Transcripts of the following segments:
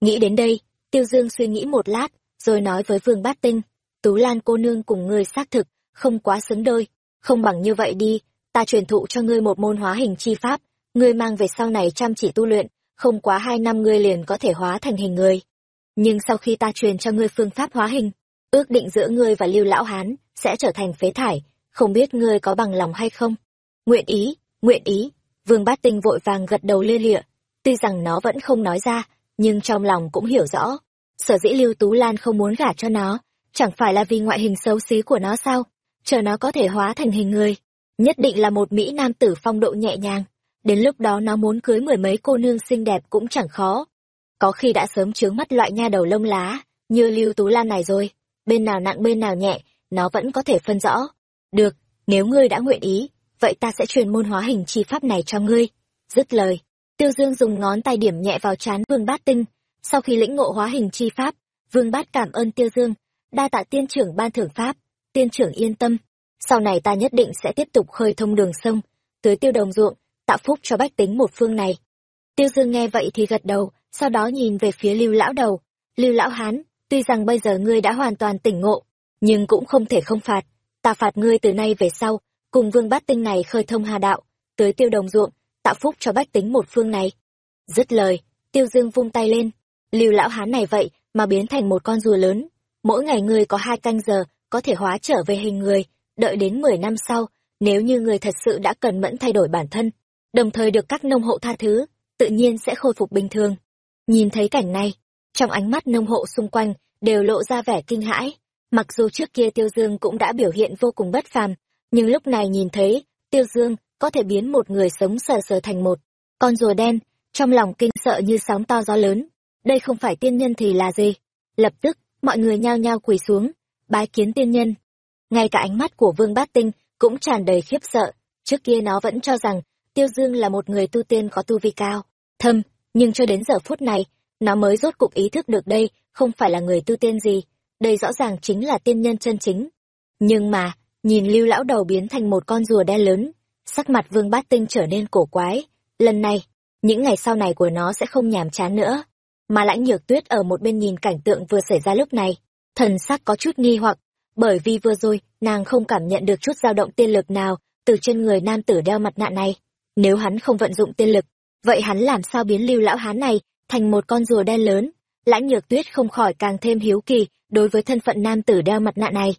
Nghĩ đến đây, Tiêu Dương suy nghĩ một lát, rồi nói với Vương Bát Tinh, Tú Lan cô nương cùng ngươi xác thực, không quá xứng đôi, không bằng như vậy đi, ta truyền thụ cho ngươi một môn hóa hình chi pháp, ngươi mang về sau này chăm chỉ tu luyện, không quá hai năm ngươi liền có thể hóa thành hình người. Nhưng sau khi ta truyền cho ngươi phương pháp hóa hình, ước định giữa ngươi và Lưu Lão Hán sẽ trở thành phế thải, không biết ngươi có bằng lòng hay không? Nguyện ý, nguyện ý, Vương Bát Tinh vội vàng gật đầu lia lịa, tuy rằng nó vẫn không nói ra, nhưng trong lòng cũng hiểu rõ. Sở dĩ Lưu Tú Lan không muốn gả cho nó, chẳng phải là vì ngoại hình xấu xí của nó sao? Chờ nó có thể hóa thành hình người, nhất định là một Mỹ nam tử phong độ nhẹ nhàng. Đến lúc đó nó muốn cưới mười mấy cô nương xinh đẹp cũng chẳng khó. Có khi đã sớm chướng mắt loại nha đầu lông lá, như Lưu Tú Lan này rồi. Bên nào nặng bên nào nhẹ, nó vẫn có thể phân rõ. Được, nếu ngươi đã nguyện ý, vậy ta sẽ truyền môn hóa hình chi pháp này cho ngươi. Dứt lời, Tiêu Dương dùng ngón tay điểm nhẹ vào trán Vương Bát Tinh. Sau khi lĩnh ngộ hóa hình chi pháp, Vương Bát cảm ơn Tiêu Dương, đa tạ tiên trưởng ban thưởng pháp, tiên trưởng yên tâm. Sau này ta nhất định sẽ tiếp tục khơi thông đường sông, tưới tiêu đồng ruộng, tạo phúc cho bách tính một phương này. Tiêu Dương nghe vậy thì gật đầu, sau đó nhìn về phía Lưu lão đầu. Lưu lão hán, tuy rằng bây giờ ngươi đã hoàn toàn tỉnh ngộ, nhưng cũng không thể không phạt. Ta phạt ngươi từ nay về sau, cùng vương bát tinh này khơi thông hà đạo, tới tiêu đồng ruộng, tạo phúc cho bách tính một phương này. Dứt lời, tiêu dương vung tay lên, lưu lão hán này vậy mà biến thành một con rùa lớn. Mỗi ngày ngươi có hai canh giờ, có thể hóa trở về hình người, đợi đến mười năm sau, nếu như người thật sự đã cần mẫn thay đổi bản thân, đồng thời được các nông hộ tha thứ, tự nhiên sẽ khôi phục bình thường. Nhìn thấy cảnh này, trong ánh mắt nông hộ xung quanh đều lộ ra vẻ kinh hãi. Mặc dù trước kia Tiêu Dương cũng đã biểu hiện vô cùng bất phàm, nhưng lúc này nhìn thấy, Tiêu Dương có thể biến một người sống sờ sờ thành một con rùa đen, trong lòng kinh sợ như sóng to gió lớn. Đây không phải tiên nhân thì là gì? Lập tức, mọi người nhao nhao quỳ xuống, bái kiến tiên nhân. Ngay cả ánh mắt của Vương Bát Tinh cũng tràn đầy khiếp sợ, trước kia nó vẫn cho rằng Tiêu Dương là một người tu tiên có tu vi cao, thâm, nhưng cho đến giờ phút này, nó mới rốt cục ý thức được đây không phải là người tu tiên gì, đây rõ ràng chính là tiên nhân chân chính. Nhưng mà, nhìn lưu lão đầu biến thành một con rùa đen lớn, sắc mặt vương bát tinh trở nên cổ quái. Lần này, những ngày sau này của nó sẽ không nhàm chán nữa. Mà lãnh nhược tuyết ở một bên nhìn cảnh tượng vừa xảy ra lúc này, thần sắc có chút nghi hoặc, bởi vì vừa rồi, nàng không cảm nhận được chút dao động tiên lực nào từ trên người nam tử đeo mặt nạ này. Nếu hắn không vận dụng tiên lực, vậy hắn làm sao biến lưu lão hán này thành một con rùa đen lớn? Lãnh nhược tuyết không khỏi càng thêm hiếu kỳ đối với thân phận nam tử đeo mặt nạ này.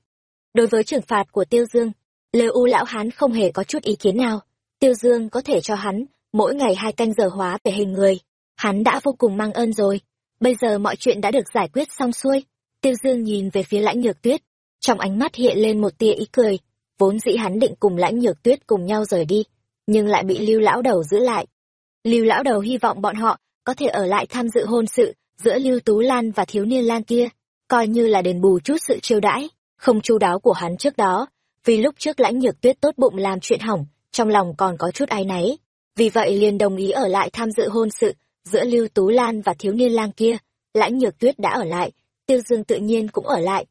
Đối với trừng phạt của Tiêu Dương, Lưu U lão hán không hề có chút ý kiến nào. Tiêu Dương có thể cho hắn mỗi ngày hai canh giờ hóa về hình người. Hắn đã vô cùng mang ơn rồi. Bây giờ mọi chuyện đã được giải quyết xong xuôi. Tiêu Dương nhìn về phía lãnh nhược tuyết. Trong ánh mắt hiện lên một tia ý cười. Vốn dĩ hắn định cùng lãnh nhược tuyết cùng nhau rời đi. Nhưng lại bị lưu lão đầu giữ lại. Lưu lão đầu hy vọng bọn họ có thể ở lại tham dự hôn sự giữa lưu tú lan và thiếu niên lan kia. Coi như là đền bù chút sự chiêu đãi không chu đáo của hắn trước đó, vì lúc trước lãnh nhược tuyết tốt bụng làm chuyện hỏng, trong lòng còn có chút áy náy. Vì vậy liền đồng ý ở lại tham dự hôn sự giữa Lưu Tú Lan và thiếu niên lang kia. Lãnh nhược tuyết đã ở lại, Tiêu Dương tự nhiên cũng ở lại.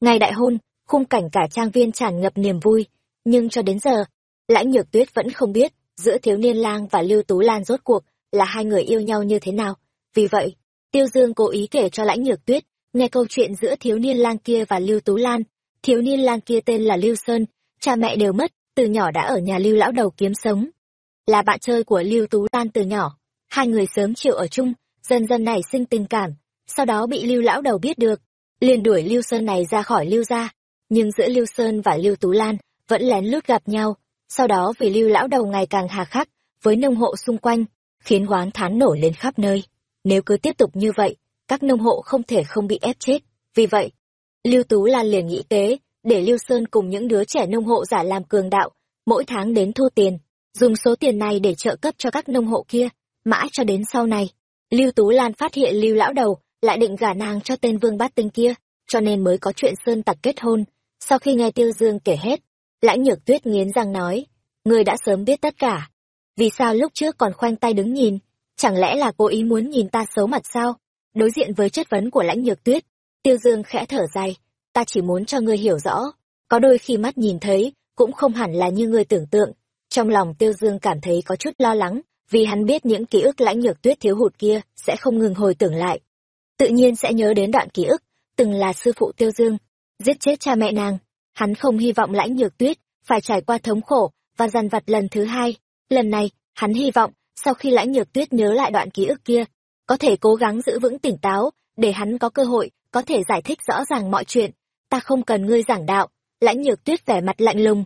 Ngày đại hôn, khung cảnh cả trang viên tràn ngập niềm vui, nhưng cho đến giờ, lãnh nhược tuyết vẫn không biết giữa thiếu niên lang và Lưu Tú Lan rốt cuộc là hai người yêu nhau như thế nào. Vì vậy, Tiêu Dương cố ý kể cho lãnh nhược tuyết nghe câu chuyện giữa thiếu niên lang kia và Lưu Tú Lan. Thiếu niên lang kia tên là Lưu Sơn, cha mẹ đều mất, từ nhỏ đã ở nhà Lưu lão đầu kiếm sống. Là bạn chơi của Lưu Tú Lan từ nhỏ, hai người sớm chịu ở chung, dần dần nảy sinh tình cảm, sau đó bị Lưu lão đầu biết được, liền đuổi Lưu Sơn này ra khỏi Lưu gia. Nhưng giữa Lưu Sơn và Lưu Tú Lan vẫn lén lút gặp nhau, sau đó vì Lưu lão đầu ngày càng hà khắc với nông hộ xung quanh, khiến hoán thán nổi lên khắp nơi. Nếu cứ tiếp tục như vậy, các nông hộ không thể không bị ép chết. Vì vậy, Lưu Tú Lan liền nghĩ kế, để Lưu Sơn cùng những đứa trẻ nông hộ giả làm cường đạo, mỗi tháng đến thu tiền, dùng số tiền này để trợ cấp cho các nông hộ kia, mãi cho đến sau này. Lưu Tú Lan phát hiện Lưu Lão Đầu lại định gả nàng cho tên Vương Bát Tinh kia, cho nên mới có chuyện Sơn tặc kết hôn. Sau khi nghe Tiêu Dương kể hết, Lãnh Nhược Tuyết nghiến răng nói, người đã sớm biết tất cả. Vì sao lúc trước còn khoanh tay đứng nhìn? Chẳng lẽ là cố ý muốn nhìn ta xấu mặt sao? đối diện với chất vấn của lãnh nhược tuyết tiêu dương khẽ thở dài ta chỉ muốn cho ngươi hiểu rõ có đôi khi mắt nhìn thấy cũng không hẳn là như ngươi tưởng tượng trong lòng tiêu dương cảm thấy có chút lo lắng vì hắn biết những ký ức lãnh nhược tuyết thiếu hụt kia sẽ không ngừng hồi tưởng lại tự nhiên sẽ nhớ đến đoạn ký ức, từng là sư phụ tiêu dương, giết chết cha mẹ nàng. Hắn không hy vọng lãnh nhược tuyết, phải trải qua thống khổ, và dằn vặt lần thứ hai. Lần này, hắn hy vọng, sau khi lãnh nhược tuyết nhớ lại đoạn ký ức kia, có thể cố gắng giữ vững tỉnh táo, để hắn có cơ hội, có thể giải thích rõ ràng mọi chuyện. Ta không cần ngươi giảng đạo, lãnh nhược tuyết vẻ mặt lạnh lùng.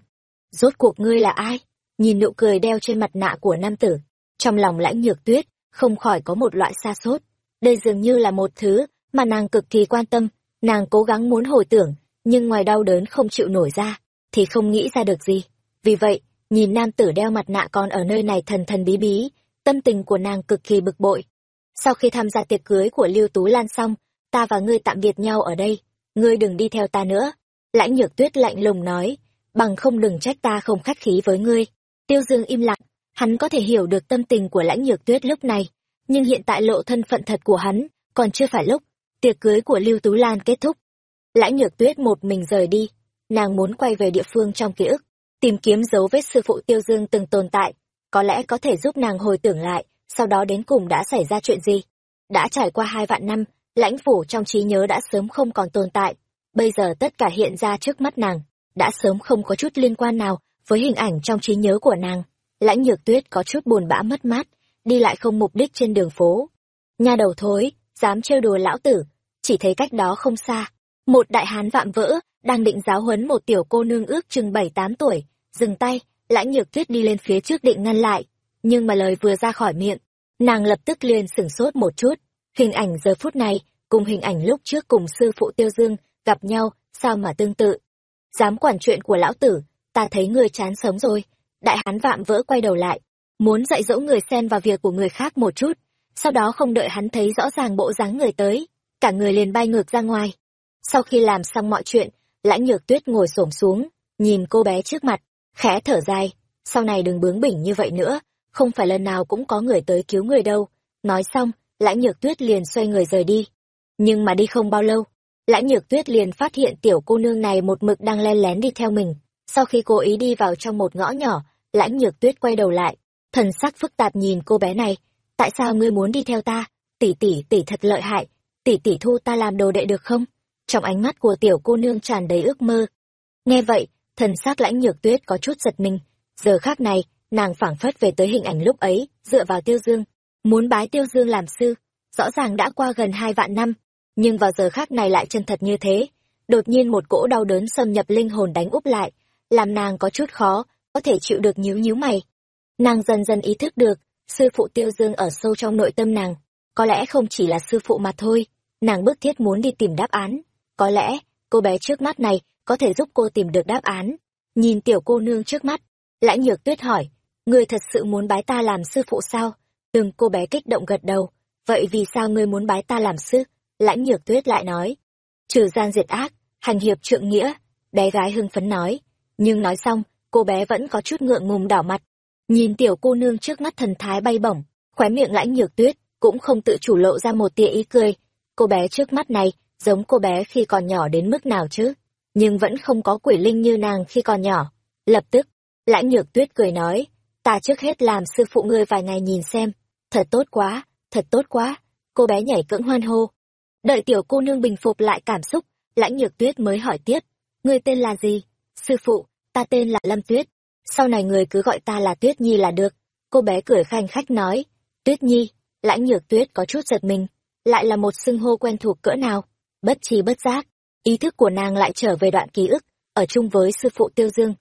Rốt cuộc ngươi là ai? Nhìn nụ cười đeo trên mặt nạ của nam tử, trong lòng lãnh nhược tuyết, không khỏi có một loại xa sốt. Đây dường như là một thứ mà nàng cực kỳ quan tâm, nàng cố gắng muốn hồi tưởng, nhưng ngoài đau đớn không chịu nổi ra, thì không nghĩ ra được gì. Vì vậy, nhìn nam tử đeo mặt nạ còn ở nơi này thần thần bí bí, tâm tình của nàng cực kỳ bực bội. Sau khi tham gia tiệc cưới của Lưu Tú Lan xong, ta và ngươi tạm biệt nhau ở đây, ngươi đừng đi theo ta nữa. Lãnh nhược tuyết lạnh lùng nói, bằng không đừng trách ta không khách khí với ngươi. Tiêu Dương im lặng, hắn có thể hiểu được tâm tình của lãnh nhược tuyết lúc này, nhưng hiện tại lộ thân phận thật của hắn, còn chưa phải lúc, tiệc cưới của Lưu Tú Lan kết thúc. Lãnh nhược tuyết một mình rời đi, nàng muốn quay về địa phương trong ký ức, tìm kiếm dấu vết sư phụ Tiêu Dương từng tồn tại, có lẽ có thể giúp nàng hồi tưởng lại, sau đó đến cùng đã xảy ra chuyện gì. Đã trải qua hai vạn năm, lãnh phủ trong trí nhớ đã sớm không còn tồn tại, bây giờ tất cả hiện ra trước mắt nàng, đã sớm không có chút liên quan nào với hình ảnh trong trí nhớ của nàng. Lãnh nhược tuyết có chút buồn bã mất mát, đi lại không mục đích trên đường phố. Nha đầu thối, dám trêu đùa lão tử, chỉ thấy cách đó không xa. Một đại hán vạm vỡ, đang định giáo huấn một tiểu cô nương ước chừng bảy tám tuổi, dừng tay, lãnh nhược tuyết đi lên phía trước định ngăn lại. Nhưng mà lời vừa ra khỏi miệng, nàng lập tức liền sửng sốt một chút. Hình ảnh giờ phút này, cùng hình ảnh lúc trước cùng sư phụ Tiêu Dương, gặp nhau, sao mà tương tự. Dám quản chuyện của lão tử, ta thấy người chán sống rồi. Đại hán vạm vỡ quay đầu lại, muốn dạy dỗ người xen vào việc của người khác một chút, sau đó không đợi hắn thấy rõ ràng bộ dáng người tới, cả người liền bay ngược ra ngoài. Sau khi làm xong mọi chuyện, lãnh nhược tuyết ngồi xổm xuống, nhìn cô bé trước mặt, khẽ thở dài, sau này đừng bướng bỉnh như vậy nữa, không phải lần nào cũng có người tới cứu người đâu. Nói xong, lãnh nhược tuyết liền xoay người rời đi. Nhưng mà đi không bao lâu, lãnh nhược tuyết liền phát hiện tiểu cô nương này một mực đang len lén đi theo mình. Sau khi cô ý đi vào trong một ngõ nhỏ, lãnh nhược tuyết quay đầu lại, thần sắc phức tạp nhìn cô bé này. Tại sao ngươi muốn đi theo ta? Tỷ tỷ tỷ thật lợi hại. Tỷ tỷ thu ta làm đồ đệ được không? Trong ánh mắt của tiểu cô nương tràn đầy ước mơ. Nghe vậy thần sắc lãnh nhược tuyết có chút giật mình. Giờ khác này nàng phảng phất về tới hình ảnh lúc ấy dựa vào tiêu dương muốn bái tiêu dương làm sư rõ ràng đã qua gần hai vạn năm nhưng vào giờ khác này lại chân thật như thế đột nhiên một cỗ đau đớn xâm nhập linh hồn đánh úp lại làm nàng có chút khó có thể chịu được nhíu nhíu mày Nàng dần dần ý thức được, sư phụ Tiêu Dương ở sâu trong nội tâm nàng, có lẽ không chỉ là sư phụ mà thôi, nàng bức thiết muốn đi tìm đáp án. Có lẽ, cô bé trước mắt này có thể giúp cô tìm được đáp án. Nhìn tiểu cô nương trước mắt, lãnh nhược tuyết hỏi, người thật sự muốn bái ta làm sư phụ sao? Từng cô bé kích động gật đầu, vậy vì sao ngươi muốn bái ta làm sư? Lãnh nhược tuyết lại nói, trừ gian diệt ác, hành hiệp trượng nghĩa, bé gái hưng phấn nói. Nhưng nói xong, cô bé vẫn có chút ngượng ngùng đảo mặt, Nhìn tiểu cô nương trước mắt thần thái bay bổng, khóe miệng lãnh nhược tuyết, cũng không tự chủ lộ ra một tia ý cười. Cô bé trước mắt này, giống cô bé khi còn nhỏ đến mức nào chứ? Nhưng vẫn không có quỷ linh như nàng khi còn nhỏ. Lập tức, lãnh nhược tuyết cười nói, ta trước hết làm sư phụ ngươi vài ngày nhìn xem. Thật tốt quá, thật tốt quá. Cô bé nhảy cưỡng hoan hô. Đợi tiểu cô nương bình phục lại cảm xúc, lãnh nhược tuyết mới hỏi tiếp. Ngươi tên là gì? Sư phụ, ta tên là Lâm Tuyết sau này người cứ gọi ta là Tuyết Nhi là được. Cô bé cười khanh khách nói, Tuyết Nhi, lãnh nhược tuyết có chút giật mình, lại là một xưng hô quen thuộc cỡ nào. Bất chi bất giác, ý thức của nàng lại trở về đoạn ký ức, ở chung với sư phụ Tiêu Dương.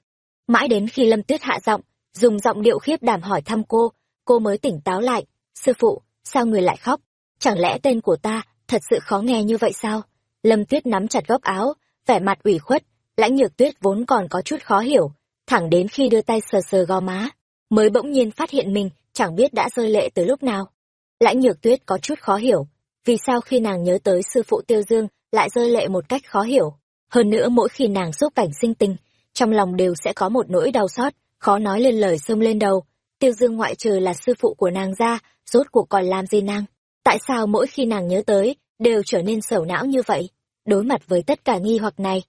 Mãi đến khi Lâm Tuyết hạ giọng, dùng giọng điệu khiếp đảm hỏi thăm cô, cô mới tỉnh táo lại. Sư phụ, sao người lại khóc? Chẳng lẽ tên của ta thật sự khó nghe như vậy sao? Lâm Tuyết nắm chặt góc áo, vẻ mặt ủy khuất, lãnh nhược tuyết vốn còn có chút khó hiểu, thẳng đến khi đưa tay sờ sờ gò má, mới bỗng nhiên phát hiện mình chẳng biết đã rơi lệ từ lúc nào. Lãnh nhược tuyết có chút khó hiểu, vì sao khi nàng nhớ tới sư phụ tiêu dương lại rơi lệ một cách khó hiểu. Hơn nữa mỗi khi nàng xúc cảnh sinh tình, trong lòng đều sẽ có một nỗi đau xót, khó nói lên lời xông lên đầu. Tiêu dương ngoại trừ là sư phụ của nàng ra, rốt cuộc còn làm gì nàng? Tại sao mỗi khi nàng nhớ tới, đều trở nên sầu não như vậy? Đối mặt với tất cả nghi hoặc này,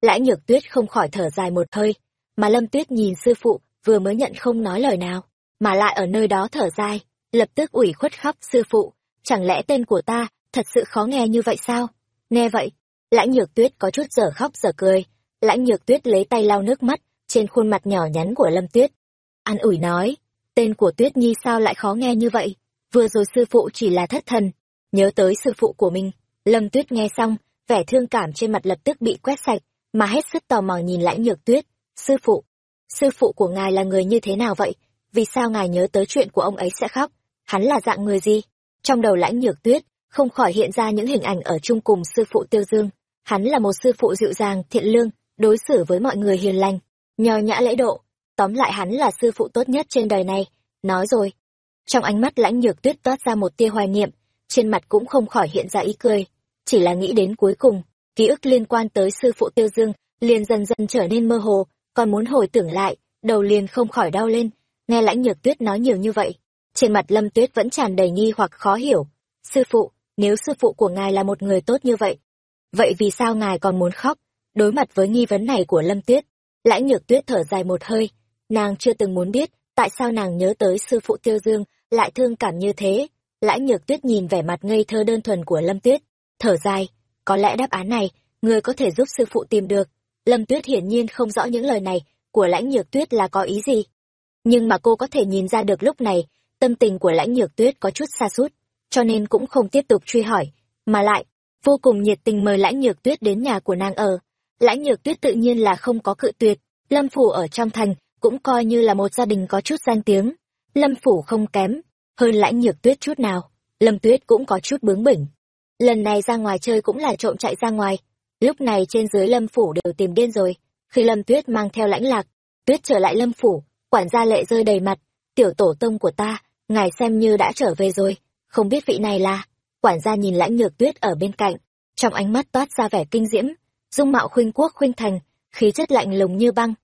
lãnh nhược tuyết không khỏi thở dài một hơi, mà Lâm Tuyết nhìn sư phụ, vừa mới nhận không nói lời nào, mà lại ở nơi đó thở dài, lập tức ủy khuất khóc sư phụ, chẳng lẽ tên của ta thật sự khó nghe như vậy sao nghe vậy lãnh nhược tuyết có chút giở khóc giở cười lãnh nhược tuyết lấy tay lau nước mắt trên khuôn mặt nhỏ nhắn của lâm tuyết an ủi nói tên của tuyết nhi sao lại khó nghe như vậy? Vừa rồi sư phụ chỉ là thất thần. Nhớ tới sư phụ của mình, lâm tuyết nghe xong, vẻ thương cảm trên mặt lập tức bị quét sạch, mà hết sức tò mò nhìn lãnh nhược tuyết. Sư phụ sư phụ của ngài là người như thế nào vậy? Vì sao ngài nhớ tới chuyện của ông ấy sẽ khóc? Hắn là dạng người gì? Trong đầu lãnh nhược tuyết, không khỏi hiện ra những hình ảnh ở chung cùng sư phụ tiêu dương. Hắn là một sư phụ dịu dàng, thiện lương, đối xử với mọi người hiền lành, nho nhã lễ độ tóm lại hắn là sư phụ tốt nhất trên đời này. Nói rồi. Trong ánh mắt lãnh nhược tuyết toát ra một tia hoài niệm, trên mặt cũng không khỏi hiện ra ý cười. Chỉ là nghĩ đến cuối cùng, ký ức liên quan tới sư phụ tiêu dương liền dần dần trở nên mơ hồ, còn muốn hồi tưởng lại, đầu liền không khỏi đau lên. Nghe lãnh nhược tuyết nói nhiều như vậy, trên mặt lâm tuyết vẫn tràn đầy nghi hoặc khó hiểu. Sư phụ, nếu sư phụ của ngài là một người tốt như vậy vậy vì sao ngài còn muốn khóc? Đối mặt với nghi vấn này của lâm tuyết, lãnh nhược tuyết thở dài một hơi nàng chưa từng muốn biết tại sao nàng nhớ tới sư phụ tiêu dương lại thương cảm như thế. Lãnh nhược tuyết nhìn vẻ mặt ngây thơ đơn thuần của lâm tuyết, thở dài, có lẽ đáp án này người có thể giúp sư phụ tìm được. Lâm tuyết hiển nhiên không rõ những lời này của lãnh nhược tuyết là có ý gì. Nhưng mà cô có thể nhìn ra được lúc này, tâm tình của lãnh nhược tuyết có chút xa sút, cho nên cũng không tiếp tục truy hỏi, mà lại vô cùng nhiệt tình mời lãnh nhược tuyết đến nhà của nàng ở. Lãnh nhược tuyết tự nhiên là không có cự tuyệt, lâm phủ ở trong thành cũng coi như là một gia đình có chút danh tiếng. Lâm phủ không kém, hơn lãnh nhược tuyết chút nào. Lâm tuyết cũng có chút bướng bỉnh. Lần này ra ngoài chơi cũng là trộm chạy ra ngoài. Lúc này trên dưới lâm phủ đều tìm điên rồi. Khi lâm tuyết mang theo lãnh lạc, tuyết trở lại lâm phủ, quản gia lệ rơi đầy mặt. Tiểu tổ tông của ta, ngài xem như đã trở về rồi, không biết vị này là quản gia nhìn lãnh nhược tuyết ở bên cạnh, trong ánh mắt toát ra vẻ kinh diễm. Dung mạo khuynh quốc khuynh thành, khí chất lạnh lùng như băng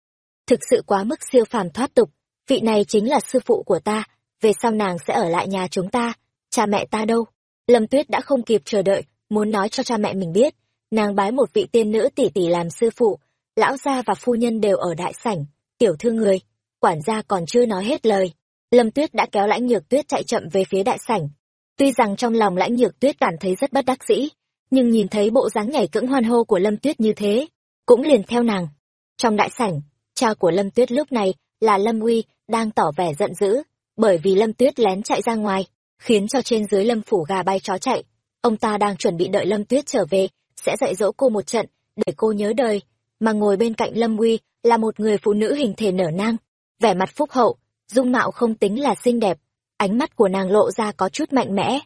thực sự quá mức siêu phàm thoát tục. Vị này chính là sư phụ của ta. Về sau nàng sẽ ở lại nhà chúng ta. Cha mẹ ta đâu? Lâm tuyết đã không kịp chờ đợi, muốn nói cho cha mẹ mình biết. Nàng bái một vị tiên nữ tỷ tỷ làm sư phụ. Lão gia và phu nhân đều ở đại sảnh. Tiểu thư người, quản gia còn chưa nói hết lời. Lâm tuyết đã kéo lãnh nhược tuyết chạy chậm về phía đại sảnh. Tuy rằng trong lòng lãnh nhược tuyết cảm thấy rất bất đắc dĩ, nhưng nhìn thấy bộ dáng nhảy cẫng hoan hô của lâm tuyết như thế, cũng liền theo nàng. Trong đại sảnh cha của lâm tuyết lúc này là lâm uy đang tỏ vẻ giận dữ, bởi vì lâm tuyết lén chạy ra ngoài, khiến cho trên dưới lâm phủ gà bay chó chạy. Ông ta đang chuẩn bị đợi lâm tuyết trở về, sẽ dạy dỗ cô một trận để cô nhớ đời, mà ngồi bên cạnh lâm uy là một người phụ nữ hình thể nở nang, vẻ mặt phúc hậu, dung mạo không tính là xinh đẹp, ánh mắt của nàng lộ ra có chút mạnh mẽ.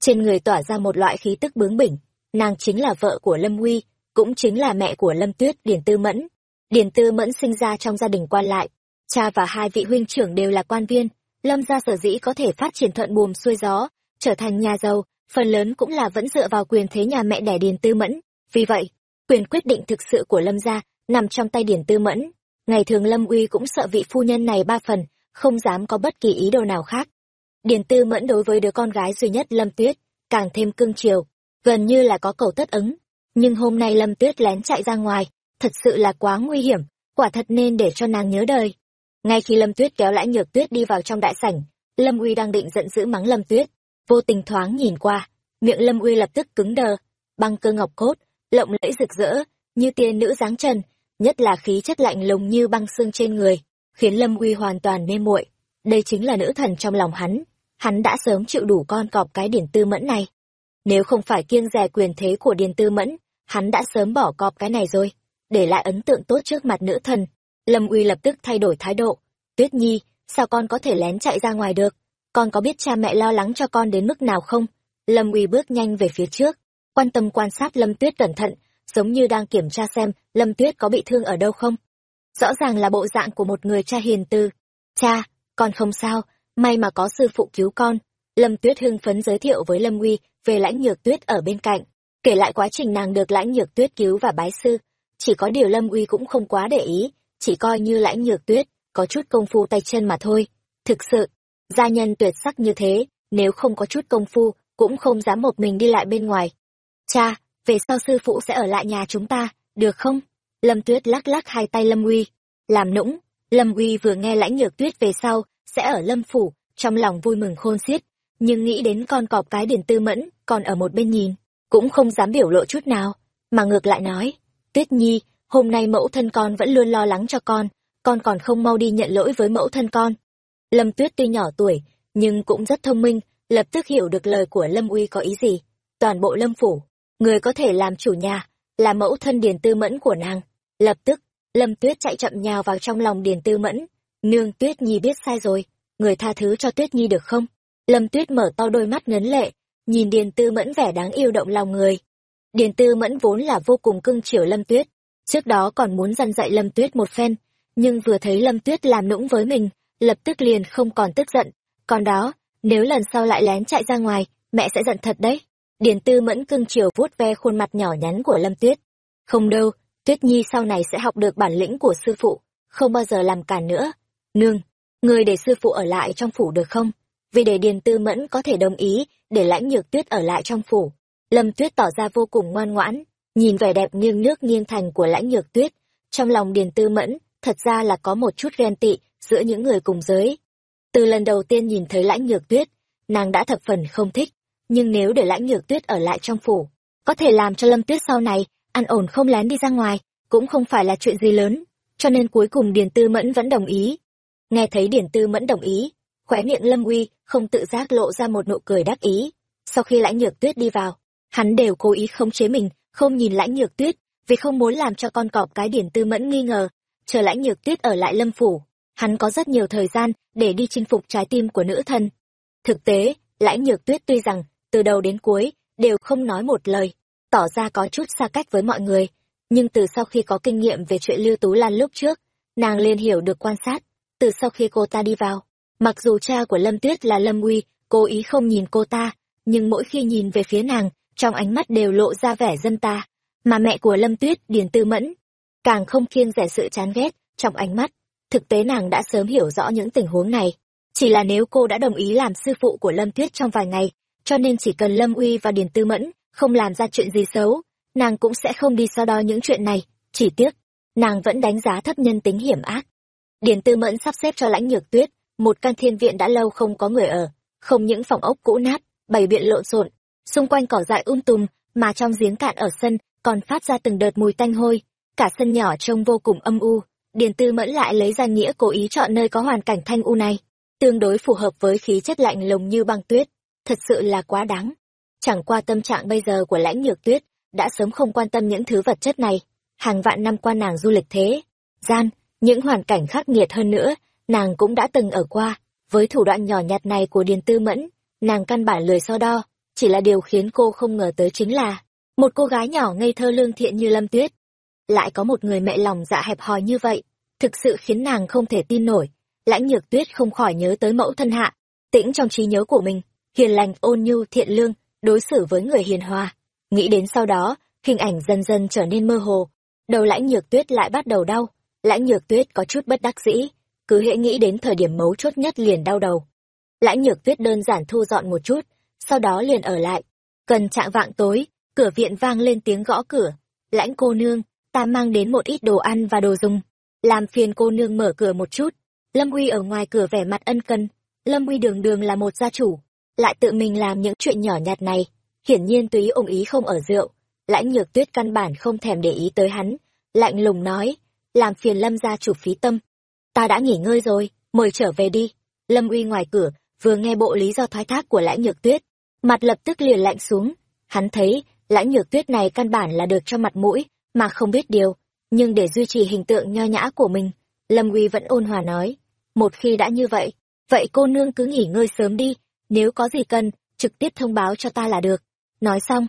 Trên người tỏa ra một loại khí tức bướng bỉnh, nàng chính là vợ của lâm uy, cũng chính là mẹ của lâm tuyết điền tư mẫn điền tư mẫn sinh ra trong gia đình quan lại. Cha và hai vị huynh trưởng đều là quan viên. Lâm gia sở dĩ có thể phát triển thuận buồm xuôi gió, trở thành nhà giàu, phần lớn cũng là vẫn dựa vào quyền thế nhà mẹ đẻ điền tư mẫn. Vì vậy, quyền quyết định thực sự của lâm gia nằm trong tay điền tư mẫn. Ngày thường lâm uy cũng sợ vị phu nhân này ba phần, không dám có bất kỳ ý đồ nào khác. Điền tư mẫn đối với đứa con gái duy nhất lâm tuyết càng thêm cương chiều, gần như là có cầu tất ứng. Nhưng hôm nay lâm tuyết lén chạy ra ngoài thật sự là quá nguy hiểm, quả thật nên để cho nàng nhớ đời. Ngay khi lâm tuyết kéo lãi nhược tuyết đi vào trong đại sảnh, lâm uy đang định giận dữ mắng lâm tuyết. Vô tình thoáng nhìn qua, miệng lâm uy lập tức cứng đờ, băng cơ ngọc cốt, lộng lẫy rực rỡ, như tiên nữ dáng trần, nhất là khí chất lạnh lùng như băng xương trên người, khiến lâm uy hoàn toàn mê muội. Đây chính là nữ thần trong lòng hắn hắn đã sớm chịu đủ con cọp cái điển tư mẫn này. Nếu không phải kiêng dè quyền thế của điền tư mẫn, hắn đã sớm bỏ cọp cái này rồi để lại ấn tượng tốt trước mặt nữ thần. Lâm uy lập tức thay đổi thái độ. Tuyết nhi, sao con có thể lén chạy ra ngoài được? Con có biết cha mẹ lo lắng cho con đến mức nào không? Lâm uy bước nhanh về phía trước. Quan tâm quan sát lâm tuyết cẩn thận, giống như đang kiểm tra xem lâm tuyết có bị thương ở đâu không. Rõ ràng là bộ dạng của một người cha hiền từ. Cha, con không sao, may mà có sư phụ cứu con. Lâm tuyết hưng phấn giới thiệu với lâm uy về lãnh nhược tuyết ở bên cạnh. Kể lại quá trình nàng được lãnh nhược tuyết cứu và bái sư chỉ có điều lâm uy cũng không quá để ý chỉ coi như lãnh nhược tuyết có chút công phu tay chân mà thôi. Thực sự gia nhân tuyệt sắc như thế nếu không có chút công phu cũng không dám một mình đi lại bên ngoài. Cha về sau sư phụ sẽ ở lại nhà chúng ta được không? Lâm tuyết lắc lắc hai tay lâm uy. Làm nũng lâm uy vừa nghe lãnh nhược tuyết về sau sẽ ở lâm phủ trong lòng vui mừng khôn xiết nhưng nghĩ đến con cọp cái điển tư mẫn còn ở một bên nhìn, cũng không dám biểu lộ chút nào, mà ngược lại nói, Tuyết Nhi, hôm nay mẫu thân con vẫn luôn lo lắng cho con, con còn không mau đi nhận lỗi với mẫu thân con. Lâm Tuyết tuy nhỏ tuổi, nhưng cũng rất thông minh, lập tức hiểu được lời của Lâm Uy có ý gì. Toàn bộ Lâm Phủ, người có thể làm chủ nhà, là mẫu thân Điền Tư Mẫn của nàng. Lập tức, Lâm Tuyết chạy chậm nhào vào trong lòng Điền Tư Mẫn. Nương Tuyết Nhi biết sai rồi, người tha thứ cho Tuyết Nhi được không? Lâm Tuyết mở to đôi mắt ngấn lệ, nhìn Điền Tư Mẫn vẻ đáng yêu động lòng người. Điền Tư Mẫn vốn là vô cùng cưng chiều Lâm Tuyết, trước đó còn muốn dăn dạy Lâm Tuyết một phen, nhưng vừa thấy Lâm Tuyết làm nũng với mình, lập tức liền không còn tức giận. Còn đó, nếu lần sau lại lén chạy ra ngoài, mẹ sẽ giận thật đấy. Điền Tư Mẫn cưng chiều vuốt ve khuôn mặt nhỏ nhắn của Lâm Tuyết. Không đâu, Tuyết Nhi sau này sẽ học được bản lĩnh của sư phụ, không bao giờ làm cản nữa. Nương, người để sư phụ ở lại trong phủ được không? Vì để Điền Tư Mẫn có thể đồng ý để lãnh nhược tuyết ở lại trong phủ. Lâm Tuyết tỏ ra vô cùng ngoan ngoãn, nhìn vẻ đẹp nghiêng nước nghiêng thành của lãnh nhược tuyết. Trong lòng Điền Tư Mẫn, thật ra là có một chút ghen tị giữa những người cùng giới. Từ lần đầu tiên nhìn thấy lãnh nhược tuyết, nàng đã thập phần không thích, nhưng nếu để lãnh nhược tuyết ở lại trong phủ, có thể làm cho Lâm Tuyết sau này ăn ổn không lén đi ra ngoài, cũng không phải là chuyện gì lớn, cho nên cuối cùng Điền Tư Mẫn vẫn đồng ý. Nghe thấy Điền Tư Mẫn đồng ý, khóe miệng Lâm Uy không tự giác lộ ra một nụ cười đắc ý. Sau khi lãnh nhược tuyết đi vào, hắn đều cố ý khống chế mình, không nhìn lãnh nhược tuyết, vì không muốn làm cho con cọp cái điển Tư Mẫn nghi ngờ. Chờ lãnh nhược tuyết ở lại Lâm Phủ, hắn có rất nhiều thời gian để đi chinh phục trái tim của nữ thân. Thực tế, lãnh nhược tuyết tuy rằng, từ đầu đến cuối, đều không nói một lời, tỏ ra có chút xa cách với mọi người. Nhưng từ sau khi có kinh nghiệm về chuyện Lưu Tú Lan lúc trước, nàng liền hiểu được quan sát. Từ sau khi cô ta đi vào, mặc dù cha của Lâm Tuyết là Lâm Uy, cố ý không nhìn cô ta, nhưng mỗi khi nhìn về phía nàng, trong ánh mắt đều lộ ra vẻ dân ta. Mà mẹ của Lâm Tuyết, Điền Tư Mẫn, càng không kiêng rẻ sự chán ghét trong ánh mắt. Thực tế nàng đã sớm hiểu rõ những tình huống này. Chỉ là nếu cô đã đồng ý làm sư phụ của Lâm Tuyết trong vài ngày, cho nên chỉ cần Lâm Uy và Điền Tư Mẫn không làm ra chuyện gì xấu, nàng cũng sẽ không đi so đo những chuyện này, chỉ tiếc, nàng vẫn đánh giá thấp nhân tính hiểm ác. Điền Tư Mẫn sắp xếp cho Lãnh Nhược Tuyết, một căn thiên viện đã lâu không có người ở, không những phòng ốc cũ nát, bày biện lộn xộn, xung quanh cỏ dại um tùm, mà trong giếng cạn ở sân còn phát ra từng đợt mùi tanh hôi, cả sân nhỏ trông vô cùng âm u. Điền Tư Mẫn lại lấy ra nghĩa cố ý chọn nơi có hoàn cảnh thanh u này, tương đối phù hợp với khí chất lạnh lùng như băng tuyết, thật sự là quá đáng. Chẳng qua tâm trạng bây giờ của lãnh nhược tuyết, đã sớm không quan tâm những thứ vật chất này. Hàng vạn năm qua nàng du lịch thế, gian, những hoàn cảnh khắc nghiệt hơn nữa, nàng cũng đã từng ở qua. Với thủ đoạn nhỏ nhặt này của Điền Tư Mẫn, nàng căn bản lười so đo, chỉ là điều khiến cô không ngờ tới chính là một cô gái nhỏ ngây thơ lương thiện như Lâm Tuyết. Lại có một người mẹ lòng dạ hẹp hòi như vậy, thực sự khiến nàng không thể tin nổi. Lãnh nhược tuyết không khỏi nhớ tới mẫu thân hạ, tĩnh trong trí nhớ của mình, hiền lành ôn nhu thiện lương, đối xử với người hiền hòa. Nghĩ đến sau đó, hình ảnh dần dần trở nên mơ hồ. Đầu lãnh nhược tuyết lại bắt đầu đau. Lãnh nhược tuyết có chút bất đắc dĩ. Cứ hễ nghĩ đến thời điểm mấu chốt nhất liền đau đầu. Lãnh nhược tuyết đơn giản thu dọn một chút, sau đó liền ở lại. Cần trạng vạng tối, cửa viện vang lên tiếng gõ cửa. Lãnh cô nương, ta mang đến một ít đồ ăn và đồ dùng. Làm phiền cô nương mở cửa một chút. Lâm huy ở ngoài cửa vẻ mặt ân cần. Lâm huy đường đường là một gia chủ, lại tự mình làm những chuyện nhỏ nhặt này hiển nhiên túy ông ý không ở rượu lãnh nhược tuyết căn bản không thèm để ý tới hắn lạnh lùng nói làm phiền lâm gia chủ phí tâm ta đã nghỉ ngơi rồi mời trở về đi lâm uy ngoài cửa vừa nghe bộ lý do thoái thác của lãnh nhược tuyết mặt lập tức liền lạnh xuống hắn thấy lãnh nhược tuyết này căn bản là được cho mặt mũi mà không biết điều nhưng để duy trì hình tượng nho nhã của mình lâm uy vẫn ôn hòa nói một khi đã như vậy vậy cô nương cứ nghỉ ngơi sớm đi nếu có gì cần, trực tiếp thông báo cho ta là được. Nói xong,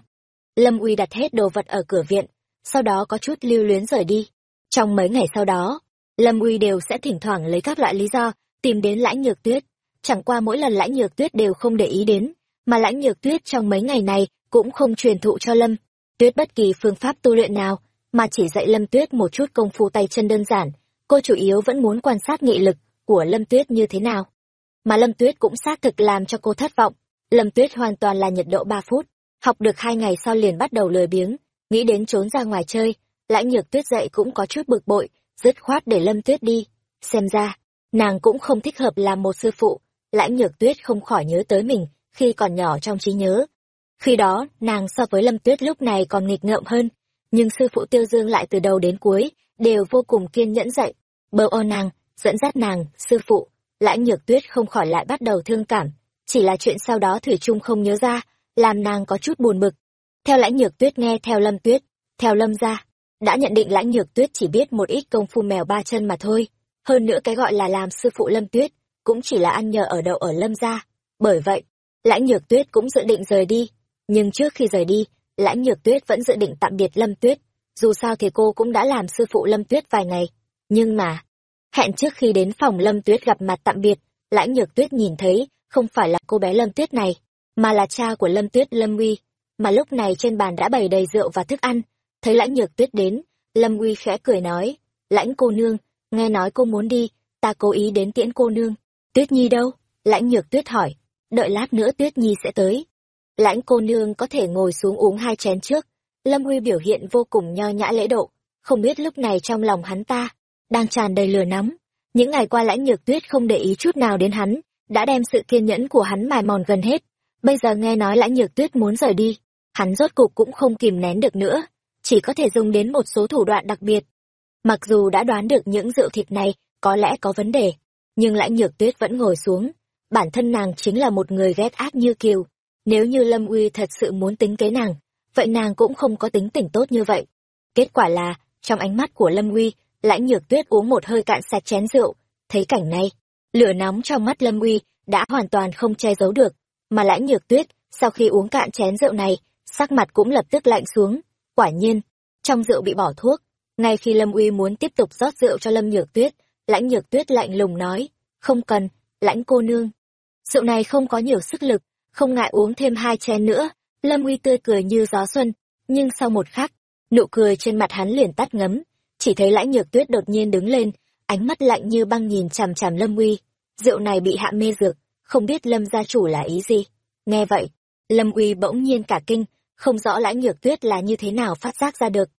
Lâm Uy đặt hết đồ vật ở cửa viện, sau đó có chút lưu luyến rời đi. Trong mấy ngày sau đó, Lâm Uy đều sẽ thỉnh thoảng lấy các loại lý do tìm đến lãnh nhược tuyết. Chẳng qua mỗi lần lãnh nhược tuyết đều không để ý đến, mà lãnh nhược tuyết trong mấy ngày này cũng không truyền thụ cho Lâm tuyết bất kỳ phương pháp tu luyện nào, mà chỉ dạy Lâm tuyết một chút công phu tay chân đơn giản. Cô chủ yếu vẫn muốn quan sát nghị lực của Lâm tuyết như thế nào mà Lâm Tuyết cũng xác thực làm cho cô thất vọng. Lâm Tuyết hoàn toàn là nhiệt độ ba phút, học được hai ngày sau liền bắt đầu lười biếng, nghĩ đến trốn ra ngoài chơi. Lãnh Nhược Tuyết dậy cũng có chút bực bội, dứt khoát để Lâm Tuyết đi. Xem ra, nàng cũng không thích hợp làm một sư phụ. Lãnh Nhược Tuyết không khỏi nhớ tới mình khi còn nhỏ trong trí nhớ. Khi đó, nàng so với Lâm Tuyết lúc này còn nghịch ngợm hơn, nhưng sư phụ Tiêu Dương lại từ đầu đến cuối, đều vô cùng kiên nhẫn dạy. Bơ o nàng, dẫn dắt nàng, sư phụ, lãnh nhược tuyết không khỏi lại bắt đầu thương cảm. Chỉ là chuyện sau đó Thủy Trung không nhớ ra, làm nàng có chút buồn bực. Theo lãnh nhược tuyết nghe theo Lâm Tuyết, theo Lâm ra, đã nhận định lãnh nhược tuyết chỉ biết một ít công phu mèo ba chân mà thôi. Hơn nữa cái gọi là làm sư phụ Lâm Tuyết, cũng chỉ là ăn nhờ ở đậu ở Lâm gia. Bởi vậy, lãnh nhược tuyết cũng dự định rời đi. Nhưng trước khi rời đi, lãnh nhược tuyết vẫn dự định tạm biệt Lâm Tuyết. Dù sao thì cô cũng đã làm sư phụ Lâm Tuyết vài ngày. Nhưng mà, hẹn trước khi đến phòng Lâm Tuyết gặp mặt tạm biệt, lãnh nhược tuyết nhìn thấy không phải là cô bé Lâm Tuyết này, mà là cha của Lâm Tuyết Lâm Uy. Mà lúc này trên bàn đã bày đầy rượu và thức ăn. Thấy lãnh nhược tuyết đến, Lâm Uy khẽ cười nói, lãnh cô nương, nghe nói cô muốn đi, ta cố ý đến tiễn cô nương. Tuyết Nhi đâu? Lãnh nhược tuyết hỏi. Đợi lát nữa Tuyết Nhi sẽ tới. Lãnh cô nương có thể ngồi xuống uống hai chén trước. Lâm Huy biểu hiện vô cùng nho nhã lễ độ. Không biết lúc này trong lòng hắn ta, đang tràn đầy lửa nóng. Những ngày qua lãnh nhược tuyết không để ý chút nào đến hắn, đã đem sự kiên nhẫn của hắn mài mòn gần hết. Bây giờ nghe nói lãnh nhược tuyết muốn rời đi, hắn rốt cục cũng không kìm nén được nữa, chỉ có thể dùng đến một số thủ đoạn đặc biệt. Mặc dù đã đoán được những rượu thịt này có lẽ có vấn đề, nhưng lãnh nhược tuyết vẫn ngồi xuống bản thân nàng chính là một người ghét ác như kiều. Nếu như lâm uy thật sự muốn tính kế nàng, vậy nàng cũng không có tính tỉnh tốt như vậy. Kết quả là, trong ánh mắt của lâm uy, lãnh nhược tuyết uống một hơi cạn sạch chén rượu, thấy cảnh này, lửa nóng trong mắt lâm uy đã hoàn toàn không che giấu được. Mà lãnh nhược tuyết, sau khi uống cạn chén rượu này, sắc mặt cũng lập tức lạnh xuống. Quả nhiên, trong rượu bị bỏ thuốc, ngay khi lâm uy muốn tiếp tục rót rượu cho lâm nhược tuyết, lãnh nhược tuyết lạnh lùng nói, không cần, lãnh cô nương rượu này không có nhiều sức lực, không ngại uống thêm hai chén nữa. Lâm uy tươi cười như gió xuân, nhưng sau một khắc, nụ cười trên mặt hắn liền tắt ngấm. Chỉ thấy lãnh nhược tuyết đột nhiên đứng lên, ánh mắt lạnh như băng nhìn chằm chằm lâm uy. Rượu này bị hạ mê dược, không biết lâm gia chủ là ý gì. Nghe vậy, lâm uy bỗng nhiên cả kinh, không rõ lãnh nhược tuyết là như thế nào phát giác ra được.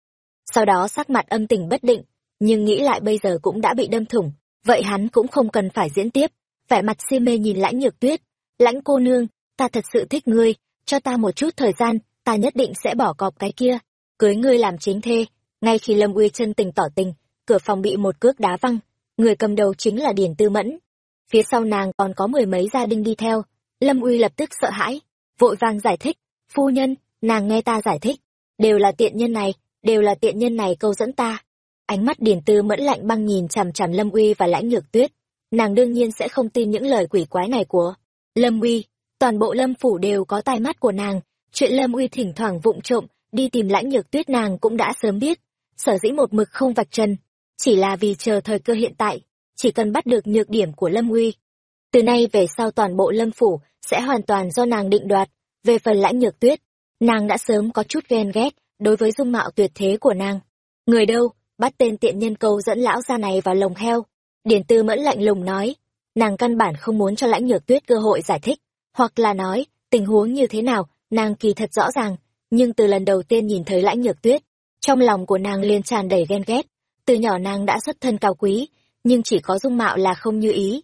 Sau đó sắc mặt âm tình bất định, nhưng nghĩ lại bây giờ cũng đã bị đâm thủng, vậy hắn cũng không cần phải diễn tiếp vẻ mặt si mê nhìn lãnh nhược tuyết. Lãnh cô nương, ta thật sự thích ngươi, cho ta một chút thời gian, ta nhất định sẽ bỏ cọp cái kia. Cưới ngươi làm chính thê, ngay khi lâm uy chân tình tỏ tình, cửa phòng bị một cước đá văng, người cầm đầu chính là điền tư mẫn. Phía sau nàng còn có mười mấy gia đình đi theo. Lâm uy lập tức sợ hãi, vội vàng giải thích, phu nhân, nàng nghe ta giải thích, đều là tiện nhân này, đều là tiện nhân này câu dẫn ta. Ánh mắt điền tư mẫn lạnh băng nhìn chằm chằm lâm uy và lãnh nhược tuyết nàng đương nhiên sẽ không tin những lời quỷ quái này của lâm uy. Toàn bộ lâm phủ đều có tai mắt của nàng. Chuyện lâm uy thỉnh thoảng vụng trộm, đi tìm lãnh nhược tuyết nàng cũng đã sớm biết. Sở dĩ một mực không vạch trần, chỉ là vì chờ thời cơ hiện tại, chỉ cần bắt được nhược điểm của lâm uy. Từ nay về sau toàn bộ lâm phủ sẽ hoàn toàn do nàng định đoạt. Về phần lãnh nhược tuyết, nàng đã sớm có chút ghen ghét đối với dung mạo tuyệt thế của nàng. Người đâu, bắt tên tiện nhân câu dẫn lão gia này vào lồng heo điển tư mẫn lạnh lùng nói, nàng căn bản không muốn cho lãnh nhược tuyết cơ hội giải thích, hoặc là nói, tình huống như thế nào, nàng kỳ thật rõ ràng, nhưng từ lần đầu tiên nhìn thấy lãnh nhược tuyết, trong lòng của nàng liền tràn đầy ghen ghét. Từ nhỏ nàng đã xuất thân cao quý, nhưng chỉ có dung mạo là không như ý.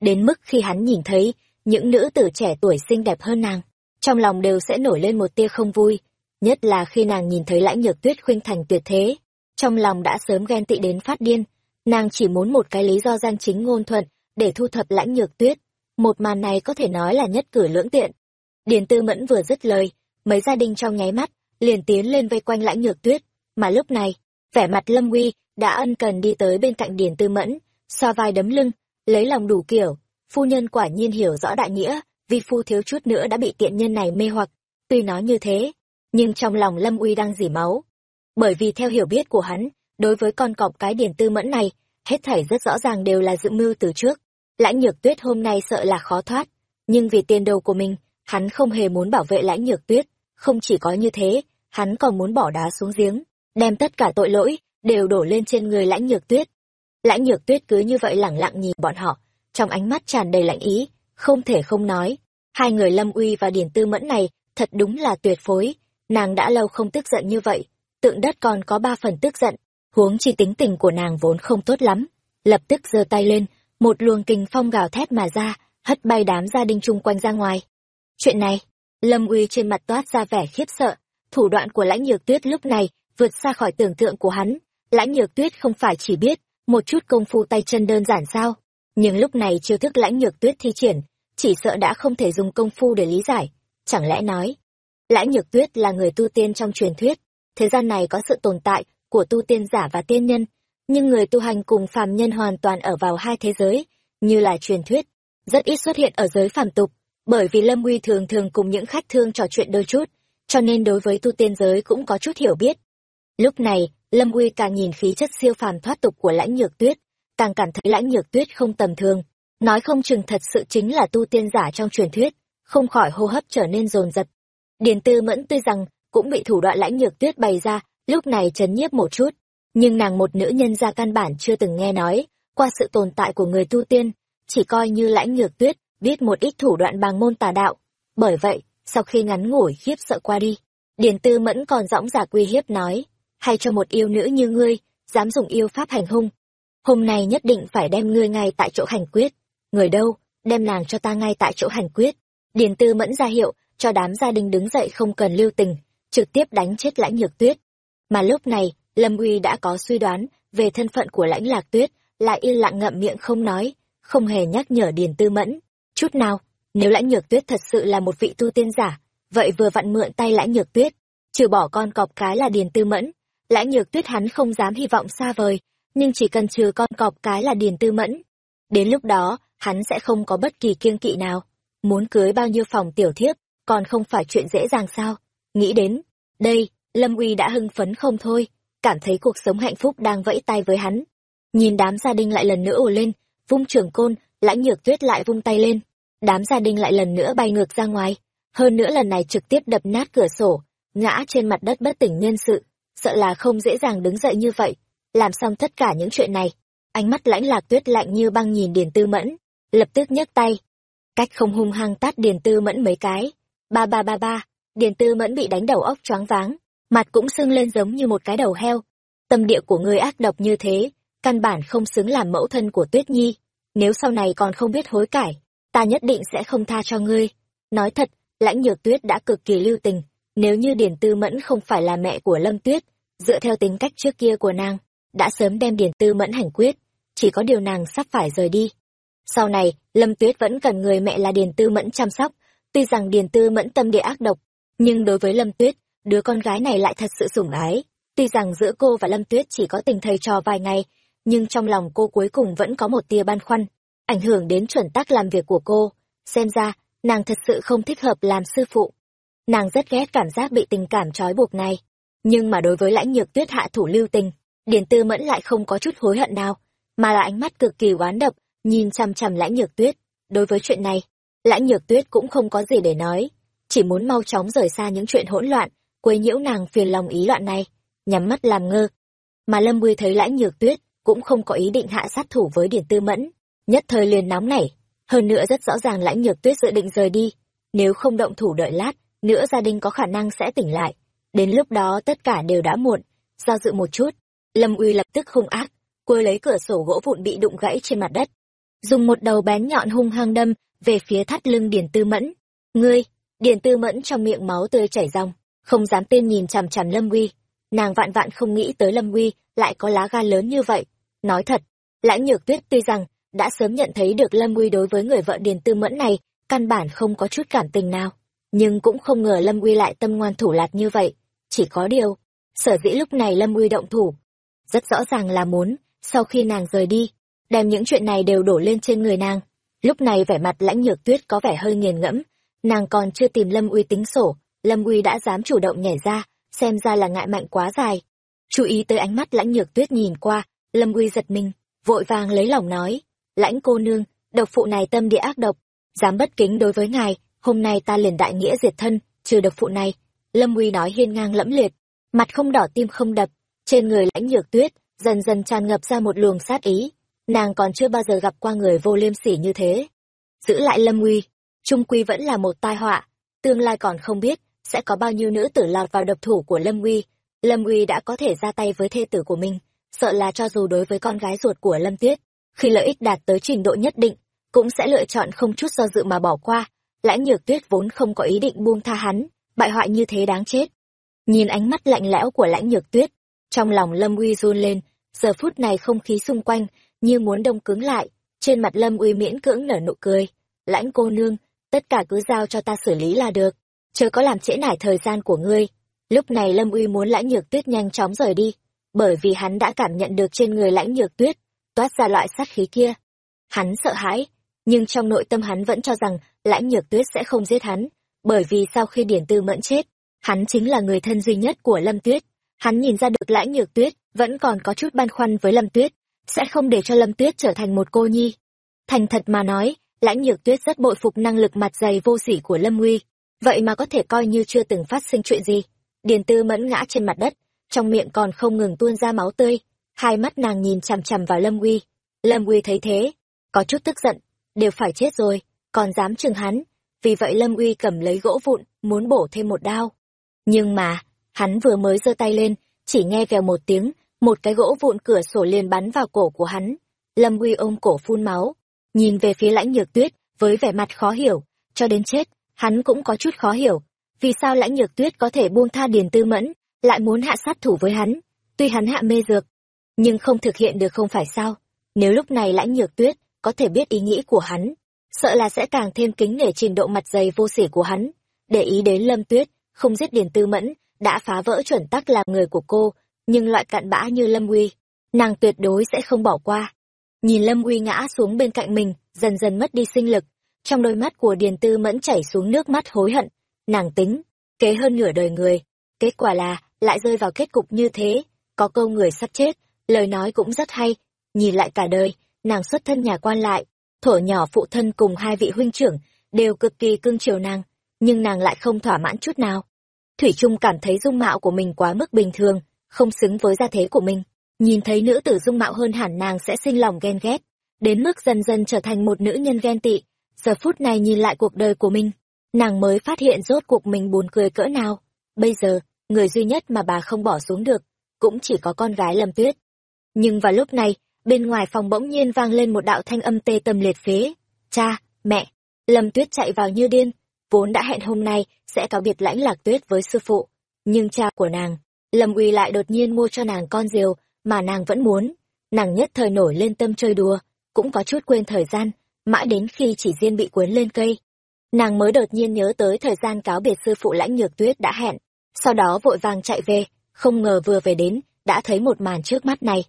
Đến mức khi hắn nhìn thấy những nữ tử trẻ tuổi xinh đẹp hơn nàng, trong lòng đều sẽ nổi lên một tia không vui, nhất là khi nàng nhìn thấy lãnh nhược tuyết khuynh thành tuyệt thế, trong lòng đã sớm ghen tị đến phát điên nàng chỉ muốn một cái lý do gian chính ngôn thuận để thu thập lãnh nhược tuyết. Một màn này có thể nói là nhất cử lưỡng tiện. Điền tư mẫn vừa dứt lời, mấy gia đình trong nháy mắt liền tiến lên vây quanh lãnh nhược tuyết. Mà lúc này, vẻ mặt lâm uy đã ân cần đi tới bên cạnh điền tư mẫn, xoa vai đấm lưng, lấy lòng đủ kiểu. Phu nhân quả nhiên hiểu rõ đại nghĩa vì phu thiếu chút nữa đã bị tiện nhân này mê hoặc. Tuy nói như thế, nhưng trong lòng lâm uy đang dỉ máu. Bởi vì theo hiểu biết của hắn đối với con cọp cái điển tư mẫn này, hết thảy rất rõ ràng đều là dự mưu từ trước. Lãnh nhược tuyết hôm nay sợ là khó thoát, nhưng vì tiền đồ của mình, hắn không hề muốn bảo vệ lãnh nhược tuyết. Không chỉ có như thế, hắn còn muốn bỏ đá xuống giếng, đem tất cả tội lỗi đều đổ lên trên người lãnh nhược tuyết. Lãnh nhược tuyết cứ như vậy lẳng lặng nhìn bọn họ, trong ánh mắt tràn đầy lạnh ý, không thể không nói, hai người lâm uy và điển tư mẫn này thật đúng là tuyệt phối. Nàng đã lâu không tức giận như vậy, tượng đất còn có ba phần tức giận huống chi tính tình của nàng vốn không tốt lắm. Lập tức giơ tay lên, một luồng kình phong gào thét mà ra, hất bay đám gia đình chung quanh ra ngoài. Chuyện này, lâm uy trên mặt toát ra vẻ khiếp sợ. Thủ đoạn của lãnh nhược tuyết lúc này vượt xa khỏi tưởng tượng của hắn. Lãnh nhược tuyết không phải chỉ biết một chút công phu tay chân đơn giản sao. Nhưng lúc này chiêu thức lãnh nhược tuyết thi triển, chỉ sợ đã không thể dùng công phu để lý giải. Chẳng lẽ nói, lãnh nhược tuyết là người tu tiên trong truyền thuyết, thế gian này có sự tồn tại của tu tiên giả và tiên nhân, nhưng người tu hành cùng phàm nhân hoàn toàn ở vào hai thế giới, như là truyền thuyết, rất ít xuất hiện ở giới phàm tục, bởi vì lâm uy thường thường cùng những khách thương trò chuyện đôi chút, cho nên đối với tu tiên giới cũng có chút hiểu biết. Lúc này, lâm uy càng nhìn khí chất siêu phàm thoát tục của lãnh nhược tuyết, càng cảm thấy lãnh nhược tuyết không tầm thường. Nói không chừng thật sự chính là tu tiên giả trong truyền thuyết, không khỏi hô hấp trở nên dồn dập điền tư mẫn tuy rằng cũng bị thủ đoạn lãnh nhược tuyết bày ra lúc này chấn nhiếp một chút, nhưng nàng một nữ nhân gia căn bản chưa từng nghe nói qua sự tồn tại của người tu tiên, chỉ coi như lãnh nhược tuyết, biết một ít thủ đoạn bằng môn tà đạo. Bởi vậy, sau khi ngắn ngủi khiếp sợ qua đi, điền tư mẫn còn dõng dạc uy hiếp nói, hay cho một yêu nữ như ngươi, dám dùng yêu pháp hành hung. Hôm nay nhất định phải đem ngươi ngay tại chỗ hành quyết. Người đâu, đem nàng cho ta ngay tại chỗ hành quyết. Điền tư mẫn ra hiệu cho đám gia đình đứng dậy không cần lưu tình, trực tiếp đánh chết lãnh nhược tuyết mà lúc này, lâm uy đã có suy đoán về thân phận của lãnh lạc tuyết, lại yên lặng ngậm miệng không nói, không hề nhắc nhở điền tư mẫn. Chút nào, nếu lãnh nhược tuyết thật sự là một vị tu tiên giả, vậy vừa vặn mượn tay lãnh nhược tuyết, trừ bỏ con cọp cái là điền tư mẫn, lãnh nhược tuyết hắn không dám hy vọng xa vời, nhưng chỉ cần trừ con cọp cái là điền tư mẫn, đến lúc đó, hắn sẽ không có bất kỳ kiêng kỵ nào. Muốn cưới bao nhiêu phòng tiểu thiếp, còn không phải chuyện dễ dàng sao? Nghĩ đến, đây lâm uy đã hưng phấn không thôi, cảm thấy cuộc sống hạnh phúc đang vẫy tay với hắn. Nhìn đám gia đình lại lần nữa ồ lên, vung trưởng côn, lãnh nhược tuyết lại vung tay lên. Đám gia đình lại lần nữa bay ngược ra ngoài. Hơn nữa lần này trực tiếp đập nát cửa sổ, ngã trên mặt đất bất tỉnh nhân sự. Sợ là không dễ dàng đứng dậy như vậy. Làm xong tất cả những chuyện này, ánh mắt lãnh lạc tuyết lạnh như băng nhìn điền tư mẫn, lập tức nhấc tay. Cách không hung hăng tát điền tư mẫn mấy cái. Ba ba ba ba, điền tư mẫn bị đánh đầu óc choáng váng mặt cũng sưng lên giống như một cái đầu heo. Tâm địa của ngươi ác độc như thế, căn bản không xứng làm mẫu thân của tuyết nhi. Nếu sau này còn không biết hối cải, ta nhất định sẽ không tha cho ngươi. Nói thật, lãnh nhược tuyết đã cực kỳ lưu tình. Nếu như điền tư mẫn không phải là mẹ của lâm tuyết, dựa theo tính cách trước kia của nàng, đã sớm đem điền tư mẫn hành quyết. Chỉ có điều nàng sắp phải rời đi. Sau này, lâm tuyết vẫn cần người mẹ là điền tư mẫn chăm sóc. Tuy rằng điền tư mẫn tâm địa ác độc, nhưng đối với lâm tuyết đứa con gái này lại thật sự sủng ái. Tuy rằng giữa cô và lâm tuyết chỉ có tình thầy trò vài ngày, nhưng trong lòng cô cuối cùng vẫn có một tia băn khoăn, ảnh hưởng đến chuẩn tắc làm việc của cô. Xem ra, nàng thật sự không thích hợp làm sư phụ. Nàng rất ghét cảm giác bị tình cảm trói buộc này. Nhưng mà đối với lãnh nhược tuyết hạ thủ lưu tình, điền tư mẫn lại không có chút hối hận nào, mà là ánh mắt cực kỳ oán độc, nhìn chằm chằm lãnh nhược tuyết. Đối với chuyện này, lãnh nhược tuyết cũng không có gì để nói, chỉ muốn mau chóng rời xa những chuyện hỗn loạn quấy nhiễu nàng phiền lòng ý loạn này, nhắm mắt làm ngơ. Mà lâm uy thấy lãnh nhược tuyết cũng không có ý định hạ sát thủ với điền tư mẫn. Nhất thời liền nóng nảy, hơn nữa rất rõ ràng lãnh nhược tuyết dự định rời đi. Nếu không động thủ đợi lát, nữa gia đình có khả năng sẽ tỉnh lại. Đến lúc đó tất cả đều đã muộn, do dự một chút, lâm uy lập tức hung ác quơ lấy cửa sổ gỗ vụn bị đụng gãy trên mặt đất. Dùng một đầu bén nhọn hung hăng đâm về phía thắt lưng điền tư mẫn. Ngươi! Điền tư mẫn trong miệng máu tươi chảy ròng không dám tin nhìn chằm chằm lâm uy nàng vạn vạn không nghĩ tới lâm uy lại có lá gan lớn như vậy. Nói thật, lãnh nhược tuyết tuy rằng đã sớm nhận thấy được lâm uy đối với người vợ điền tư mẫn này căn bản không có chút cảm tình nào, nhưng cũng không ngờ lâm uy lại tâm ngoan thủ lạt như vậy. Chỉ có điều, sở dĩ lúc này lâm uy động thủ, rất rõ ràng là muốn, sau khi nàng rời đi, đem những chuyện này đều đổ lên trên người nàng. Lúc này vẻ mặt lãnh nhược tuyết có vẻ hơi nghiền ngẫm, nàng còn chưa tìm lâm uy tính sổ lâm uy đã dám chủ động nhảy ra, xem ra là ngại mạnh quá dài. Chú ý tới ánh mắt lãnh nhược tuyết nhìn qua, lâm uy giật mình, vội vàng lấy lòng nói, lãnh cô nương, độc phụ này tâm địa ác độc, dám bất kính đối với ngài, hôm nay ta liền đại nghĩa diệt thân, trừ độc phụ này. Lâm uy nói hiên ngang lẫm liệt, mặt không đỏ tim không đập, trên người lãnh nhược tuyết dần dần tràn ngập ra một luồng sát ý, nàng còn chưa bao giờ gặp qua người vô liêm sỉ như thế. Giữ lại lâm uy, trung quy vẫn là một tai họa, tương lai còn không biết sẽ có bao nhiêu nữ tử lọt vào độc thủ của lâm uy. Lâm uy đã có thể ra tay với thê tử của mình, sợ là cho dù đối với con gái ruột của lâm tuyết, khi lợi ích đạt tới trình độ nhất định, cũng sẽ lựa chọn không chút do dự mà bỏ qua. Lãnh nhược tuyết vốn không có ý định buông tha hắn, bại hoại như thế đáng chết. Nhìn ánh mắt lạnh lẽo của lãnh nhược tuyết, trong lòng lâm uy run lên, giờ phút này không khí xung quanh như muốn đông cứng lại, trên mặt lâm uy miễn cưỡng nở nụ cười. Lãnh cô nương, tất cả cứ giao cho ta xử lý là được chớ có làm trễ nải thời gian của ngươi. Lúc này lâm uy muốn lãnh nhược tuyết nhanh chóng rời đi, bởi vì hắn đã cảm nhận được trên người lãnh nhược tuyết toát ra loại sát khí kia. Hắn sợ hãi, nhưng trong nội tâm hắn vẫn cho rằng lãnh nhược tuyết sẽ không giết hắn, bởi vì sau khi điển tư mẫn chết, hắn chính là người thân duy nhất của lâm tuyết. Hắn nhìn ra được lãnh nhược tuyết vẫn còn có chút băn khoăn với lâm tuyết, sẽ không để cho lâm tuyết trở thành một cô nhi. Thành thật mà nói, lãnh nhược tuyết rất bội phục năng lực mặt dày vô sỉ của lâm uy vậy mà có thể coi như chưa từng phát sinh chuyện gì. Điền tư mẫn ngã trên mặt đất, trong miệng còn không ngừng tuôn ra máu tươi. Hai mắt nàng nhìn chằm chằm vào lâm uy. Lâm uy thấy thế, có chút tức giận, đều phải chết rồi, còn dám chừng hắn. Vì vậy lâm uy cầm lấy gỗ vụn, muốn bổ thêm một đao. Nhưng mà, hắn vừa mới giơ tay lên, chỉ nghe vèo một tiếng, một cái gỗ vụn cửa sổ liền bắn vào cổ của hắn. Lâm uy ôm cổ phun máu, nhìn về phía lãnh nhược tuyết, với vẻ mặt khó hiểu, cho đến chết hắn cũng có chút khó hiểu. Vì sao lãnh nhược tuyết có thể buông tha điền tư mẫn, lại muốn hạ sát thủ với hắn? Tuy hắn hạ mê dược, nhưng không thực hiện được không phải sao? Nếu lúc này lãnh nhược tuyết có thể biết ý nghĩ của hắn, sợ là sẽ càng thêm kính nể trình độ mặt dày vô sỉ của hắn. Để ý đến lâm tuyết, không giết điền tư mẫn, đã phá vỡ chuẩn tắc làm người của cô, nhưng loại cặn bã như lâm uy, nàng tuyệt đối sẽ không bỏ qua. Nhìn lâm uy ngã xuống bên cạnh mình, dần dần mất đi sinh lực trong đôi mắt của điền tư mẫn chảy xuống nước mắt hối hận. Nàng tính, kế hơn nửa đời người. Kết quả là, lại rơi vào kết cục như thế. Có câu người sắp chết, lời nói cũng rất hay. Nhìn lại cả đời, nàng xuất thân nhà quan lại. Thổ nhỏ phụ thân cùng hai vị huynh trưởng đều cực kỳ cưng chiều nàng, nhưng nàng lại không thỏa mãn chút nào. Thủy trung cảm thấy dung mạo của mình quá mức bình thường, không xứng với gia thế của mình. Nhìn thấy nữ tử dung mạo hơn hẳn nàng sẽ sinh lòng ghen ghét. Đến mức dần dần trở thành một nữ nhân ghen tị giờ phút này nhìn lại cuộc đời của mình, nàng mới phát hiện rốt cuộc mình buồn cười cỡ nào. Bây giờ, người duy nhất mà bà không bỏ xuống được, cũng chỉ có con gái lâm tuyết. Nhưng vào lúc này, bên ngoài phòng bỗng nhiên vang lên một đạo thanh âm tê tâm liệt phế. Cha, mẹ, lâm tuyết chạy vào như điên, vốn đã hẹn hôm nay sẽ cáo biệt lãnh lạc tuyết với sư phụ. Nhưng cha của nàng, lâm uy lại đột nhiên mua cho nàng con diều mà nàng vẫn muốn. Nàng nhất thời nổi lên tâm chơi đùa, cũng có chút quên thời gian mãi đến khi chỉ riêng bị cuốn lên cây. Nàng mới đột nhiên nhớ tới thời gian cáo biệt sư phụ lãnh nhược tuyết đã hẹn. Sau đó vội vàng chạy về, không ngờ vừa về đến, đã thấy một màn trước mắt này.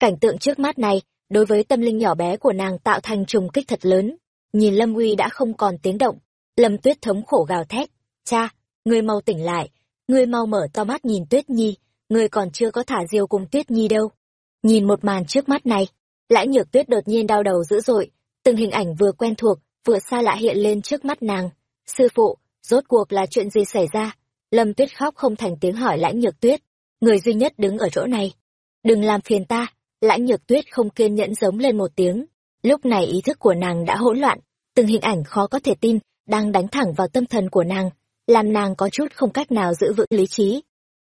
Cảnh tượng trước mắt này, đối với tâm linh nhỏ bé của nàng tạo thành trùng kích thật lớn. Nhìn lâm uy đã không còn tiếng động. Lâm tuyết thống khổ gào thét. Cha, ngươi mau tỉnh lại. Ngươi mau mở to mắt nhìn tuyết nhi. Ngươi còn chưa có thả diều cùng tuyết nhi đâu. Nhìn một màn trước mắt này, lãnh nhược tuyết đột nhiên đau đầu dữ dội từng hình ảnh vừa quen thuộc, vừa xa lạ hiện lên trước mắt nàng. Sư phụ, rốt cuộc là chuyện gì xảy ra? Lâm tuyết khóc không thành tiếng hỏi lãnh nhược tuyết. Người duy nhất đứng ở chỗ này. Đừng làm phiền ta, lãnh nhược tuyết không kiên nhẫn giống lên một tiếng. Lúc này ý thức của nàng đã hỗn loạn, từng hình ảnh khó có thể tin đang đánh thẳng vào tâm thần của nàng, làm nàng có chút không cách nào giữ vững lý trí.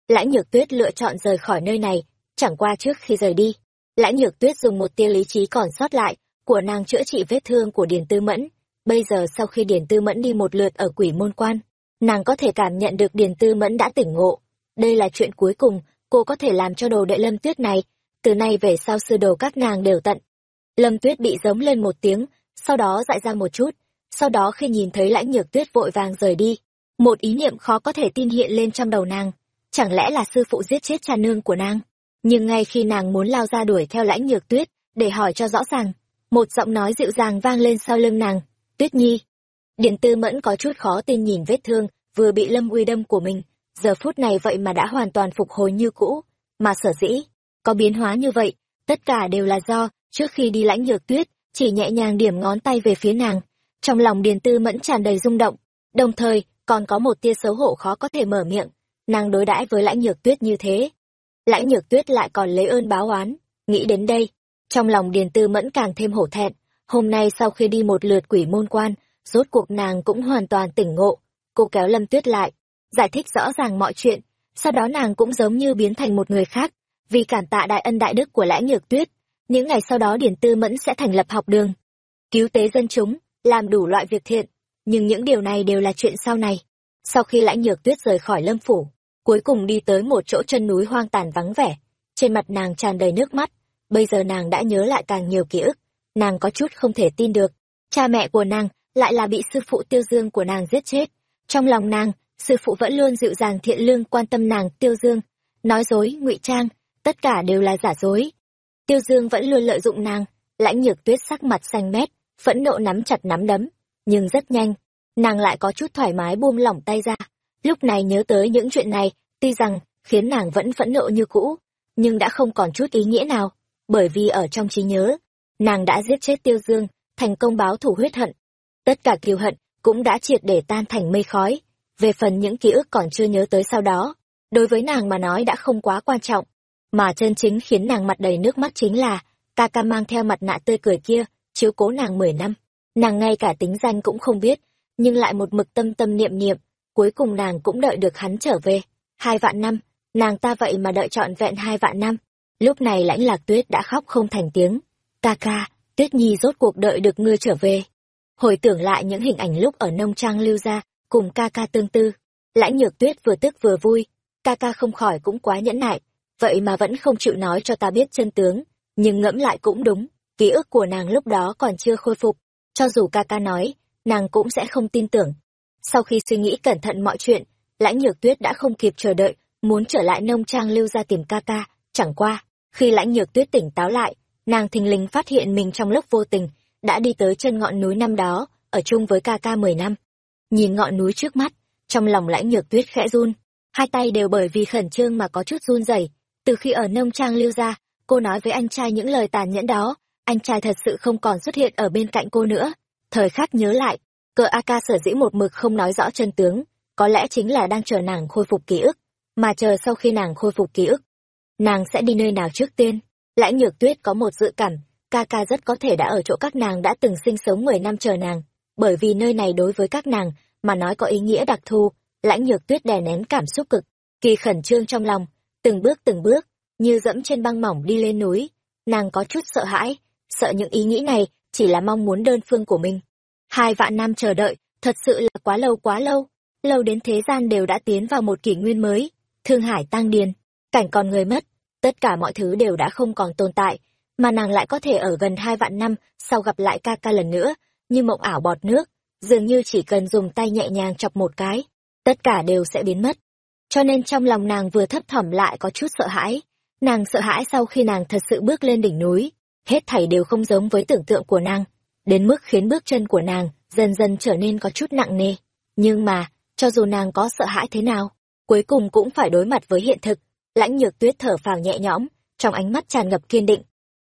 Lãnh nhược tuyết lựa chọn rời khỏi nơi này, chẳng qua trước khi rời đi. Lãnh nhược tuyết dùng một tia lý trí còn sót lại của nàng chữa trị vết thương của điền tư mẫn. Bây giờ sau khi điền tư mẫn đi một lượt ở quỷ môn quan, nàng có thể cảm nhận được điền tư mẫn đã tỉnh ngộ. Đây là chuyện cuối cùng cô có thể làm cho đồ đệ lâm tuyết này. Từ nay về sau sư đồ các nàng đều tận. Lâm tuyết bị giống lên một tiếng, sau đó dại ra một chút. Sau đó khi nhìn thấy lãnh nhược tuyết vội vàng rời đi, một ý niệm khó có thể tin hiện lên trong đầu nàng. Chẳng lẽ là sư phụ giết chết cha nương của nàng? Nhưng ngay khi nàng muốn lao ra đuổi theo lãnh nhược tuyết để hỏi cho rõ ràng một giọng nói dịu dàng vang lên sau lưng nàng. Tuyết nhi. Điện tư mẫn có chút khó tin nhìn vết thương, vừa bị lâm uy đâm của mình. Giờ phút này vậy mà đã hoàn toàn phục hồi như cũ. Mà sở dĩ, có biến hóa như vậy, tất cả đều là do trước khi đi lãnh nhược tuyết, chỉ nhẹ nhàng điểm ngón tay về phía nàng. Trong lòng điền tư mẫn tràn đầy rung động, đồng thời còn có một tia xấu hổ khó có thể mở miệng. Nàng đối đãi với lãnh nhược tuyết như thế. Lãnh nhược tuyết lại còn lấy ơn báo oán. Nghĩ đến đây trong lòng điền tư mẫn càng thêm hổ thẹn hôm nay sau khi đi một lượt quỷ môn quan rốt cuộc nàng cũng hoàn toàn tỉnh ngộ. Cô kéo lâm tuyết lại giải thích rõ ràng mọi chuyện sau đó nàng cũng giống như biến thành một người khác. Vì cản tạ đại ân đại đức của lãnh nhược tuyết những ngày sau đó Điền tư mẫn sẽ thành lập học đường cứu tế dân chúng làm đủ loại việc thiện. Nhưng những điều này đều là chuyện sau này. Sau khi lãnh nhược tuyết rời khỏi lâm phủ, cuối cùng đi tới một chỗ chân núi hoang tàn vắng vẻ, trên mặt nàng tràn đầy nước mắt, bây giờ nàng đã nhớ lại càng nhiều ký ức, nàng có chút không thể tin được. Cha mẹ của nàng lại là bị sư phụ tiêu dương của nàng giết chết. Trong lòng nàng, sư phụ vẫn luôn dịu dàng thiện lương quan tâm nàng tiêu dương. Nói dối, ngụy trang, tất cả đều là giả dối. Tiêu dương vẫn luôn lợi dụng nàng, lãnh nhược tuyết sắc mặt xanh mét, phẫn nộ nắm chặt nắm đấm. Nhưng rất nhanh, nàng lại có chút thoải mái buông lỏng tay ra. Lúc này nhớ tới những chuyện này, tuy rằng khiến nàng vẫn phẫn nộ như cũ, nhưng đã không còn chút ý nghĩa nào, bởi vì ở trong trí nhớ, nàng đã giết chết Tiêu Dương, thành công báo thủ huyết hận. Tất cả kiều hận cũng đã triệt để tan thành mây khói. Về phần những ký ức còn chưa nhớ tới sau đó, đối với nàng mà nói đã không quá quan trọng. Mà chân chính khiến nàng mặt đầy nước mắt chính là, ta ca mang theo mặt nạ tươi cười kia, chiếu cố nàng mười năm. Nàng ngay cả tính danh cũng không biết, nhưng lại một mực tâm tâm niệm niệm, cuối cùng nàng cũng đợi được hắn trở về. Hai vạn năm, nàng ta vậy mà đợi trọn vẹn hai vạn năm. Lúc này lãnh lạc tuyết đã khóc không thành tiếng. Ca ca, tuyết nhi rốt cuộc đợi được ngươi trở về. Hồi tưởng lại những hình ảnh lúc ở nông trang lưu ra, cùng ca ca tương tư. Lãnh nhược tuyết vừa tức vừa vui, ca ca không khỏi cũng quá nhẫn nại, vậy mà vẫn không chịu nói cho ta biết chân tướng. Nhưng ngẫm lại cũng đúng, ký ức của nàng lúc đó còn chưa khôi phục. Cho dù ca ca nói, nàng cũng sẽ không tin tưởng. Sau khi suy nghĩ cẩn thận mọi chuyện, lãnh nhược tuyết đã không kịp chờ đợi, muốn trở lại nông trang lưu ra tìm ca ca, chẳng qua. Khi lãnh nhược tuyết tỉnh táo lại, nàng thình lình phát hiện mình trong lúc vô tình, đã đi tới chân ngọn núi năm đó, ở chung với ca ca mười năm. Nhìn ngọn núi trước mắt, trong lòng lãnh nhược tuyết khẽ run, hai tay đều bởi vì khẩn trương mà có chút run rẩy. Từ khi ở nông trang lưu ra, cô nói với anh trai những lời tàn nhẫn đó, anh trai thật sự không còn xuất hiện ở bên cạnh cô nữa. Thời khắc nhớ lại, cờ A ca sở dĩ một mực không nói rõ chân tướng, có lẽ chính là đang chờ nàng khôi phục ký ức, mà chờ sau khi nàng khôi phục ký ức. Nàng sẽ đi nơi nào trước tiên? Lãnh nhược tuyết có một dự cảm, ca ca rất có thể đã ở chỗ các nàng đã từng sinh sống mười năm chờ nàng, bởi vì nơi này đối với các nàng, mà nói có ý nghĩa đặc thù, lãnh nhược tuyết đè nén cảm xúc cực, kỳ khẩn trương trong lòng, từng bước từng bước, như dẫm trên băng mỏng đi lên núi, nàng có chút sợ hãi, sợ những ý nghĩ này chỉ là mong muốn đơn phương của mình. Hai vạn năm chờ đợi, thật sự là quá lâu quá lâu, lâu đến thế gian đều đã tiến vào một kỷ nguyên mới, thương hải tăng điền, cảnh còn người mất, tất cả mọi thứ đều đã không còn tồn tại, mà nàng lại có thể ở gần hai vạn năm sau gặp lại ca ca lần nữa, như mộng ảo bọt nước, dường như chỉ cần dùng tay nhẹ nhàng chọc một cái, tất cả đều sẽ biến mất. Cho nên trong lòng nàng vừa thấp thỏm lại có chút sợ hãi, nàng sợ hãi sau khi nàng thật sự bước lên đỉnh núi, hết thảy đều không giống với tưởng tượng của nàng, đến mức khiến bước chân của nàng dần dần trở nên có chút nặng nề. Nhưng mà, cho dù nàng có sợ hãi thế nào, cuối cùng cũng phải đối mặt với hiện thực. Lãnh nhược tuyết thở phào nhẹ nhõm, trong ánh mắt tràn ngập kiên định.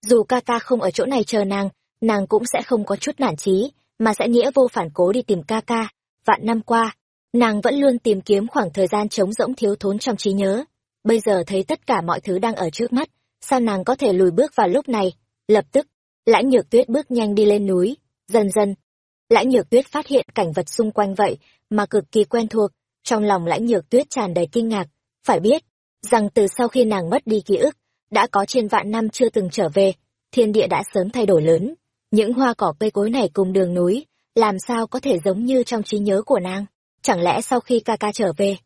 Dù ca ca không ở chỗ này chờ nàng, nàng cũng sẽ không có chút nản chí, mà sẽ nghĩa vô phản cố đi tìm ca ca. Vạn năm qua, nàng vẫn luôn tìm kiếm khoảng thời gian trống rỗng thiếu thốn trong trí nhớ. Bây giờ thấy tất cả mọi thứ đang ở trước mắt, sao nàng có thể lùi bước vào lúc này? Lập tức, lãnh nhược tuyết bước nhanh đi lên núi, dần dần. Lãnh nhược tuyết phát hiện cảnh vật xung quanh vậy, mà cực kỳ quen thuộc, trong lòng lãnh nhược tuyết tràn đầy kinh ngạc, phải biết, rằng từ sau khi nàng mất đi ký ức, đã có trên vạn năm chưa từng trở về, thiên địa đã sớm thay đổi lớn. Những hoa cỏ cây cối này cùng đường núi, làm sao có thể giống như trong trí nhớ của nàng? Chẳng lẽ sau khi ca ca trở về,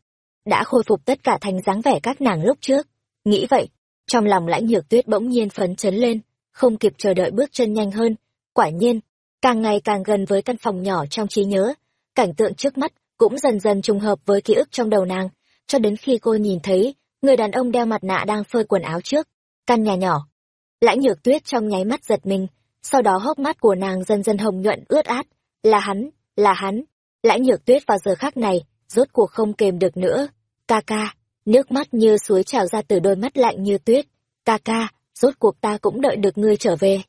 đã khôi phục tất cả thành dáng vẻ các nàng lúc trước? Nghĩ vậy, trong lòng lãnh nhược tuyết bỗng nhiên phấn chấn lên, không kịp chờ đợi bước chân nhanh hơn. Quả nhiên, càng ngày càng gần với căn phòng nhỏ trong trí nhớ, cảnh tượng trước mắt cũng dần dần trùng hợp với ký ức trong đầu nàng, cho đến khi cô nhìn thấy người đàn ông đeo mặt nạ đang phơi quần áo trước căn nhà nhỏ. Lãnh nhược tuyết trong nháy mắt giật mình, sau đó hốc mắt của nàng dần dần hồng nhuận ướt át. Là hắn, là hắn. Lãnh nhược tuyết vào giờ khác này, rốt cuộc không kềm được nữa. Ca ca, nước mắt như suối trào ra từ đôi mắt lạnh như tuyết. Ca ca, rốt cuộc ta cũng đợi được ngươi trở về.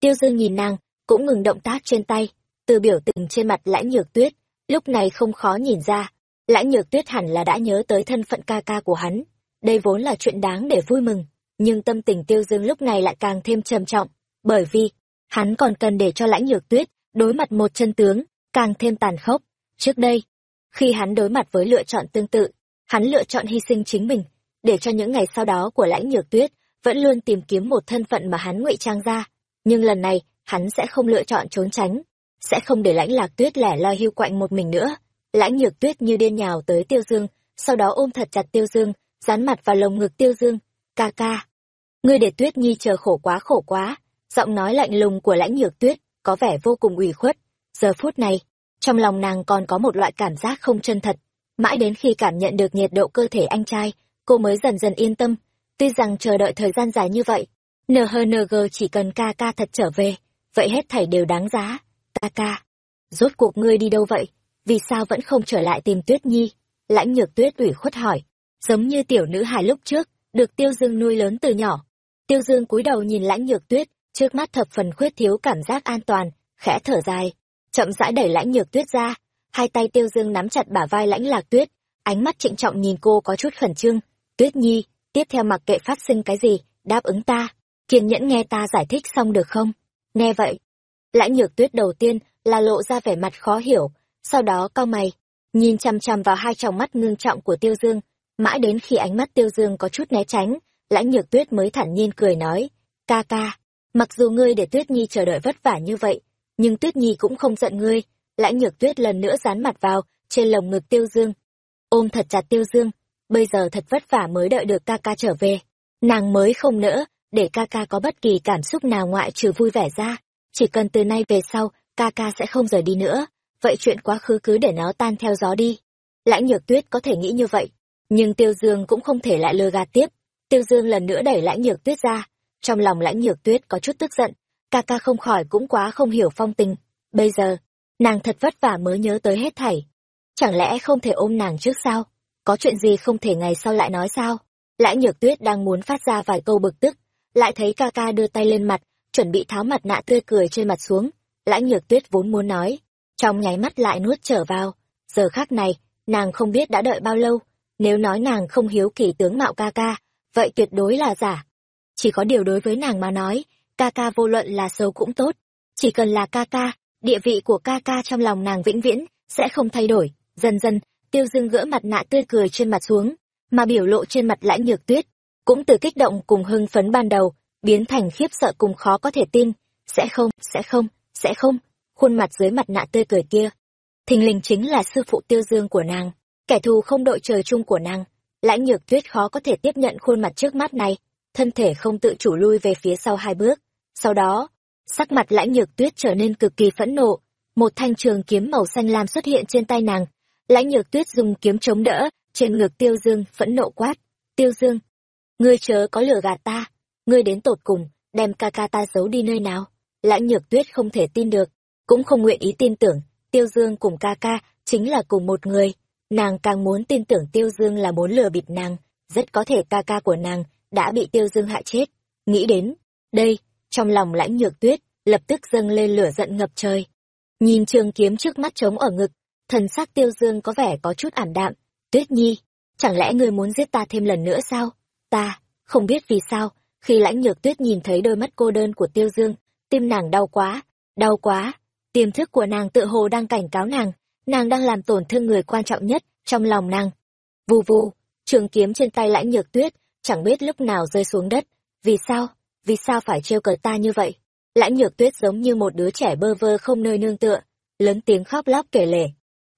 Tiêu dương nhìn nàng, cũng ngừng động tác trên tay, từ biểu tình trên mặt lãnh nhược tuyết, lúc này không khó nhìn ra. Lãnh nhược tuyết hẳn là đã nhớ tới thân phận ca ca của hắn. Đây vốn là chuyện đáng để vui mừng nhưng tâm tình tiêu dương lúc này lại càng thêm trầm trọng, bởi vì, hắn còn cần để cho lãnh nhược tuyết đối mặt một chân tướng, càng thêm tàn khốc. Trước đây, khi hắn đối mặt với lựa chọn tương tự, hắn lựa chọn hy sinh chính mình, để cho những ngày sau đó của lãnh nhược tuyết vẫn luôn tìm kiếm một thân phận mà hắn ngụy trang ra. Nhưng lần này, hắn sẽ không lựa chọn trốn tránh, sẽ không để lãnh lạc tuyết lẻ loi hưu quạnh một mình nữa lãnh nhược tuyết như điên nhào tới tiêu dương sau đó ôm thật chặt tiêu dương dán mặt vào lồng ngực tiêu dương. Ca ca, ngươi để tuyết nhi chờ khổ quá khổ quá. Giọng nói lạnh lùng của lãnh nhược tuyết có vẻ vô cùng ủy khuất. Giờ phút này, trong lòng nàng còn có một loại cảm giác không chân thật. Mãi đến khi cảm nhận được nhiệt độ cơ thể anh trai, cô mới dần dần yên tâm. Tuy rằng chờ đợi thời gian dài như vậy nhng chỉ cần ca ca thật trở về, vậy hết thảy đều đáng giá. Ca ca, rốt cuộc ngươi đi đâu vậy? Vì sao vẫn không trở lại tìm tuyết nhi? Lãnh nhược tuyết ủy khuất hỏi giống như tiểu nữ hài lúc trước, được tiêu dương nuôi lớn từ nhỏ. Tiêu dương cúi đầu nhìn lãnh nhược tuyết, trước mắt thập phần khuyết thiếu cảm giác an toàn, khẽ thở dài, chậm rãi đẩy lãnh nhược tuyết ra, hai tay tiêu dương nắm chặt bả vai lãnh lạc tuyết, ánh mắt trịnh trọng nhìn cô có chút khẩn trương. Tuyết nhi, tiếp theo mặc kệ phát sinh cái gì, đáp ứng ta, kiên nhẫn nghe ta giải thích xong được không? Nghe vậy. Lãnh nhược tuyết đầu tiên là lộ ra vẻ mặt khó hiểu, sau đó cau mày, nhìn chằm chằm vào hai tròng mắt ngưng trọng của tiêu dương mãi đến khi ánh mắt tiêu dương có chút né tránh, lãnh nhược tuyết mới thản nhiên cười nói, ca ca, mặc dù ngươi để tuyết nhi chờ đợi vất vả như vậy, nhưng tuyết nhi cũng không giận ngươi. Lãnh nhược tuyết lần nữa dán mặt vào, trên lồng ngực tiêu dương. Ôm thật chặt tiêu dương, bây giờ thật vất vả mới đợi được ca ca trở về. Nàng mới không nỡ, để ca ca có bất kỳ cảm xúc nào ngoại trừ vui vẻ ra. Chỉ cần từ nay về sau, ca ca sẽ không rời đi nữa. Vậy chuyện quá khứ cứ để nó tan theo gió đi. Lãnh nhược tuyết có thể nghĩ như vậy nhưng tiêu dương cũng không thể lại lừa gạt tiếp. Tiêu dương lần nữa đẩy lãnh nhược tuyết ra. Trong lòng lãnh nhược tuyết có chút tức giận, ca ca không khỏi cũng quá không hiểu phong tình. Bây giờ, nàng thật vất vả mới nhớ tới hết thảy. Chẳng lẽ không thể ôm nàng trước sao? Có chuyện gì không thể ngày sau lại nói sao? Lãnh nhược tuyết đang muốn phát ra vài câu bực tức, lại thấy ca ca đưa tay lên mặt, chuẩn bị tháo mặt nạ tươi cười trên mặt xuống. Lãnh nhược tuyết vốn muốn nói, trong nháy mắt lại nuốt trở vào. Giờ khác này, nàng không biết đã đợi bao lâu nếu nói nàng không hiếu kỳ tướng mạo ca ca vậy tuyệt đối là giả. Chỉ có điều đối với nàng mà nói ca ca vô luận là xấu cũng tốt. Chỉ cần là ca ca địa vị của ca ca trong lòng nàng vĩnh viễn sẽ không thay đổi. Dần dần, tiêu dương gỡ mặt nạ tươi cười trên mặt xuống, mà biểu lộ trên mặt lãnh nhược tuyết cũng từ kích động cùng hưng phấn ban đầu, biến thành khiếp sợ cùng khó có thể tin. Sẽ không sẽ không sẽ không, khuôn mặt dưới mặt nạ tươi cười kia. Thình lình chính là sư phụ tiêu dương của nàng kẻ thù không đội trời chung của nàng. Lãnh nhược tuyết khó có thể tiếp nhận khuôn mặt trước mắt này. Thân thể không tự chủ lui về phía sau hai bước. Sau đó, sắc mặt lãnh nhược tuyết trở nên cực kỳ phẫn nộ. Một thanh trường kiếm màu xanh lam xuất hiện trên tay nàng. Lãnh nhược tuyết dùng kiếm chống đỡ, trên ngực tiêu dương phẫn nộ quát. Tiêu dương, ngươi chớ có lửa gạt ta. Ngươi đến tột cùng, đem ca ca ta giấu đi nơi nào? Lãnh nhược tuyết không thể tin được, cũng không nguyện ý tin tưởng. Tiêu dương cùng ca ca chính là cùng một người nàng càng muốn tin tưởng tiêu dương là muốn lừa bịp nàng, rất có thể ca ca của nàng đã bị tiêu dương hại chết. Nghĩ đến, đây, trong lòng lãnh nhược tuyết, lập tức dâng lên lửa giận ngập trời. Nhìn trường kiếm trước mắt trống ở ngực, thần sắc tiêu dương có vẻ có chút ảm đạm. Tuyết nhi, chẳng lẽ ngươi muốn giết ta thêm lần nữa sao? Ta, không biết vì sao, khi lãnh nhược tuyết nhìn thấy đôi mắt cô đơn của tiêu dương, tim nàng đau quá đau quá. Tiềm thức của nàng tự hồ đang cảnh cáo nàng nàng đang làm tổn thương người quan trọng nhất trong lòng nàng. Vù vù, trường kiếm trên tay lãnh nhược tuyết, chẳng biết lúc nào rơi xuống đất. Vì sao? Vì sao phải trêu cờ ta như vậy? Lãnh nhược tuyết giống như một đứa trẻ bơ vơ không nơi nương tựa, lớn tiếng khóc lóc kể lể.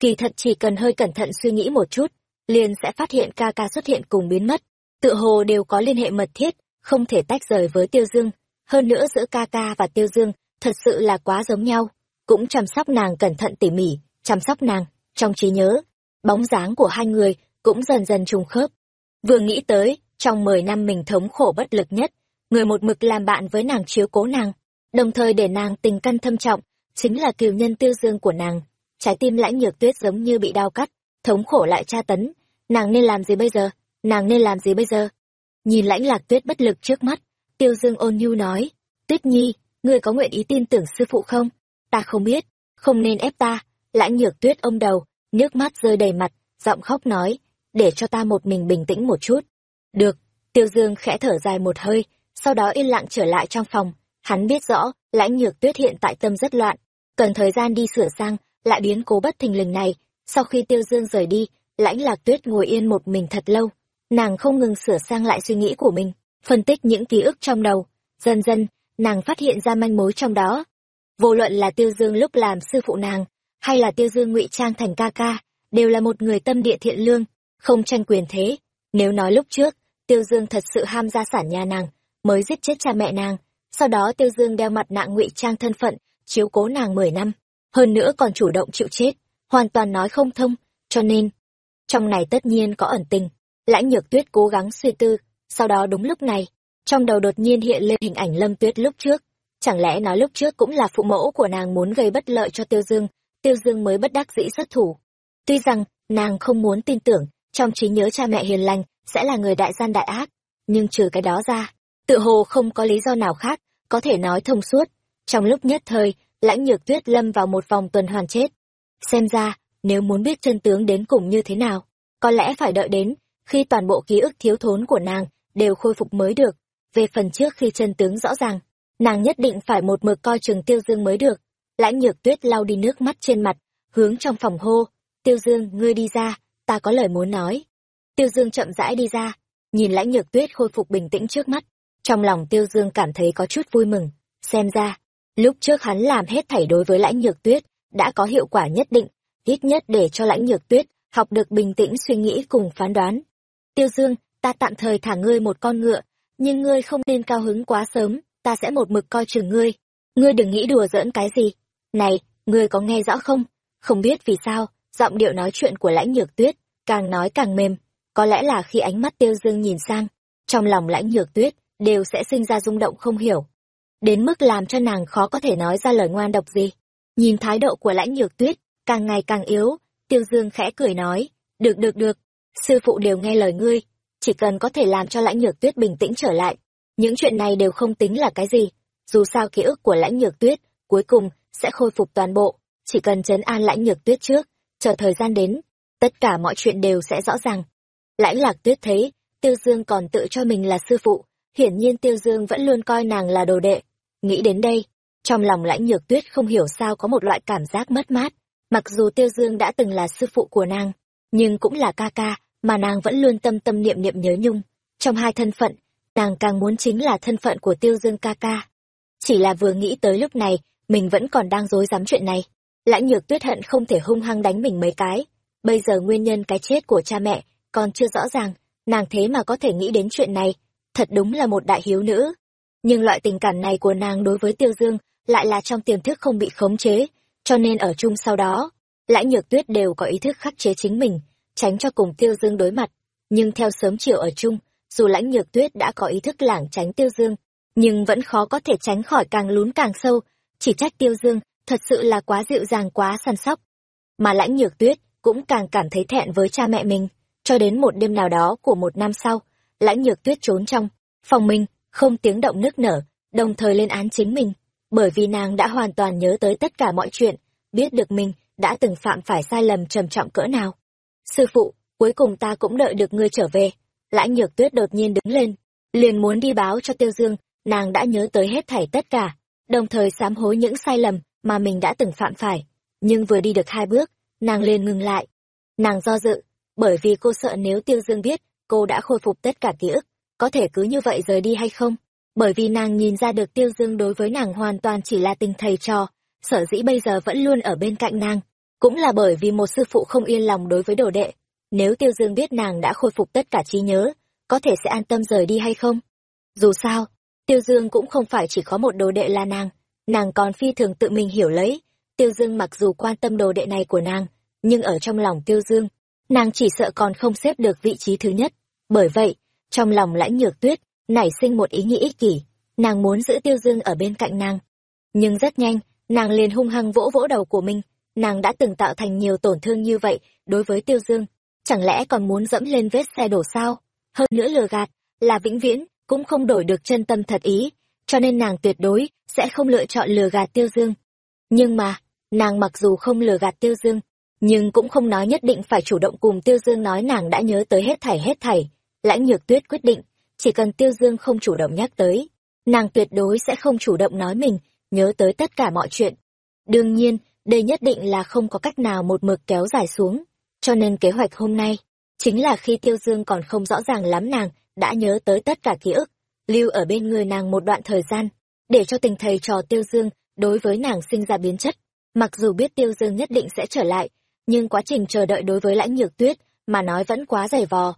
Kỳ thật chỉ cần hơi cẩn thận suy nghĩ một chút, liền sẽ phát hiện ca ca xuất hiện cùng biến mất. Tựa hồ đều có liên hệ mật thiết, không thể tách rời với tiêu dương. Hơn nữa giữa ca ca và tiêu dương thật sự là quá giống nhau. Cũng chăm sóc nàng cẩn thận tỉ mỉ chăm sóc nàng. Trong trí nhớ, bóng dáng của hai người cũng dần dần trùng khớp. Vừa nghĩ tới, trong mười năm mình thống khổ bất lực nhất, người một mực làm bạn với nàng chiếu cố nàng, đồng thời để nàng tình căn thâm trọng, chính là kiều nhân tiêu dương của nàng. Trái tim lãnh nhược tuyết giống như bị đau cắt, thống khổ lại tra tấn. Nàng nên làm gì bây giờ? Nàng nên làm gì bây giờ? Nhìn lãnh lạc tuyết bất lực trước mắt, tiêu dương ôn nhu nói, tuyết nhi, ngươi có nguyện ý tin tưởng sư phụ không? Ta không biết, không nên ép ta lãnh nhược tuyết ôm đầu, nước mắt rơi đầy mặt, giọng khóc nói, để cho ta một mình bình tĩnh một chút. Được. Tiêu dương khẽ thở dài một hơi, sau đó yên lặng trở lại trong phòng. Hắn biết rõ lãnh nhược tuyết hiện tại tâm rất loạn, cần thời gian đi sửa sang, lại biến cố bất thình lình này. Sau khi tiêu dương rời đi, lãnh lạc tuyết ngồi yên một mình thật lâu. Nàng không ngừng sửa sang lại suy nghĩ của mình, phân tích những ký ức trong đầu. Dần dần, nàng phát hiện ra manh mối trong đó. Vô luận là tiêu dương lúc làm sư phụ nàng hay là tiêu dương ngụy trang thành ca ca, đều là một người tâm địa thiện lương, không tranh quyền thế. Nếu nói lúc trước, tiêu dương thật sự ham gia sản nhà nàng, mới giết chết cha mẹ nàng, sau đó tiêu dương đeo mặt nạ ngụy trang thân phận, chiếu cố nàng mười năm, hơn nữa còn chủ động chịu chết, hoàn toàn nói không thông, cho nên, trong này tất nhiên có ẩn tình. Lãnh nhược tuyết cố gắng suy tư, sau đó đúng lúc này, trong đầu đột nhiên hiện lên hình ảnh lâm tuyết lúc trước. Chẳng lẽ nói lúc trước cũng là phụ mẫu của nàng muốn gây bất lợi cho tiêu dương tiêu dương mới bất đắc dĩ xuất thủ. Tuy rằng, nàng không muốn tin tưởng, trong trí nhớ cha mẹ hiền lành sẽ là người đại gian đại ác, nhưng trừ cái đó ra, tự hồ không có lý do nào khác có thể nói thông suốt. Trong lúc nhất thời, lãnh nhược tuyết lâm vào một vòng tuần hoàn chết. Xem ra, nếu muốn biết chân tướng đến cùng như thế nào, có lẽ phải đợi đến khi toàn bộ ký ức thiếu thốn của nàng đều khôi phục mới được. Về phần trước khi chân tướng rõ ràng, nàng nhất định phải một mực coi chừng tiêu dương mới được lãnh nhược tuyết lau đi nước mắt trên mặt, hướng trong phòng hô, tiêu dương, ngươi đi ra, ta có lời muốn nói. Tiêu dương chậm rãi đi ra, nhìn lãnh nhược tuyết khôi phục bình tĩnh trước mắt. Trong lòng tiêu dương cảm thấy có chút vui mừng, xem ra, lúc trước hắn làm hết thảy đối với lãnh nhược tuyết, đã có hiệu quả nhất định, ít nhất để cho lãnh nhược tuyết học được bình tĩnh suy nghĩ cùng phán đoán. Tiêu dương, ta tạm thời thả ngươi một con ngựa, nhưng ngươi không nên cao hứng quá sớm, ta sẽ một mực coi chừng ngươi. Ngươi đừng nghĩ đùa giỡn cái gì này, ngươi có nghe rõ không? Không biết vì sao, giọng điệu nói chuyện của lãnh nhược tuyết càng nói càng mềm. Có lẽ là khi ánh mắt tiêu dương nhìn sang, trong lòng lãnh nhược tuyết đều sẽ sinh ra rung động không hiểu. Đến mức làm cho nàng khó có thể nói ra lời ngoan độc gì. Nhìn thái độ của lãnh nhược tuyết càng ngày càng yếu, tiêu dương khẽ cười nói, được được được, sư phụ đều nghe lời ngươi, chỉ cần có thể làm cho lãnh nhược tuyết bình tĩnh trở lại, những chuyện này đều không tính là cái gì. Dù sao ký ức của lãnh nhược tuyết cuối cùng sẽ khôi phục toàn bộ. Chỉ cần chấn an lãnh nhược tuyết trước, chờ thời gian đến, tất cả mọi chuyện đều sẽ rõ ràng. Lãnh lạc tuyết thấy, tiêu dương còn tự cho mình là sư phụ, hiển nhiên tiêu dương vẫn luôn coi nàng là đồ đệ. Nghĩ đến đây, trong lòng lãnh nhược tuyết không hiểu sao có một loại cảm giác mất mát. Mặc dù tiêu dương đã từng là sư phụ của nàng, nhưng cũng là ca ca mà nàng vẫn luôn tâm tâm niệm niệm nhớ nhung. Trong hai thân phận, nàng càng muốn chính là thân phận của tiêu dương ca ca. Chỉ là vừa nghĩ tới lúc này mình vẫn còn đang dối dám chuyện này. Lãnh nhược tuyết hận không thể hung hăng đánh mình mấy cái. Bây giờ nguyên nhân cái chết của cha mẹ còn chưa rõ ràng, nàng thế mà có thể nghĩ đến chuyện này, thật đúng là một đại hiếu nữ. Nhưng loại tình cảm này của nàng đối với tiêu dương lại là trong tiềm thức không bị khống chế, cho nên ở chung sau đó, lãnh nhược tuyết đều có ý thức khắc chế chính mình, tránh cho cùng tiêu dương đối mặt. Nhưng theo sớm chiều ở chung, dù lãnh nhược tuyết đã có ý thức lảng tránh tiêu dương, nhưng vẫn khó có thể tránh khỏi càng lún càng sâu chỉ trách tiêu dương, thật sự là quá dịu dàng, quá săn sóc. Mà lãnh nhược tuyết cũng càng cảm thấy thẹn với cha mẹ mình. Cho đến một đêm nào đó của một năm sau, lãnh nhược tuyết trốn trong phòng mình, không tiếng động nức nở, đồng thời lên án chính mình. Bởi vì nàng đã hoàn toàn nhớ tới tất cả mọi chuyện, biết được mình đã từng phạm phải sai lầm trầm trọng cỡ nào. Sư phụ, cuối cùng ta cũng đợi được ngươi trở về. Lãnh nhược tuyết đột nhiên đứng lên, liền muốn đi báo cho tiêu dương, nàng đã nhớ tới hết thảy tất cả đồng thời sám hối những sai lầm mà mình đã từng phạm phải. Nhưng vừa đi được hai bước, nàng liền ngừng lại. Nàng do dự, bởi vì cô sợ nếu tiêu dương biết cô đã khôi phục tất cả ký ức, có thể cứ như vậy rời đi hay không? Bởi vì nàng nhìn ra được tiêu dương đối với nàng hoàn toàn chỉ là tình thầy trò, sở dĩ bây giờ vẫn luôn ở bên cạnh nàng. Cũng là bởi vì một sư phụ không yên lòng đối với đồ đệ, nếu tiêu dương biết nàng đã khôi phục tất cả trí nhớ, có thể sẽ an tâm rời đi hay không? Dù sao tiêu dương cũng không phải chỉ có một đồ đệ là nàng nàng còn phi thường tự mình hiểu lấy. Tiêu dương mặc dù quan tâm đồ đệ này của nàng, nhưng ở trong lòng tiêu dương, nàng chỉ sợ còn không xếp được vị trí thứ nhất. Bởi vậy, trong lòng lãnh nhược tuyết, nảy sinh một ý nghĩ ích kỷ. Nàng muốn giữ tiêu dương ở bên cạnh nàng. Nhưng rất nhanh, nàng liền hung hăng vỗ vỗ đầu của mình. Nàng đã từng tạo thành nhiều tổn thương như vậy đối với tiêu dương. Chẳng lẽ còn muốn dẫm lên vết xe đổ sao? Hơn nữa lừa gạt là vĩnh viễn cũng không đổi được chân tâm thật ý, cho nên nàng tuyệt đối sẽ không lựa chọn lừa gạt tiêu dương. Nhưng mà, nàng mặc dù không lừa gạt tiêu dương, nhưng cũng không nói nhất định phải chủ động cùng tiêu dương nói nàng đã nhớ tới hết thảy hết thảy. Lãnh nhược tuyết quyết định, chỉ cần tiêu dương không chủ động nhắc tới, nàng tuyệt đối sẽ không chủ động nói mình, nhớ tới tất cả mọi chuyện. Đương nhiên, đây nhất định là không có cách nào một mực kéo dài xuống. Cho nên kế hoạch hôm nay, chính là khi tiêu dương còn không rõ ràng lắm nàng đã nhớ tới tất cả ký ức lưu ở bên người nàng một đoạn thời gian để cho tình thầy trò tiêu dương đối với nàng sinh ra biến chất. Mặc dù biết Tiêu Dương nhất định sẽ trở lại, nhưng quá trình chờ đợi đối với lãnh nhược tuyết mà nói vẫn quá dày vò.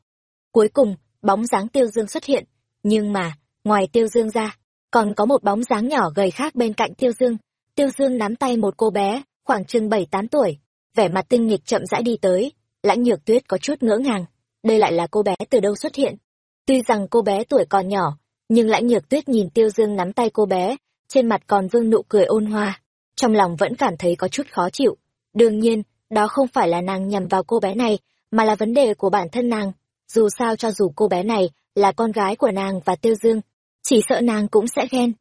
Cuối cùng, bóng dáng Tiêu Dương xuất hiện, nhưng mà, ngoài Tiêu Dương ra, còn có một bóng dáng nhỏ gầy khác bên cạnh Tiêu Dương. Tiêu Dương nắm tay một cô bé, khoảng chừng bảy tám tuổi, vẻ mặt tinh nghịch chậm rãi đi tới, lãnh nhược tuyết có chút ngỡ ngàng, đây lại là cô bé từ đâu xuất hiện. Tuy rằng cô bé tuổi còn nhỏ, nhưng lãnh nhược tuyết nhìn Tiêu Dương nắm tay cô bé, trên mặt còn vương nụ cười ôn hoa, trong lòng vẫn cảm thấy có chút khó chịu. Đương nhiên, đó không phải là nàng nhằm vào cô bé này, mà là vấn đề của bản thân nàng. Dù sao cho dù cô bé này là con gái của nàng và Tiêu Dương, chỉ sợ nàng cũng sẽ ghen.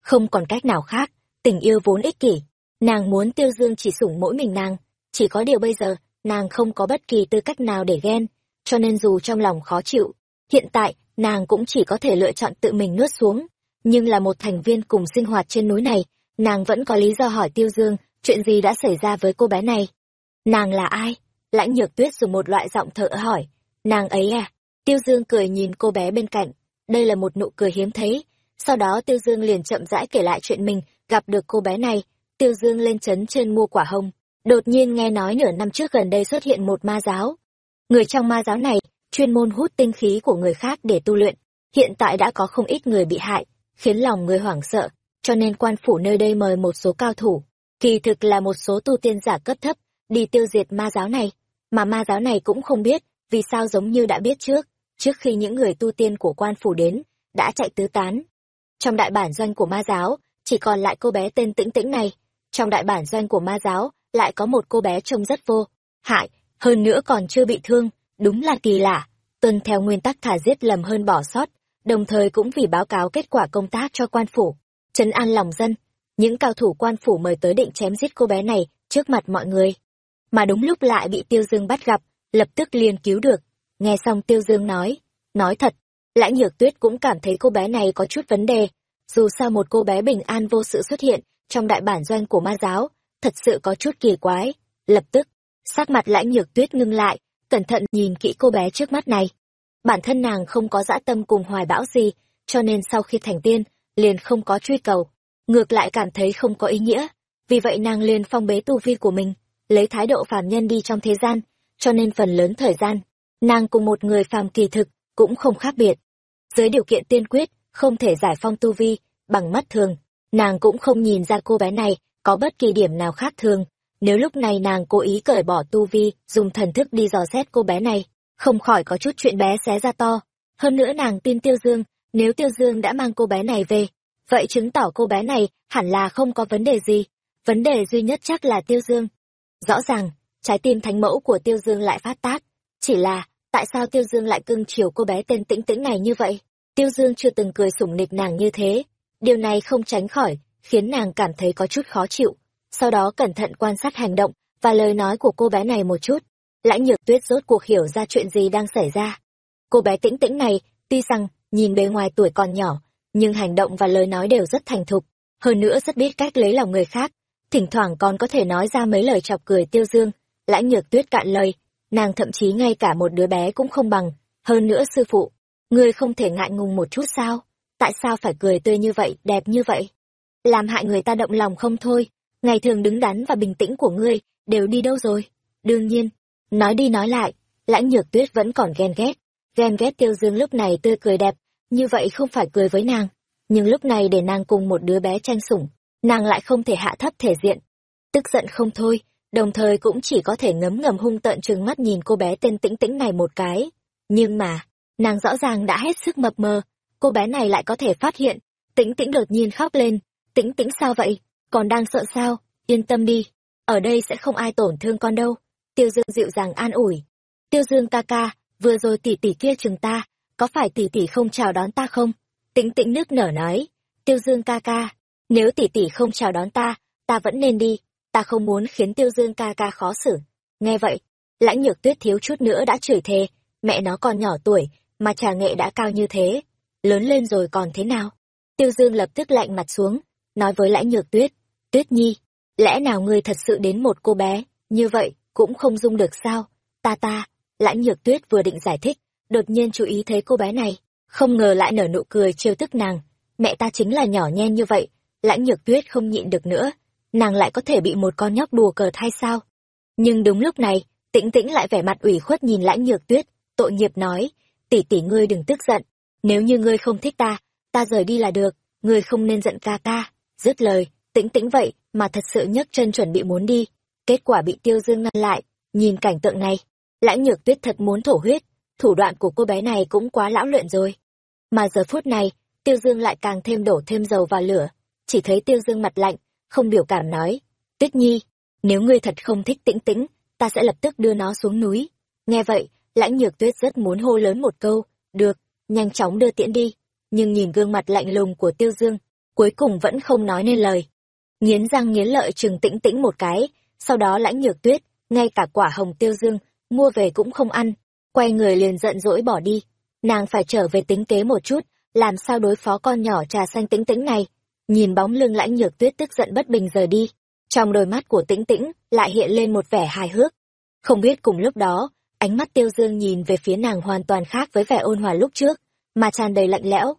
Không còn cách nào khác, tình yêu vốn ích kỷ. Nàng muốn Tiêu Dương chỉ sủng mỗi mình nàng, chỉ có điều bây giờ, nàng không có bất kỳ tư cách nào để ghen, cho nên dù trong lòng khó chịu, hiện tại, nàng cũng chỉ có thể lựa chọn tự mình nuốt xuống. Nhưng là một thành viên cùng sinh hoạt trên núi này, nàng vẫn có lý do hỏi Tiêu Dương, chuyện gì đã xảy ra với cô bé này. Nàng là ai? Lãnh nhược tuyết dùng một loại giọng thở hỏi. Nàng ấy à? Tiêu Dương cười nhìn cô bé bên cạnh. Đây là một nụ cười hiếm thấy. Sau đó Tiêu Dương liền chậm rãi kể lại chuyện mình, gặp được cô bé này. Tiêu Dương lên chấn trên mua quả hồng. Đột nhiên nghe nói nửa năm trước gần đây xuất hiện một ma giáo. Người trong ma giáo này, chuyên môn hút tinh khí của người khác để tu luyện. Hiện tại đã có không ít người bị hại, khiến lòng người hoảng sợ, cho nên quan phủ nơi đây mời một số cao thủ. Kỳ thực là một số tu tiên giả cấp thấp, đi tiêu diệt ma giáo này. Mà ma giáo này cũng không biết, vì sao giống như đã biết trước, trước khi những người tu tiên của quan phủ đến, đã chạy tứ tán. Trong đại bản doanh của ma giáo, chỉ còn lại cô bé tên tĩnh tĩnh này. Trong đại bản doanh của ma giáo, lại có một cô bé trông rất vô, hại, hơn nữa còn chưa bị thương, đúng là kỳ lạ. Tuân theo nguyên tắc thả giết lầm hơn bỏ sót, đồng thời cũng vì báo cáo kết quả công tác cho quan phủ, trấn an lòng dân. Những cao thủ quan phủ mời tới định chém giết cô bé này trước mặt mọi người mà đúng lúc lại bị Tiêu Dương bắt gặp, lập tức liền cứu được. Nghe xong Tiêu Dương nói, nói thật, Lãnh Nhược Tuyết cũng cảm thấy cô bé này có chút vấn đề, dù sao một cô bé bình an vô sự xuất hiện trong đại bản doanh của ma giáo, thật sự có chút kỳ quái. Lập tức, sắc mặt Lãnh Nhược Tuyết ngưng lại, cẩn thận nhìn kỹ cô bé trước mắt này. Bản thân nàng không có dã tâm cùng hoài bão gì, cho nên sau khi thành tiên, liền không có truy cầu, ngược lại cảm thấy không có ý nghĩa, vì vậy nàng liền phong bế tu vi của mình lấy thái độ phàm nhân đi trong thế gian, cho nên phần lớn thời gian, nàng cùng một người phàm kỳ thực cũng không khác biệt. Dưới điều kiện tiên quyết, không thể giải phong tu vi, bằng mắt thường, nàng cũng không nhìn ra cô bé này có bất kỳ điểm nào khác thường. Nếu lúc này nàng cố ý cởi bỏ tu vi, dùng thần thức đi dò xét cô bé này, không khỏi có chút chuyện bé xé ra to. Hơn nữa nàng tin Tiêu Dương, nếu Tiêu Dương đã mang cô bé này về, vậy chứng tỏ cô bé này hẳn là không có vấn đề gì. Vấn đề duy nhất chắc là Tiêu Dương. Rõ ràng, trái tim thánh mẫu của Tiêu Dương lại phát tác. Chỉ là, tại sao Tiêu Dương lại cưng chiều cô bé tên tĩnh tĩnh này như vậy? Tiêu Dương chưa từng cười sủng nịch nàng như thế. Điều này không tránh khỏi, khiến nàng cảm thấy có chút khó chịu. Sau đó cẩn thận quan sát hành động và lời nói của cô bé này một chút. Lãnh nhược tuyết rốt cuộc hiểu ra chuyện gì đang xảy ra. Cô bé tĩnh tĩnh này, tuy rằng, nhìn bề ngoài tuổi còn nhỏ, nhưng hành động và lời nói đều rất thành thục. Hơn nữa rất biết cách lấy lòng người khác, thỉnh thoảng còn có thể nói ra mấy lời chọc cười tiêu dương. Lãnh nhược tuyết cạn lời. Nàng thậm chí ngay cả một đứa bé cũng không bằng. Hơn nữa sư phụ ngươi không thể ngại ngùng một chút sao? Tại sao phải cười tươi như vậy đẹp như vậy? Làm hại người ta động lòng không thôi ngày thường đứng đắn và bình tĩnh của ngươi đều đi đâu rồi? Đương nhiên nói đi nói lại lãnh nhược tuyết vẫn còn ghen ghét. Ghen ghét tiêu dương lúc này tươi cười đẹp như vậy không phải cười với nàng. Nhưng lúc này để nàng cùng một đứa bé tranh sủng nàng lại không thể hạ thấp thể diện. Tức giận không thôi, đồng thời cũng chỉ có thể ngấm ngầm hung tợn trừng mắt nhìn cô bé tên tĩnh tĩnh này một cái. Nhưng mà, nàng rõ ràng đã hết sức mập mờ, cô bé này lại có thể phát hiện, tĩnh tĩnh đột nhiên khóc lên, tĩnh tĩnh sao vậy, còn đang sợ sao, yên tâm đi, ở đây sẽ không ai tổn thương con đâu. Tiêu Dương dịu dàng an ủi. Tiêu Dương ca ca, vừa rồi tỷ tỷ kia chừng ta, có phải tỷ tỷ không chào đón ta không? Tĩnh tĩnh nước nở nói. Tiêu Dương ca ca, nếu tỷ tỷ không chào đón ta, ta vẫn nên đi, ta không muốn khiến tiêu dương ca ca khó xử. Nghe vậy, lãnh nhược tuyết thiếu chút nữa đã chửi thề, mẹ nó còn nhỏ tuổi, mà trà nghệ đã cao như thế. Lớn lên rồi còn thế nào? Tiêu dương lập tức lạnh mặt xuống, nói với lãnh nhược tuyết, tuyết nhi, lẽ nào ngươi thật sự đến một cô bé, như vậy, cũng không dung được sao? Ta ta, lãnh nhược tuyết vừa định giải thích, đột nhiên chú ý thấy cô bé này, không ngờ lại nở nụ cười trêu tức nàng. Mẹ ta chính là nhỏ nhen như vậy, lãnh nhược tuyết không nhịn được nữa nàng lại có thể bị một con nhóc đùa cợt hay sao nhưng đúng lúc này tĩnh tĩnh lại vẻ mặt ủy khuất nhìn lãnh nhược tuyết tội nghiệp nói tỷ tỷ ngươi đừng tức giận nếu như ngươi không thích ta ta rời đi là được ngươi không nên giận ca ca dứt lời tĩnh tĩnh vậy mà thật sự nhấc chân chuẩn bị muốn đi. Kết quả bị tiêu dương ngăn lại, nhìn cảnh tượng này, lãnh nhược tuyết thật muốn thổ huyết, thủ đoạn của cô bé này cũng quá lão luyện rồi. Mà giờ phút này, tiêu dương lại càng thêm đổ thêm dầu vào lửa, chỉ thấy tiêu dương mặt lạnh, không biểu cảm nói, tuyết nhi, nếu ngươi thật không thích tĩnh tĩnh, ta sẽ lập tức đưa nó xuống núi. Nghe vậy, lãnh nhược tuyết rất muốn hô lớn một câu, được, nhanh chóng đưa tiễn đi. Nhưng nhìn gương mặt lạnh lùng của tiêu dương, cuối cùng vẫn không nói nên lời nghiến răng nghiến lợi chừng tĩnh tĩnh một cái, sau đó lãnh nhược tuyết, ngay cả quả hồng tiêu dương, mua về cũng không ăn, quay người liền giận dỗi bỏ đi. Nàng phải trở về tính kế một chút, làm sao đối phó con nhỏ trà xanh tĩnh tĩnh này. Nhìn bóng lưng lãnh nhược tuyết tức giận bất bình rời đi, trong đôi mắt của tĩnh tĩnh lại hiện lên một vẻ hài hước. Không biết cùng lúc đó, ánh mắt tiêu dương nhìn về phía nàng hoàn toàn khác với vẻ ôn hòa lúc trước, mà tràn đầy lạnh lẽo.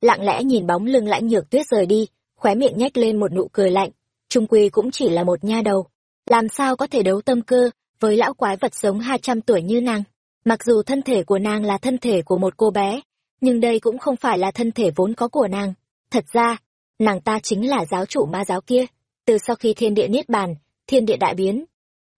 Lặng lẽ nhìn bóng lưng lãnh nhược tuyết rời đi khóe miệng nhếch lên một nụ cười lạnh. Trung quy cũng chỉ là một nha đầu. Làm sao có thể đấu tâm cơ với lão quái vật sống hai trăm tuổi như nàng? Mặc dù thân thể của nàng là thân thể của một cô bé, nhưng đây cũng không phải là thân thể vốn có của nàng. Thật ra, nàng ta chính là giáo chủ ma giáo kia. Từ sau khi thiên địa niết bàn, thiên địa đại biến,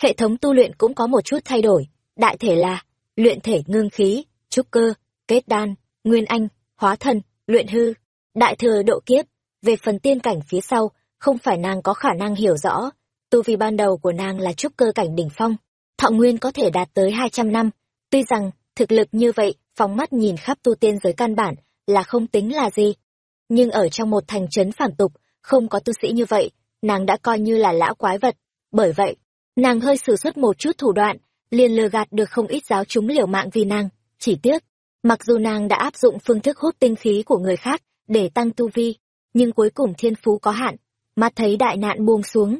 hệ thống tu luyện cũng có một chút thay đổi. Đại thể là luyện thể ngưng khí, trúc cơ, kết đan, nguyên anh, hóa thần luyện hư. Đại thừa độ kiếp về phần tiên cảnh phía sau, không phải nàng có khả năng hiểu rõ, tu vi ban đầu của nàng là trúc cơ cảnh đỉnh phong, thọ nguyên có thể đạt tới hai trăm năm. Tuy rằng, thực lực như vậy, phóng mắt nhìn khắp tu tiên giới căn bản là không tính là gì. Nhưng ở trong một thành trấn phản tục, không có tu sĩ như vậy, nàng đã coi như là lão quái vật. Bởi vậy, nàng hơi sử xuất một chút thủ đoạn, liền lừa gạt được không ít giáo chúng liều mạng vì nàng. Chỉ tiếc, mặc dù nàng đã áp dụng phương thức hút tinh khí của người khác để tăng tu vi nhưng cuối cùng thiên phú có hạn, mắt thấy đại nạn buông xuống.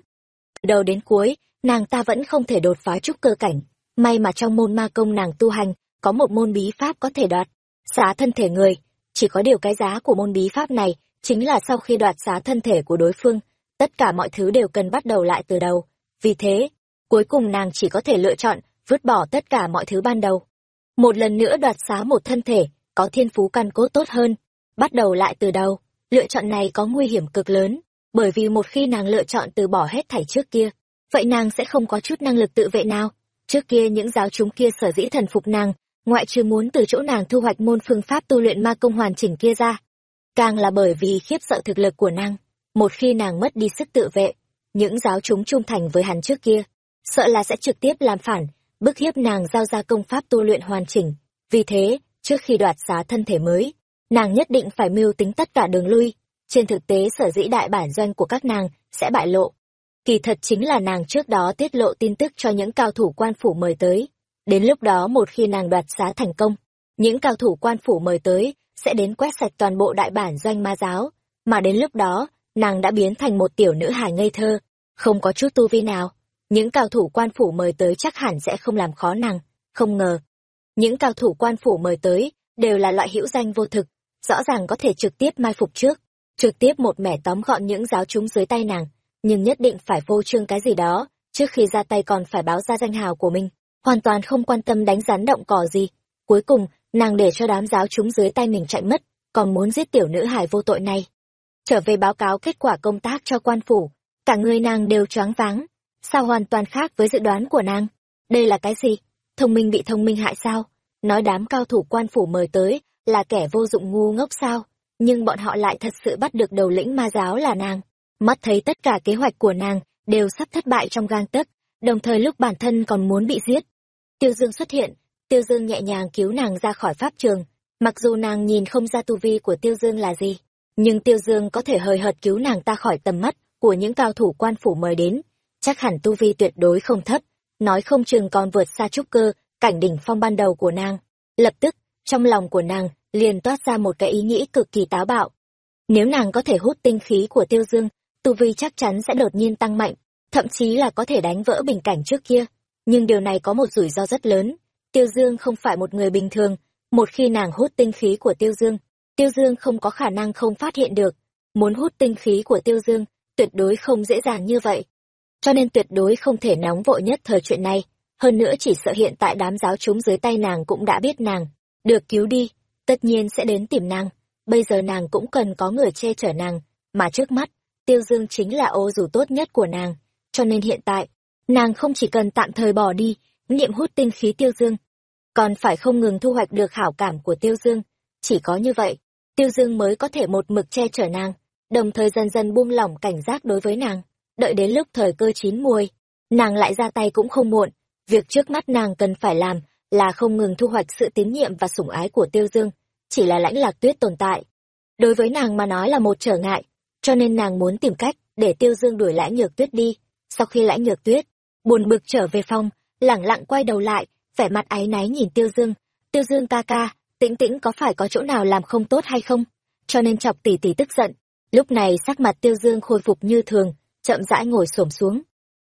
Từ đầu đến cuối, nàng ta vẫn không thể đột phá trúc cơ cảnh. May mà trong môn ma công nàng tu hành, có một môn bí pháp có thể đoạt xá thân thể người. Chỉ có điều cái giá của môn bí pháp này chính là sau khi đoạt xá thân thể của đối phương, tất cả mọi thứ đều cần bắt đầu lại từ đầu. Vì thế, cuối cùng nàng chỉ có thể lựa chọn vứt bỏ tất cả mọi thứ ban đầu. Một lần nữa đoạt xá một thân thể, có thiên phú căn cốt tốt hơn, bắt đầu lại từ đầu lựa chọn này có nguy hiểm cực lớn, bởi vì một khi nàng lựa chọn từ bỏ hết thảy trước kia, vậy nàng sẽ không có chút năng lực tự vệ nào. Trước kia những giáo chúng kia sở dĩ thần phục nàng, ngoại trừ muốn từ chỗ nàng thu hoạch môn phương pháp tu luyện ma công hoàn chỉnh kia ra. Càng là bởi vì khiếp sợ thực lực của nàng, một khi nàng mất đi sức tự vệ, những giáo chúng trung thành với hắn trước kia, sợ là sẽ trực tiếp làm phản, bức hiếp nàng giao ra công pháp tu luyện hoàn chỉnh. Vì thế, trước khi đoạt xá thân thể mới nàng nhất định phải mưu tính tất cả đường lui. Trên thực tế, sở dĩ đại bản doanh của các nàng sẽ bại lộ. Kỳ thật chính là nàng trước đó tiết lộ tin tức cho những cao thủ quan phủ mời tới. Đến lúc đó một khi nàng đoạt xá thành công, những cao thủ quan phủ mời tới sẽ đến quét sạch toàn bộ đại bản doanh ma giáo. Mà đến lúc đó, nàng đã biến thành một tiểu nữ hài ngây thơ, không có chút tu vi nào. Những cao thủ quan phủ mời tới chắc hẳn sẽ không làm khó nàng, không ngờ. Những cao thủ quan phủ mời tới đều là loại hữu danh vô thực rõ ràng có thể trực tiếp mai phục trước, trực tiếp một mẻ tóm gọn những giáo chúng dưới tay nàng, nhưng nhất định phải vô trương cái gì đó, trước khi ra tay còn phải báo ra danh hào của mình, hoàn toàn không quan tâm đánh rắn động cỏ gì. Cuối cùng, nàng để cho đám giáo chúng dưới tay mình chạy mất, còn muốn giết tiểu nữ hải vô tội này. Trở về báo cáo kết quả công tác cho quan phủ, cả người nàng đều choáng váng, sao hoàn toàn khác với dự đoán của nàng? Đây là cái gì? Thông minh bị thông minh hại sao? Nói đám cao thủ quan phủ mời tới là kẻ vô dụng ngu ngốc sao? Nhưng bọn họ lại thật sự bắt được đầu lĩnh ma giáo là nàng. Mắt thấy tất cả kế hoạch của nàng đều sắp thất bại trong gang tấc, đồng thời lúc bản thân còn muốn bị giết, tiêu dương xuất hiện. Tiêu dương nhẹ nhàng cứu nàng ra khỏi pháp trường. Mặc dù nàng nhìn không ra tu vi của tiêu dương là gì, nhưng tiêu dương có thể hời hợt cứu nàng ta khỏi tầm mắt của những cao thủ quan phủ mời đến. Chắc hẳn tu vi tuyệt đối không thấp. Nói không chừng còn vượt xa trúc cơ, cảnh đỉnh phong ban đầu của nàng. Lập tức trong lòng của nàng liền toát ra một cái ý nghĩ cực kỳ táo bạo. Nếu nàng có thể hút tinh khí của tiêu dương tu vi chắc chắn sẽ đột nhiên tăng mạnh thậm chí là có thể đánh vỡ bình cảnh trước kia. Nhưng điều này có một rủi ro rất lớn. Tiêu dương không phải một người bình thường. Một khi nàng hút tinh khí của tiêu dương tiêu dương không có khả năng không phát hiện được. Muốn hút tinh khí của Tiêu Dương, tuyệt đối không dễ dàng như vậy. Cho nên tuyệt đối không thể nóng vội nhất thời chuyện này, hơn nữa chỉ sợ hiện tại đám giáo chúng dưới tay nàng cũng đã biết nàng, được cứu đi, tất nhiên sẽ đến tìm nàng, bây giờ nàng cũng cần có người che chở nàng, mà trước mắt, Tiêu Dương chính là ô dù tốt nhất của nàng, cho nên hiện tại, nàng không chỉ cần tạm thời bỏ đi, niệm hút tinh khí Tiêu Dương, còn phải không ngừng thu hoạch được hảo cảm của Tiêu Dương, chỉ có như vậy, Tiêu Dương mới có thể một mực che chở nàng, đồng thời dần dần buông lỏng cảnh giác đối với nàng, đợi đến lúc thời cơ chín muồi, nàng lại ra tay cũng không muộn, việc trước mắt nàng cần phải làm là không ngừng thu hoạch sự tín nhiệm và sủng ái của Tiêu Dương, chỉ là lãnh lạc tuyết tồn tại. Đối với nàng mà nói là một trở ngại, cho nên nàng muốn tìm cách để Tiêu Dương đuổi lãnh nhược tuyết đi. Sau khi lãnh nhược tuyết, buồn bực trở về phòng, lẳng lặng quay đầu lại, vẻ mặt áy náy nhìn Tiêu Dương. Tiêu Dương ca ca, tĩnh tĩnh có phải có chỗ nào làm không tốt hay không? Cho nên chọc tỷ tỷ tức giận. Lúc này sắc mặt Tiêu Dương khôi phục như thường, chậm rãi ngồi xổm xuống.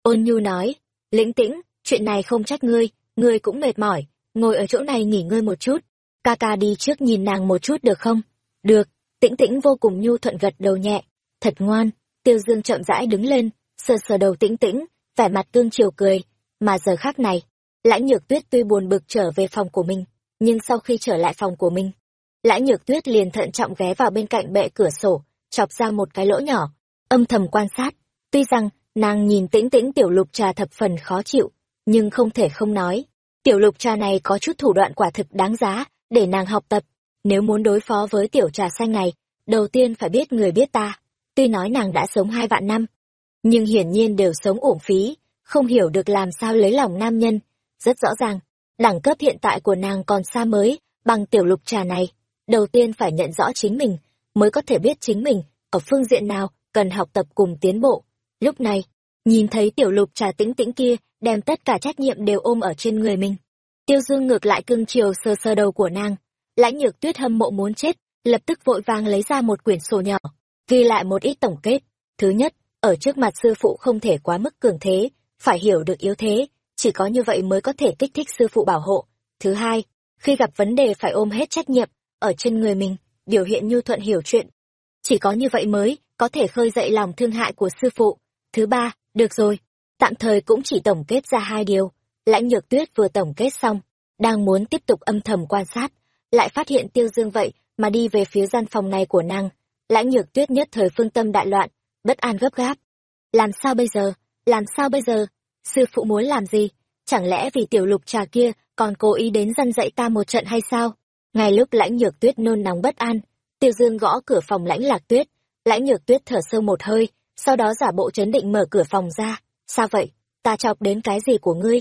Ôn Nhu nói, lĩnh tĩnh, chuyện này không trách ngươi, ngươi cũng mệt mỏi, ngồi ở chỗ này nghỉ ngơi một chút. Ca ca đi trước nhìn nàng một chút được không? Được, tĩnh tĩnh vô cùng nhu thuận gật đầu nhẹ. Thật ngoan, Tiêu Dương chậm rãi đứng lên, sờ sờ đầu tĩnh tĩnh, vẻ mặt tương chiều cười. Mà giờ khác này, lãnh nhược tuyết tuy buồn bực trở về phòng của mình, nhưng sau khi trở lại phòng của mình, lãnh nhược tuyết liền thận trọng ghé vào bên cạnh bệ cửa sổ, chọc ra một cái lỗ nhỏ, âm thầm quan sát. Tuy rằng, nàng nhìn tĩnh tĩnh tiểu lục trà thập phần khó chịu, nhưng không thể không nói. Tiểu lục trà này có chút thủ đoạn quả thực đáng giá, để nàng học tập. Nếu muốn đối phó với tiểu trà xanh này, đầu tiên phải biết người biết ta. Tuy nói nàng đã sống hai vạn năm, nhưng hiển nhiên đều sống uổng phí, không hiểu được làm sao lấy lòng nam nhân. Rất rõ ràng, đẳng cấp hiện tại của nàng còn xa mới, bằng tiểu lục trà này. Đầu tiên phải nhận rõ chính mình, mới có thể biết chính mình, ở phương diện nào, cần học tập cùng tiến bộ. Lúc này, nhìn thấy tiểu lục trà tĩnh tĩnh kia, đem tất cả trách nhiệm đều ôm ở trên người mình. Tiêu Dương ngược lại cưng chiều sơ sơ đầu của nàng. Lãnh nhược tuyết hâm mộ muốn chết, lập tức vội vàng lấy ra một quyển sổ nhỏ, ghi lại một ít tổng kết. Thứ nhất, ở trước mặt sư phụ không thể quá mức cường thế, phải hiểu được yếu thế, chỉ có như vậy mới có thể kích thích sư phụ bảo hộ. Thứ hai, khi gặp vấn đề phải ôm hết trách nhiệm, ở trên người mình, biểu hiện nhu thuận hiểu chuyện. Chỉ có như vậy mới có thể khơi dậy lòng thương hại của sư phụ. Thứ ba, được rồi, tạm thời cũng chỉ tổng kết ra hai điều. Lãnh nhược tuyết vừa tổng kết xong, đang muốn tiếp tục âm thầm quan sát, lại phát hiện tiêu dương vậy mà đi về phía gian phòng này của nàng. Lãnh nhược tuyết nhất thời phương tâm đại loạn, bất an gấp gáp. Làm sao bây giờ? Làm sao bây giờ? Sư phụ muốn làm gì? Chẳng lẽ vì tiểu lục trà kia còn cố ý đến dân dạy ta một trận hay sao? Ngay lúc lãnh nhược tuyết nôn nóng bất an, tiêu dương gõ cửa phòng lãnh lạc tuyết. Lãnh nhược tuyết thở sâu một hơi, sau đó giả bộ chấn định mở cửa phòng ra. Sao vậy? Ta chọc đến cái gì của ngươi?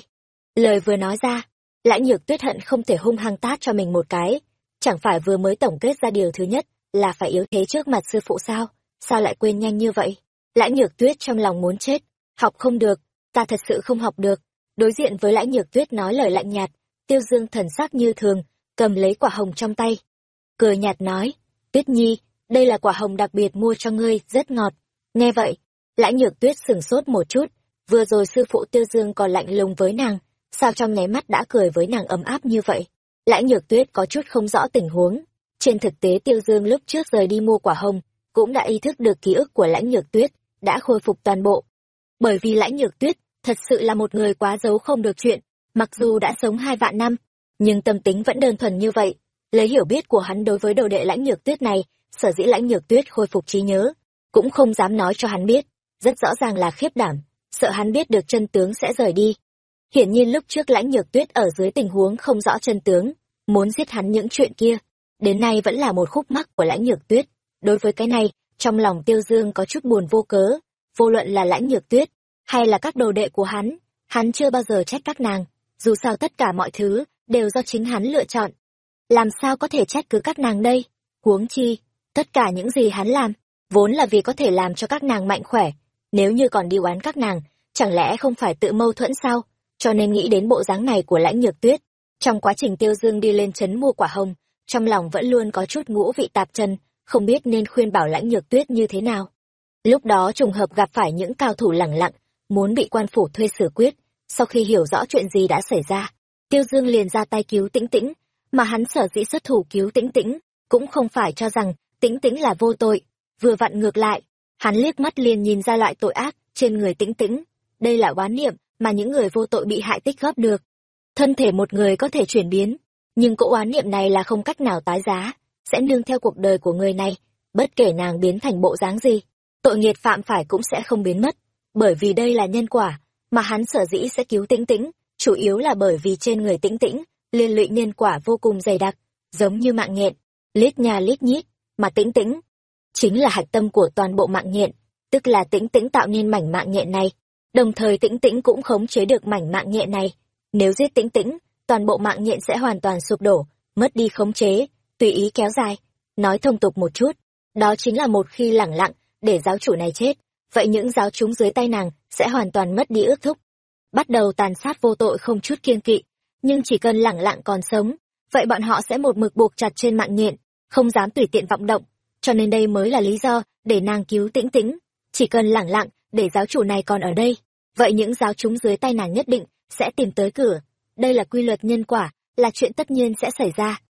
Lời vừa nói ra, lãnh nhược tuyết hận không thể hung hăng tát cho mình một cái. Chẳng phải vừa mới tổng kết ra điều thứ nhất là phải yếu thế trước mặt sư phụ sao? Sao lại quên nhanh như vậy? Lãnh nhược tuyết trong lòng muốn chết. Học không được, ta thật sự không học được. Đối diện với lãnh nhược tuyết nói lời lạnh nhạt, tiêu dương thần sắc như thường, cầm lấy quả hồng trong tay. Cười nhạt nói, tuyết nhi, đây là quả hồng đặc biệt mua cho ngươi, rất ngọt. Nghe vậy, lãnh nhược tuyết sửng sốt một chút, vừa rồi sư phụ tiêu dương còn lạnh lùng với nàng, sao trong nháy mắt đã cười với nàng ấm áp như vậy. Lãnh nhược tuyết có chút không rõ tình huống. Trên thực tế tiêu dương lúc trước rời đi mua quả hồng, cũng đã ý thức được ký ức của lãnh nhược tuyết, đã khôi phục toàn bộ. Bởi vì lãnh nhược tuyết, thật sự là một người quá giấu không được chuyện, mặc dù đã sống hai vạn năm, nhưng tâm tính vẫn đơn thuần như vậy. Lấy hiểu biết của hắn đối với đầu đệ lãnh nhược tuyết này, sở dĩ lãnh nhược tuyết khôi phục trí nhớ, cũng không dám nói cho hắn biết, rất rõ ràng là khiếp đảm, sợ hắn biết được chân tướng sẽ rời đi. Hiển nhiên lúc trước lãnh nhược tuyết ở dưới tình huống không rõ chân tướng, muốn giết hắn những chuyện kia, đến nay vẫn là một khúc mắc của lãnh nhược tuyết. Đối với cái này, trong lòng tiêu dương có chút buồn vô cớ, vô luận là lãnh nhược tuyết, hay là các đồ đệ của hắn, hắn chưa bao giờ trách các nàng, dù sao tất cả mọi thứ đều do chính hắn lựa chọn. Làm sao có thể trách cứ các nàng đây? Huống chi, tất cả những gì hắn làm, vốn là vì có thể làm cho các nàng mạnh khỏe, nếu như còn đi oán các nàng, chẳng lẽ không phải tự mâu thuẫn sao? Cho nên nghĩ đến bộ dáng này của lãnh nhược tuyết. Trong quá trình tiêu dương đi lên trấn mua quả hồng, trong lòng vẫn luôn có chút ngũ vị tạp chân, không biết nên khuyên bảo lãnh nhược tuyết như thế nào. Lúc đó trùng hợp gặp phải những cao thủ lẳng lặng, muốn bị quan phủ thuê xử quyết. Sau khi hiểu rõ chuyện gì đã xảy ra, tiêu dương liền ra tay cứu tĩnh tĩnh, mà hắn sở dĩ xuất thủ cứu tĩnh tĩnh, cũng không phải cho rằng tĩnh tĩnh là vô tội, vừa vặn ngược lại. Hắn liếc mắt liền nhìn ra loại tội ác trên người tĩnh tĩnh. Đây là oán niệm mà những người vô tội bị hại tích góp được. Thân thể một người có thể chuyển biến, nhưng cỗ oán niệm này là không cách nào tái giá, sẽ nương theo cuộc đời của người này, bất kể nàng biến thành bộ dáng gì. Tội nghiệt phạm phải cũng sẽ không biến mất, bởi vì đây là nhân quả mà hắn sở dĩ sẽ cứu tĩnh tĩnh, chủ yếu là bởi vì trên người tĩnh tĩnh liên lụy nhân quả vô cùng dày đặc, giống như mạng nhện lít nhà lít nhít, mà tĩnh tĩnh chính là hạch tâm của toàn bộ mạng nhện, tức là tĩnh tĩnh tạo nên mảnh mạng nhện này. Đồng thời tĩnh tĩnh cũng khống chế được mảnh mạng nhện này. Nếu giết tĩnh tĩnh, toàn bộ mạng nhện sẽ hoàn toàn sụp đổ, mất đi khống chế, tùy ý kéo dài. Nói thông tục một chút, đó chính là một khi lẳng lặng, để giáo chủ này chết, vậy những giáo chúng dưới tay nàng sẽ hoàn toàn mất đi ước thúc. Bắt đầu tàn sát vô tội không chút kiêng kỵ, nhưng chỉ cần lẳng lặng còn sống, vậy bọn họ sẽ một mực buộc chặt trên mạng nhện, không dám tùy tiện vọng động cho nên đây mới là lý do để nàng cứu tĩnh tĩnh. Chỉ cần lẳng lặng để giáo chủ này còn ở đây, vậy những giáo chúng dưới tay nàng nhất định sẽ tìm tới cửa. Đây là quy luật nhân quả, là chuyện tất nhiên sẽ xảy ra.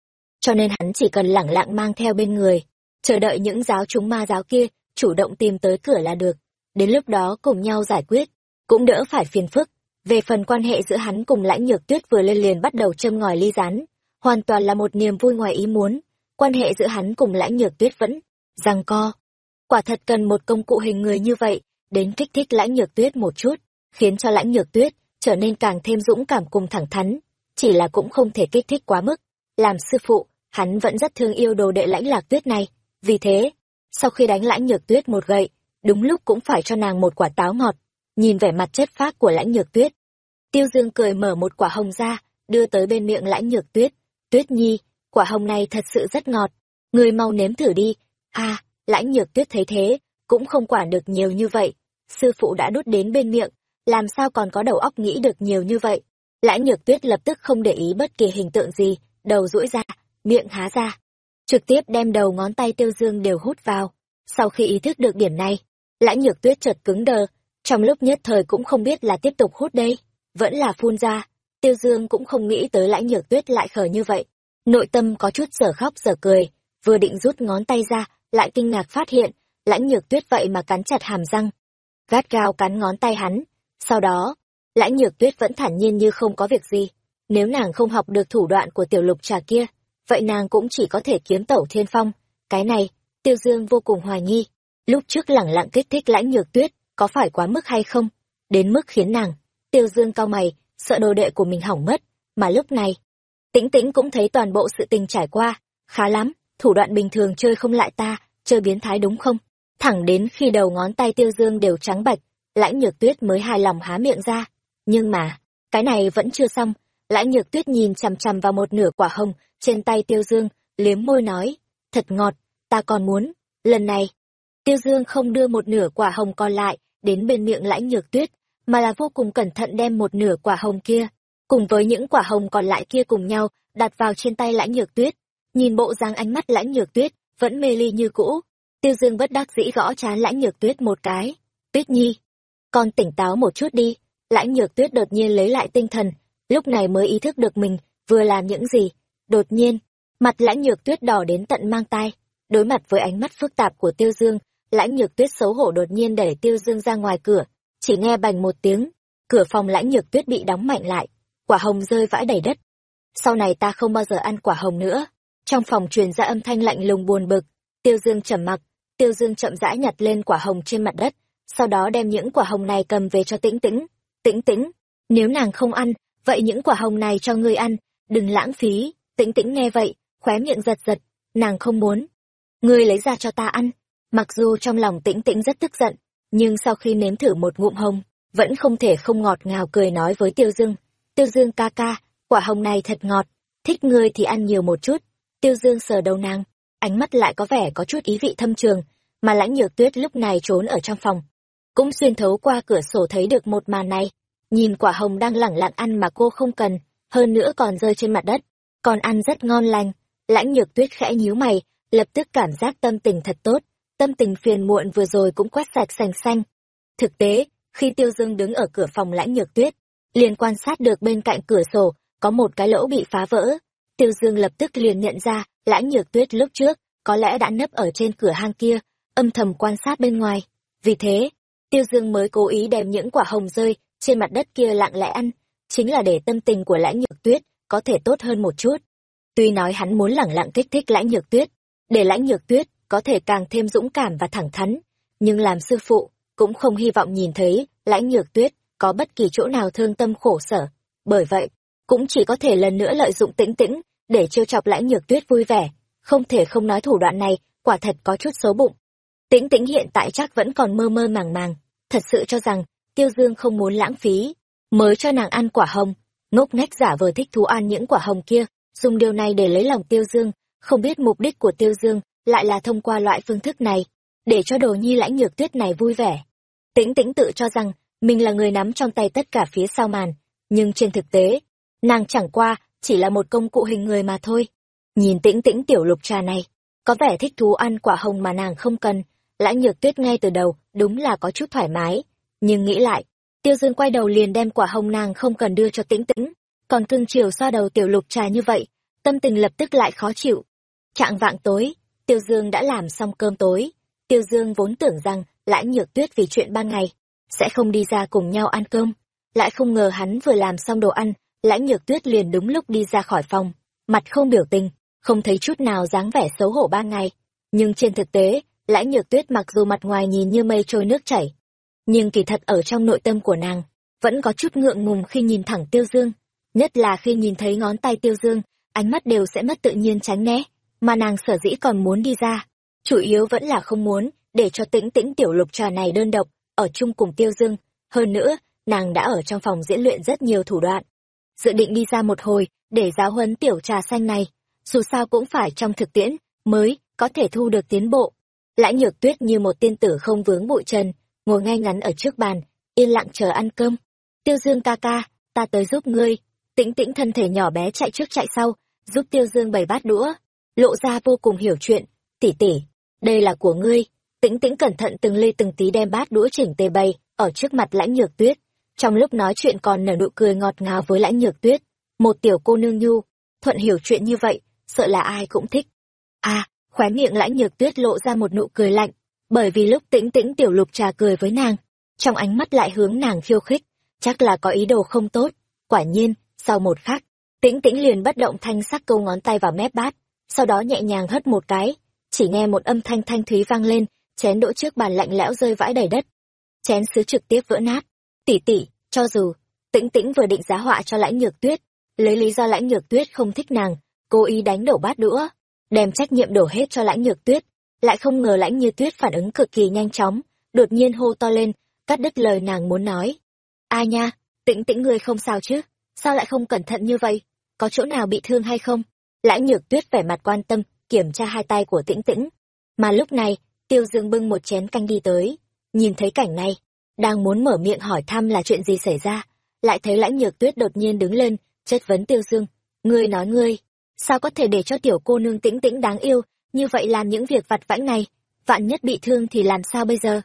Cho nên hắn chỉ cần lẳng lặng mang theo bên người, chờ đợi những giáo chúng ma giáo kia chủ động tìm tới cửa là được. Đến lúc đó cùng nhau giải quyết, cũng đỡ phải phiền phức. Về phần quan hệ giữa hắn cùng lãnh nhược tuyết vừa lên liền bắt đầu châm ngòi ly rán hoàn toàn là một niềm vui ngoài ý muốn quan hệ giữa hắn cùng lãnh nhược tuyết vẫn rằng co. Quả thật cần một công cụ hình người như vậy đến kích thích lãnh nhược tuyết một chút, khiến cho lãnh nhược tuyết trở nên càng thêm dũng cảm cùng thẳng thắn, chỉ là cũng không thể kích thích quá mức. Làm sư phụ, hắn vẫn rất thương yêu đồ đệ lãnh lạc tuyết này. Vì thế, sau khi đánh lãnh nhược tuyết một gậy, đúng lúc cũng phải cho nàng một quả táo ngọt. Nhìn vẻ mặt chất phác của lãnh nhược tuyết, tiêu dương cười mở một quả hồng ra, đưa tới bên miệng lãnh nhược tuyết. Tuyết nhi quả hồng này thật sự rất ngọt. Người mau nếm thử đi. À lãnh nhược tuyết thấy thế, cũng không quản được nhiều như vậy. Sư phụ đã đút đến bên miệng, làm sao còn có đầu óc nghĩ được nhiều như vậy? Lãnh nhược tuyết lập tức không để ý bất kỳ hình tượng gì, đầu duỗi ra, miệng há ra. Trực tiếp đem đầu ngón tay tiêu dương đều hút vào. Sau khi ý thức được điểm này, lãnh nhược tuyết chợt cứng đờ. Trong lúc nhất thời cũng không biết là tiếp tục hút đây, vẫn là phun ra. Tiêu dương cũng không nghĩ tới lãnh nhược tuyết lại khở như vậy nội tâm có chút sở khóc sở cười, vừa định rút ngón tay ra, lại kinh ngạc phát hiện, lãnh nhược tuyết vậy mà cắn chặt hàm răng. Gắt gao cắn ngón tay hắn. Sau đó, lãnh nhược tuyết vẫn thản nhiên như không có việc gì. Nếu nàng không học được thủ đoạn của tiểu lục trà kia, vậy nàng cũng chỉ có thể kiếm tẩu thiên phong. Cái này, tiêu dương vô cùng hoài nghi. Lúc trước lẳng lặng kích thích lãnh nhược tuyết, có phải quá mức hay không? Đến mức khiến nàng, tiêu dương cao mày, sợ đồ đệ của mình hỏng mất. Mà lúc này tĩnh tĩnh cũng thấy toàn bộ sự tình trải qua. Khá lắm, thủ đoạn bình thường chơi không lại ta, chơi biến thái đúng không? Thẳng đến khi đầu ngón tay tiêu dương đều trắng bạch, lãnh nhược tuyết mới hài lòng há miệng ra. Nhưng mà, cái này vẫn chưa xong. Lãnh nhược tuyết nhìn chằm chằm vào một nửa quả hồng trên tay tiêu dương, liếm môi nói, thật ngọt, ta còn muốn, lần này. Tiêu dương không đưa một nửa quả hồng còn lại đến bên miệng lãnh nhược tuyết, mà là vô cùng cẩn thận đem một nửa quả hồng kia cùng với những quả hồng còn lại kia cùng nhau, đặt vào trên tay lãnh nhược tuyết. Nhìn bộ dáng ánh mắt lãnh nhược tuyết, vẫn mê ly như cũ. Tiêu dương bất đắc dĩ gõ chán lãnh nhược tuyết một cái. Tuyết nhi, con tỉnh táo một chút đi. Lãnh nhược tuyết đột nhiên lấy lại tinh thần, lúc này mới ý thức được mình vừa làm những gì. Đột nhiên, mặt lãnh nhược tuyết đỏ đến tận mang tai. Đối mặt với ánh mắt phức tạp của tiêu dương, lãnh nhược tuyết xấu hổ đột nhiên đẩy tiêu dương ra ngoài cửa. Chỉ nghe bành một tiếng, cửa phòng lãnh nhược tuyết bị đóng mạnh lại quả hồng rơi vãi đầy đất. Sau này ta không bao giờ ăn quả hồng nữa. Trong phòng truyền ra âm thanh lạnh lùng buồn bực, tiêu dương trầm mặc. Tiêu dương chậm rãi nhặt lên quả hồng trên mặt đất, sau đó đem những quả hồng này cầm về cho tĩnh tĩnh. Tĩnh tĩnh, nếu nàng không ăn, vậy những quả hồng này cho ngươi ăn. Đừng lãng phí. Tĩnh tĩnh nghe vậy, khóe miệng giật giật. Nàng không muốn. Ngươi lấy ra cho ta ăn. Mặc dù trong lòng tĩnh tĩnh rất tức giận, nhưng sau khi nếm thử một ngụm hồng, vẫn không thể không ngọt ngào cười nói với tiêu dương tiêu dương ca ca, quả hồng này thật ngọt, thích ngươi thì ăn nhiều một chút. Tiêu dương sờ đầu nàng, ánh mắt lại có vẻ có chút ý vị thâm trường, mà lãnh nhược tuyết lúc này trốn ở trong phòng. Cũng xuyên thấu qua cửa sổ thấy được một màn này, nhìn quả hồng đang lẳng lặng ăn mà cô không cần, hơn nữa còn rơi trên mặt đất, còn ăn rất ngon lành. Lãnh nhược tuyết khẽ nhíu mày, lập tức cảm giác tâm tình thật tốt, tâm tình phiền muộn vừa rồi cũng quét sạch sành xanh. Thực tế, khi tiêu dương đứng ở cửa phòng lãnh nhược tuyết liền quan sát được bên cạnh cửa sổ có một cái lỗ bị phá vỡ tiêu dương lập tức liền nhận ra lãnh nhược tuyết lúc trước có lẽ đã nấp ở trên cửa hang kia âm thầm quan sát bên ngoài. Vì thế, Tiêu Dương mới cố ý đem những quả hồng rơi trên mặt đất kia lặng lẽ ăn, chính là để tâm tình của lãnh nhược tuyết có thể tốt hơn một chút. Tuy nói hắn muốn lẳng lặng kích thích lãnh nhược tuyết, để lãnh nhược tuyết có thể càng thêm dũng cảm và thẳng thắn, nhưng làm sư phụ, cũng không hy vọng nhìn thấy lãnh nhược tuyết có bất kỳ chỗ nào thương tâm khổ sở. Bởi vậy, cũng chỉ có thể lần nữa lợi dụng tĩnh tĩnh để trêu chọc lãnh nhược tuyết vui vẻ, không thể không nói thủ đoạn này, quả thật có chút xấu bụng. Tĩnh tĩnh hiện tại chắc vẫn còn mơ mơ màng màng, thật sự cho rằng Tiêu Dương không muốn lãng phí, mới cho nàng ăn quả hồng, ngốc nghếch giả vờ thích thú ăn những quả hồng kia, dùng điều này để lấy lòng Tiêu Dương, không biết mục đích của Tiêu Dương lại là thông qua loại phương thức này, để cho đồ nhi lãnh nhược tuyết này vui vẻ. Tĩnh tĩnh tự cho rằng mình là người nắm trong tay tất cả phía sau màn, nhưng trên thực tế, nàng chẳng qua chỉ là một công cụ hình người mà thôi. Nhìn tĩnh tĩnh tiểu lục trà này, có vẻ thích thú ăn quả hồng mà nàng không cần, lãnh nhược tuyết ngay từ đầu đúng là có chút thoải mái, nhưng nghĩ lại, tiêu dương quay đầu liền đem quả hồng nàng không cần đưa cho tĩnh tĩnh, còn cưng chiều xoa đầu tiểu lục trà như vậy, tâm tình lập tức lại khó chịu. Trạng vạng tối, tiêu dương đã làm xong cơm tối, tiêu dương vốn tưởng rằng lãnh nhược tuyết vì chuyện ban ngày, sẽ không đi ra cùng nhau ăn cơm, lại không ngờ hắn vừa làm xong đồ ăn, lãnh nhược tuyết liền đúng lúc đi ra khỏi phòng, mặt không biểu tình, không thấy chút nào dáng vẻ xấu hổ ba ngày. Nhưng trên thực tế, lãnh nhược tuyết mặc dù mặt ngoài nhìn như mây trôi nước chảy, nhưng kỳ thật ở trong nội tâm của nàng, vẫn có chút ngượng ngùng khi nhìn thẳng tiêu dương, nhất là khi nhìn thấy ngón tay tiêu dương, ánh mắt đều sẽ mất tự nhiên tránh né, mà nàng sở dĩ còn muốn đi ra, chủ yếu vẫn là không muốn để cho tĩnh tĩnh tiểu lục trà này đơn độc, ở chung cùng tiêu dương, hơn nữa, nàng đã ở trong phòng diễn luyện rất nhiều thủ đoạn. Dự định đi ra một hồi, để giáo huấn tiểu trà xanh này, dù sao cũng phải trong thực tiễn, mới có thể thu được tiến bộ. Lãnh nhược tuyết như một tiên tử không vướng bụi trần, ngồi ngay ngắn ở trước bàn, yên lặng chờ ăn cơm. Tiêu Dương ca ca, ta tới giúp ngươi. Tĩnh tĩnh thân thể nhỏ bé chạy trước chạy sau, giúp Tiêu Dương bày bát đũa, lộ ra vô cùng hiểu chuyện. Tỷ tỷ, đây là của ngươi. Tĩnh tĩnh cẩn thận từng ly từng tí đem bát đũa chỉnh tề bày ở trước mặt lãnh nhược tuyết. Trong lúc nói chuyện còn nở nụ cười ngọt ngào với lãnh nhược tuyết, một tiểu cô nương nhu, thuận hiểu chuyện như vậy, sợ là ai cũng thích. À, khóe miệng lãnh nhược tuyết lộ ra một nụ cười lạnh, bởi vì lúc tĩnh tĩnh tiểu lục trà cười với nàng, trong ánh mắt lại hướng nàng khiêu khích, chắc là có ý đồ không tốt. Quả nhiên, sau một khắc, tĩnh tĩnh liền bất động thanh sắc câu ngón tay vào mép bát, sau đó nhẹ nhàng hất một cái, chỉ nghe một âm thanh thanh thúy vang lên, chén đỗ trước bàn lạnh lẽo rơi vãi đầy đất. Chén sứ trực tiếp vỡ nát. tỉ tỉ, cho dù, tĩnh tĩnh vừa định giá họa cho lãnh nhược tuyết, lấy lý do lãnh nhược tuyết không thích nàng, cố ý đánh đổ bát đũa, đem trách nhiệm đổ hết cho lãnh nhược tuyết, lại không ngờ lãnh như tuyết phản ứng cực kỳ nhanh chóng, đột nhiên hô to lên, cắt đứt lời nàng muốn nói. Ai nha, tĩnh tĩnh người không sao chứ, sao lại không cẩn thận như vậy, có chỗ nào bị thương hay không? Lãnh nhược tuyết vẻ mặt quan tâm, kiểm tra hai tay của tĩnh tĩnh. Mà lúc này, tiêu dương bưng một chén canh đi tới, nhìn thấy cảnh này, đang muốn mở miệng hỏi thăm là chuyện gì xảy ra, lại thấy lãnh nhược tuyết đột nhiên đứng lên, chất vấn tiêu dương, ngươi nói ngươi, sao có thể để cho tiểu cô nương tĩnh tĩnh đáng yêu, như vậy làm những việc vặt vãnh này, vạn nhất bị thương thì làm sao bây giờ?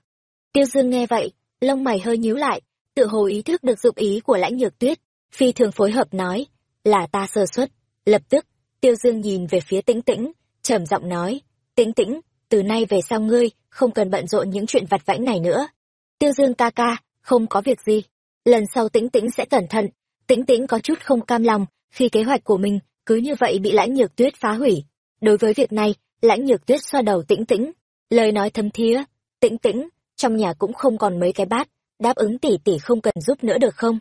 Tiêu Dương nghe vậy, lông mày hơi nhíu lại, tự hồ ý thức được dụng ý của lãnh nhược tuyết, phi thường phối hợp nói, là ta sơ suất. Lập tức, Tiêu Dương nhìn về phía tĩnh tĩnh, trầm giọng nói, tĩnh tĩnh, từ nay về sau ngươi, không cần bận rộn những chuyện vặt vãnh này nữa. Tiêu Dương ca ca, không có việc gì. Lần sau tĩnh tĩnh sẽ cẩn thận, tĩnh tĩnh có chút không cam lòng, khi kế hoạch của mình cứ như vậy bị lãnh nhược tuyết phá hủy. Đối với việc này, lãnh nhược tuyết xoa đầu tĩnh tĩnh lời nói thấm thía tĩnh tĩnh trong nhà cũng không còn mấy cái bát đáp ứng tỷ tỷ không cần giúp nữa được không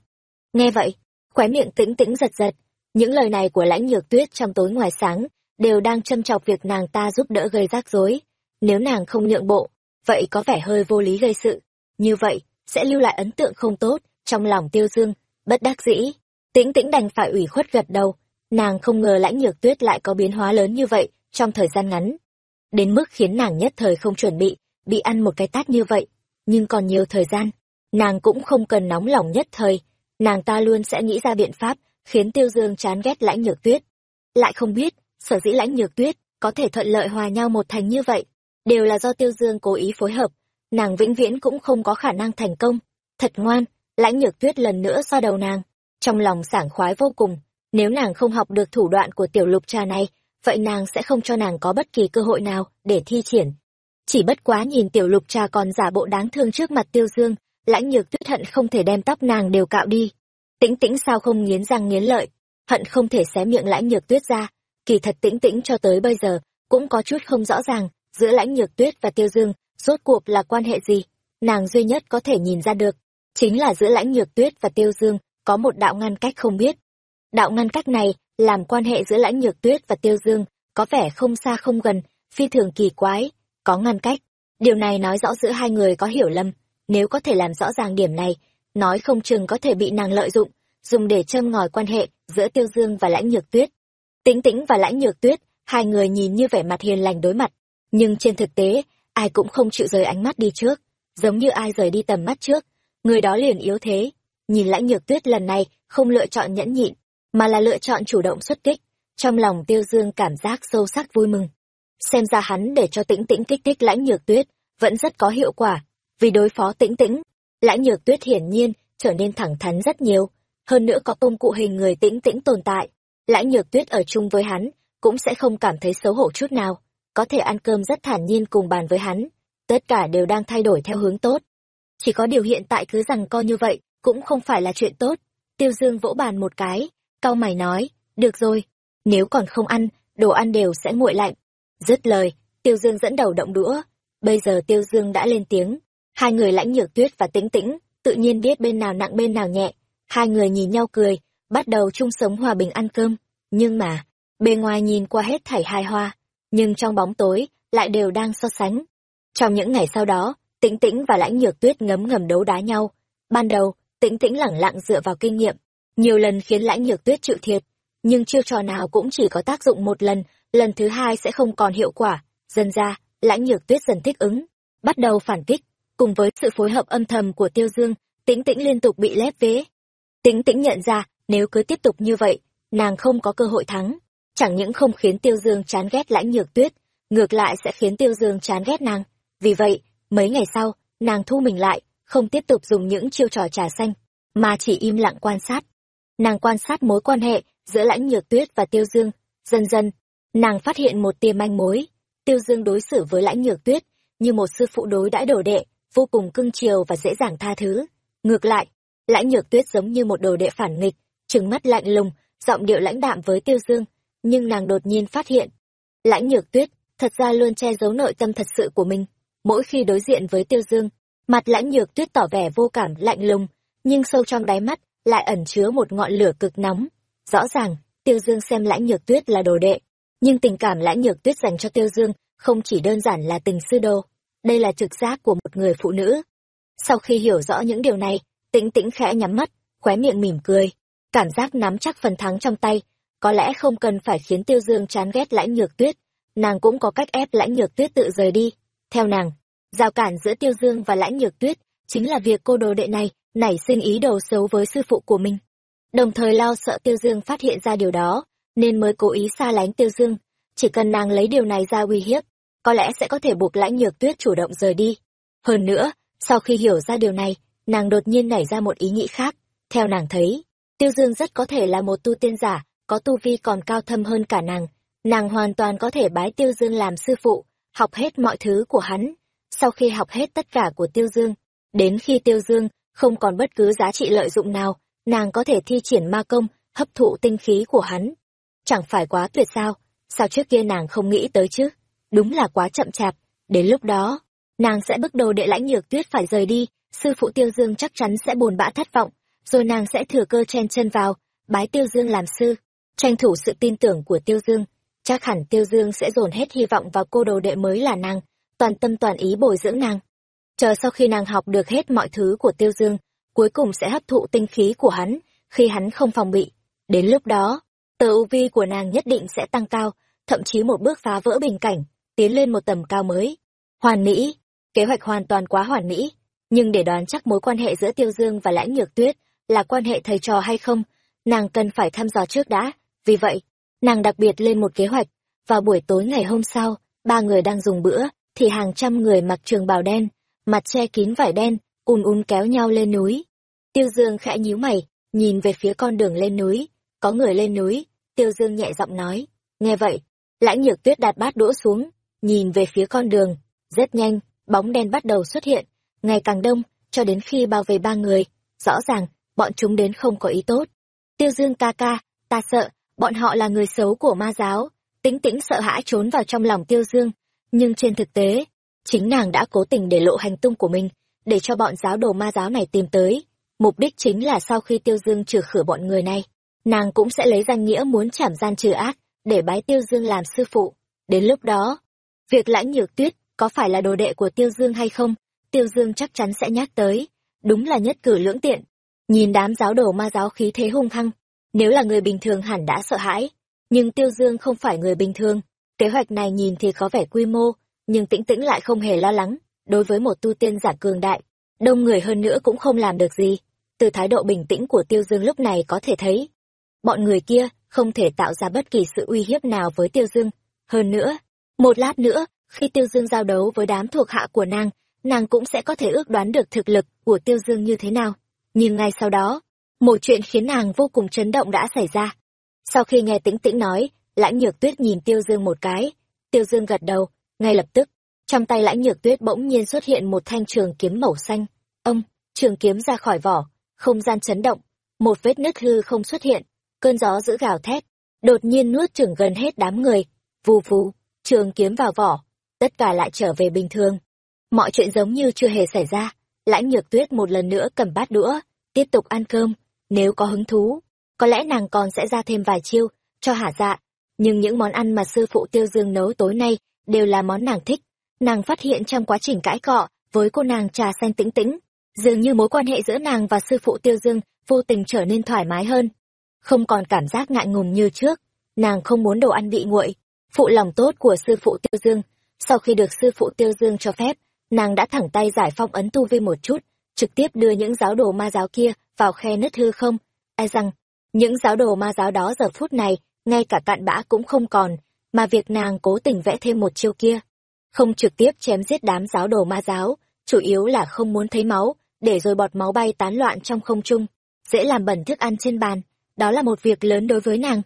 nghe vậy khóe miệng tĩnh tĩnh giật giật những lời này của lãnh nhược tuyết trong tối ngoài sáng đều đang châm chọc việc nàng ta giúp đỡ gây rắc rối nếu nàng không nhượng bộ vậy có vẻ hơi vô lý gây sự như vậy sẽ lưu lại ấn tượng không tốt trong lòng tiêu dương bất đắc dĩ tĩnh tĩnh đành phải ủy khuất gật đầu nàng không ngờ lãnh nhược tuyết lại có biến hóa lớn như vậy trong thời gian ngắn. Đến mức khiến nàng nhất thời không chuẩn bị, bị ăn một cái tát như vậy. Nhưng còn nhiều thời gian, nàng cũng không cần nóng lòng nhất thời. Nàng ta luôn sẽ nghĩ ra biện pháp, khiến Tiêu Dương chán ghét lãnh nhược tuyết. Lại không biết, sở dĩ lãnh nhược tuyết có thể thuận lợi hòa nhau một thành như vậy, đều là do Tiêu Dương cố ý phối hợp. Nàng vĩnh viễn cũng không có khả năng thành công. Thật ngoan, lãnh nhược tuyết lần nữa xoa đầu nàng. Trong lòng sảng khoái vô cùng, nếu nàng không học được thủ đoạn của tiểu lục trà này, vậy nàng sẽ không cho nàng có bất kỳ cơ hội nào để thi triển. Chỉ bất quá nhìn tiểu lục trà còn giả bộ đáng thương trước mặt tiêu dương, lãnh nhược tuyết hận không thể đem tóc nàng đều cạo đi. Tĩnh tĩnh sao không nghiến răng nghiến lợi, hận không thể xé miệng lãnh nhược tuyết ra. Kỳ thật tĩnh tĩnh cho tới bây giờ, cũng có chút không rõ ràng, giữa lãnh nhược tuyết và tiêu dương, rốt cuộc là quan hệ gì. Nàng duy nhất có thể nhìn ra được, chính là giữa lãnh nhược tuyết và tiêu dương, có một đạo ngăn cách không biết. Đạo ngăn cách này, làm quan hệ giữa lãnh nhược tuyết và tiêu dương, có vẻ không xa không gần, phi thường kỳ quái, có ngăn cách. Điều này nói rõ giữa hai người có hiểu lầm, nếu có thể làm rõ ràng điểm này, nói không chừng có thể bị nàng lợi dụng, dùng để châm ngòi quan hệ giữa Tiêu Dương và Lãnh Nhược Tuyết. Tĩnh Tĩnh và Lãnh Nhược Tuyết, hai người nhìn như vẻ mặt hiền lành đối mặt, nhưng trên thực tế, ai cũng không chịu rời ánh mắt đi trước, giống như ai rời đi tầm mắt trước, người đó liền yếu thế. Nhìn Lãnh Nhược Tuyết lần này không lựa chọn nhẫn nhịn, mà là lựa chọn chủ động xuất kích, trong lòng Tiêu Dương cảm giác sâu sắc vui mừng. Xem ra hắn để cho Tĩnh Tĩnh kích thích Lãnh Nhược Tuyết, vẫn rất có hiệu quả, vì đối phó Tĩnh Tĩnh, Lãnh Nhược Tuyết hiển nhiên trở nên thẳng thắn rất nhiều, hơn nữa có công cụ hình người tĩnh tĩnh tồn tại lãnh nhược tuyết ở chung với hắn cũng sẽ không cảm thấy xấu hổ chút nào có thể ăn cơm rất thản nhiên cùng bàn với hắn. Tất cả đều đang thay đổi theo hướng tốt. Chỉ có điều hiện tại cứ rằng co như vậy cũng không phải là chuyện tốt. Tiêu dương vỗ bàn một cái cau mày nói được rồi nếu còn không ăn đồ ăn đều sẽ nguội lạnh. Dứt lời tiêu dương dẫn đầu động đũa. Bây giờ tiêu dương đã lên tiếng. Hai người lãnh nhược tuyết và tĩnh tĩnh tự nhiên biết bên nào nặng bên nào nhẹ. Hai người nhìn nhau cười, bắt đầu chung sống hòa bình ăn cơm. Nhưng mà, bề ngoài nhìn qua hết thảy hài hoa, nhưng trong bóng tối, lại đều đang so sánh. Trong những ngày sau đó, Tĩnh Tĩnh và Lãnh Nhược Tuyết ngấm ngầm đấu đá nhau. Ban đầu, Tĩnh Tĩnh lẳng lặng dựa vào kinh nghiệm, nhiều lần khiến Lãnh Nhược Tuyết chịu thiệt, nhưng chiêu trò nào cũng chỉ có tác dụng một lần, lần thứ hai sẽ không còn hiệu quả. Dần ra, Lãnh Nhược Tuyết dần thích ứng, bắt đầu phản kích, cùng với sự phối hợp âm thầm của Tiêu Dương, Tĩnh Tĩnh liên tục bị lép vế, Tĩnh tĩnh nhận ra, nếu cứ tiếp tục như vậy, nàng không có cơ hội thắng. Chẳng những không khiến Tiêu Dương chán ghét lãnh nhược tuyết, ngược lại sẽ khiến Tiêu Dương chán ghét nàng. Vì vậy, mấy ngày sau, nàng thu mình lại, không tiếp tục dùng những chiêu trò trà xanh, mà chỉ im lặng quan sát. Nàng quan sát mối quan hệ giữa lãnh nhược tuyết và Tiêu Dương. Dần dần, nàng phát hiện một tia manh mối. Tiêu Dương đối xử với lãnh nhược tuyết như một sư phụ đối đãi đồ đệ, vô cùng cưng chiều và dễ dàng tha thứ. Ngược lại, lãnh nhược tuyết giống như một đồ đệ phản nghịch trừng mắt lạnh lùng giọng điệu lãnh đạm với tiêu dương nhưng nàng đột nhiên phát hiện. Lãnh nhược tuyết thật ra luôn che giấu nội tâm thật sự của mình mỗi khi đối diện với tiêu dương mặt lãnh nhược tuyết tỏ vẻ vô cảm lạnh lùng nhưng sâu trong đáy mắt lại ẩn chứa một ngọn lửa cực nóng. Rõ ràng tiêu dương xem lãnh nhược tuyết là đồ đệ nhưng tình cảm lãnh nhược tuyết dành cho tiêu dương không chỉ đơn giản là tình sư đồ. Đây là trực giác của một người phụ nữ. Sau khi hiểu rõ những điều này Tĩnh tĩnh khẽ nhắm mắt, khóe miệng mỉm cười. Cảm giác nắm chắc phần thắng trong tay, có lẽ không cần phải khiến Tiêu Dương chán ghét lãnh nhược tuyết, nàng cũng có cách ép lãnh nhược tuyết tự rời đi. Theo nàng, giao cản giữa Tiêu Dương và lãnh nhược tuyết chính là việc cô đồ đệ này nảy sinh ý đồ xấu với sư phụ của mình. Đồng thời lo sợ Tiêu Dương phát hiện ra điều đó, nên mới cố ý xa lánh Tiêu Dương. Chỉ cần nàng lấy điều này ra uy hiếp, có lẽ sẽ có thể buộc lãnh nhược tuyết chủ động rời đi. Hơn nữa, sau khi hiểu ra điều này, nàng đột nhiên nảy ra một ý nghĩ khác. Theo nàng thấy, Tiêu Dương rất có thể là một tu tiên giả, có tu vi còn cao thâm hơn cả nàng. Nàng hoàn toàn có thể bái Tiêu Dương làm sư phụ, học hết mọi thứ của hắn. Sau khi học hết tất cả của Tiêu Dương, đến khi Tiêu Dương không còn bất cứ giá trị lợi dụng nào, nàng có thể thi triển ma công, hấp thụ tinh khí của hắn. Chẳng phải quá tuyệt sao, sao trước kia nàng không nghĩ tới chứ? Đúng là quá chậm chạp, đến lúc đó, nàng sẽ bức đồ đệ lãnh nhược tuyết phải rời đi, sư phụ Tiêu Dương chắc chắn sẽ buồn bã thất vọng, rồi nàng sẽ thừa cơ chen chân vào, bái Tiêu Dương làm sư, tranh thủ sự tin tưởng của Tiêu Dương. Chắc hẳn Tiêu Dương sẽ dồn hết hy vọng vào cô đồ đệ mới là nàng, toàn tâm toàn ý bồi dưỡng nàng. Chờ sau khi nàng học được hết mọi thứ của Tiêu Dương, cuối cùng sẽ hấp thụ tinh khí của hắn, khi hắn không phòng bị. Đến lúc đó, tờ u vi của nàng nhất định sẽ tăng cao, thậm chí một bước phá vỡ bình cảnh, tiến lên một tầm cao mới. Hoàn mỹ, kế hoạch hoàn toàn quá hoàn mỹ, nhưng để đoán chắc mối quan hệ giữa Tiêu Dương và Lãnh Nhược Tuyết là quan hệ thầy trò hay không, nàng cần phải thăm dò trước đã. Vì vậy, nàng đặc biệt lên một kế hoạch. Vào buổi tối ngày hôm sau, ba người đang dùng bữa, thì hàng trăm người mặc trường bào đen, mặt che kín vải đen, ùn ùn kéo nhau lên núi. Tiêu Dương khẽ nhíu mày, nhìn về phía con đường lên núi. Có người lên núi, Tiêu Dương nhẹ giọng nói. Nghe vậy, Lãnh Nhược Tuyết đặt bát đũa xuống, nhìn về phía con đường. Rất nhanh, bóng đen bắt đầu xuất hiện, ngày càng đông, cho đến khi bao vây ba người. Rõ ràng, bọn chúng đến không có ý tốt. Tiêu Dương ca ca, ta sợ, bọn họ là người xấu của ma giáo. Tĩnh tĩnh sợ hãi trốn vào trong lòng Tiêu Dương. Nhưng trên thực tế, chính nàng đã cố tình để lộ hành tung của mình, để cho bọn giáo đồ ma giáo này tìm tới. Mục đích chính là sau khi Tiêu Dương trừ khử bọn người này, nàng cũng sẽ lấy danh nghĩa muốn chảm gian trừ ác, để bái Tiêu Dương làm sư phụ. Đến lúc đó, việc lãnh nhược tuyết có phải là đồ đệ của Tiêu Dương hay không, Tiêu Dương chắc chắn sẽ nhắc tới. Đúng là nhất cử lưỡng tiện. Nhìn đám giáo đồ ma giáo khí thế hung hăng, nếu là người bình thường hẳn đã sợ hãi. Nhưng Tiêu Dương không phải người bình thường. Kế hoạch này nhìn thì có vẻ quy mô, nhưng tĩnh tĩnh lại không hề lo lắng. Đối với một tu tiên giả cường đại, đông người hơn nữa cũng không làm được gì. Từ thái độ bình tĩnh của Tiêu Dương lúc này có thể thấy, bọn người kia không thể tạo ra bất kỳ sự uy hiếp nào với Tiêu Dương. Hơn nữa, một lát nữa, khi Tiêu Dương giao đấu với đám thuộc hạ của nàng, nàng cũng sẽ có thể ước đoán được thực lực của Tiêu Dương như thế nào. Nhưng ngay sau đó, một chuyện khiến nàng vô cùng chấn động đã xảy ra. Sau khi nghe tĩnh tĩnh nói, lãnh nhược tuyết nhìn Tiêu Dương một cái. Tiêu Dương gật đầu, ngay lập tức, trong tay lãnh nhược tuyết bỗng nhiên xuất hiện một thanh trường kiếm màu xanh. Ông, trường kiếm ra khỏi vỏ, không gian chấn động, một vết nứt hư không xuất hiện, cơn gió giữ gào thét, đột nhiên nuốt chửng gần hết đám người. Vù vù, trường kiếm vào vỏ, tất cả lại trở về bình thường. Mọi chuyện giống như chưa hề xảy ra, lãnh nhược tuyết một lần nữa cầm bát đũa, tiếp tục ăn cơm, nếu có hứng thú, có lẽ nàng còn sẽ ra thêm vài chiêu, cho hả dạ. Nhưng những món ăn mà sư phụ tiêu dương nấu tối nay đều là món nàng thích. Nàng phát hiện trong quá trình cãi cọ với cô nàng trà xanh tĩnh tĩnh, dường như mối quan hệ giữa nàng và sư phụ tiêu dương vô tình trở nên thoải mái hơn. Không còn cảm giác ngại ngùng như trước, nàng không muốn đồ ăn bị nguội. Phụ lòng tốt của sư phụ tiêu dương, sau khi được sư phụ tiêu dương cho phép, nàng đã thẳng tay giải phong ấn tu vi một chút, trực tiếp đưa những giáo đồ ma giáo kia vào khe nứt hư không. E rằng, những giáo đồ ma giáo đó giờ phút này, ngay cả cạn bã cũng không còn, mà việc nàng cố tình vẽ thêm một chiêu kia. Không trực tiếp chém giết đám giáo đồ ma giáo, chủ yếu là không muốn thấy máu, để rồi bọt máu bay tán loạn trong không trung, dễ làm bẩn thức ăn trên bàn, đó là một việc lớn đối với nàng.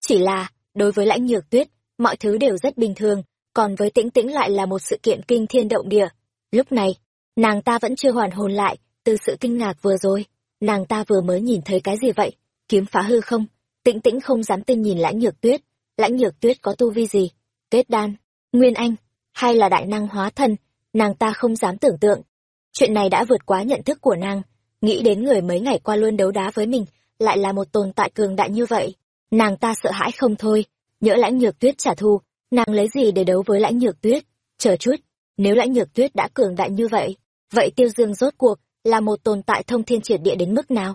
Chỉ là, đối với lãnh nhược tuyết, mọi thứ đều rất bình thường, còn với tĩnh tĩnh lại là một sự kiện kinh thiên động địa. Lúc này, nàng ta vẫn chưa hoàn hồn lại, từ sự kinh ngạc vừa rồi, nàng ta vừa mới nhìn thấy cái gì vậy? Kiếm phá hư không? Tĩnh tĩnh không dám tin nhìn lãnh nhược tuyết, lãnh nhược tuyết có tu vi gì? Kết đan, nguyên anh, hay là đại năng hóa thân, nàng ta không dám tưởng tượng. Chuyện này đã vượt quá nhận thức của nàng, nghĩ đến người mấy ngày qua luôn đấu đá với mình, lại là một tồn tại cường đại như vậy. Nàng ta sợ hãi không thôi, nhỡ lãnh nhược tuyết trả thù, nàng lấy gì để đấu với lãnh nhược tuyết? Chờ chút, nếu lãnh nhược tuyết đã cường đại như vậy, vậy tiêu dương rốt cuộc là một tồn tại thông thiên triệt địa đến mức nào?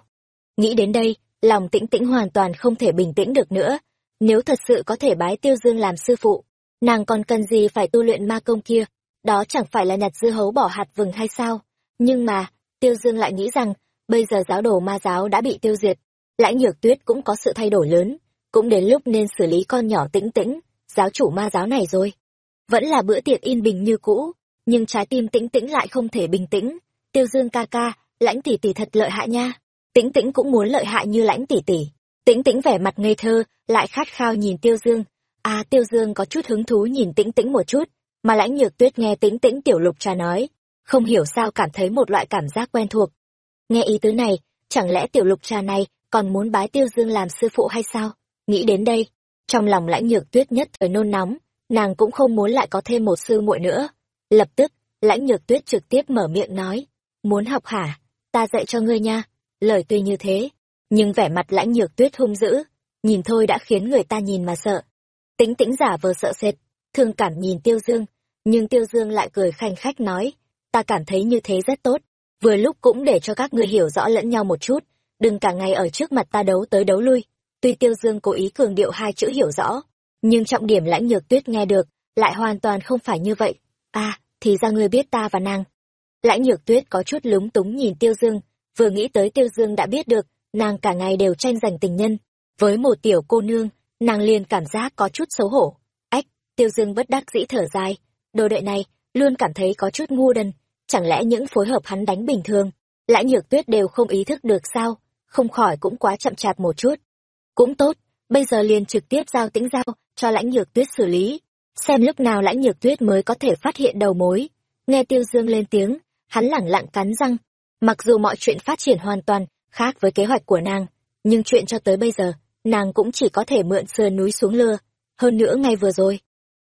Nghĩ đến đây, lòng tĩnh tĩnh hoàn toàn không thể bình tĩnh được nữa. Nếu thật sự có thể bái tiêu dương làm sư phụ, nàng còn cần gì phải tu luyện ma công kia? Đó chẳng phải là nhặt dưa hấu bỏ hạt vừng hay sao? Nhưng mà, tiêu dương lại nghĩ rằng, bây giờ giáo đồ ma giáo đã bị tiêu diệt, lãnh nhược tuyết cũng có sự thay đổi lớn, cũng đến lúc nên xử lý con nhỏ tĩnh tĩnh, giáo chủ ma giáo này rồi. Vẫn là bữa tiệc yên bình như cũ, nhưng trái tim tĩnh tĩnh lại không thể bình tĩnh. Tiêu dương ca ca, lãnh tỷ tỷ thật lợi hại nha. Tĩnh tĩnh cũng muốn lợi hại như lãnh tỷ tỷ. Tĩnh tĩnh vẻ mặt ngây thơ, lại khát khao nhìn tiêu dương. À tiêu dương có chút hứng thú nhìn tĩnh tĩnh một chút, mà lãnh nhược tuyết nghe tĩnh tĩnh tiểu lục trà nói. Không hiểu sao cảm thấy một loại cảm giác quen thuộc. Nghe ý tứ này, chẳng lẽ tiểu lục trà này còn muốn bái tiêu dương làm sư phụ hay sao? Nghĩ đến đây, trong lòng lãnh nhược tuyết nhất thời nôn nóng, nàng cũng không muốn lại có thêm một sư muội nữa. Lập tức, lãnh nhược tuyết trực tiếp mở miệng nói, muốn học hả, ta dạy cho ngươi nha. Lời tuy như thế, nhưng vẻ mặt lãnh nhược tuyết hung dữ, nhìn thôi đã khiến người ta nhìn mà sợ. Tính tĩnh giả vờ sợ sệt, thương cảm nhìn tiêu dương, nhưng tiêu dương lại cười khanh khách nói, ta cảm thấy như thế rất tốt, vừa lúc cũng để cho các ngươi hiểu rõ lẫn nhau một chút, đừng cả ngày ở trước mặt ta đấu tới đấu lui. Tuy Tiêu Dương cố ý cường điệu hai chữ hiểu rõ, nhưng trọng điểm lãnh nhược tuyết nghe được, lại hoàn toàn không phải như vậy. À, thì ra ngươi biết ta và nàng. Lãnh nhược tuyết có chút lúng túng nhìn Tiêu Dương, vừa nghĩ tới Tiêu Dương đã biết được, nàng cả ngày đều tranh giành tình nhân. Với một tiểu cô nương, nàng liền cảm giác có chút xấu hổ. Ách, Tiêu Dương bất đắc dĩ thở dài, đồ đệ này, luôn cảm thấy có chút ngu đần, chẳng lẽ những phối hợp hắn đánh bình thường, lãnh nhược tuyết đều không ý thức được sao, không khỏi cũng quá chậm chạp một chút. Cũng tốt, bây giờ liền trực tiếp giao tĩnh giao cho lãnh nhược tuyết xử lý xem lúc nào lãnh nhược tuyết mới có thể phát hiện đầu mối. Nghe Tiêu Dương lên tiếng, hắn lẳng lặng cắn răng. Mặc dù mọi chuyện phát triển hoàn toàn khác với kế hoạch của nàng, nhưng chuyện cho tới bây giờ, nàng cũng chỉ có thể mượn sườn núi xuống lưa. Hơn nữa ngay vừa rồi,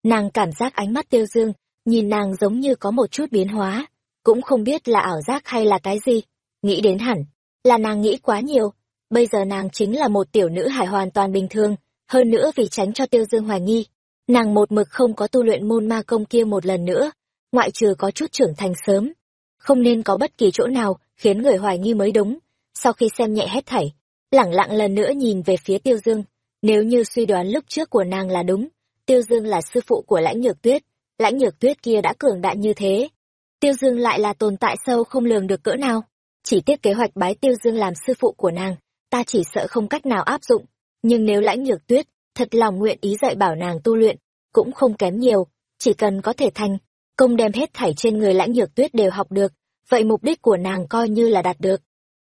nàng cảm giác ánh mắt Tiêu Dương, nhìn nàng giống như có một chút biến hóa, cũng không biết là ảo giác hay là cái gì. Nghĩ đến hẳn, là nàng nghĩ quá nhiều, bây giờ nàng chính là một tiểu nữ hải hoàn toàn bình thường, hơn nữa vì tránh cho Tiêu Dương hoài nghi, nàng một mực không có tu luyện môn ma công kia một lần nữa, ngoại trừ có chút trưởng thành sớm. Không nên có bất kỳ chỗ nào khiến người hoài nghi mới đúng. Sau khi xem nhẹ hết thảy, lẳng lặng lần nữa nhìn về phía Tiêu Dương. Nếu như suy đoán lúc trước của nàng là đúng, Tiêu Dương là sư phụ của lãnh nhược tuyết, lãnh nhược tuyết kia đã cường đại như thế. Tiêu Dương lại là tồn tại sâu không lường được cỡ nào. Chỉ tiếc kế hoạch bái Tiêu Dương làm sư phụ của nàng, ta chỉ sợ không cách nào áp dụng. Nhưng nếu lãnh nhược tuyết, thật lòng nguyện ý dạy bảo nàng tu luyện, cũng không kém nhiều, chỉ cần có thể thành, công đem hết thảy trên người lãnh nhược tuyết đều học được, vậy mục đích của nàng coi như là đạt được.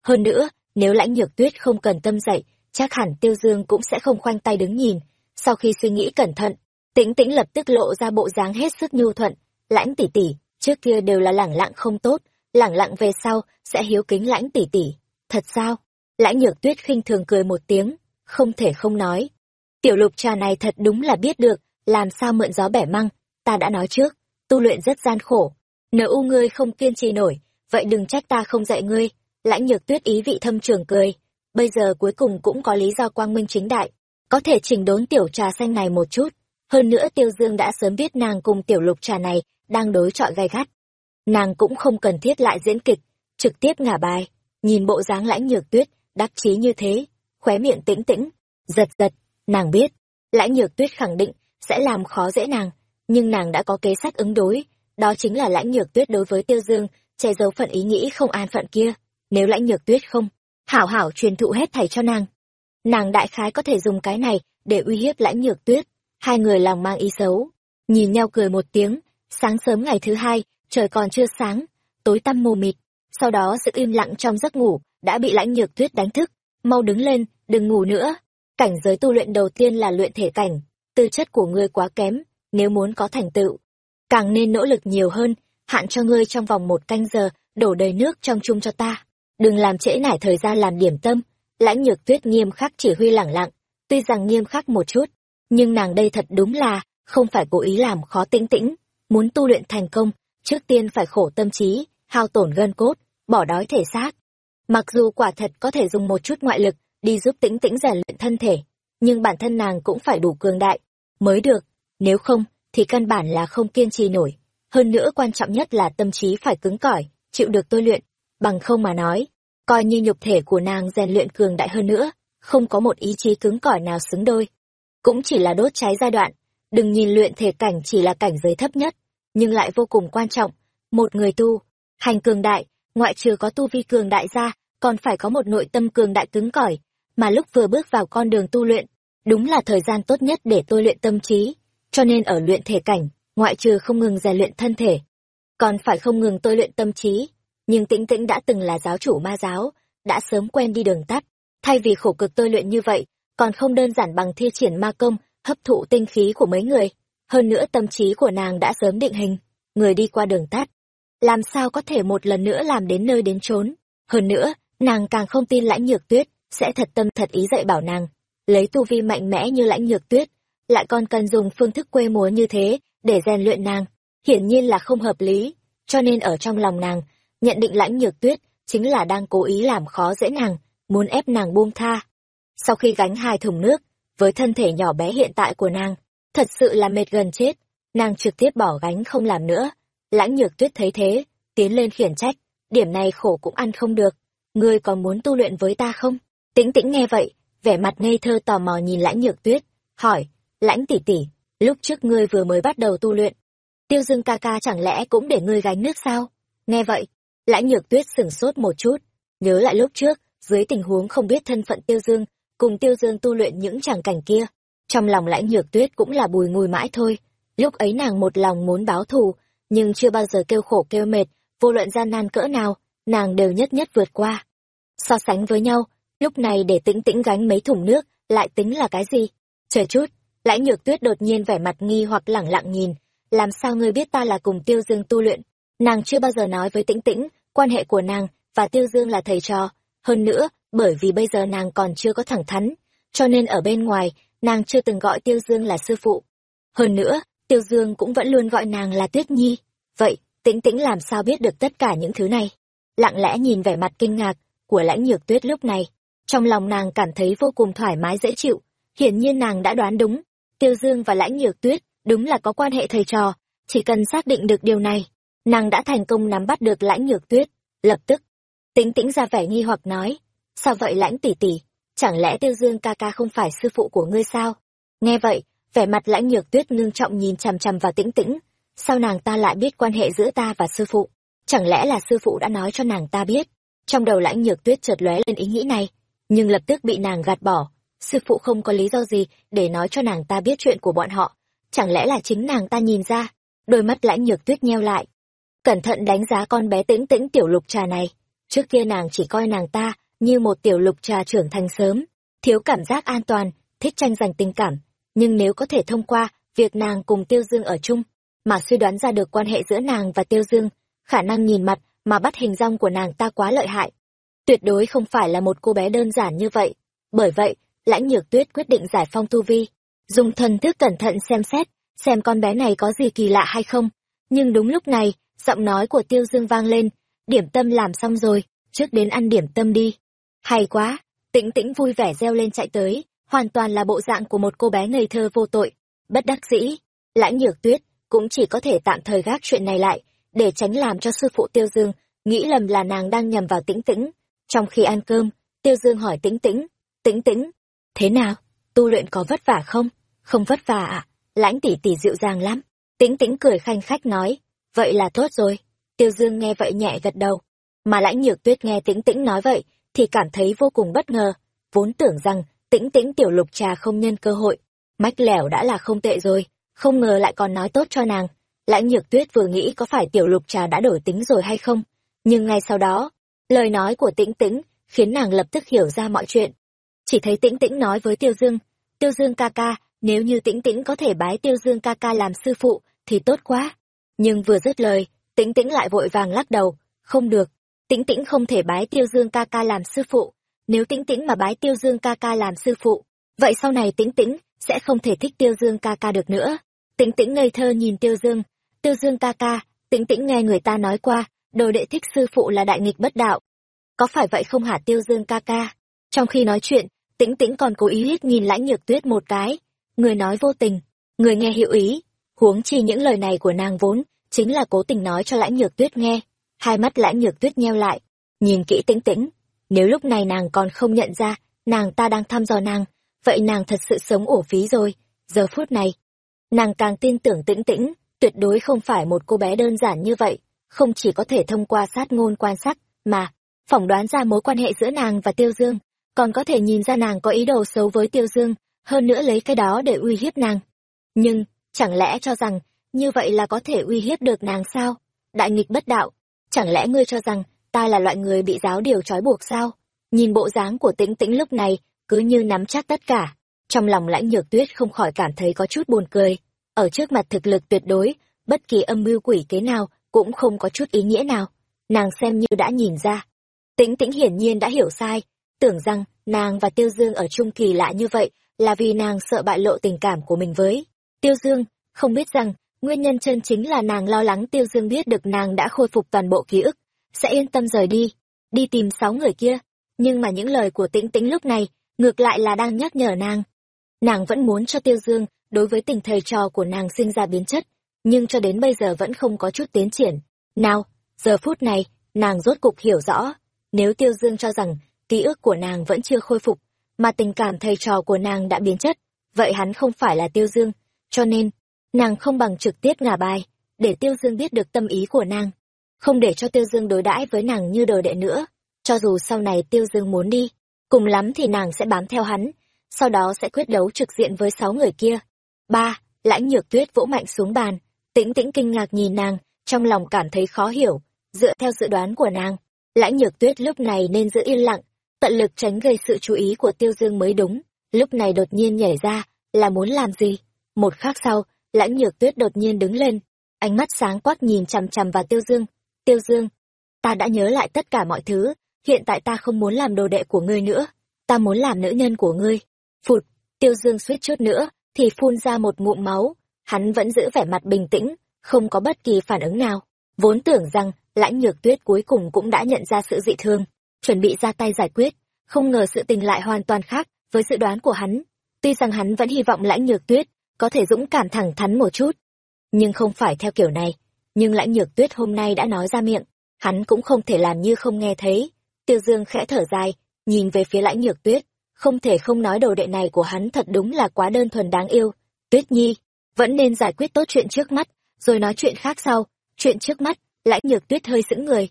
Hơn nữa, nếu lãnh nhược tuyết không cần tâm dạy, chắc hẳn Tiêu Dương cũng sẽ không khoanh tay đứng nhìn. Sau khi suy nghĩ cẩn thận, tĩnh tĩnh lập tức lộ ra bộ dáng hết sức nhu thuận, lãnh tỷ tỷ, trước kia đều là lẳng lặng không tốt, lẳng lặng về sau, sẽ hiếu kính lãnh tỷ tỷ. Thật sao? Lãnh nhược tuyết khinh thường cười một tiếng, không thể không nói. Tiểu lục trà này thật đúng là biết được, làm sao mượn gió bẻ măng, ta đã nói trước, tu luyện rất gian khổ. Nếu u ngươi không kiên trì nổi, vậy đừng trách ta không dạy ngươi. Lãnh nhược tuyết ý vị thâm trường cười. Bây giờ cuối cùng cũng có lý do quang minh chính đại. Có thể chỉnh đốn tiểu trà xanh này một chút. Hơn nữa tiêu dương đã sớm biết nàng cùng tiểu lục trà này đang đối chọi gai gắt. Nàng cũng không cần thiết lại diễn kịch, trực tiếp ngả bài. Nhìn bộ dáng lãnh nhược tuyết, đắc chí như thế, khóe miệng tĩnh tĩnh, giật giật, nàng biết. Lãnh nhược tuyết khẳng định sẽ làm khó dễ nàng, nhưng nàng đã có kế sách ứng đối, đó chính là lãnh nhược tuyết đối với tiêu dương, che giấu phận ý nghĩ không an phận kia. Nếu lãnh nhược tuyết không, hảo hảo truyền thụ hết thảy cho nàng. Nàng đại khái có thể dùng cái này để uy hiếp lãnh nhược tuyết. Hai người lòng mang ý xấu, nhìn nhau cười một tiếng, sáng sớm ngày thứ hai, trời còn chưa sáng, tối tăm mù mịt. Sau đó sự im lặng trong giấc ngủ đã bị lãnh nhược tuyết đánh thức. Mau đứng lên, đừng ngủ nữa. Cảnh giới tu luyện đầu tiên là luyện thể cảnh, tư chất của ngươi quá kém, nếu muốn có thành tựu, càng nên nỗ lực nhiều hơn, hạn cho ngươi trong vòng một canh giờ, đổ đầy nước trong chung cho ta. Đừng làm trễ nải thời gian làm điểm tâm. Lãnh nhược tuyết nghiêm khắc chỉ huy lẳng lặng, tuy rằng nghiêm khắc một chút, nhưng nàng đây thật đúng là, không phải cố ý làm khó tĩnh tĩnh. Muốn tu luyện thành công, trước tiên phải khổ tâm trí, hao tổn gân cốt, bỏ đói thể xác. Mặc dù quả thật có thể dùng một chút ngoại lực, đi giúp tĩnh tĩnh rèn luyện thân thể, nhưng bản thân nàng cũng phải đủ cường đại, mới được, nếu không, thì căn bản là không kiên trì nổi. Hơn nữa quan trọng nhất là tâm trí phải cứng cỏi, chịu được tôi luyện, bằng không mà nói, coi như nhục thể của nàng rèn luyện cường đại hơn nữa, không có một ý chí cứng cỏi nào xứng đôi. Cũng chỉ là đốt cháy giai đoạn, đừng nhìn luyện thể cảnh chỉ là cảnh giới thấp nhất, nhưng lại vô cùng quan trọng. Một người tu, hành cường đại, ngoại trừ có tu vi cường đại ra, còn phải có một nội tâm cường đại cứng cỏi, mà lúc vừa bước vào con đường tu luyện, đúng là thời gian tốt nhất để tôi luyện tâm trí, cho nên ở luyện thể cảnh, ngoại trừ không ngừng rèn luyện thân thể, còn phải không ngừng tôi luyện tâm trí. Nhưng tĩnh tĩnh đã từng là giáo chủ ma giáo, đã sớm quen đi đường tắt, thay vì khổ cực tôi luyện như vậy, còn không đơn giản bằng thi triển ma công, hấp thụ tinh khí của mấy người. Hơn nữa tâm trí của nàng đã sớm định hình, người đi qua đường tắt. Làm sao có thể một lần nữa làm đến nơi đến chốn. Hơn nữa, nàng càng không tin lãnh nhược tuyết, sẽ thật tâm thật ý dạy bảo nàng. Lấy tu vi mạnh mẽ như lãnh nhược tuyết, lại còn cần dùng phương thức quê múa như thế để rèn luyện nàng hiển nhiên là không hợp lý. Cho nên ở trong lòng nàng nhận định lãnh nhược tuyết chính là đang cố ý làm khó dễ nàng muốn ép nàng buông tha. Sau khi gánh hai thùng nước với thân thể nhỏ bé hiện tại của nàng thật sự là mệt gần chết nàng trực tiếp bỏ gánh không làm nữa. Lãnh nhược tuyết thấy thế tiến lên khiển trách điểm này khổ cũng ăn không được. Ngươi còn muốn tu luyện với ta không? Tĩnh tĩnh nghe vậy, vẻ mặt ngây thơ tò mò nhìn lãnh nhược tuyết, hỏi, lãnh tỷ tỷ, lúc trước ngươi vừa mới bắt đầu tu luyện, tiêu dương ca ca chẳng lẽ cũng để ngươi gánh nước sao? Nghe vậy, lãnh nhược tuyết sửng sốt một chút, nhớ lại lúc trước, dưới tình huống không biết thân phận tiêu dương, cùng tiêu dương tu luyện những chẳng cảnh kia, trong lòng lãnh nhược tuyết cũng là bùi ngùi mãi thôi. Lúc ấy nàng một lòng muốn báo thù, nhưng chưa bao giờ kêu khổ kêu mệt, vô luận gian nan cỡ nào, nàng đều nhất nhất vượt qua. So sánh với nhau lúc này để tĩnh tĩnh gánh mấy thùng nước, lại tính là cái gì? Chờ chút, lãnh nhược tuyết đột nhiên vẻ mặt nghi hoặc lẳng lặng nhìn, làm sao ngươi biết ta là cùng tiêu dương tu luyện? Nàng chưa bao giờ nói với tĩnh tĩnh, quan hệ của nàng và tiêu dương là thầy trò. Hơn nữa, bởi vì bây giờ nàng còn chưa có thẳng thắn, cho nên ở bên ngoài, nàng chưa từng gọi tiêu dương là sư phụ. Hơn nữa, tiêu dương cũng vẫn luôn gọi nàng là tuyết nhi. Vậy, tĩnh tĩnh làm sao biết được tất cả những thứ này? Lặng lẽ nhìn vẻ mặt kinh ngạc của lãnh nhược tuyết lúc này trong lòng nàng cảm thấy vô cùng thoải mái dễ chịu. Hiển nhiên nàng đã đoán đúng. Tiêu dương và lãnh nhược tuyết đúng là có quan hệ thầy trò, chỉ cần xác định được điều này, nàng đã thành công nắm bắt được lãnh nhược tuyết. Lập tức, tĩnh tĩnh ra vẻ nghi hoặc nói, sao vậy lãnh tỷ tỷ? Chẳng lẽ tiêu dương ca ca không phải sư phụ của ngươi sao? Nghe vậy, vẻ mặt lãnh nhược tuyết ngưng trọng nhìn chằm chằm vào tĩnh tĩnh. Sao nàng ta lại biết quan hệ giữa ta và sư phụ? Chẳng lẽ là sư phụ đã nói cho nàng ta biết? Trong đầu lãnh nhược tuyết chợt lóe lên ý nghĩ này nhưng lập tức bị nàng gạt bỏ. Sư phụ không có lý do gì để nói cho nàng ta biết chuyện của bọn họ. Chẳng lẽ là chính nàng ta nhìn ra? Đôi mắt lãnh nhược tuyết nheo lại. Cẩn thận đánh giá con bé tĩnh tĩnh tiểu lục trà này. Trước kia nàng chỉ coi nàng ta như một tiểu lục trà trưởng thành sớm. Thiếu cảm giác an toàn, thích tranh giành tình cảm. Nhưng nếu có thể thông qua việc nàng cùng tiêu dương ở chung, mà suy đoán ra được quan hệ giữa nàng và tiêu dương, khả năng nhìn mặt mà bắt hình rong của nàng ta quá lợi hại tuyệt đối không phải là một cô bé đơn giản như vậy. Bởi vậy, lãnh nhược tuyết quyết định giải phong tu vi. Dùng thần thức cẩn thận xem xét, xem con bé này có gì kỳ lạ hay không. Nhưng đúng lúc này, giọng nói của tiêu dương vang lên, điểm tâm làm xong rồi, trước đến ăn điểm tâm đi. Hay quá. Tĩnh tĩnh vui vẻ reo lên chạy tới, hoàn toàn là bộ dạng của một cô bé ngây thơ vô tội. Bất đắc dĩ, lãnh nhược tuyết cũng chỉ có thể tạm thời gác chuyện này lại, để tránh làm cho sư phụ tiêu dương nghĩ lầm là nàng đang nhầm vào tĩnh tĩnh trong khi ăn cơm, tiêu dương hỏi tĩnh tĩnh tĩnh tĩnh, thế nào? Tu luyện có vất vả không? Không vất vả à lãnh tỷ tỷ dịu dàng lắm. Tĩnh tĩnh cười khanh khách nói, vậy là tốt rồi. Tiêu dương nghe vậy nhẹ gật đầu. Mà lãnh nhược tuyết nghe tĩnh tĩnh nói vậy thì cảm thấy vô cùng bất ngờ, vốn tưởng rằng tĩnh tĩnh tiểu lục trà không nhân cơ hội. Mách lẻo đã là không tệ rồi, không ngờ lại còn nói tốt cho nàng. Lãnh nhược tuyết vừa nghĩ có phải tiểu lục trà đã đổi tính rồi hay không, nhưng ngay sau đó lời nói của tĩnh tĩnh khiến nàng lập tức hiểu ra mọi chuyện. Chỉ thấy tĩnh tĩnh nói với tiêu dương tiêu dương ca ca, nếu như tĩnh tĩnh có thể bái tiêu dương ca ca làm sư phụ, thì tốt quá. Nhưng vừa dứt lời, tĩnh tĩnh lại vội vàng lắc đầu, không được, tĩnh tĩnh không thể bái tiêu dương ca ca làm sư phụ. Nếu tĩnh tĩnh mà bái tiêu dương ca ca làm sư phụ, vậy sau này tĩnh tĩnh sẽ không thể thích tiêu dương ca ca được nữa. Tĩnh tĩnh ngây thơ nhìn tiêu dương tiêu dương ca ca, tĩnh tĩnh nghe người ta nói qua đồ đệ thích sư phụ là đại nghịch bất đạo. Có phải vậy không hả tiêu dương ca ca? Trong khi nói chuyện, tĩnh tĩnh còn cố ý liếc nhìn lãnh nhược tuyết một cái. Người nói vô tình, người nghe hiểu ý. Huống chi những lời này của nàng vốn chính là cố tình nói cho lãnh nhược tuyết nghe. Hai mắt lãnh nhược tuyết nheo lại, nhìn kỹ tĩnh tĩnh. Nếu lúc này nàng còn không nhận ra nàng ta đang thăm dò nàng, vậy nàng thật sự sống ổ phí rồi. Giờ phút này, nàng càng tin tưởng tĩnh tĩnh, tuyệt đối không phải một cô bé đơn giản như vậy không chỉ có thể thông qua sát ngôn quan sát, mà phỏng đoán ra mối quan hệ giữa nàng và tiêu dương, còn có thể nhìn ra nàng có ý đồ xấu với tiêu dương, hơn nữa lấy cái đó để uy hiếp nàng. Nhưng, chẳng lẽ cho rằng như vậy là có thể uy hiếp được nàng sao? Đại nghịch bất đạo, chẳng lẽ ngươi cho rằng ta là loại người bị giáo điều trói buộc sao? Nhìn bộ dáng của tĩnh tĩnh lúc này, cứ như nắm chắc tất cả, trong lòng lãnh nhược tuyết không khỏi cảm thấy có chút buồn cười. Ở trước mặt thực lực tuyệt đối, bất kỳ âm mưu quỷ kế nào cũng không có chút ý nghĩa nào. Nàng xem như đã nhìn ra. Tĩnh tĩnh hiển nhiên đã hiểu sai. Tưởng rằng nàng và tiêu dương ở chung kỳ lạ như vậy là vì nàng sợ bại lộ tình cảm của mình với tiêu dương. Không biết rằng, nguyên nhân chân chính là nàng lo lắng tiêu dương biết được nàng đã khôi phục toàn bộ ký ức, sẽ yên tâm rời đi đi tìm sáu người kia. Nhưng mà những lời của tĩnh tĩnh lúc này, ngược lại là đang nhắc nhở nàng. Nàng vẫn muốn cho tiêu dương, đối với tình thầy trò của nàng sinh ra biến chất nhưng cho đến bây giờ vẫn không có chút tiến triển. Nào, giờ phút này, nàng rốt cục hiểu rõ. Nếu tiêu dương cho rằng ký ức của nàng vẫn chưa khôi phục, mà tình cảm thầy trò của nàng đã biến chất, vậy hắn không phải là tiêu dương. Cho nên, nàng không bằng trực tiếp ngả bài, để tiêu dương biết được tâm ý của nàng. Không để cho tiêu dương đối đãi với nàng như đồ đệ nữa. Cho dù sau này tiêu dương muốn đi, cùng lắm thì nàng sẽ bám theo hắn, sau đó sẽ quyết đấu trực diện với sáu người kia. Ba, lãnh nhược tuyết vỗ mạnh xuống bàn tĩnh tĩnh kinh ngạc nhìn nàng trong lòng cảm thấy khó hiểu dựa theo dự đoán của nàng lãnh nhược tuyết lúc này nên giữ yên lặng tận lực tránh gây sự chú ý của tiêu dương mới đúng lúc này đột nhiên nhảy ra là muốn làm gì? Một khắc sau, lãnh nhược tuyết đột nhiên đứng lên, ánh mắt sáng quắc nhìn chằm chằm vào Tiêu Dương. Tiêu Dương, ta đã nhớ lại tất cả mọi thứ, hiện tại ta không muốn làm đồ đệ của ngươi nữa, ta muốn làm nữ nhân của ngươi. Phụt, Tiêu Dương suýt chút nữa, thì phun ra một ngụm máu, hắn vẫn giữ vẻ mặt bình tĩnh, không có bất kỳ phản ứng nào. Vốn tưởng rằng, lãnh nhược tuyết cuối cùng cũng đã nhận ra sự dị thương, chuẩn bị ra tay giải quyết, không ngờ sự tình lại hoàn toàn khác với dự đoán của hắn. Tuy rằng hắn vẫn hy vọng lãnh nhược tuyết có thể dũng cảm thẳng thắn một chút, nhưng không phải theo kiểu này. Nhưng lãnh nhược tuyết hôm nay đã nói ra miệng, hắn cũng không thể làm như không nghe thấy. Tiêu Dương khẽ thở dài, nhìn về phía lãnh nhược tuyết, không thể không nói đồ đệ này của hắn thật đúng là quá đơn thuần đáng yêu. Tuyết Nhi, vẫn nên giải quyết tốt chuyện trước mắt, rồi nói chuyện khác sau. Chuyện trước mắt, lãnh nhược tuyết hơi sững người.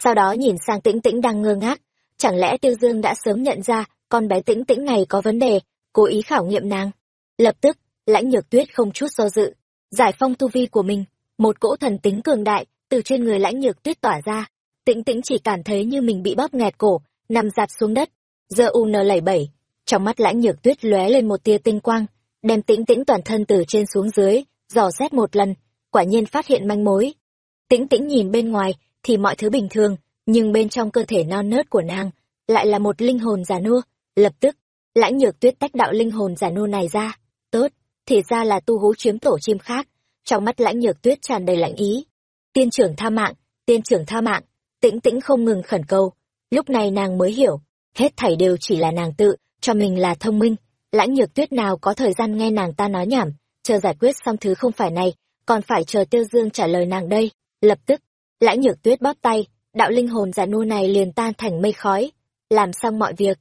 Sau đó nhìn sang tĩnh tĩnh đang ngơ ngác, chẳng lẽ Tiêu Dương đã sớm nhận ra con bé tĩnh tĩnh này có vấn đề, cố ý khảo nghiệm nàng. Lập tức, lãnh nhược tuyết không chút do dự, giải phong tu vi của mình, một cỗ thần tính cường đại từ trên người lãnh nhược tuyết tỏa ra. Tĩnh tĩnh chỉ cảm thấy như mình bị bóp nghẹt cổ, nằm dạp xuống đất, giờ u n lẩy bẩy trong mắt lãnh nhược tuyết lóe lên một tia tinh quang đem tĩnh tĩnh toàn thân từ trên xuống dưới, dò xét một lần, quả nhiên phát hiện manh mối. Tĩnh tĩnh nhìn bên ngoài thì mọi thứ bình thường, nhưng bên trong cơ thể non nớt của nàng lại là một linh hồn già nua. Lập tức, lãnh nhược tuyết tách đạo linh hồn già nua này ra. Tốt, thì ra là tu hú chiếm tổ chim khác. Trong mắt lãnh nhược tuyết tràn đầy lạnh ý. Tiên trưởng tha mạng, tiên trưởng tha mạng. Tĩnh tĩnh không ngừng khẩn cầu. Lúc này nàng mới hiểu, hết thảy đều chỉ là nàng tự, cho mình là thông minh lãnh nhược tuyết nào có thời gian nghe nàng ta nói nhảm chờ giải quyết xong thứ không phải này còn phải chờ tiêu dương trả lời nàng đây. Lập tức lãnh nhược tuyết bóp tay đạo linh hồn giả nua này liền tan thành mây khói làm xong mọi việc.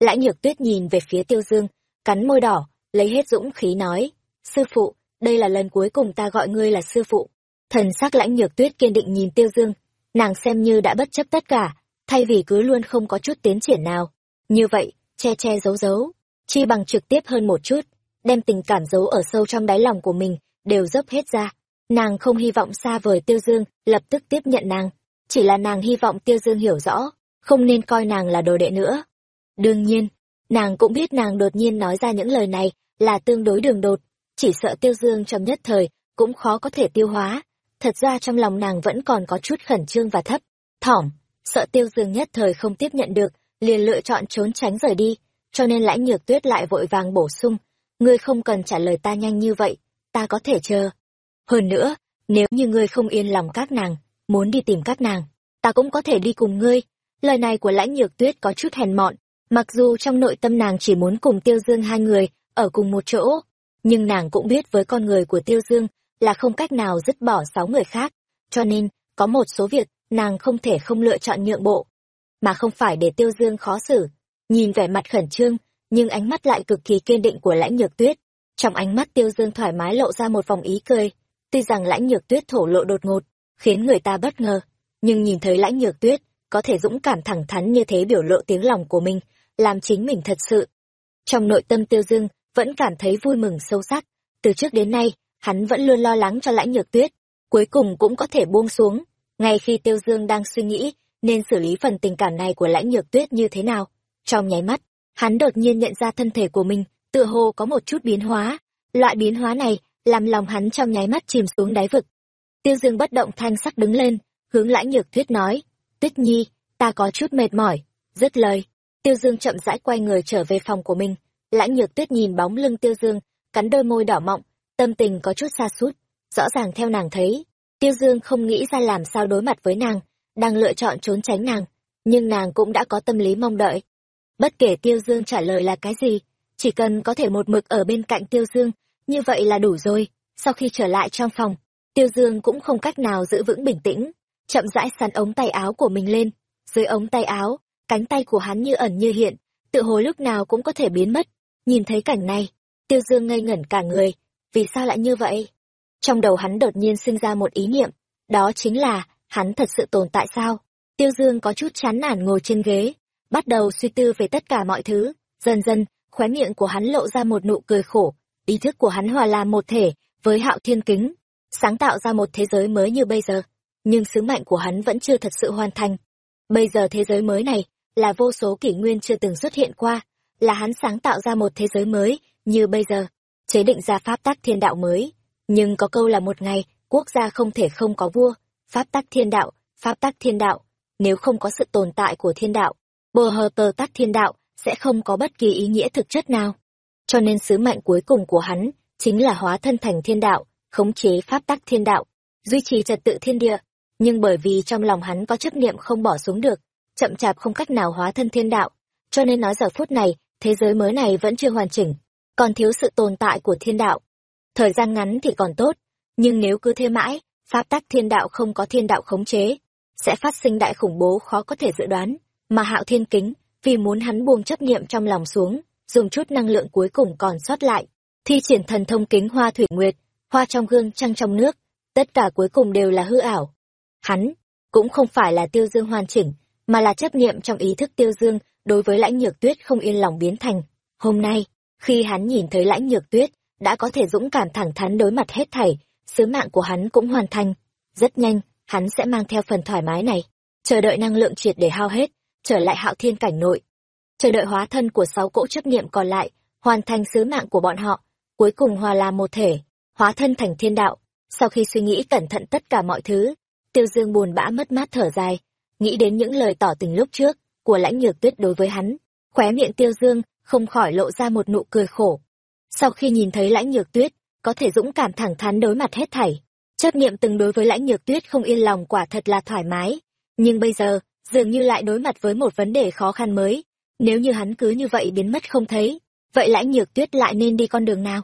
Lãnh nhược tuyết nhìn về phía tiêu dương cắn môi đỏ lấy hết dũng khí nói sư phụ đây là lần cuối cùng ta gọi ngươi là sư phụ. Thần sắc lãnh nhược tuyết kiên định nhìn tiêu dương nàng xem như đã bất chấp tất cả thay vì cứ luôn không có chút tiến triển nào. Như vậy, che che giấu giấu, chi bằng trực tiếp hơn một chút, đem tình cảm giấu ở sâu trong đáy lòng của mình, đều dốc hết ra. Nàng không hy vọng xa vời Tiêu Dương lập tức tiếp nhận nàng, chỉ là nàng hy vọng Tiêu Dương hiểu rõ, không nên coi nàng là đồ đệ nữa. Đương nhiên, nàng cũng biết nàng đột nhiên nói ra những lời này là tương đối đường đột, chỉ sợ Tiêu Dương trong nhất thời cũng khó có thể tiêu hóa. Thật ra trong lòng nàng vẫn còn có chút khẩn trương và thấp, thỏm, sợ tiêu dương nhất thời không tiếp nhận được liền lựa chọn trốn tránh rời đi cho nên lãnh nhược tuyết lại vội vàng bổ sung ngươi không cần trả lời ta nhanh như vậy ta có thể chờ hơn nữa nếu như ngươi không yên lòng các nàng muốn đi tìm các nàng ta cũng có thể đi cùng ngươi lời này của lãnh nhược tuyết có chút hèn mọn mặc dù trong nội tâm nàng chỉ muốn cùng tiêu dương hai người ở cùng một chỗ nhưng nàng cũng biết với con người của tiêu dương là không cách nào dứt bỏ sáu người khác cho nên có một số việc nàng không thể không lựa chọn nhượng bộ, mà không phải để Tiêu Dương khó xử. Nhìn vẻ mặt khẩn trương, nhưng ánh mắt lại cực kỳ kiên định của lãnh nhược tuyết. Trong ánh mắt Tiêu Dương thoải mái lộ ra một vòng ý cười, tuy rằng lãnh nhược tuyết thổ lộ đột ngột, khiến người ta bất ngờ, nhưng nhìn thấy lãnh nhược tuyết có thể dũng cảm thẳng thắn như thế biểu lộ tiếng lòng của mình, làm chính mình thật sự. Trong nội tâm Tiêu Dương vẫn cảm thấy vui mừng sâu sắc, từ trước đến nay, hắn vẫn luôn lo lắng cho lãnh nhược tuyết, cuối cùng cũng có thể buông xuống, ngay khi Tiêu Dương đang suy nghĩ nên xử lý phần tình cảm này của lãnh nhược tuyết như thế nào, trong nháy mắt, hắn đột nhiên nhận ra thân thể của mình, tựa hồ có một chút biến hóa. Loại biến hóa này làm lòng hắn trong nháy mắt chìm xuống đáy vực. Tiêu Dương bất động thanh sắc đứng lên, hướng lãnh nhược tuyết nói, Tuyết Nhi, ta có chút mệt mỏi, dứt lời. Tiêu Dương chậm rãi quay người trở về phòng của mình, lãnh nhược tuyết nhìn bóng lưng Tiêu Dương, cắn đôi môi đỏ mọng, tâm tình có chút xa sút rõ ràng theo nàng thấy, Tiêu Dương không nghĩ ra làm sao đối mặt với nàng, đang lựa chọn trốn tránh nàng, nhưng nàng cũng đã có tâm lý mong đợi. Bất kể Tiêu Dương trả lời là cái gì, chỉ cần có thể một mực ở bên cạnh Tiêu Dương, như vậy là đủ rồi. Sau khi trở lại trong phòng, Tiêu Dương cũng không cách nào giữ vững bình tĩnh, chậm rãi sắn ống tay áo của mình lên. Dưới ống tay áo, cánh tay của hắn như ẩn như hiện, tự hồ lúc nào cũng có thể biến mất. Nhìn thấy cảnh này, Tiêu Dương ngây ngẩn cả người, vì sao lại như vậy? Trong đầu hắn đột nhiên sinh ra một ý niệm, đó chính là, hắn thật sự tồn tại sao? Tiêu Dương có chút chán nản ngồi trên ghế, bắt đầu suy tư về tất cả mọi thứ, dần dần, khóe miệng của hắn lộ ra một nụ cười khổ, ý thức của hắn hòa làm một thể với hạo thiên kính, sáng tạo ra một thế giới mới như bây giờ. Nhưng sứ mệnh của hắn vẫn chưa thật sự hoàn thành. Bây giờ thế giới mới này, là vô số kỷ nguyên chưa từng xuất hiện qua, là hắn sáng tạo ra một thế giới mới, như bây giờ, chế định ra pháp tắc thiên đạo mới. Nhưng có câu là một ngày, quốc gia không thể không có vua, pháp tắc thiên đạo, pháp tắc thiên đạo, nếu không có sự tồn tại của thiên đạo, bờ hờ tờ tắc thiên đạo sẽ không có bất kỳ ý nghĩa thực chất nào. Cho nên sứ mệnh cuối cùng của hắn chính là hóa thân thành thiên đạo, khống chế pháp tắc thiên đạo, duy trì trật tự thiên địa. Nhưng bởi vì trong lòng hắn có chấp niệm không bỏ xuống được, chậm chạp không cách nào hóa thân thiên đạo, cho nên nói giờ phút này, thế giới mới này vẫn chưa hoàn chỉnh, còn thiếu sự tồn tại của thiên đạo. Thời gian ngắn thì còn tốt, nhưng nếu cứ thế mãi, pháp tắc thiên đạo không có thiên đạo khống chế, sẽ phát sinh đại khủng bố khó có thể dự đoán, mà hạo thiên kính, vì muốn hắn buông chấp niệm trong lòng xuống, dùng chút năng lượng cuối cùng còn sót lại, thi triển thần thông kính hoa thủy nguyệt, hoa trong gương trăng trong nước, tất cả cuối cùng đều là hư ảo. Hắn, cũng không phải là tiêu dương hoàn chỉnh, mà là chấp niệm trong ý thức tiêu dương đối với lãnh nhược tuyết không yên lòng biến thành. Hôm nay, khi hắn nhìn thấy lãnh nhược tuyết, đã có thể dũng cảm thẳng thắn đối mặt hết thảy, sứ mạng của hắn cũng hoàn thành. Rất nhanh, hắn sẽ mang theo phần thoải mái này, chờ đợi năng lượng triệt để hao hết, trở lại hạo thiên cảnh nội. Chờ đợi hóa thân của sáu cỗ chấp niệm còn lại, hoàn thành sứ mạng của bọn họ, cuối cùng hòa làm một thể, hóa thân thành thiên đạo. Sau khi suy nghĩ cẩn thận tất cả mọi thứ, Tiêu Dương buồn bã mất mát thở dài, nghĩ đến những lời tỏ tình lúc trước của lãnh nhược tuyết đối với hắn, khóe miệng Tiêu Dương không khỏi lộ ra một nụ cười khổ. Sau khi nhìn thấy lãnh nhược tuyết, có thể dũng cảm thẳng thắn đối mặt hết thảy, chấp niệm từng đối với lãnh nhược tuyết không yên lòng quả thật là thoải mái. Nhưng bây giờ, dường như lại đối mặt với một vấn đề khó khăn mới. Nếu như hắn cứ như vậy biến mất không thấy, vậy lãnh nhược tuyết lại nên đi con đường nào?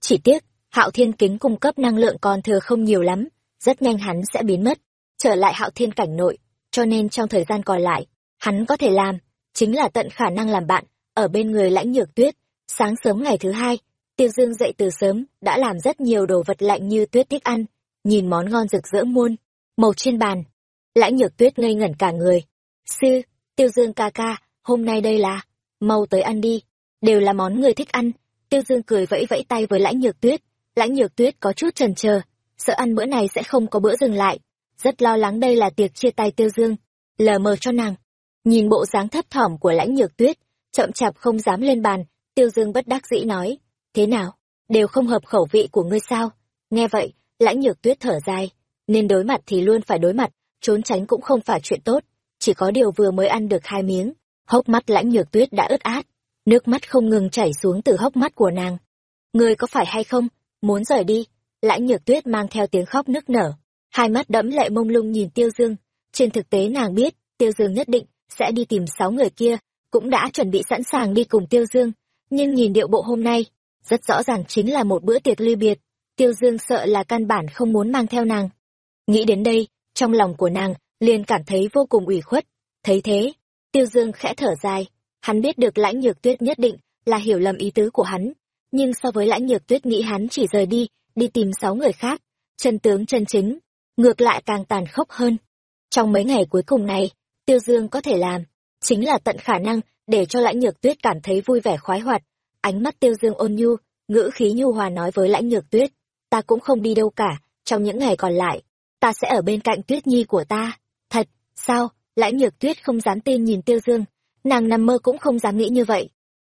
Chỉ tiếc, hạo thiên kính cung cấp năng lượng còn thừa không nhiều lắm, rất nhanh hắn sẽ biến mất, trở lại hạo thiên cảnh nội, cho nên trong thời gian còn lại, hắn có thể làm, chính là tận khả năng làm bạn, ở bên người lãnh nhược tuyết. Sáng sớm ngày thứ hai, tiêu dương dậy từ sớm, đã làm rất nhiều đồ vật lạnh như tuyết thích ăn, nhìn món ngon rực rỡ muôn, màu trên bàn. Lãnh nhược tuyết ngây ngẩn cả người. Sư, tiêu dương ca ca, hôm nay đây là, mau tới ăn đi, đều là món người thích ăn. Tiêu dương cười vẫy vẫy tay với lãnh nhược tuyết, lãnh nhược tuyết có chút chần chờ, sợ ăn bữa này sẽ không có bữa dừng lại, rất lo lắng đây là tiệc chia tay tiêu dương, lờ mờ cho nàng. Nhìn bộ dáng thấp thỏm của lãnh nhược tuyết, chậm chạp không dám lên bàn, tiêu dương bất đắc dĩ nói, thế nào, đều không hợp khẩu vị của ngươi sao? Nghe vậy, lãnh nhược tuyết thở dài, nên đối mặt thì luôn phải đối mặt, trốn tránh cũng không phải chuyện tốt, chỉ có điều vừa mới ăn được hai miếng, hốc mắt lãnh nhược tuyết đã ướt át, nước mắt không ngừng chảy xuống từ hốc mắt của nàng. Ngươi có phải hay không, muốn rời đi? Lãnh nhược tuyết mang theo tiếng khóc nức nở, hai mắt đẫm lệ mông lung nhìn Tiêu Dương. Trên thực tế nàng biết, Tiêu Dương nhất định sẽ đi tìm sáu người kia, cũng đã chuẩn bị sẵn sàng đi cùng Tiêu Dương. Nhưng nhìn điệu bộ hôm nay, rất rõ ràng chính là một bữa tiệc ly biệt. Tiêu Dương sợ là căn bản không muốn mang theo nàng. Nghĩ đến đây, trong lòng của nàng liền cảm thấy vô cùng ủy khuất. Thấy thế, Tiêu Dương khẽ thở dài. Hắn biết được lãnh nhược tuyết nhất định là hiểu lầm ý tứ của hắn. Nhưng so với lãnh nhược tuyết nghĩ hắn chỉ rời đi, đi tìm sáu người khác, chân tướng chân chính, ngược lại càng tàn khốc hơn. Trong mấy ngày cuối cùng này, Tiêu Dương có thể làm, chính là tận khả năng để cho lãnh nhược tuyết cảm thấy vui vẻ khoái hoạt. Ánh mắt Tiêu Dương ôn nhu, ngữ khí nhu hòa nói với lãnh nhược tuyết, ta cũng không đi đâu cả, trong những ngày còn lại, ta sẽ ở bên cạnh tuyết nhi của ta. Thật, sao, lãnh nhược tuyết không dám tin nhìn Tiêu Dương, nàng nằm mơ cũng không dám nghĩ như vậy.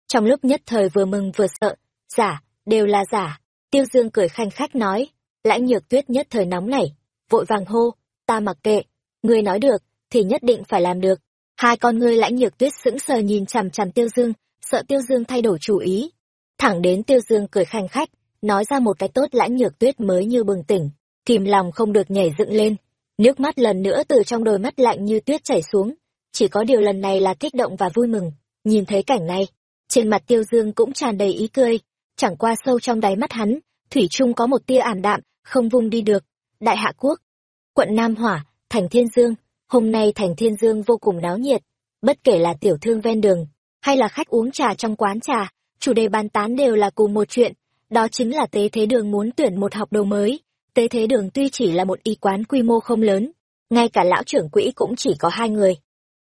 Trong lúc nhất thời vừa mừng vừa sợ, giả, đều là giả, Tiêu Dương cười khanh khách nói, lãnh nhược tuyết nhất thời nóng nảy, vội vàng hô, ta mặc kệ, ngươi nói được, thì nhất định phải làm được. Hai con ngươi lãnh nhược tuyết sững sờ nhìn chằm chằm Tiêu Dương, sợ Tiêu Dương thay đổi chủ ý. Thẳng đến Tiêu Dương cười khanh khách, nói ra một cái tốt lãnh nhược tuyết mới như bừng tỉnh, kìm lòng không được nhảy dựng lên. Nước mắt lần nữa từ trong đôi mắt lạnh như tuyết chảy xuống, chỉ có điều lần này là kích động và vui mừng. Nhìn thấy cảnh này, trên mặt Tiêu Dương cũng tràn đầy ý cười, chẳng qua sâu trong đáy mắt hắn, thủy chung có một tia ảm đạm, không vung đi được. Đại Hạ Quốc, quận Nam Hỏa, thành Thiên Dương, hôm nay thành Thiên Dương vô cùng náo nhiệt, bất kể là tiểu thương ven đường, hay là khách uống trà trong quán trà, chủ đề bàn tán đều là cùng một chuyện, đó chính là Tế Thế Đường muốn tuyển một học đồ mới. Tế Thế Đường tuy chỉ là một y quán quy mô không lớn, ngay cả lão trưởng quỹ cũng chỉ có hai người.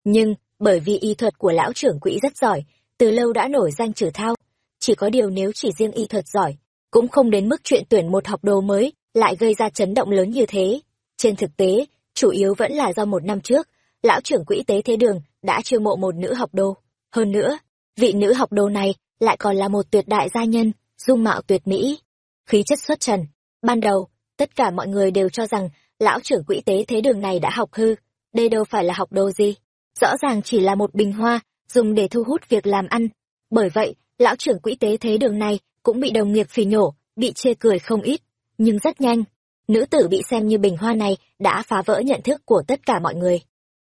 Nhưng, bởi vì y thuật của lão trưởng quỹ rất giỏi, từ lâu đã nổi danh trừ thao, chỉ có điều nếu chỉ riêng y thuật giỏi, cũng không đến mức chuyện tuyển một học đồ mới lại gây ra chấn động lớn như thế. Trên thực tế, chủ yếu vẫn là do một năm trước, lão trưởng quỹ tế thế đường đã chiêu mộ một nữ học đồ. Hơn nữa, vị nữ học đồ này lại còn là một tuyệt đại gia nhân, dung mạo tuyệt mỹ, khí chất xuất trần. Ban đầu, tất cả mọi người đều cho rằng lão trưởng quỹ tế thế đường này đã học hư, đây đâu phải là học đồ gì, rõ ràng chỉ là một bình hoa, dùng để thu hút việc làm ăn. Bởi vậy, lão trưởng quỹ tế thế đường này cũng bị đồng nghiệp phỉ nhổ, bị chê cười không ít. Nhưng rất nhanh, nữ tử bị xem như bình hoa này đã phá vỡ nhận thức của tất cả mọi người.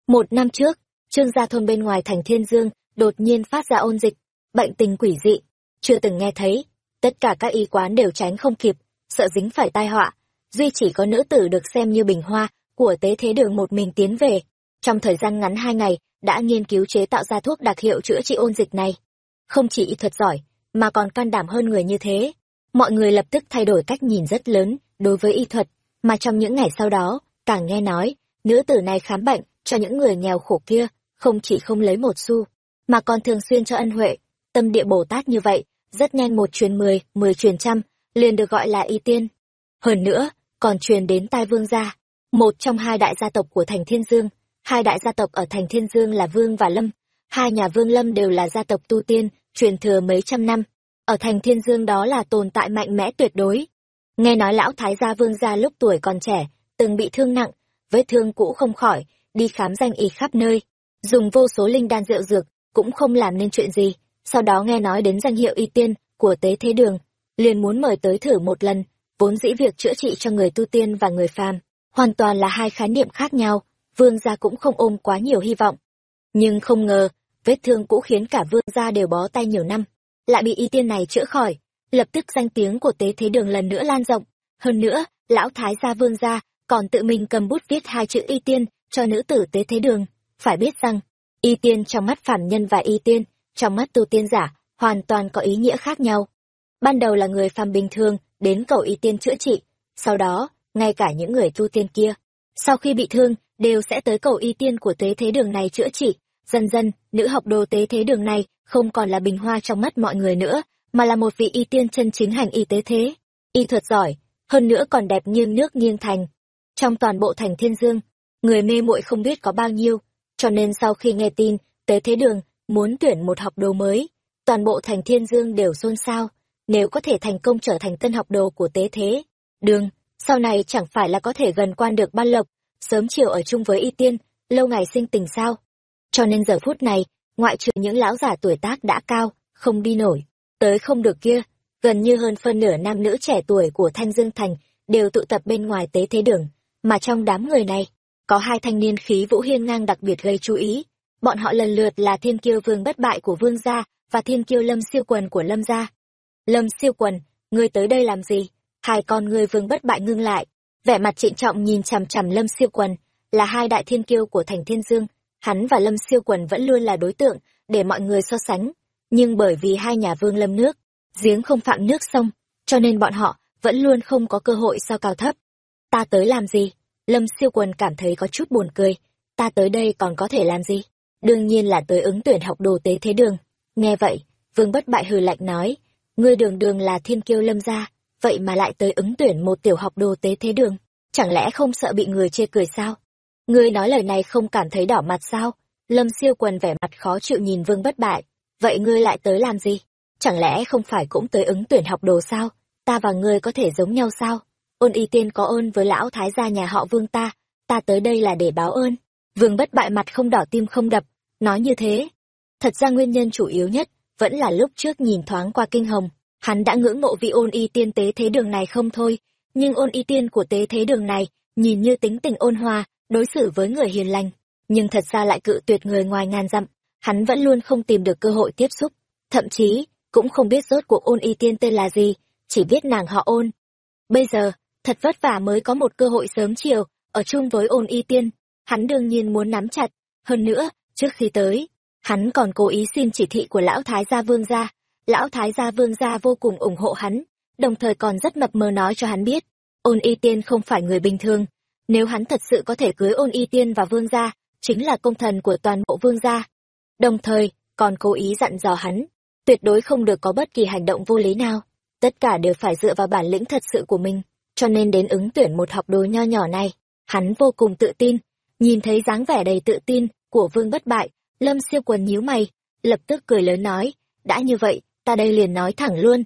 Một năm trước, trương gia thôn bên ngoài thành Thiên Dương đột nhiên phát ra ôn dịch, bệnh tình quỷ dị, chưa từng nghe thấy. Tất cả các y quán đều tránh không kịp, sợ dính phải tai họa. Duy chỉ có nữ tử được xem như bình hoa của tế thế đường một mình tiến về. Trong thời gian ngắn hai ngày, đã nghiên cứu chế tạo ra thuốc đặc hiệu chữa trị ôn dịch này. Không chỉ y thuật giỏi, mà còn can đảm hơn người như thế. Mọi người lập tức thay đổi cách nhìn rất lớn đối với y thuật, mà trong những ngày sau đó, càng nghe nói, nữ tử này khám bệnh cho những người nghèo khổ kia, không chỉ không lấy một xu, mà còn thường xuyên cho ân huệ. Tâm địa Bồ Tát như vậy, rất nhanh một truyền mười, mười truyền trăm, liền được gọi là y tiên. Hơn nữa, còn truyền đến tai vương gia, một trong hai đại gia tộc của thành Thiên Dương. Hai đại gia tộc ở thành Thiên Dương là Vương và Lâm. Hai nhà Vương Lâm đều là gia tộc tu tiên, truyền thừa mấy trăm năm. Ở thành Thiên Dương đó là tồn tại mạnh mẽ tuyệt đối. Nghe nói lão Thái gia Vương gia lúc tuổi còn trẻ, từng bị thương nặng, vết thương cũ không khỏi, đi khám danh y khắp nơi. Dùng vô số linh đan rượu dược, cũng không làm nên chuyện gì. Sau đó nghe nói đến danh hiệu y tiên của tế thế đường, liền muốn mời tới thử một lần, vốn dĩ việc chữa trị cho người tu tiên và người phàm hoàn toàn là hai khái niệm khác nhau, vương gia cũng không ôm quá nhiều hy vọng. Nhưng không ngờ, vết thương cũ khiến cả vương gia đều bó tay nhiều năm, lại bị y tiên này chữa khỏi, lập tức danh tiếng của tế thế đường lần nữa lan rộng. Hơn nữa, lão thái gia vương gia còn tự mình cầm bút viết hai chữ y tiên cho nữ tử tế thế đường. Phải biết rằng, y tiên trong mắt phản nhân và y tiên, trong mắt tu tiên giả, hoàn toàn có ý nghĩa khác nhau. Ban đầu là người phàm bình thường, đến cầu y tiên chữa trị, sau đó, ngay cả những người tu tiên kia, sau khi bị thương, đều sẽ tới cầu y tiên của tế thế đường này chữa trị. Dần dần, nữ học đồ tế thế đường này không còn là bình hoa trong mắt mọi người nữa, mà là một vị y tiên chân chính hành y tế thế. Y thuật giỏi, hơn nữa còn đẹp như nước nghiêng thành. Trong toàn bộ thành thiên dương, người mê muội không biết có bao nhiêu, cho nên sau khi nghe tin, tế thế đường muốn tuyển một học đồ mới, toàn bộ thành thiên dương đều xôn xao, nếu có thể thành công trở thành tân học đồ của tế thế. Đường, sau này chẳng phải là có thể gần quan được ban lộc, sớm chiều ở chung với y tiên, lâu ngày sinh tình sao. Cho nên giờ phút này, ngoại trừ những lão giả tuổi tác đã cao, không đi nổi, tới không được kia, gần như hơn phân nửa nam nữ trẻ tuổi của Thanh Dương Thành đều tụ tập bên ngoài tế thế đường, mà trong đám người này, có hai thanh niên khí vũ hiên ngang đặc biệt gây chú ý. Bọn họ lần lượt là thiên kiêu vương bất bại của vương gia và thiên kiêu lâm siêu quần của lâm gia. Lâm siêu quần, ngươi tới đây làm gì? hai con người vương bất bại ngưng lại. Vẻ mặt trịnh trọng nhìn chằm chằm lâm siêu quần là hai đại thiên kiêu của thành thiên dương. Hắn và lâm siêu quần vẫn luôn là đối tượng để mọi người so sánh. Nhưng bởi vì hai nhà vương lâm nước giếng không phạm nước sông cho nên bọn họ vẫn luôn không có cơ hội so cao thấp. Ta tới làm gì? Lâm siêu quần cảm thấy có chút buồn cười. Ta tới đây còn có thể làm gì? Đương nhiên là tới ứng tuyển học đồ tế thế đường. Nghe vậy vương bất bại hừ lạnh nói ngươi đường đường là thiên kiêu lâm gia vậy mà lại tới ứng tuyển một tiểu học đồ tế thế đường, chẳng lẽ không sợ bị người chê cười sao? Ngươi nói lời này không cảm thấy đỏ mặt sao? Lâm siêu quần vẻ mặt khó chịu nhìn vương bất bại, vậy ngươi lại tới làm gì? Chẳng lẽ không phải cũng tới ứng tuyển học đồ sao? Ta và ngươi có thể giống nhau sao? Ôn y tiên có ơn với lão thái gia nhà họ vương ta, ta tới đây là để báo ơn. Vương bất bại mặt không đỏ tim không đập, nói như thế. Thật ra nguyên nhân chủ yếu nhất, vẫn là lúc trước nhìn thoáng qua kinh hồng, Hắn đã ngưỡng mộ vị ôn y tiên tế thế đường này không thôi, nhưng ôn y tiên của tế thế đường này, nhìn như tính tình ôn hòa, đối xử với người hiền lành, nhưng thật ra lại cự tuyệt người ngoài ngàn dặm, hắn vẫn luôn không tìm được cơ hội tiếp xúc, thậm chí, cũng không biết rốt cuộc ôn y tiên tên là gì, chỉ biết nàng họ ôn. Bây giờ, thật vất vả mới có một cơ hội sớm chiều, ở chung với ôn y tiên, hắn đương nhiên muốn nắm chặt, hơn nữa, trước khi tới, hắn còn cố ý xin chỉ thị của lão thái gia vương gia, lão thái gia vương gia vô cùng ủng hộ hắn, đồng thời còn rất mập mờ nói cho hắn biết, ôn y tiên không phải người bình thường. Nếu hắn thật sự có thể cưới ôn y tiên và vương gia, chính là công thần của toàn bộ vương gia. Đồng thời, còn cố ý dặn dò hắn, tuyệt đối không được có bất kỳ hành động vô lý nào. Tất cả đều phải dựa vào bản lĩnh thật sự của mình, cho nên đến ứng tuyển một học đồ nho nhỏ này, hắn vô cùng tự tin. Nhìn thấy dáng vẻ đầy tự tin của vương bất bại, lâm siêu quần nhíu mày, lập tức cười lớn nói, đã như vậy, ta đây liền nói thẳng luôn.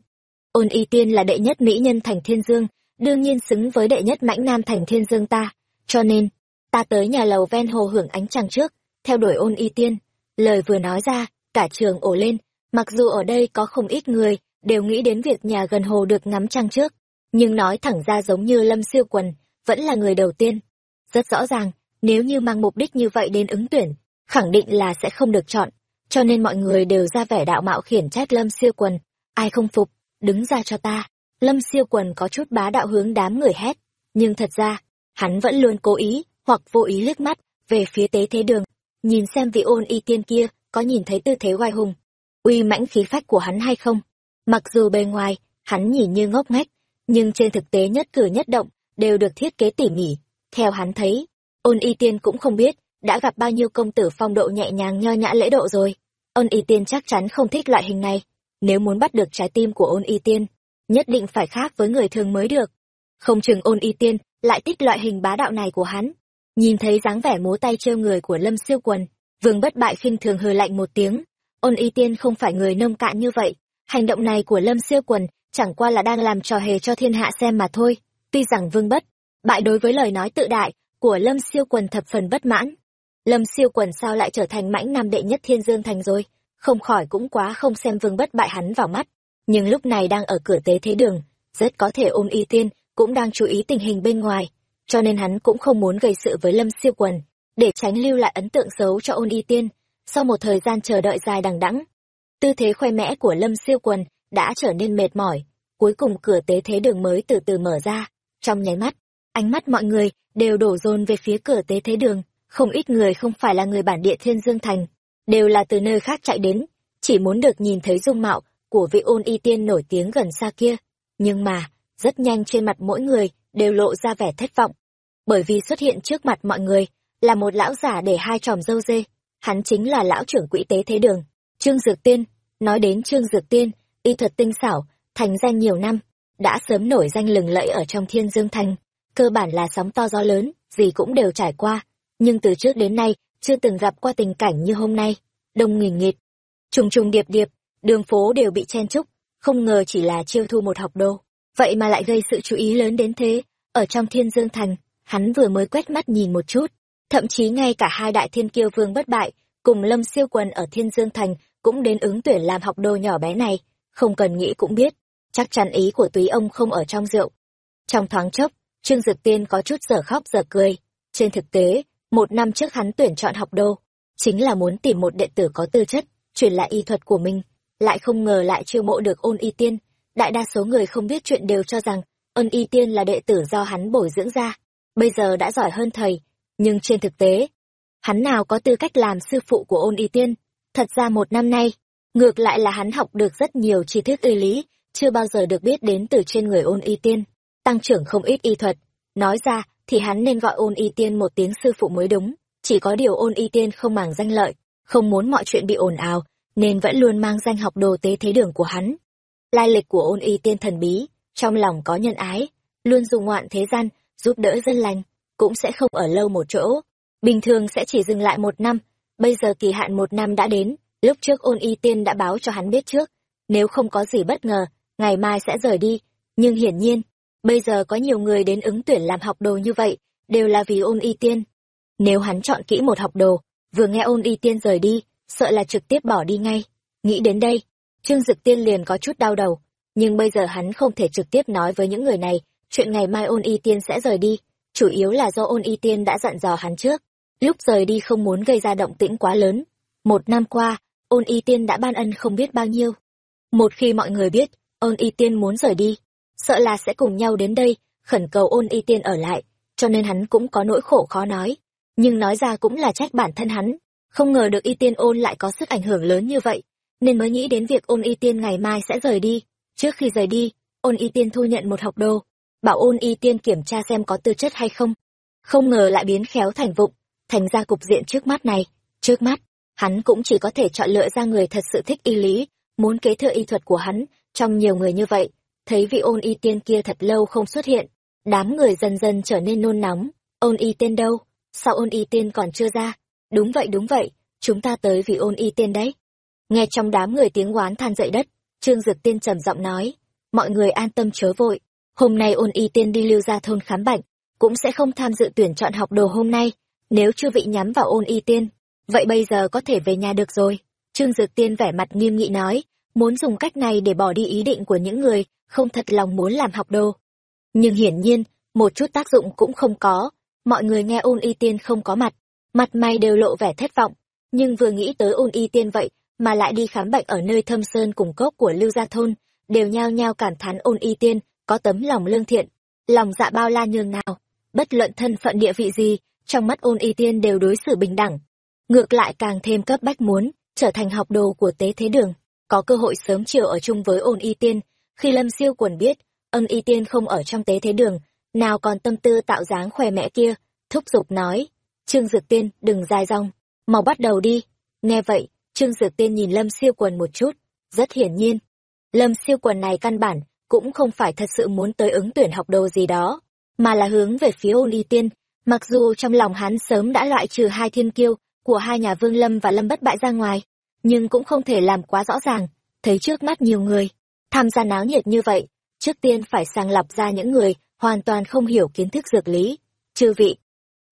Ôn y tiên là đệ nhất mỹ nhân thành thiên dương, đương nhiên xứng với đệ nhất mãnh nam thành thiên dương ta. Cho nên, ta tới nhà lầu ven hồ hưởng ánh trăng trước, theo đuổi ôn y tiên. Lời vừa nói ra, cả trường ổ lên, mặc dù ở đây có không ít người, đều nghĩ đến việc nhà gần hồ được ngắm trăng trước. Nhưng nói thẳng ra giống như Lâm Siêu Quần, vẫn là người đầu tiên. Rất rõ ràng, nếu như mang mục đích như vậy đến ứng tuyển, khẳng định là sẽ không được chọn. Cho nên mọi người đều ra vẻ đạo mạo khiển trách Lâm Siêu Quần. Ai không phục, đứng ra cho ta. Lâm Siêu Quần có chút bá đạo hướng đám người hét. Nhưng thật ra, hắn vẫn luôn cố ý, hoặc vô ý liếc mắt, về phía tế thế đường. Nhìn xem vị ôn y tiên kia, có nhìn thấy tư thế oai hùng, uy mãnh khí phách của hắn hay không. Mặc dù bề ngoài, hắn nhìn như ngốc nghếch, nhưng trên thực tế nhất cử nhất động, đều được thiết kế tỉ mỉ. Theo hắn thấy, ôn y tiên cũng không biết, đã gặp bao nhiêu công tử phong độ nhẹ nhàng nho nhã lễ độ rồi. Ôn y tiên chắc chắn không thích loại hình này. Nếu muốn bắt được trái tim của ôn y tiên, nhất định phải khác với người thường mới được. Không chừng ôn y tiên lại thích loại hình bá đạo này của hắn. Nhìn thấy dáng vẻ múa tay trêu người của Lâm Siêu Quần, Vương bất bại khinh thường hừ lạnh một tiếng. Ôn y tiên không phải người nông cạn như vậy. Hành động này của Lâm Siêu Quần chẳng qua là đang làm trò hề cho thiên hạ xem mà thôi. Tuy rằng Vương bất bại đối với lời nói tự đại của Lâm Siêu Quần thập phần bất mãn. Lâm Siêu Quần sao lại trở thành mãnh nam đệ nhất thiên dương thành rồi? Không khỏi cũng quá không xem Vương bất bại hắn vào mắt. Nhưng lúc này đang ở cửa tế thế đường, rất có thể ôn y tiên cũng đang chú ý tình hình bên ngoài, cho nên hắn cũng không muốn gây sự với Lâm Siêu Quần để tránh lưu lại ấn tượng xấu cho ôn y tiên. Sau một thời gian chờ đợi dài đằng đẵng tư thế khoe mẽ của lâm siêu quần đã trở nên mệt mỏi. Cuối cùng cửa tế thế đường mới từ từ mở ra. Trong nháy mắt ánh mắt mọi người đều đổ dồn về phía cửa tế thế đường không ít người không phải là người bản địa thiên dương thành, đều là từ nơi khác chạy đến, chỉ muốn được nhìn thấy dung mạo của vị ôn y tiên nổi tiếng gần xa kia. Nhưng mà, rất nhanh trên mặt mỗi người đều lộ ra vẻ thất vọng, bởi vì xuất hiện trước mặt mọi người là một lão giả để hai tròm dâu dê. Hắn chính là lão trưởng quỹ tế thế đường, trương dược tiên. Nói đến trương dược tiên, y thuật tinh xảo, thành danh nhiều năm, đã sớm nổi danh lừng lẫy ở trong thiên dương thành. Cơ bản là sóng to gió lớn, gì cũng đều trải qua nhưng từ trước đến nay, chưa từng gặp qua tình cảnh như hôm nay. Đông nghìn nghịt. Trùng trùng điệp điệp, đường phố đều bị chen trúc không ngờ chỉ là chiêu thu một học đô. Vậy mà lại gây sự chú ý lớn đến thế. Ở trong thiên dương thành, hắn vừa mới quét mắt nhìn một chút. Thậm chí ngay cả hai đại thiên kiêu vương bất bại, cùng lâm siêu quần ở thiên dương thành cũng đến ứng tuyển làm học đồ nhỏ bé này. Không cần nghĩ cũng biết, chắc chắn ý của túy ông không ở trong rượu. Trong thoáng chốc, trương dực tiên có chút giờ khóc giờ cười. Trên thực tế một năm trước hắn tuyển chọn học đô chính là muốn tìm một đệ tử có tư chất truyền lại y thuật của mình lại không ngờ lại chiêu mộ được ôn y tiên đại đa số người không biết chuyện đều cho rằng ôn y tiên là đệ tử do hắn bồi dưỡng ra bây giờ đã giỏi hơn thầy nhưng trên thực tế, hắn nào có tư cách làm sư phụ của ôn y tiên. Thật ra một năm nay, ngược lại là hắn học được rất nhiều tri thức y lý, chưa bao giờ được biết đến từ trên người ôn y tiên, tăng trưởng không ít y thuật. Nói ra, thì hắn nên gọi ôn y tiên một tiếng sư phụ mới đúng, chỉ có điều ôn y tiên không màng danh lợi, không muốn mọi chuyện bị ồn ào, nên vẫn luôn mang danh học đồ tế thế đường của hắn. Lai lịch của ôn y tiên thần bí, trong lòng có nhân ái, luôn dùng ngoạn thế gian, giúp đỡ dân lành, cũng sẽ không ở lâu một chỗ. Bình thường sẽ chỉ dừng lại một năm, bây giờ kỳ hạn một năm đã đến, lúc trước ôn y tiên đã báo cho hắn biết trước, nếu không có gì bất ngờ, ngày mai sẽ rời đi. Nhưng hiển nhiên, bây giờ có nhiều người đến ứng tuyển làm học đồ như vậy, đều là vì ôn y tiên. Nếu hắn chọn kỹ một học đồ, vừa nghe ôn y tiên rời đi, sợ là trực tiếp bỏ đi ngay. Nghĩ đến đây, Trương Dực Tiên liền có chút đau đầu, nhưng bây giờ hắn không thể trực tiếp nói với những người này, chuyện ngày mai ôn y tiên sẽ rời đi, chủ yếu là do ôn y tiên đã dặn dò hắn trước. Lúc rời đi không muốn gây ra động tĩnh quá lớn. Một năm qua ôn y tiên đã ban ân không biết bao nhiêu. Một khi mọi người biết ôn y tiên muốn rời đi sợ là sẽ cùng nhau đến đây, khẩn cầu ôn y tiên ở lại, cho nên hắn cũng có nỗi khổ khó nói. Nhưng nói ra cũng là trách bản thân hắn, không ngờ được y tiên ôn lại có sức ảnh hưởng lớn như vậy, nên mới nghĩ đến việc ôn y tiên ngày mai sẽ rời đi. Trước khi rời đi, ôn y tiên thu nhận một học đồ bảo ôn y tiên kiểm tra xem có tư chất hay không. Không ngờ lại biến khéo thành vụng, thành ra cục diện trước mắt này. Trước mắt, hắn cũng chỉ có thể chọn lựa ra người thật sự thích y lý, muốn kế thừa y thuật của hắn trong nhiều người như vậy thấy vị ôn y tiên kia thật lâu không xuất hiện đám người dần dần trở nên nôn nóng. Ôn y tiên đâu? Sao ôn y tiên còn chưa ra? Đúng vậy đúng vậy chúng ta tới vì ôn y tiên đấy. Nghe trong đám người tiếng oán than dậy đất Trương Dực Tiên trầm giọng nói, mọi người an tâm chớ vội, hôm nay ôn y tiên đi lưu ra thôn khám bệnh, cũng sẽ không tham dự tuyển chọn học đồ hôm nay, nếu chưa vị nhắm vào ôn y tiên, vậy bây giờ có thể về nhà được rồi. Trương Dực Tiên vẻ mặt nghiêm nghị nói, muốn dùng cách này để bỏ đi ý định của những người không thật lòng muốn làm học đồ. Nhưng hiển nhiên, một chút tác dụng cũng không có, mọi người nghe ôn y tiên không có mặt, mặt mày đều lộ vẻ thất vọng, nhưng vừa nghĩ tới ôn y tiên vậy mà lại đi khám bệnh ở nơi thâm sơn cùng cốc của lưu gia thôn, đều nhao nhao cảm thán ôn y tiên, có tấm lòng lương thiện, lòng dạ bao la nhường nào, bất luận thân phận địa vị gì, trong mắt ôn y tiên đều đối xử bình đẳng. Ngược lại càng thêm cấp bách muốn, trở thành học đồ của tế thế đường, có cơ hội sớm chiều ở chung với ôn y tiên, khi lâm siêu quần biết, ân y tiên không ở trong tế thế đường, nào còn tâm tư tạo dáng khoe mẽ kia, thúc giục nói, Trương Dược Tiên, đừng dài dòng, mau bắt đầu đi. Nghe vậy, Trương Dược Tiên nhìn Lâm Siêu Quần một chút, rất hiển nhiên. Lâm Siêu Quần này căn bản, cũng không phải thật sự muốn tới ứng tuyển học đồ gì đó, mà là hướng về phía ôn y tiên, mặc dù trong lòng hắn sớm đã loại trừ hai thiên kiêu của hai nhà Vương Lâm và Lâm Bất Bại ra ngoài, nhưng cũng không thể làm quá rõ ràng, thấy trước mắt nhiều người, tham gia náo nhiệt như vậy, trước tiên phải sàng lọc ra những người hoàn toàn không hiểu kiến thức dược lý. Chư vị,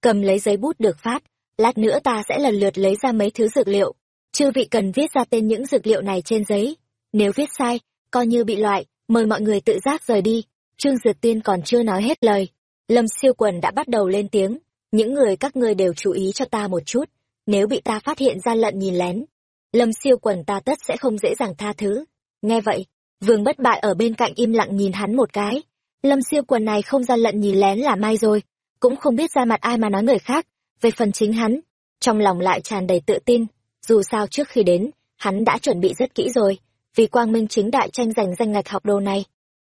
cầm lấy giấy bút được phát, lát nữa ta sẽ lần lượt lấy ra mấy thứ dược liệu. Chư vị cần viết ra tên những dược liệu này trên giấy. Nếu viết sai, coi như bị loại, mời mọi người tự giác rời đi. Trương Dược Tiên còn chưa nói hết lời. Lâm siêu quần đã bắt đầu lên tiếng. Những người các ngươi đều chú ý cho ta một chút. Nếu bị ta phát hiện ra lận nhìn lén, Lâm siêu quần ta tất sẽ không dễ dàng tha thứ. Nghe vậy, vương bất bại ở bên cạnh im lặng nhìn hắn một cái. Lâm siêu quần này không gian lận nhìn lén là mai rồi, cũng không biết ra mặt ai mà nói người khác. Về phần chính hắn, trong lòng lại tràn đầy tự tin, dù sao trước khi đến, hắn đã chuẩn bị rất kỹ rồi, vì quang minh chính đại tranh giành danh ngạch học đồ này.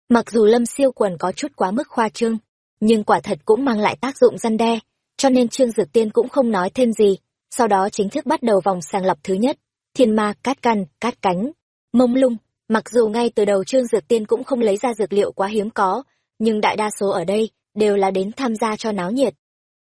Mặc dù Lâm siêu quần có chút quá mức khoa trương, nhưng quả thật cũng mang lại tác dụng răn đe, cho nên Trương Dược Tiên cũng không nói thêm gì, sau đó chính thức bắt đầu vòng sàng lọc thứ nhất thiên ma, cát căn, cát cánh, mông lung. Mặc dù ngay từ đầu Trương Dược Tiên cũng không lấy ra dược liệu quá hiếm có, nhưng đại đa số ở đây đều là đến tham gia cho náo nhiệt.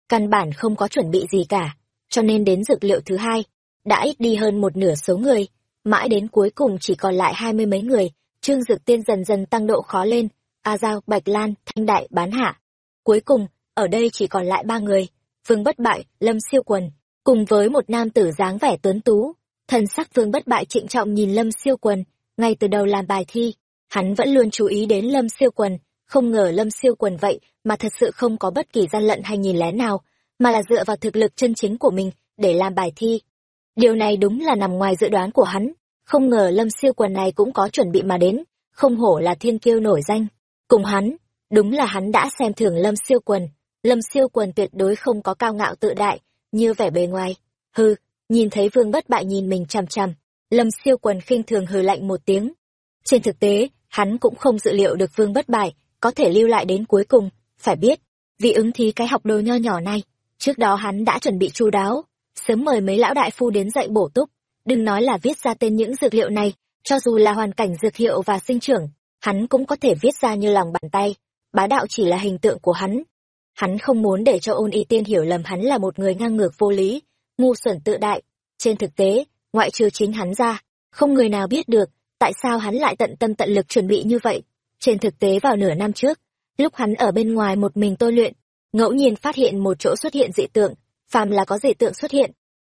Căn bản không có chuẩn bị gì cả, cho nên đến dược liệu thứ hai, đã ít đi hơn một nửa số người, mãi đến cuối cùng chỉ còn lại hai mươi mấy người, Trương Dược Tiên dần dần tăng độ khó lên, A Giao, Bạch Lan, Thanh Đại, Bán Hạ. Cuối cùng, ở đây chỉ còn lại ba người, Vương Bất Bại, Lâm Siêu Quần, cùng với một nam tử dáng vẻ tuấn tú, thần sắc vương bất bại trịnh trọng nhìn lâm siêu quần. Ngay từ đầu làm bài thi, hắn vẫn luôn chú ý đến lâm siêu quần. Không ngờ lâm siêu quần vậy mà thật sự không có bất kỳ gian lận hay nhìn lén nào, mà là dựa vào thực lực chân chính của mình để làm bài thi. Điều này đúng là nằm ngoài dự đoán của hắn. Không ngờ lâm siêu quần này cũng có chuẩn bị mà đến, không hổ là thiên kiêu nổi danh. Cùng hắn, đúng là hắn đã xem thường lâm siêu quần. Lâm siêu quần tuyệt đối không có cao ngạo tự đại, như vẻ bề ngoài. Hư Nhìn thấy vương bất bại nhìn mình chằm chằm, lâm siêu quần khinh thường hừ lạnh một tiếng. Trên thực tế, hắn cũng không dự liệu được vương bất bại, có thể lưu lại đến cuối cùng, phải biết, vì ứng thí cái học đồ nho nhỏ này, trước đó hắn đã chuẩn bị chu đáo, sớm mời mấy lão đại phu đến dạy bổ túc, đừng nói là viết ra tên những dược liệu này, cho dù là hoàn cảnh dược hiệu và sinh trưởng, hắn cũng có thể viết ra như lòng bàn tay, bá đạo chỉ là hình tượng của hắn. Hắn không muốn để cho ôn y tiên hiểu lầm hắn là một người ngang ngược vô lý, ngu xuẩn tự đại. Trên thực tế, ngoại trừ chính hắn ra, không người nào biết được tại sao hắn lại tận tâm tận lực chuẩn bị như vậy. Trên thực tế vào nửa năm trước, lúc hắn ở bên ngoài một mình tôi luyện, ngẫu nhiên phát hiện một chỗ xuất hiện dị tượng, phàm là có dị tượng xuất hiện,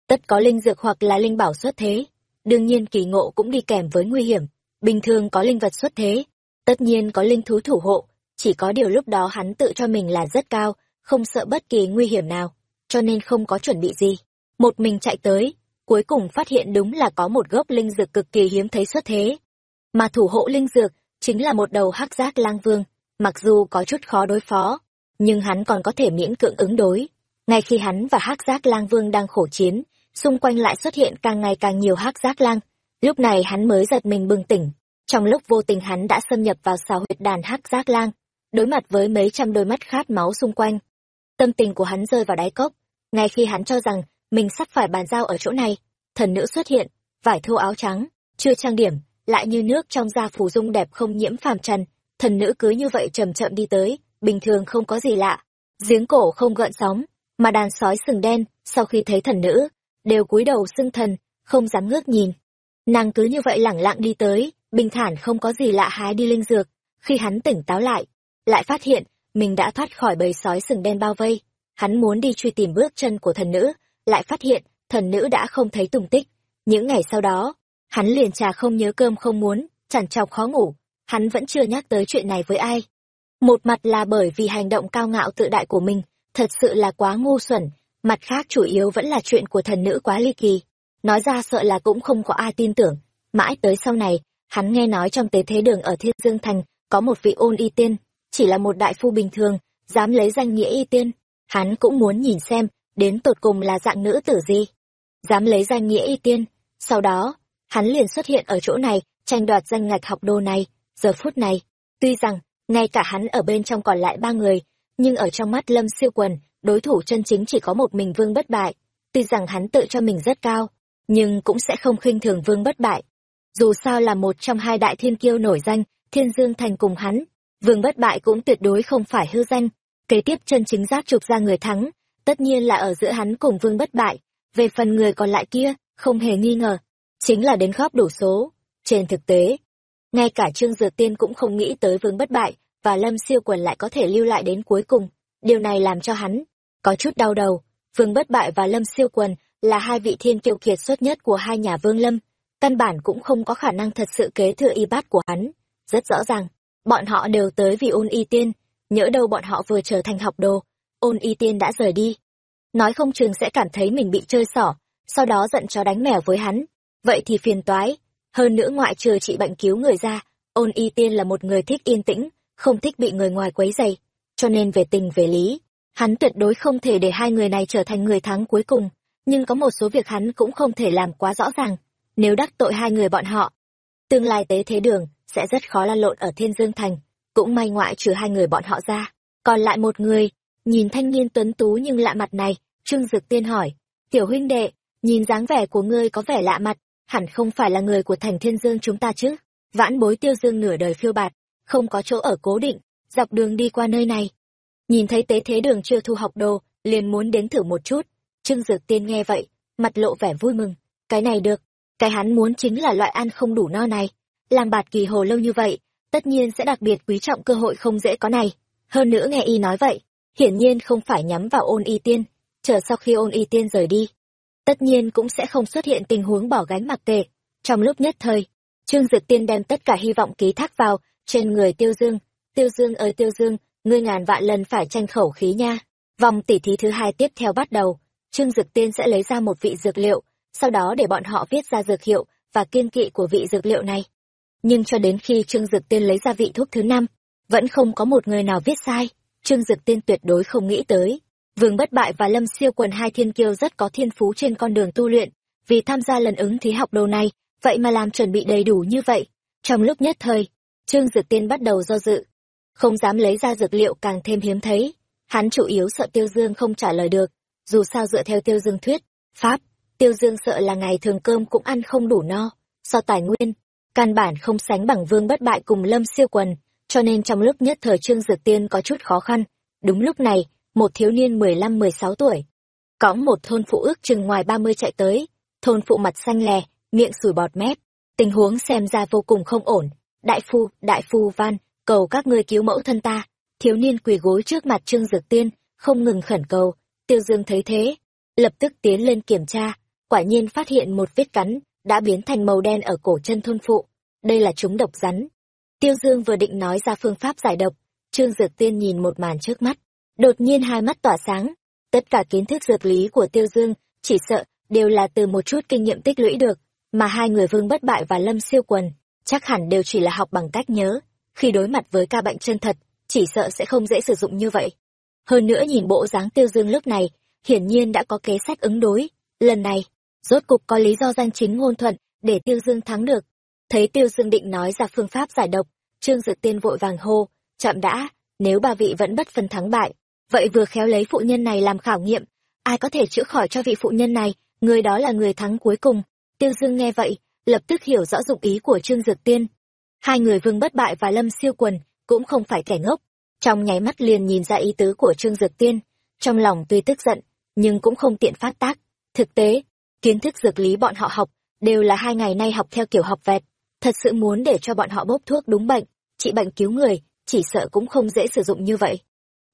tất có linh dược hoặc là linh bảo xuất thế. Đương nhiên kỳ ngộ cũng đi kèm với nguy hiểm, bình thường có linh vật xuất thế, tất nhiên có linh thú thủ hộ, chỉ có điều lúc đó hắn tự cho mình là rất cao, không sợ bất kỳ nguy hiểm nào, cho nên không có chuẩn bị gì một mình chạy tới, cuối cùng phát hiện đúng là có một gốc linh dược cực kỳ hiếm thấy xuất thế. Mà thủ hộ linh dược chính là một đầu hắc giác lang vương, mặc dù có chút khó đối phó, nhưng hắn còn có thể miễn cưỡng ứng đối. Ngay khi hắn và hắc giác lang vương đang khổ chiến, xung quanh lại xuất hiện càng ngày càng nhiều hắc giác lang. Lúc này hắn mới giật mình bừng tỉnh. Trong lúc vô tình hắn đã xâm nhập vào xào huyệt đàn hắc giác lang, đối mặt với mấy trăm đôi mắt khát máu xung quanh. Tâm tình của hắn rơi vào đáy cốc, ngay khi hắn cho rằng mình sắp phải bàn giao ở chỗ này thần nữ xuất hiện vải thô áo trắng chưa trang điểm lại như nước trong da phủ dung đẹp không nhiễm phàm trần thần nữ cứ như vậy chậm chậm đi tới bình thường không có gì lạ giếng cổ không gợn sóng mà đàn sói sừng đen sau khi thấy thần nữ đều cúi đầu xưng thần không dám ngước nhìn nàng cứ như vậy lẳng lặng đi tới bình thản không có gì lạ hái đi linh dược. Khi hắn tỉnh táo lại, lại phát hiện mình đã thoát khỏi bầy sói sừng đen bao vây. Hắn muốn đi truy tìm bước chân của thần nữ, lại phát hiện thần nữ đã không thấy tùng tích. Những ngày sau đó, hắn liền trà không nhớ cơm không muốn, chằn chọc khó ngủ. Hắn vẫn chưa nhắc tới chuyện này với ai. Một mặt là bởi vì hành động cao ngạo tự đại của mình, thật sự là quá ngu xuẩn, mặt khác chủ yếu vẫn là chuyện của thần nữ quá ly kỳ. Nói ra sợ là cũng không có ai tin tưởng. Mãi tới sau này, hắn nghe nói trong tế thế đường ở Thiên Dương Thành có một vị ôn y tiên, chỉ là một đại phu bình thường, dám lấy danh nghĩa y tiên. Hắn cũng muốn nhìn xem, đến tột cùng là dạng nữ tử gì. Dám lấy danh nghĩa y tiên. Sau đó, hắn liền xuất hiện ở chỗ này, tranh đoạt danh ngạch học đô này. Giờ phút này, tuy rằng, ngay cả hắn ở bên trong còn lại ba người, nhưng ở trong mắt Lâm Siêu Quần, đối thủ chân chính chỉ có một mình Vương Bất Bại. Tuy rằng hắn tự cho mình rất cao, nhưng cũng sẽ không khinh thường Vương Bất Bại. Dù sao là một trong hai đại thiên kiêu nổi danh, Thiên Dương Thành cùng hắn, Vương Bất Bại cũng tuyệt đối không phải hư danh. Kế tiếp chân chính giác trục ra người thắng, tất nhiên là ở giữa hắn cùng Vương Bất Bại. Về phần người còn lại kia, không hề nghi ngờ, chính là đến góp đủ số. Trên thực tế, ngay cả Trương Dược Tiên cũng không nghĩ tới Vương Bất Bại và Lâm Siêu Quần lại có thể lưu lại đến cuối cùng. Điều này làm cho hắn có chút đau đầu. Vương Bất Bại và Lâm Siêu Quần là hai vị thiên kiêu kiệt xuất nhất của hai nhà Vương Lâm, căn bản cũng không có khả năng thật sự kế thừa y bát của hắn. Rất rõ ràng, bọn họ đều tới vì ôn y tiên, nhỡ đâu bọn họ vừa trở thành học đồ, ôn y tiên đã rời đi. Nói không chừng sẽ cảm thấy mình bị chơi xỏ, sau đó giận chó đánh mèo với hắn. Vậy thì phiền toái. Hơn nữa ngoại trừ trị bệnh cứu người ra, ôn y tiên là một người thích yên tĩnh, không thích bị người ngoài quấy dày. Cho nên về tình về lý, hắn tuyệt đối không thể để hai người này trở thành người thắng cuối cùng. Nhưng có một số việc hắn cũng không thể làm quá rõ ràng. Nếu đắc tội hai người bọn họ, tương lai tế thế đường sẽ rất khó lan lộn ở Thiên Dương Thành. Cũng may ngoại trừ hai người bọn họ ra. Còn lại một người, nhìn thanh niên tuấn tú nhưng lạ mặt này, Trương Dực Tiên hỏi. Tiểu huynh đệ, nhìn dáng vẻ của ngươi có vẻ lạ mặt, hẳn không phải là người của thành Thiên Dương chúng ta chứ. Vãn bối tiêu dương nửa đời phiêu bạt, không có chỗ ở cố định, dọc đường đi qua nơi này. Nhìn thấy tế thế đường chưa thu học đồ, liền muốn đến thử một chút. Trương dực Tiên nghe vậy, mặt lộ vẻ vui mừng. Cái này được, cái hắn muốn chính là loại ăn không đủ no này. Làm bạt kỳ hồ lâu như vậy, tất nhiên sẽ đặc biệt quý trọng cơ hội không dễ có này. Hơn nữa nghe y nói vậy, hiển nhiên không phải nhắm vào ôn y tiên, chờ sau khi ôn y tiên rời đi. Tất nhiên cũng sẽ không xuất hiện tình huống bỏ gánh mặc kệ. Trong lúc nhất thời, Trương Dược Tiên đem tất cả hy vọng ký thác vào trên người Tiêu Dương. Tiêu Dương ơi Tiêu Dương, ngươi ngàn vạn lần phải tranh khẩu khí nha. Vòng tỉ thí thứ hai tiếp theo bắt đầu, Trương Dược Tiên sẽ lấy ra một vị dược liệu, sau đó để bọn họ viết ra dược hiệu và kiên kỵ của vị dược liệu này. Nhưng cho đến khi Trương Dược Tiên lấy ra vị thuốc thứ năm, vẫn không có một người nào viết sai. Trương Dực Tiên tuyệt đối không nghĩ tới. Vương Bất Bại và Lâm Siêu Quần hai thiên kiêu rất có thiên phú trên con đường tu luyện, vì tham gia lần ứng thí học đồ này, vậy mà làm chuẩn bị đầy đủ như vậy. Trong lúc nhất thời, Trương Dực Tiên bắt đầu do dự, không dám lấy ra dược liệu càng thêm hiếm thấy. Hắn chủ yếu sợ Tiêu Dương không trả lời được, dù sao dựa theo Tiêu Dương thuyết, pháp, Tiêu Dương sợ là ngày thường cơm cũng ăn không đủ no, so tài nguyên, căn bản không sánh bằng Vương Bất Bại cùng Lâm Siêu Quần, cho nên trong lúc nhất thời Trương Dược Tiên có chút khó khăn. Đúng lúc này, một thiếu niên mười lăm mười sáu tuổi, cõng một thôn phụ ước chừng ngoài ba mươi chạy tới, thôn phụ mặt xanh lè, miệng sùi bọt mép, tình huống xem ra vô cùng không ổn, đại phu đại phu van cầu các ngươi cứu mẫu thân ta. Thiếu niên quỳ gối trước mặt trương dược tiên không ngừng khẩn cầu. Tiêu dương thấy thế lập tức tiến lên kiểm tra quả nhiên phát hiện một vết cắn đã biến thành màu đen ở cổ chân thôn phụ. Đây là chúng độc rắn tiêu dương vừa định nói ra phương pháp giải độc trương dược tiên nhìn một màn trước mắt đột nhiên hai mắt tỏa sáng tất cả kiến thức dược lý của tiêu dương chỉ sợ đều là từ một chút kinh nghiệm tích lũy được mà hai người vương bất bại và lâm siêu quần chắc hẳn đều chỉ là học bằng cách nhớ, khi đối mặt với ca bệnh chân thật, chỉ sợ sẽ không dễ sử dụng như vậy. Hơn nữa nhìn bộ dáng tiêu dương lúc này, hiển nhiên đã có kế sách ứng đối, lần này, rốt cục có lý do danh chính ngôn thuận, để tiêu dương thắng được. Thấy tiêu dương định nói ra phương pháp giải độc, trương dược tiên vội vàng hô, chậm đã, nếu bà vị vẫn bất phân thắng bại, vậy vừa khéo lấy phụ nhân này làm khảo nghiệm, ai có thể chữa khỏi cho vị phụ nhân này, người đó là người thắng cuối cùng. Tiêu dương nghe vậy, lập tức hiểu rõ dụng ý của Trương Dược Tiên. Hai người Vương Bất Bại và Lâm Siêu Quần cũng không phải kẻ ngốc, trong nháy mắt liền nhìn ra ý tứ của Trương Dược Tiên, trong lòng tuy tức giận, nhưng cũng không tiện phát tác. Thực tế, kiến thức dược lý bọn họ học đều là hai ngày nay học theo kiểu học vẹt, thật sự muốn để cho bọn họ bốc thuốc đúng bệnh, trị bệnh cứu người, chỉ sợ cũng không dễ sử dụng như vậy.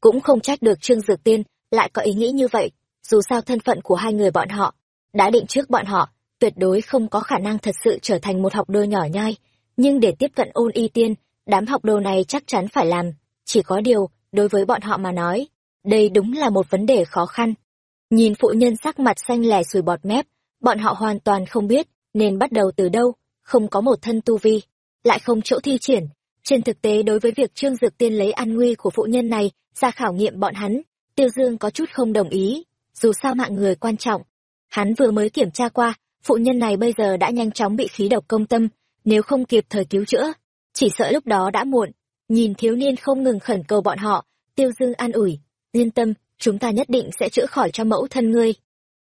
Cũng không trách được Trương Dược Tiên lại có ý nghĩ như vậy, dù sao thân phận của hai người bọn họ đã định trước bọn họ, tuyệt đối không có khả năng thật sự trở thành một học đô nhỏ nhoi, nhưng để tiếp cận ôn y tiên, đám học đồ này chắc chắn phải làm, chỉ có điều, đối với bọn họ mà nói, đây đúng là một vấn đề khó khăn. Nhìn phụ nhân sắc mặt xanh lè sùi bọt mép, bọn họ hoàn toàn không biết nên bắt đầu từ đâu, không có một thân tu vi, lại không chỗ thi triển. Trên thực tế đối với việc Trương Dược Tiên lấy an nguy của phụ nhân này ra khảo nghiệm bọn hắn, Tiêu Dương có chút không đồng ý, dù sao mạng người quan trọng. Hắn vừa mới kiểm tra qua, phụ nhân này bây giờ đã nhanh chóng bị khí độc công tâm, nếu không kịp thời cứu chữa, chỉ sợ lúc đó đã muộn. Nhìn thiếu niên không ngừng khẩn cầu bọn họ, Tiêu Dương an ủi, yên tâm, chúng ta nhất định sẽ chữa khỏi cho mẫu thân ngươi.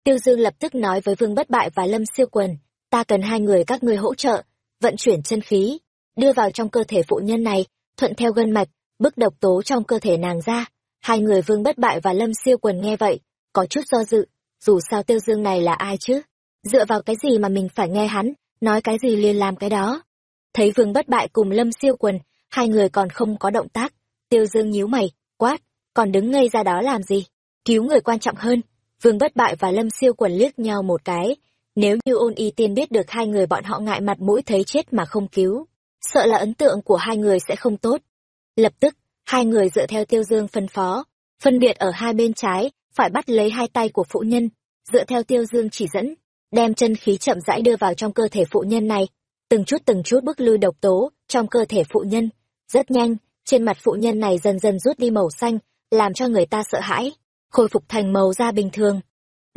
Tiêu Dương lập tức nói với Vương Bất Bại và Lâm Siêu Quần, ta cần hai người các ngươi hỗ trợ, vận chuyển chân khí, đưa vào trong cơ thể phụ nhân này, thuận theo gân mạch, bức độc tố trong cơ thể nàng ra. Hai người Vương Bất Bại và Lâm Siêu Quần nghe vậy, có chút do dự, dù sao Tiêu Dương này là ai chứ? Dựa vào cái gì mà mình phải nghe hắn, nói cái gì liền làm cái đó. Thấy Vương Bất Bại cùng Lâm Siêu Quần, hai người còn không có động tác, Tiêu Dương nhíu mày, quát, còn đứng ngây ra đó làm gì? Cứu người quan trọng hơn. Vương Bất Bại và Lâm Siêu Quần liếc nhau một cái, nếu như ôn y tiên biết được hai người bọn họ ngại mặt mũi thấy chết mà không cứu, sợ là ấn tượng của hai người sẽ không tốt. Lập tức, hai người dựa theo Tiêu Dương phân phó, phân biệt ở hai bên trái, phải bắt lấy hai tay của phụ nhân, dựa theo Tiêu Dương chỉ dẫn, đem chân khí chậm rãi đưa vào trong cơ thể phụ nhân này, từng chút từng chút bức lui độc tố trong cơ thể phụ nhân. Rất nhanh, trên mặt phụ nhân này dần dần rút đi màu xanh, làm cho người ta sợ hãi, khôi phục thành màu da bình thường.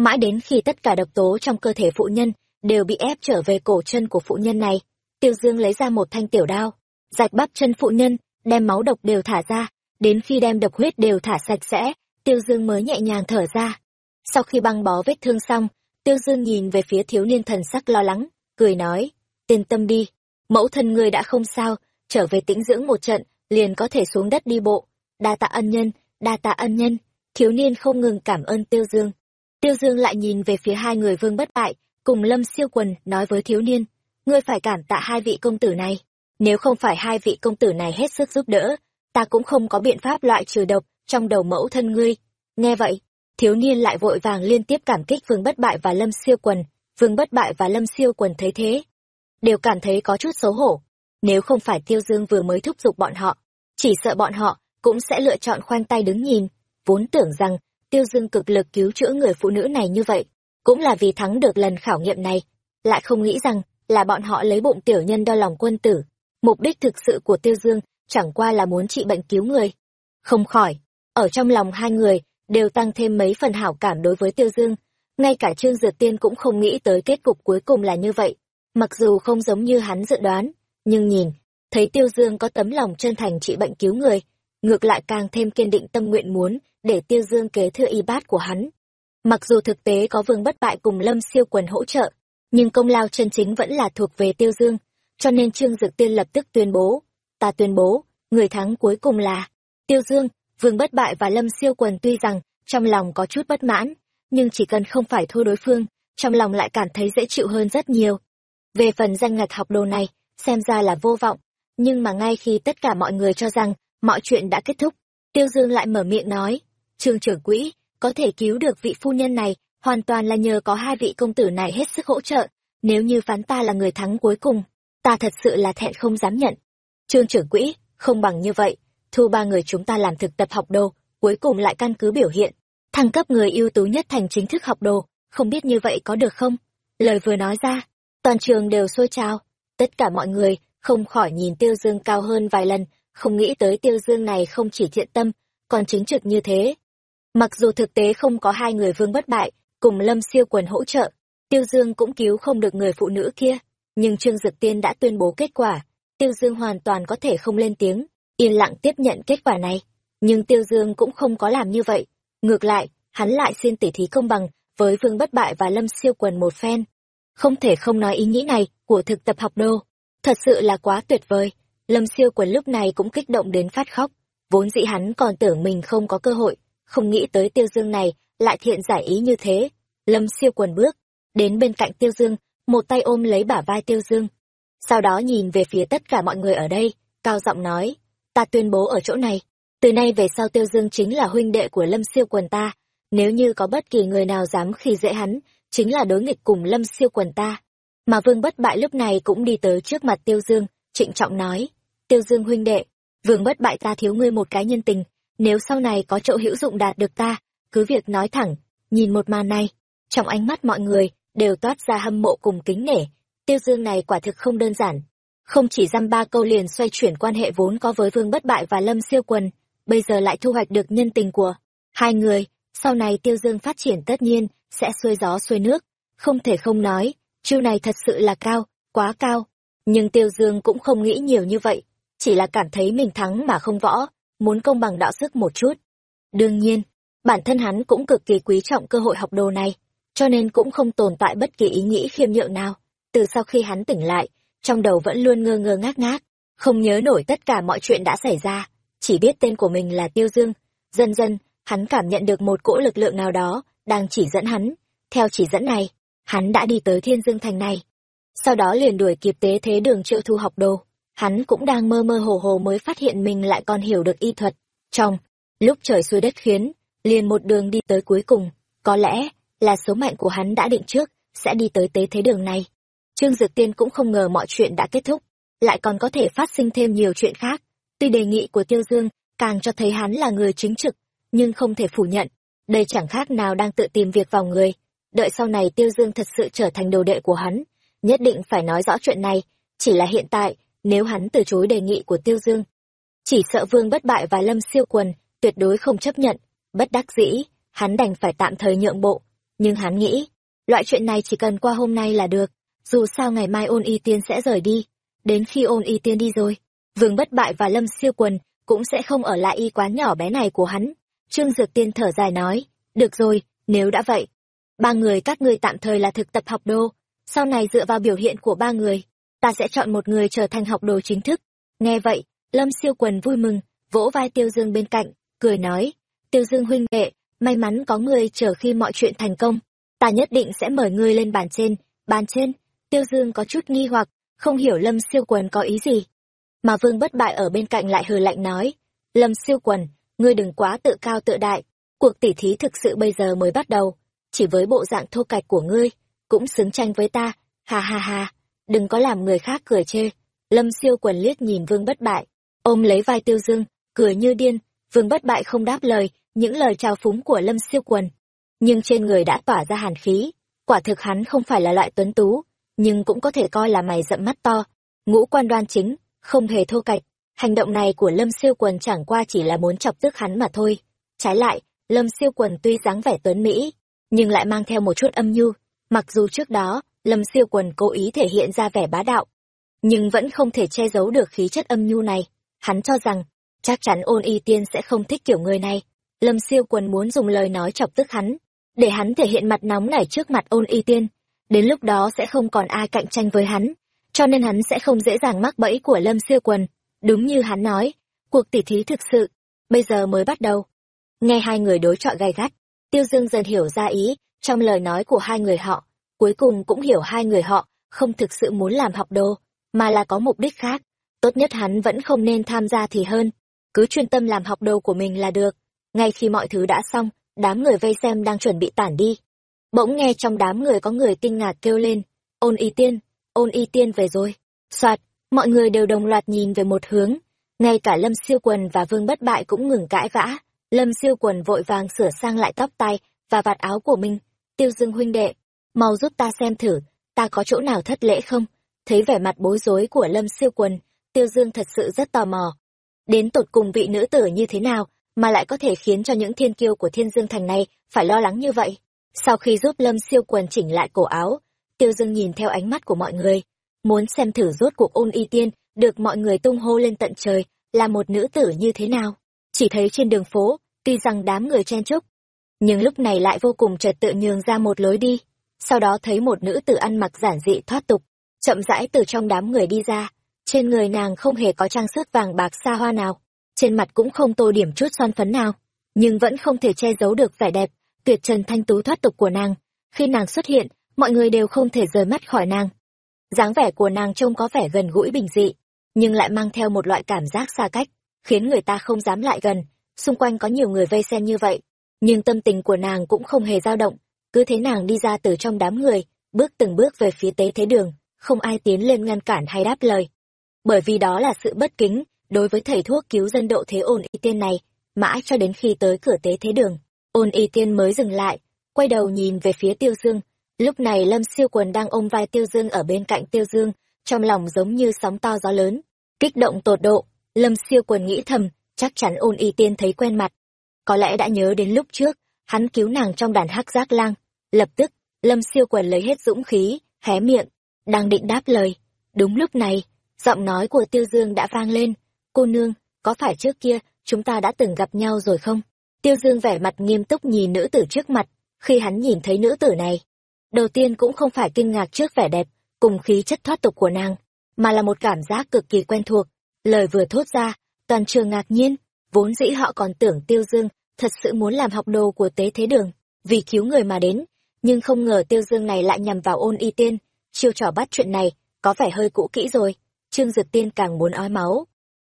Mãi đến khi tất cả độc tố trong cơ thể phụ nhân đều bị ép trở về cổ chân của phụ nhân này, Tiêu Dương lấy ra một thanh tiểu đao, rạch bắp chân phụ nhân, đem máu độc đều thả ra, đến khi đem độc huyết đều thả sạch sẽ, Tiêu Dương mới nhẹ nhàng thở ra. Sau khi băng bó vết thương xong, Tiêu Dương nhìn về phía thiếu niên thần sắc lo lắng, cười nói, yên tâm đi, mẫu thân ngươi đã không sao, trở về tĩnh dưỡng một trận, liền có thể xuống đất đi bộ. Đa tạ ân nhân, đa tạ ân nhân, thiếu niên không ngừng cảm ơn Tiêu Dương. Tiêu Dương lại nhìn về phía hai người vương bất bại, cùng Lâm siêu quần nói với thiếu niên, ngươi phải cảm tạ hai vị công tử này. Nếu không phải hai vị công tử này hết sức giúp đỡ, ta cũng không có biện pháp loại trừ độc trong đầu mẫu thân ngươi. Nghe vậy, thiếu niên lại vội vàng liên tiếp cảm kích vương bất bại và lâm siêu quần vương bất bại và lâm siêu quần thấy thế đều cảm thấy có chút xấu hổ nếu không phải tiêu dương vừa mới thúc giục bọn họ chỉ sợ bọn họ cũng sẽ lựa chọn khoanh tay đứng nhìn vốn tưởng rằng tiêu dương cực lực cứu chữa người phụ nữ này như vậy cũng là vì thắng được lần khảo nghiệm này lại không nghĩ rằng là bọn họ lấy bụng tiểu nhân đo lòng quân tử mục đích thực sự của tiêu dương chẳng qua là muốn trị bệnh cứu người không khỏi ở trong lòng hai người đều tăng thêm mấy phần hảo cảm đối với Tiêu Dương. Ngay cả Trương Dược Tiên cũng không nghĩ tới kết cục cuối cùng là như vậy. Mặc dù không giống như hắn dự đoán, nhưng nhìn, thấy Tiêu Dương có tấm lòng chân thành trị bệnh cứu người, ngược lại càng thêm kiên định tâm nguyện muốn để Tiêu Dương kế thừa y bát của hắn. Mặc dù thực tế có vương bất bại cùng Lâm siêu quần hỗ trợ, nhưng công lao chân chính vẫn là thuộc về Tiêu Dương, cho nên Trương Dược Tiên lập tức tuyên bố, ta tuyên bố, người thắng cuối cùng là Tiêu Dương, Vương Bất Bại và Lâm Siêu Quần tuy rằng trong lòng có chút bất mãn, nhưng chỉ cần không phải thua đối phương, trong lòng lại cảm thấy dễ chịu hơn rất nhiều. Về phần danh ngạch học đồ này, xem ra là vô vọng, nhưng mà ngay khi tất cả mọi người cho rằng mọi chuyện đã kết thúc, Tiêu Dương lại mở miệng nói, Trương trưởng quỹ, có thể cứu được vị phu nhân này, hoàn toàn là nhờ có hai vị công tử này hết sức hỗ trợ, nếu như phán ta là người thắng cuối cùng, ta thật sự là thẹn không dám nhận. Trương trưởng quỹ, không bằng như vậy, thu ba người chúng ta làm thực tập học đồ, cuối cùng lại căn cứ biểu hiện, thăng cấp người ưu tú nhất thành chính thức học đồ, không biết như vậy có được không? Lời vừa nói ra, toàn trường đều sôi trao, tất cả mọi người không khỏi nhìn Tiêu Dương cao hơn vài lần, không nghĩ tới Tiêu Dương này không chỉ thiện tâm, còn chính trực như thế. Mặc dù thực tế không có hai người vương bất bại, cùng Lâm siêu quần hỗ trợ, Tiêu Dương cũng cứu không được người phụ nữ kia, nhưng Trương Dực Tiên đã tuyên bố kết quả, Tiêu Dương hoàn toàn có thể không lên tiếng, yên lặng tiếp nhận kết quả này. Nhưng Tiêu Dương cũng không có làm như vậy. Ngược lại, hắn lại xin tỉ thí công bằng với Vương Bất Bại và Lâm Siêu Quần một phen. Không thể không nói ý nghĩ này của thực tập học đô. Thật sự là quá tuyệt vời. Lâm Siêu Quần lúc này cũng kích động đến phát khóc. Vốn dĩ hắn còn tưởng mình không có cơ hội, không nghĩ tới Tiêu Dương này lại thiện giải ý như thế. Lâm Siêu Quần bước, đến bên cạnh Tiêu Dương, một tay ôm lấy bả vai Tiêu Dương. sau đó nhìn về phía tất cả mọi người ở đây, cao giọng nói, ta tuyên bố ở chỗ này, từ nay về sau Tiêu Dương chính là huynh đệ của Lâm Siêu Quần ta, nếu như có bất kỳ người nào dám khi dễ hắn, chính là đối nghịch cùng Lâm Siêu Quần ta. Mà Vương Bất Bại lúc này cũng đi tới trước mặt Tiêu Dương, trịnh trọng nói, Tiêu Dương huynh đệ, Vương Bất Bại ta thiếu ngươi một cái nhân tình, nếu sau này có chỗ hữu dụng đạt được ta, cứ việc nói thẳng, nhìn một màn này, trong ánh mắt mọi người đều toát ra hâm mộ cùng kính nể, Tiêu Dương này quả thực không đơn giản. Không chỉ dăm ba câu liền xoay chuyển quan hệ vốn có với Vương Bất Bại và Lâm Siêu Quần, bây giờ lại thu hoạch được nhân tình của hai người, sau này Tiêu Dương phát triển tất nhiên sẽ xuôi gió xuôi nước, không thể không nói, chiêu này thật sự là cao, quá cao. Nhưng Tiêu Dương cũng không nghĩ nhiều như vậy, chỉ là cảm thấy mình thắng mà không võ, muốn công bằng đạo sức một chút. Đương nhiên, bản thân hắn cũng cực kỳ quý trọng cơ hội học đồ này, cho nên cũng không tồn tại bất kỳ ý nghĩ khiêm nhượng nào. Từ sau khi hắn tỉnh lại, trong đầu vẫn luôn ngơ ngơ ngác ngác, không nhớ nổi tất cả mọi chuyện đã xảy ra, chỉ biết tên của mình là Tiêu Dương. Dần dần, hắn cảm nhận được một cỗ lực lượng nào đó, đang chỉ dẫn hắn. Theo chỉ dẫn này, hắn đã đi tới Thiên Dương Thành này. Sau đó liền đuổi kịp tế thế đường triệu thu học đồ. Hắn cũng đang mơ mơ hồ hồ mới phát hiện mình lại còn hiểu được y thuật. Trong, lúc trời xuôi đất khiến, liền một đường đi tới cuối cùng, có lẽ là số mệnh của hắn đã định trước, sẽ đi tới tế thế đường này. Trương Dược Tiên cũng không ngờ mọi chuyện đã kết thúc, lại còn có thể phát sinh thêm nhiều chuyện khác. Tuy đề nghị của Tiêu Dương càng cho thấy hắn là người chính trực, nhưng không thể phủ nhận, đây chẳng khác nào đang tự tìm việc vào người. Đợi sau này Tiêu Dương thật sự trở thành đồ đệ của hắn, nhất định phải nói rõ chuyện này, chỉ là hiện tại, nếu hắn từ chối đề nghị của Tiêu Dương. Chỉ sợ Vương bất bại và Lâm siêu quần, tuyệt đối không chấp nhận, bất đắc dĩ, hắn đành phải tạm thời nhượng bộ. Nhưng hắn nghĩ, loại chuyện này chỉ cần qua hôm nay là được, dù sao ngày mai ôn y tiên sẽ rời đi. Đến khi ôn y tiên đi rồi, Vương bất bại và Lâm siêu quần cũng sẽ không ở lại y quán nhỏ bé này của hắn. Trương Dược Tiên thở dài nói, được rồi, nếu đã vậy. Ba người các ngươi tạm thời là thực tập học đô, sau này dựa vào biểu hiện của ba người, ta sẽ chọn một người trở thành học đồ chính thức. Nghe vậy, Lâm siêu quần vui mừng, vỗ vai Tiêu Dương bên cạnh, cười nói, Tiêu Dương huynh đệ, may mắn có người chờ khi mọi chuyện thành công, ta nhất định sẽ mời ngươi lên bàn trên, bàn trên. Tiêu Dương có chút nghi hoặc, không hiểu Lâm siêu quần có ý gì. Mà Vương bất bại ở bên cạnh lại hừ lạnh nói, Lâm siêu quần, ngươi đừng quá tự cao tự đại, cuộc tỉ thí thực sự bây giờ mới bắt đầu, chỉ với bộ dạng thô cạch của ngươi, cũng xứng tranh với ta, ha ha ha, đừng có làm người khác cười chê. Lâm siêu quần liếc nhìn Vương bất bại, ôm lấy vai Tiêu Dương, cười như điên, Vương bất bại không đáp lời, những lời chào phúng của Lâm siêu quần. Nhưng trên người đã tỏa ra hàn khí, quả thực hắn không phải là loại tuấn tú, nhưng cũng có thể coi là mày rậm mắt to, ngũ quan đoan chính, không hề thô cạch. Hành động này của Lâm siêu quần chẳng qua chỉ là muốn chọc tức hắn mà thôi. Trái lại, Lâm siêu quần tuy dáng vẻ tuấn Mỹ, nhưng lại mang theo một chút âm nhu. Mặc dù trước đó, Lâm siêu quần cố ý thể hiện ra vẻ bá đạo, nhưng vẫn không thể che giấu được khí chất âm nhu này. Hắn cho rằng, chắc chắn ôn y tiên sẽ không thích kiểu người này. Lâm siêu quần muốn dùng lời nói chọc tức hắn, để hắn thể hiện mặt nóng này trước mặt ôn y tiên. Đến lúc đó sẽ không còn ai cạnh tranh với hắn, cho nên hắn sẽ không dễ dàng mắc bẫy của Lâm siêu quần. Đúng như hắn nói, cuộc tỉ thí thực sự, bây giờ mới bắt đầu. Nghe hai người đối chọi gay gắt, Tiêu Dương dần hiểu ra ý trong lời nói của hai người họ, cuối cùng cũng hiểu hai người họ không thực sự muốn làm học đồ, mà là có mục đích khác. Tốt nhất hắn vẫn không nên tham gia thì hơn, cứ chuyên tâm làm học đồ của mình là được. Ngay khi mọi thứ đã xong, đám người vây xem đang chuẩn bị tản đi. Bỗng nghe trong đám người có người kinh ngạc kêu lên, ôn y tiên, ôn y tiên về rồi. Soạt, mọi người đều đồng loạt nhìn về một hướng, ngay cả Lâm Siêu Quần và Vương Bất Bại cũng ngừng cãi vã. Lâm Siêu Quần vội vàng sửa sang lại tóc tai và vạt áo của mình. Tiêu Dương huynh đệ, mau giúp ta xem thử, ta có chỗ nào thất lễ không? Thấy vẻ mặt bối rối của Lâm Siêu Quần, Tiêu Dương thật sự rất tò mò. Đến tột cùng vị nữ tử như thế nào mà lại có thể khiến cho những thiên kiêu của Thiên Dương Thành này phải lo lắng như vậy? Sau khi giúp Lâm Siêu Quần chỉnh lại cổ áo, Tiêu Dương nhìn theo ánh mắt của mọi người, muốn xem thử rốt cuộc ôn y tiên được mọi người tung hô lên tận trời là một nữ tử như thế nào chỉ thấy trên đường phố tuy rằng đám người chen chúc nhưng lúc này lại vô cùng trật tự nhường ra một lối đi sau đó thấy một nữ tử ăn mặc giản dị thoát tục, chậm rãi từ trong đám người đi ra. Trên người nàng không hề có trang sức vàng bạc xa hoa nào, trên mặt cũng không tô điểm chút son phấn nào, nhưng vẫn không thể che giấu được vẻ đẹp, tuyệt trần thanh tú thoát tục của nàng. Khi nàng xuất hiện, mọi người đều không thể rời mắt khỏi nàng. Dáng vẻ của nàng trông có vẻ gần gũi bình dị, nhưng lại mang theo một loại cảm giác xa cách, khiến người ta không dám lại gần. Xung quanh có nhiều người vây xem như vậy, nhưng tâm tình của nàng cũng không hề dao động cứ thế nàng đi ra từ trong đám người, bước từng bước về phía tế thế đường, không ai tiến lên ngăn cản hay đáp lời. Bởi vì đó là sự bất kính đối với thầy thuốc cứu dân độ thế ôn y tiên này, mãi cho đến khi tới cửa tế thế đường, ôn y tiên mới dừng lại, quay đầu nhìn về phía tiêu dương. Lúc này lâm siêu quần đang ôm vai tiêu dương ở bên cạnh tiêu dương, trong lòng giống như sóng to gió lớn. Kích động tột độ, lâm siêu quần nghĩ thầm, chắc chắn ôn y tiên thấy quen mặt. Có lẽ đã nhớ đến lúc trước, hắn cứu nàng trong đàn hắc giác lang lập tức, lâm siêu quần lấy hết dũng khí, hé miệng, đang định đáp lời. Đúng lúc này, giọng nói của tiêu dương đã vang lên. Cô nương, có phải trước kia chúng ta đã từng gặp nhau rồi không? Tiêu dương vẻ mặt nghiêm túc nhìn nữ tử trước mặt. Khi hắn nhìn thấy nữ tử này, đầu tiên cũng không phải kinh ngạc trước vẻ đẹp, cùng khí chất thoát tục của nàng, mà là một cảm giác cực kỳ quen thuộc. Lời vừa thốt ra, toàn trường ngạc nhiên. Vốn dĩ họ còn tưởng tiêu dương thật sự muốn làm học đồ của tế thế đường, vì cứu người mà đến nhưng không ngờ tiêu dương này lại nhằm vào ôn y tiên. Chiêu trò bắt chuyện này có vẻ hơi cũ kỹ rồi. Trương dực tiên càng muốn ói máu.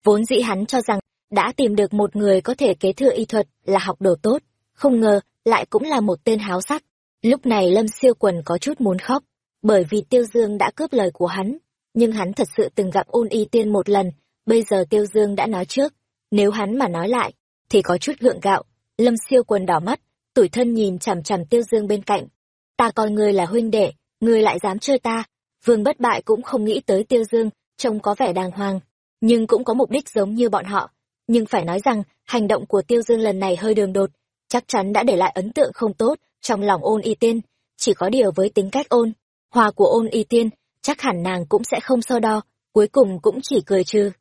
Vốn dĩ hắn cho rằng đã tìm được một người có thể kế thừa y thuật là học đồ tốt. Không ngờ lại cũng là một tên háo sắc. Lúc này lâm siêu quần có chút muốn khóc, bởi vì tiêu dương đã cướp lời của hắn. Nhưng hắn thật sự từng gặp ôn y tiên một lần, bây giờ tiêu dương đã nói trước. Nếu hắn mà nói lại, thì có chút gượng gạo. Lâm siêu quần đỏ mắt, tủi thân nhìn chằm chằm tiêu dương bên cạnh ta coi ngươi là huynh đệ, ngươi lại dám chơi ta. Vương bất bại cũng không nghĩ tới tiêu dương, trông có vẻ đàng hoàng, nhưng cũng có mục đích giống như bọn họ. Nhưng phải nói rằng, hành động của tiêu dương lần này hơi đường đột, chắc chắn đã để lại ấn tượng không tốt trong lòng ôn y tiên. Chỉ có điều với tính cách ôn, hòa của ôn y tiên, chắc hẳn nàng cũng sẽ không so đo, cuối cùng cũng chỉ cười trừ.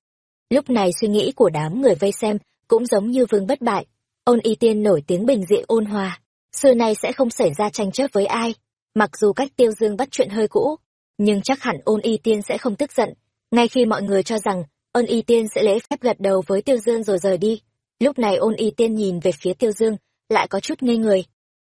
Lúc này suy nghĩ của đám người vây xem cũng giống như vương bất bại. Ôn y tiên nổi tiếng bình dị ôn hòa xưa nay sẽ không xảy ra tranh chấp với ai, mặc dù cách tiêu dương bắt chuyện hơi cũ, nhưng chắc hẳn ôn y tiên sẽ không tức giận. Ngay khi mọi người cho rằng ôn y tiên sẽ lễ phép gật đầu với tiêu dương rồi rời đi, lúc này ôn y tiên nhìn về phía tiêu dương, lại có chút ngây người.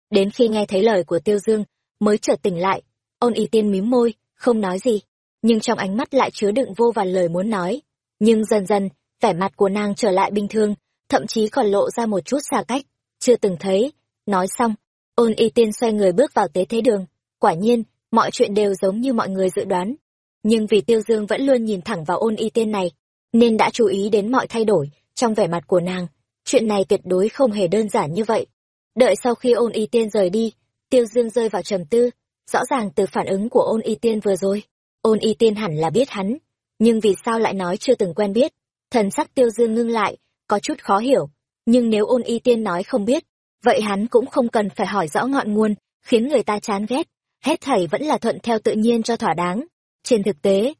Đến khi nghe thấy lời của tiêu dương, mới chợt tỉnh lại. Ôn y tiên mím môi, không nói gì, nhưng trong ánh mắt lại chứa đựng vô vàn lời muốn nói. Nhưng dần dần, vẻ mặt của nàng trở lại bình thường, thậm chí còn lộ ra một chút xa cách, chưa từng thấy nói xong, ôn y tiên xoay người bước vào tế thế đường. Quả nhiên, mọi chuyện đều giống như mọi người dự đoán. Nhưng vì tiêu dương vẫn luôn nhìn thẳng vào ôn y tiên này, nên đã chú ý đến mọi thay đổi trong vẻ mặt của nàng. Chuyện này tuyệt đối không hề đơn giản như vậy. Đợi sau khi ôn y tiên rời đi, tiêu dương rơi vào trầm tư. Rõ ràng từ phản ứng của ôn y tiên vừa rồi, ôn y tiên hẳn là biết hắn. Nhưng vì sao lại nói chưa từng quen biết? Thần sắc tiêu dương ngưng lại, có chút khó hiểu. Nhưng nếu ôn y tiên nói không biết vậy hắn cũng không cần phải hỏi rõ ngọn nguồn, khiến người ta chán ghét. Hết thảy vẫn là thuận theo tự nhiên cho thỏa đáng. Trên thực tế,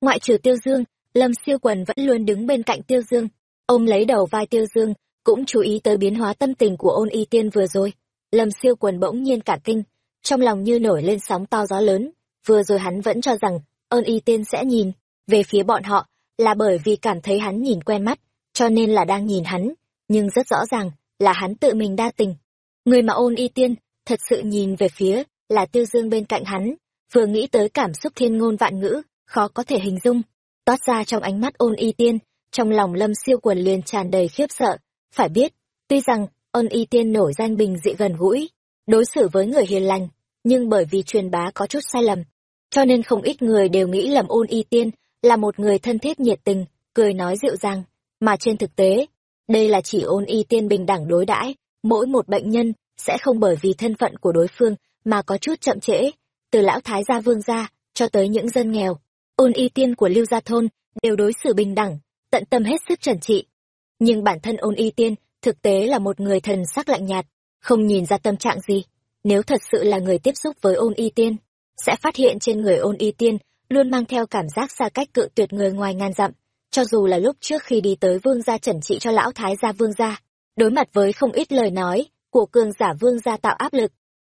ngoại trừ tiêu dương, lâm siêu quần vẫn luôn đứng bên cạnh tiêu dương. Ôm lấy đầu vai tiêu dương, cũng chú ý tới biến hóa tâm tình của ôn y tiên vừa rồi. Lâm siêu quần bỗng nhiên cả kinh, trong lòng như nổi lên sóng to gió lớn. Vừa rồi hắn vẫn cho rằng, ôn y tiên sẽ nhìn về phía bọn họ, là bởi vì cảm thấy hắn nhìn quen mắt, cho nên là đang nhìn hắn. Nhưng rất rõ ràng là hắn tự mình đa tình. Người mà ôn y tiên, thật sự nhìn về phía là tiêu dương bên cạnh hắn, vừa nghĩ tới cảm xúc thiên ngôn vạn ngữ, khó có thể hình dung. Toát ra trong ánh mắt ôn y tiên, trong lòng lâm siêu quần liền tràn đầy khiếp sợ. Phải biết, tuy rằng ôn y tiên nổi danh bình dị gần gũi, đối xử với người hiền lành, nhưng bởi vì truyền bá có chút sai lầm, cho nên không ít người đều nghĩ lầm ôn y tiên là một người thân thiết nhiệt tình, cười nói dịu dàng. Mà trên thực tế đây là chỉ ôn y tiên bình đẳng đối đãi. Mỗi một bệnh nhân sẽ không bởi vì thân phận của đối phương mà có chút chậm trễ. Từ lão thái gia vương gia cho tới những dân nghèo, ôn y tiên của lưu gia thôn đều đối xử bình đẳng, tận tâm hết sức trần trị. Nhưng bản thân ôn y tiên thực tế là một người thần sắc lạnh nhạt, không nhìn ra tâm trạng gì. Nếu thật sự là người tiếp xúc với ôn y tiên, sẽ phát hiện trên người ôn y tiên luôn mang theo cảm giác xa cách cự tuyệt người ngoài ngàn dặm cho dù là lúc trước khi đi tới vương gia trần trị cho lão thái gia vương gia, đối mặt với không ít lời nói của cường giả vương gia tạo áp lực,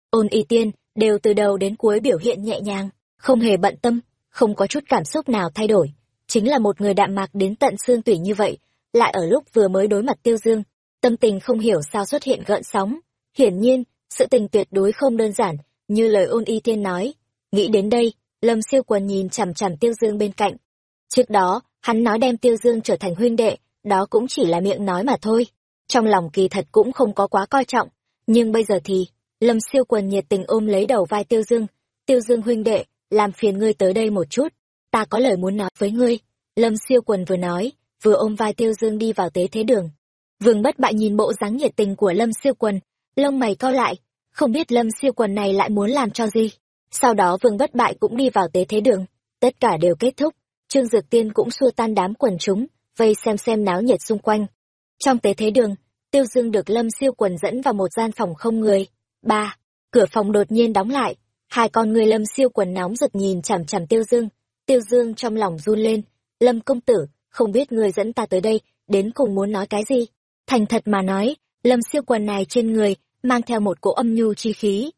ôn y tiên đều từ đầu đến cuối biểu hiện nhẹ nhàng, không hề bận tâm, không có chút cảm xúc nào thay đổi. Chính là một người đạm mạc đến tận xương tủy như vậy, lại ở lúc vừa mới đối mặt tiêu dương, tâm tình không hiểu sao xuất hiện gợn sóng. Hiển nhiên, sự tình tuyệt đối không đơn giản, như lời ôn y tiên nói. Nghĩ đến đây, lâm siêu quần nhìn chằm chằm tiêu dương bên cạnh trước đó, hắn nói đem tiêu dương trở thành huynh đệ, đó cũng chỉ là miệng nói mà thôi. Trong lòng kỳ thật cũng không có quá coi trọng, nhưng bây giờ thì, lâm siêu quần nhiệt tình ôm lấy đầu vai tiêu dương. Tiêu dương huynh đệ, làm phiền ngươi tới đây một chút, ta có lời muốn nói với ngươi. Lâm siêu quần vừa nói, vừa ôm vai tiêu dương đi vào tế thế đường. Vương bất bại nhìn bộ dáng nhiệt tình của lâm siêu quần, lông mày cau lại, không biết lâm siêu quần này lại muốn làm cho gì. Sau đó vương bất bại cũng đi vào tế thế đường, tất cả đều kết thúc trương dược tiên cũng xua tan đám quần chúng, vây xem xem náo nhiệt xung quanh. Trong tế thế đường, tiêu dương được lâm siêu quần dẫn vào một gian phòng không người. Ba, cửa phòng đột nhiên đóng lại. Hai con người lâm siêu quần nóng giật nhìn chằm chằm tiêu dương. Tiêu dương trong lòng run lên. Lâm công tử, không biết người dẫn ta tới đây, đến cùng muốn nói cái gì? Thành thật mà nói, lâm siêu quần này trên người, mang theo một cỗ âm nhu chi khí.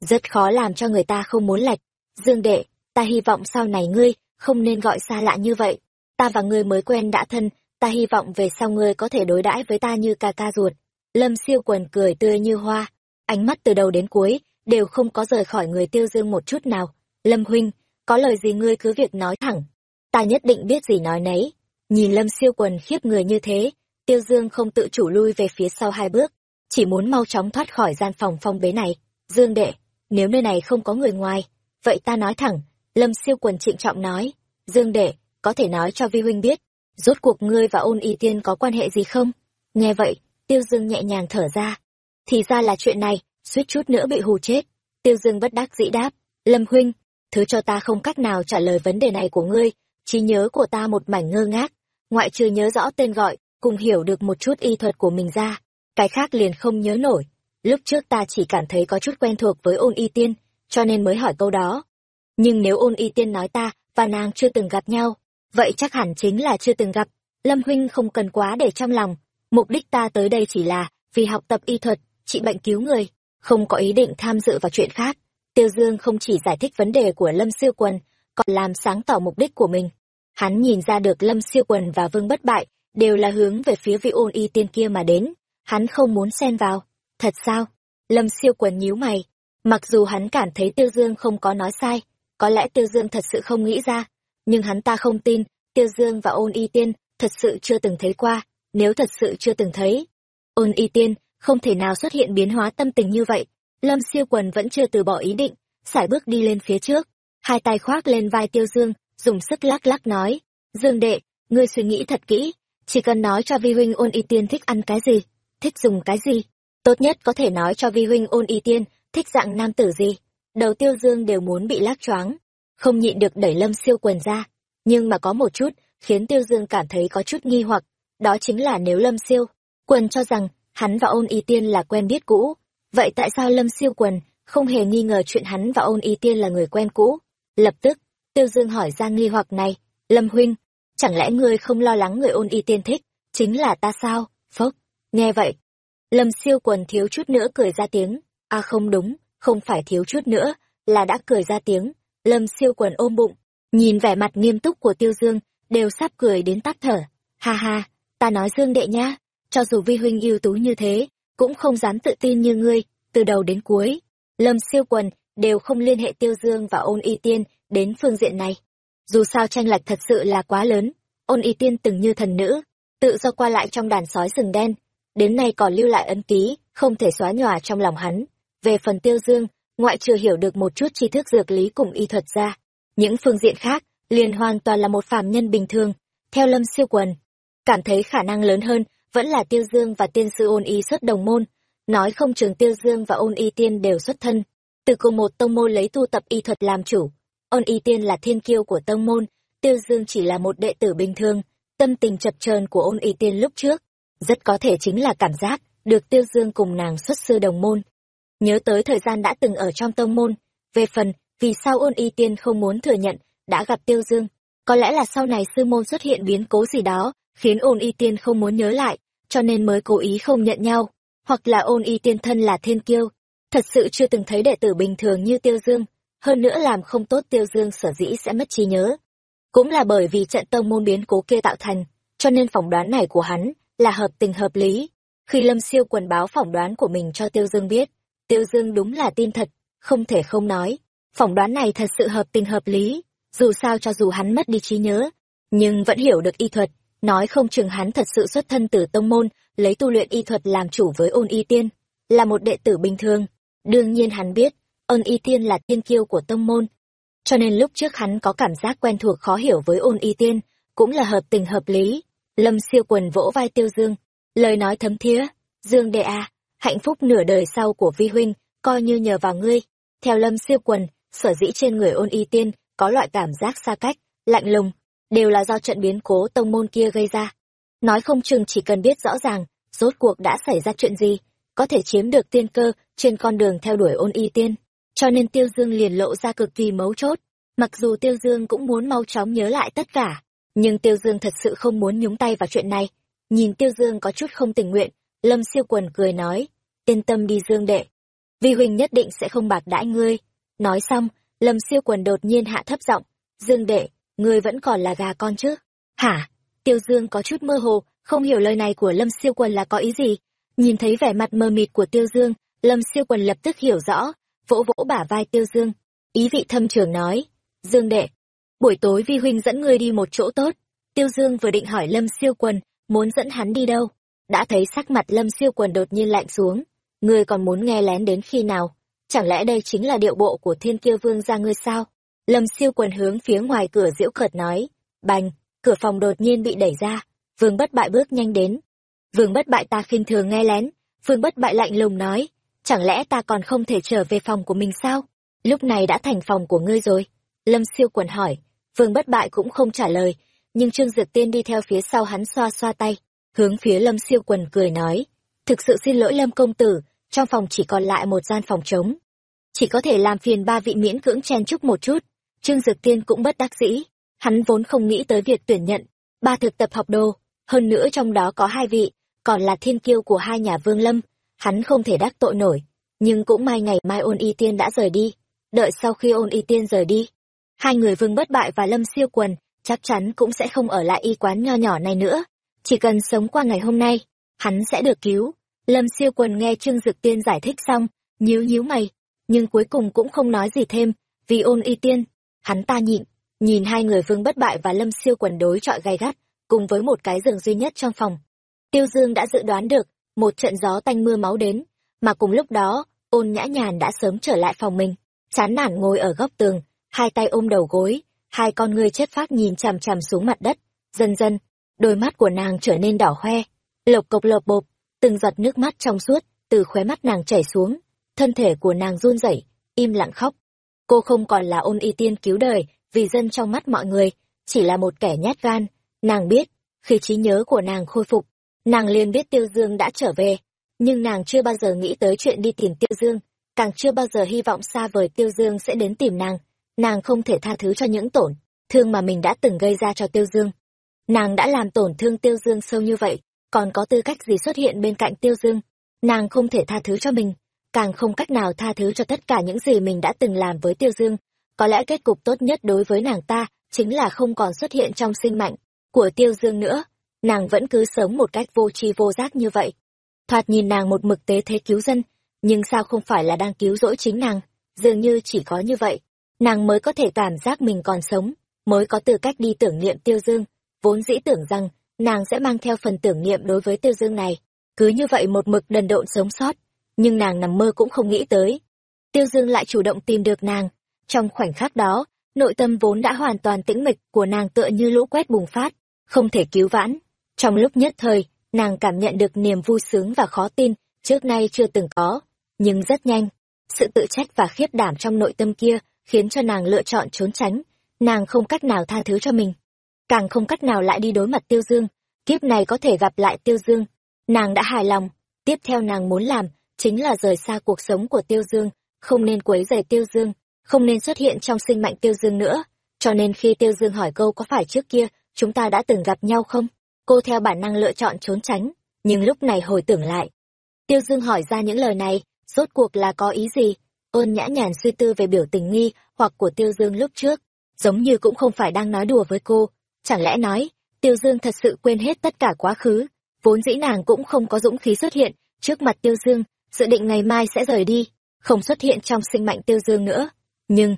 Rất khó làm cho người ta không muốn lạch dương đệ, ta hy vọng sau này ngươi không nên gọi xa lạ như vậy. Ta và ngươi mới quen đã thân, ta hy vọng về sau ngươi có thể đối đãi với ta như ca ca ruột. Lâm siêu quần cười tươi như hoa. Ánh mắt từ đầu đến cuối đều không có rời khỏi người tiêu dương một chút nào. Lâm huynh, có lời gì ngươi cứ việc nói thẳng. Ta nhất định biết gì nói nấy. Nhìn lâm siêu quần khiếp người như thế, tiêu dương không tự chủ lui về phía sau hai bước, chỉ muốn mau chóng thoát khỏi gian phòng phong bế này. Dương đệ, nếu nơi này không có người ngoài, vậy ta nói thẳng lâm siêu quần trịnh trọng nói, dương đệ, có thể nói cho vi huynh biết, rốt cuộc ngươi và ôn y tiên có quan hệ gì không? Nghe vậy, tiêu dương nhẹ nhàng thở ra. Thì ra là chuyện này, suýt chút nữa bị hù chết. Tiêu dương bất đắc dĩ đáp, lâm huynh, thứ cho ta không cách nào trả lời vấn đề này của ngươi, trí nhớ của ta một mảnh ngơ ngác, ngoại trừ nhớ rõ tên gọi, cùng hiểu được một chút y thuật của mình ra, cái khác liền không nhớ nổi. Lúc trước ta chỉ cảm thấy có chút quen thuộc với ôn y tiên, cho nên mới hỏi câu đó nhưng nếu ôn y tiên nói ta và nàng chưa từng gặp nhau, vậy chắc hẳn chính là chưa từng gặp. Lâm huynh không cần quá để trong lòng. Mục đích ta tới đây chỉ là vì học tập y thuật, trị bệnh cứu người, không có ý định tham dự vào chuyện khác. Tiêu dương không chỉ giải thích vấn đề của lâm siêu quần, còn làm sáng tỏ mục đích của mình. Hắn nhìn ra được lâm siêu quần và vương bất bại đều là hướng về phía vị ôn y tiên kia mà đến. Hắn không muốn xen vào. Thật sao? Lâm siêu quần nhíu mày. Mặc dù hắn cảm thấy tiêu dương không có nói sai có lẽ tiêu dương thật sự không nghĩ ra, nhưng hắn ta không tin, tiêu dương và ôn y tiên thật sự chưa từng thấy qua, nếu thật sự chưa từng thấy. Ôn y tiên không thể nào xuất hiện biến hóa tâm tình như vậy, lâm siêu quần vẫn chưa từ bỏ ý định, sải bước đi lên phía trước, hai tay khoác lên vai tiêu dương, dùng sức lắc lắc nói, dương đệ, ngươi suy nghĩ thật kỹ, chỉ cần nói cho vi huynh ôn y tiên thích ăn cái gì, thích dùng cái gì, tốt nhất có thể nói cho vi huynh ôn y tiên thích dạng nam tử gì đầu tiêu dương đều muốn bị lắc choáng, không nhịn được đẩy lâm siêu quần ra. Nhưng mà có một chút khiến tiêu dương cảm thấy có chút nghi hoặc, đó chính là nếu lâm siêu quần cho rằng hắn và ôn y tiên là quen biết cũ, vậy tại sao lâm siêu quần không hề nghi ngờ chuyện hắn và ôn y tiên là người quen cũ? Lập tức, tiêu dương hỏi ra nghi hoặc này, lâm huynh, chẳng lẽ ngươi không lo lắng người ôn y tiên thích, chính là ta sao? Phốc, nghe vậy, lâm siêu quần thiếu chút nữa cười ra tiếng a à không đúng không phải thiếu chút nữa, là đã cười ra tiếng. Lâm siêu quần ôm bụng, nhìn vẻ mặt nghiêm túc của tiêu dương, đều sắp cười đến tắt thở. Ha ha, ta nói dương đệ nhá cho dù vi huynh ưu tú như thế, cũng không dám tự tin như ngươi, từ đầu đến cuối. Lâm siêu quần đều không liên hệ tiêu dương và ôn y tiên đến phương diện này. Dù sao tranh lệch thật sự là quá lớn, ôn y tiên từng như thần nữ, tự do qua lại trong đàn sói rừng đen, đến nay còn lưu lại ân ký, không thể xóa nhòa trong lòng hắn về phần tiêu dương, ngoại trừ hiểu được một chút tri thức dược lý cùng y thuật ra, những phương diện khác liền hoàn toàn là một phàm nhân bình thường, theo lâm siêu quần. Cảm thấy khả năng lớn hơn vẫn là tiêu dương và tiên sư ôn y xuất đồng môn. Nói không trường tiêu dương và ôn y tiên đều xuất thân. Từ cùng một tông môn lấy tu tập y thuật làm chủ, ôn y tiên là thiên kiêu của tông môn, tiêu dương chỉ là một đệ tử bình thường, tâm tình chập chờn của ôn y tiên lúc trước rất có thể chính là cảm giác được tiêu dương cùng nàng xuất sư đồng môn nhớ tới thời gian đã từng ở trong tông môn, về phần vì sao ôn y tiên không muốn thừa nhận đã gặp tiêu dương, có lẽ là sau này sư môn xuất hiện biến cố gì đó khiến ôn y tiên không muốn nhớ lại, cho nên mới cố ý không nhận nhau, hoặc là ôn y tiên thân là thiên kiêu, thật sự chưa từng thấy đệ tử bình thường như tiêu dương, hơn nữa làm không tốt tiêu dương sở dĩ sẽ mất trí nhớ. Cũng là bởi vì trận tông môn biến cố kia tạo thành, cho nên phỏng đoán này của hắn là hợp tình hợp lý. Khi lâm siêu quần báo phỏng đoán của mình cho tiêu dương biết tiêu dương đúng là tin thật, không thể không nói, phỏng đoán này thật sự hợp tình hợp lý, dù sao cho dù hắn mất đi trí nhớ, nhưng vẫn hiểu được y thuật, nói không chừng hắn thật sự xuất thân từ tông môn, lấy tu luyện y thuật làm chủ với ôn y tiên, là một đệ tử bình thường. Đương nhiên hắn biết, ôn y tiên là thiên kiêu của tông môn, cho nên lúc trước hắn có cảm giác quen thuộc khó hiểu với ôn y tiên, cũng là hợp tình hợp lý. Lâm siêu quần vỗ vai tiêu dương, lời nói thấm thía, dương đệ a hạnh phúc nửa đời sau của vi huynh, coi như nhờ vào ngươi. Theo lâm siêu quần, sở dĩ trên người ôn y tiên có loại cảm giác xa cách, lạnh lùng, đều là do trận biến cố tông môn kia gây ra. Nói không chừng chỉ cần biết rõ ràng, rốt cuộc đã xảy ra chuyện gì, có thể chiếm được tiên cơ trên con đường theo đuổi ôn y tiên. Cho nên tiêu dương liền lộ ra cực kỳ mấu chốt. Mặc dù tiêu dương cũng muốn mau chóng nhớ lại tất cả, nhưng tiêu dương thật sự không muốn nhúng tay vào chuyện này. Nhìn tiêu dương có chút không tình nguyện, lâm siêu quần cười nói yên tâm đi dương đệ. Vi huynh nhất định sẽ không bạc đãi ngươi. Nói xong, lâm siêu quần đột nhiên hạ thấp giọng, dương đệ, ngươi vẫn còn là gà con chứ? Hả? Tiêu dương có chút mơ hồ, không hiểu lời này của lâm siêu quần là có ý gì. Nhìn thấy vẻ mặt mờ mịt của tiêu dương, lâm siêu quần lập tức hiểu rõ, vỗ vỗ bả vai tiêu dương. Ý vị thâm trường nói, dương đệ, buổi tối vi huynh dẫn ngươi đi một chỗ tốt. Tiêu dương vừa định hỏi lâm siêu quần, muốn dẫn hắn đi đâu? Đã thấy sắc mặt lâm siêu quần đột nhiên lạnh xuống ngươi còn muốn nghe lén đến khi nào? Chẳng lẽ đây chính là điệu bộ của thiên kiêu vương ra ngươi sao? Lâm siêu quần hướng phía ngoài cửa diễu cợt nói. Bành, cửa phòng đột nhiên bị đẩy ra. Vương bất bại bước nhanh đến. Vương bất bại ta khinh thường nghe lén. Vương bất bại lạnh lùng nói. Chẳng lẽ ta còn không thể trở về phòng của mình sao? Lúc này đã thành phòng của ngươi rồi. Lâm siêu quần hỏi. Vương bất bại cũng không trả lời, nhưng trương dược tiên đi theo phía sau hắn xoa xoa tay, hướng phía lâm siêu quần cười nói. Thực sự xin lỗi lâm công tử trong phòng chỉ còn lại một gian phòng trống. Chỉ có thể làm phiền ba vị miễn cưỡng chen chúc một chút. Trương dược tiên cũng bất đắc dĩ. Hắn vốn không nghĩ tới việc tuyển nhận ba thực tập học đồ. Hơn nữa trong đó có hai vị, còn là thiên kiêu của hai nhà vương lâm. Hắn không thể đắc tội nổi. Nhưng cũng may ngày mai ôn y tiên đã rời đi. Đợi sau khi ôn y tiên rời đi, hai người vương bất bại và lâm siêu quần chắc chắn cũng sẽ không ở lại y quán nho nhỏ này nữa. Chỉ cần sống qua ngày hôm nay, hắn sẽ được cứu lâm siêu quần nghe trương dực tiên giải thích xong, nhíu nhíu mày, nhưng cuối cùng cũng không nói gì thêm, vì ôn y tiên. Hắn ta nhịn, nhìn hai người vương bất bại và lâm siêu quần đối trọi gay gắt, cùng với một cái giường duy nhất trong phòng. Tiêu dương đã dự đoán được, một trận gió tanh mưa máu đến, mà cùng lúc đó, ôn nhã nhàn đã sớm trở lại phòng mình. Chán nản ngồi ở góc tường, hai tay ôm đầu gối, hai con ngươi chết phát nhìn chằm chằm xuống mặt đất. Dần dần, đôi mắt của nàng trở nên đỏ hoe. Lộc cộc lộc bộp từng giọt nước mắt trong suốt, từ khóe mắt nàng chảy xuống, thân thể của nàng run rẩy, im lặng khóc. Cô không còn là ôn y tiên cứu đời, vì dân trong mắt mọi người, chỉ là một kẻ nhát gan. Nàng biết, khi trí nhớ của nàng khôi phục, nàng liền biết tiêu dương đã trở về. Nhưng nàng chưa bao giờ nghĩ tới chuyện đi tìm tiêu dương, càng chưa bao giờ hy vọng xa vời tiêu dương sẽ đến tìm nàng. Nàng không thể tha thứ cho những tổn thương mà mình đã từng gây ra cho tiêu dương. Nàng đã làm tổn thương tiêu dương sâu như vậy còn có tư cách gì xuất hiện bên cạnh tiêu dương? Nàng không thể tha thứ cho mình, càng không cách nào tha thứ cho tất cả những gì mình đã từng làm với tiêu dương. Có lẽ kết cục tốt nhất đối với nàng ta chính là không còn xuất hiện trong sinh mạnh của tiêu dương nữa. Nàng vẫn cứ sống một cách vô tri vô giác như vậy. Thoạt nhìn nàng một mực tế thế cứu dân, nhưng sao không phải là đang cứu rỗi chính nàng? Dường như chỉ có như vậy, nàng mới có thể cảm giác mình còn sống, mới có tư cách đi tưởng niệm tiêu dương. Vốn dĩ tưởng rằng nàng sẽ mang theo phần tưởng niệm đối với tiêu dương này. Cứ như vậy một mực đần độn sống sót, nhưng nàng nằm mơ cũng không nghĩ tới. Tiêu dương lại chủ động tìm được nàng. Trong khoảnh khắc đó, nội tâm vốn đã hoàn toàn tĩnh mịch của nàng tựa như lũ quét bùng phát, không thể cứu vãn. Trong lúc nhất thời, nàng cảm nhận được niềm vui sướng và khó tin trước nay chưa từng có, nhưng rất nhanh. Sự tự trách và khiếp đảm trong nội tâm kia khiến cho nàng lựa chọn trốn tránh. Nàng không cách nào tha thứ cho mình càng không cách nào lại đi đối mặt tiêu dương. Kiếp này có thể gặp lại tiêu dương. Nàng đã hài lòng. Tiếp theo nàng muốn làm chính là rời xa cuộc sống của tiêu dương, không nên quấy rầy tiêu dương, không nên xuất hiện trong sinh mạnh tiêu dương nữa. Cho nên khi tiêu dương hỏi câu có phải trước kia chúng ta đã từng gặp nhau không? Cô theo bản năng lựa chọn trốn tránh, nhưng lúc này hồi tưởng lại. Tiêu dương hỏi ra những lời này, rốt cuộc là có ý gì? Ôn nhã nhàn suy tư về biểu tình nghi hoặc của tiêu dương lúc trước, giống như cũng không phải đang nói đùa với cô chẳng lẽ nói tiêu dương thật sự quên hết tất cả quá khứ vốn dĩ nàng cũng không có dũng khí xuất hiện trước mặt tiêu dương dự định ngày mai sẽ rời đi không xuất hiện trong sinh mạnh tiêu dương nữa nhưng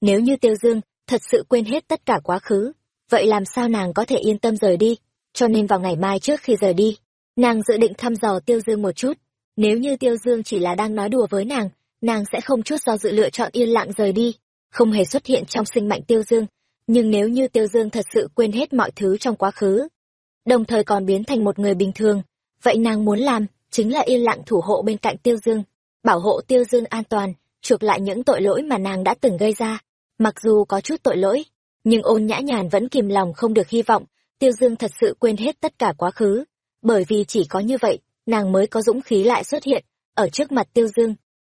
Nếu như Tiêu Dương thật sự quên hết tất cả quá khứ, vậy làm sao nàng có thể yên tâm rời đi? Cho nên vào ngày mai trước khi rời đi, nàng dự định thăm dò Tiêu Dương một chút. Nếu như Tiêu Dương chỉ là đang nói đùa với nàng, nàng sẽ không chút do dự lựa chọn yên lặng rời đi, không hề xuất hiện trong sinh mệnh Tiêu Dương. Nhưng nếu như Tiêu Dương thật sự quên hết mọi thứ trong quá khứ, đồng thời còn biến thành một người bình thường, vậy nàng muốn làm chính là yên lặng thủ hộ bên cạnh Tiêu Dương, bảo hộ Tiêu Dương an toàn, chuộc lại những tội lỗi mà nàng đã từng gây ra. Mặc dù có chút tội lỗi, nhưng ôn nhã nhàn vẫn kìm lòng không được hy vọng Tiêu Dương thật sự quên hết tất cả quá khứ, bởi vì chỉ có như vậy, nàng mới có dũng khí lại xuất hiện ở trước mặt Tiêu Dương.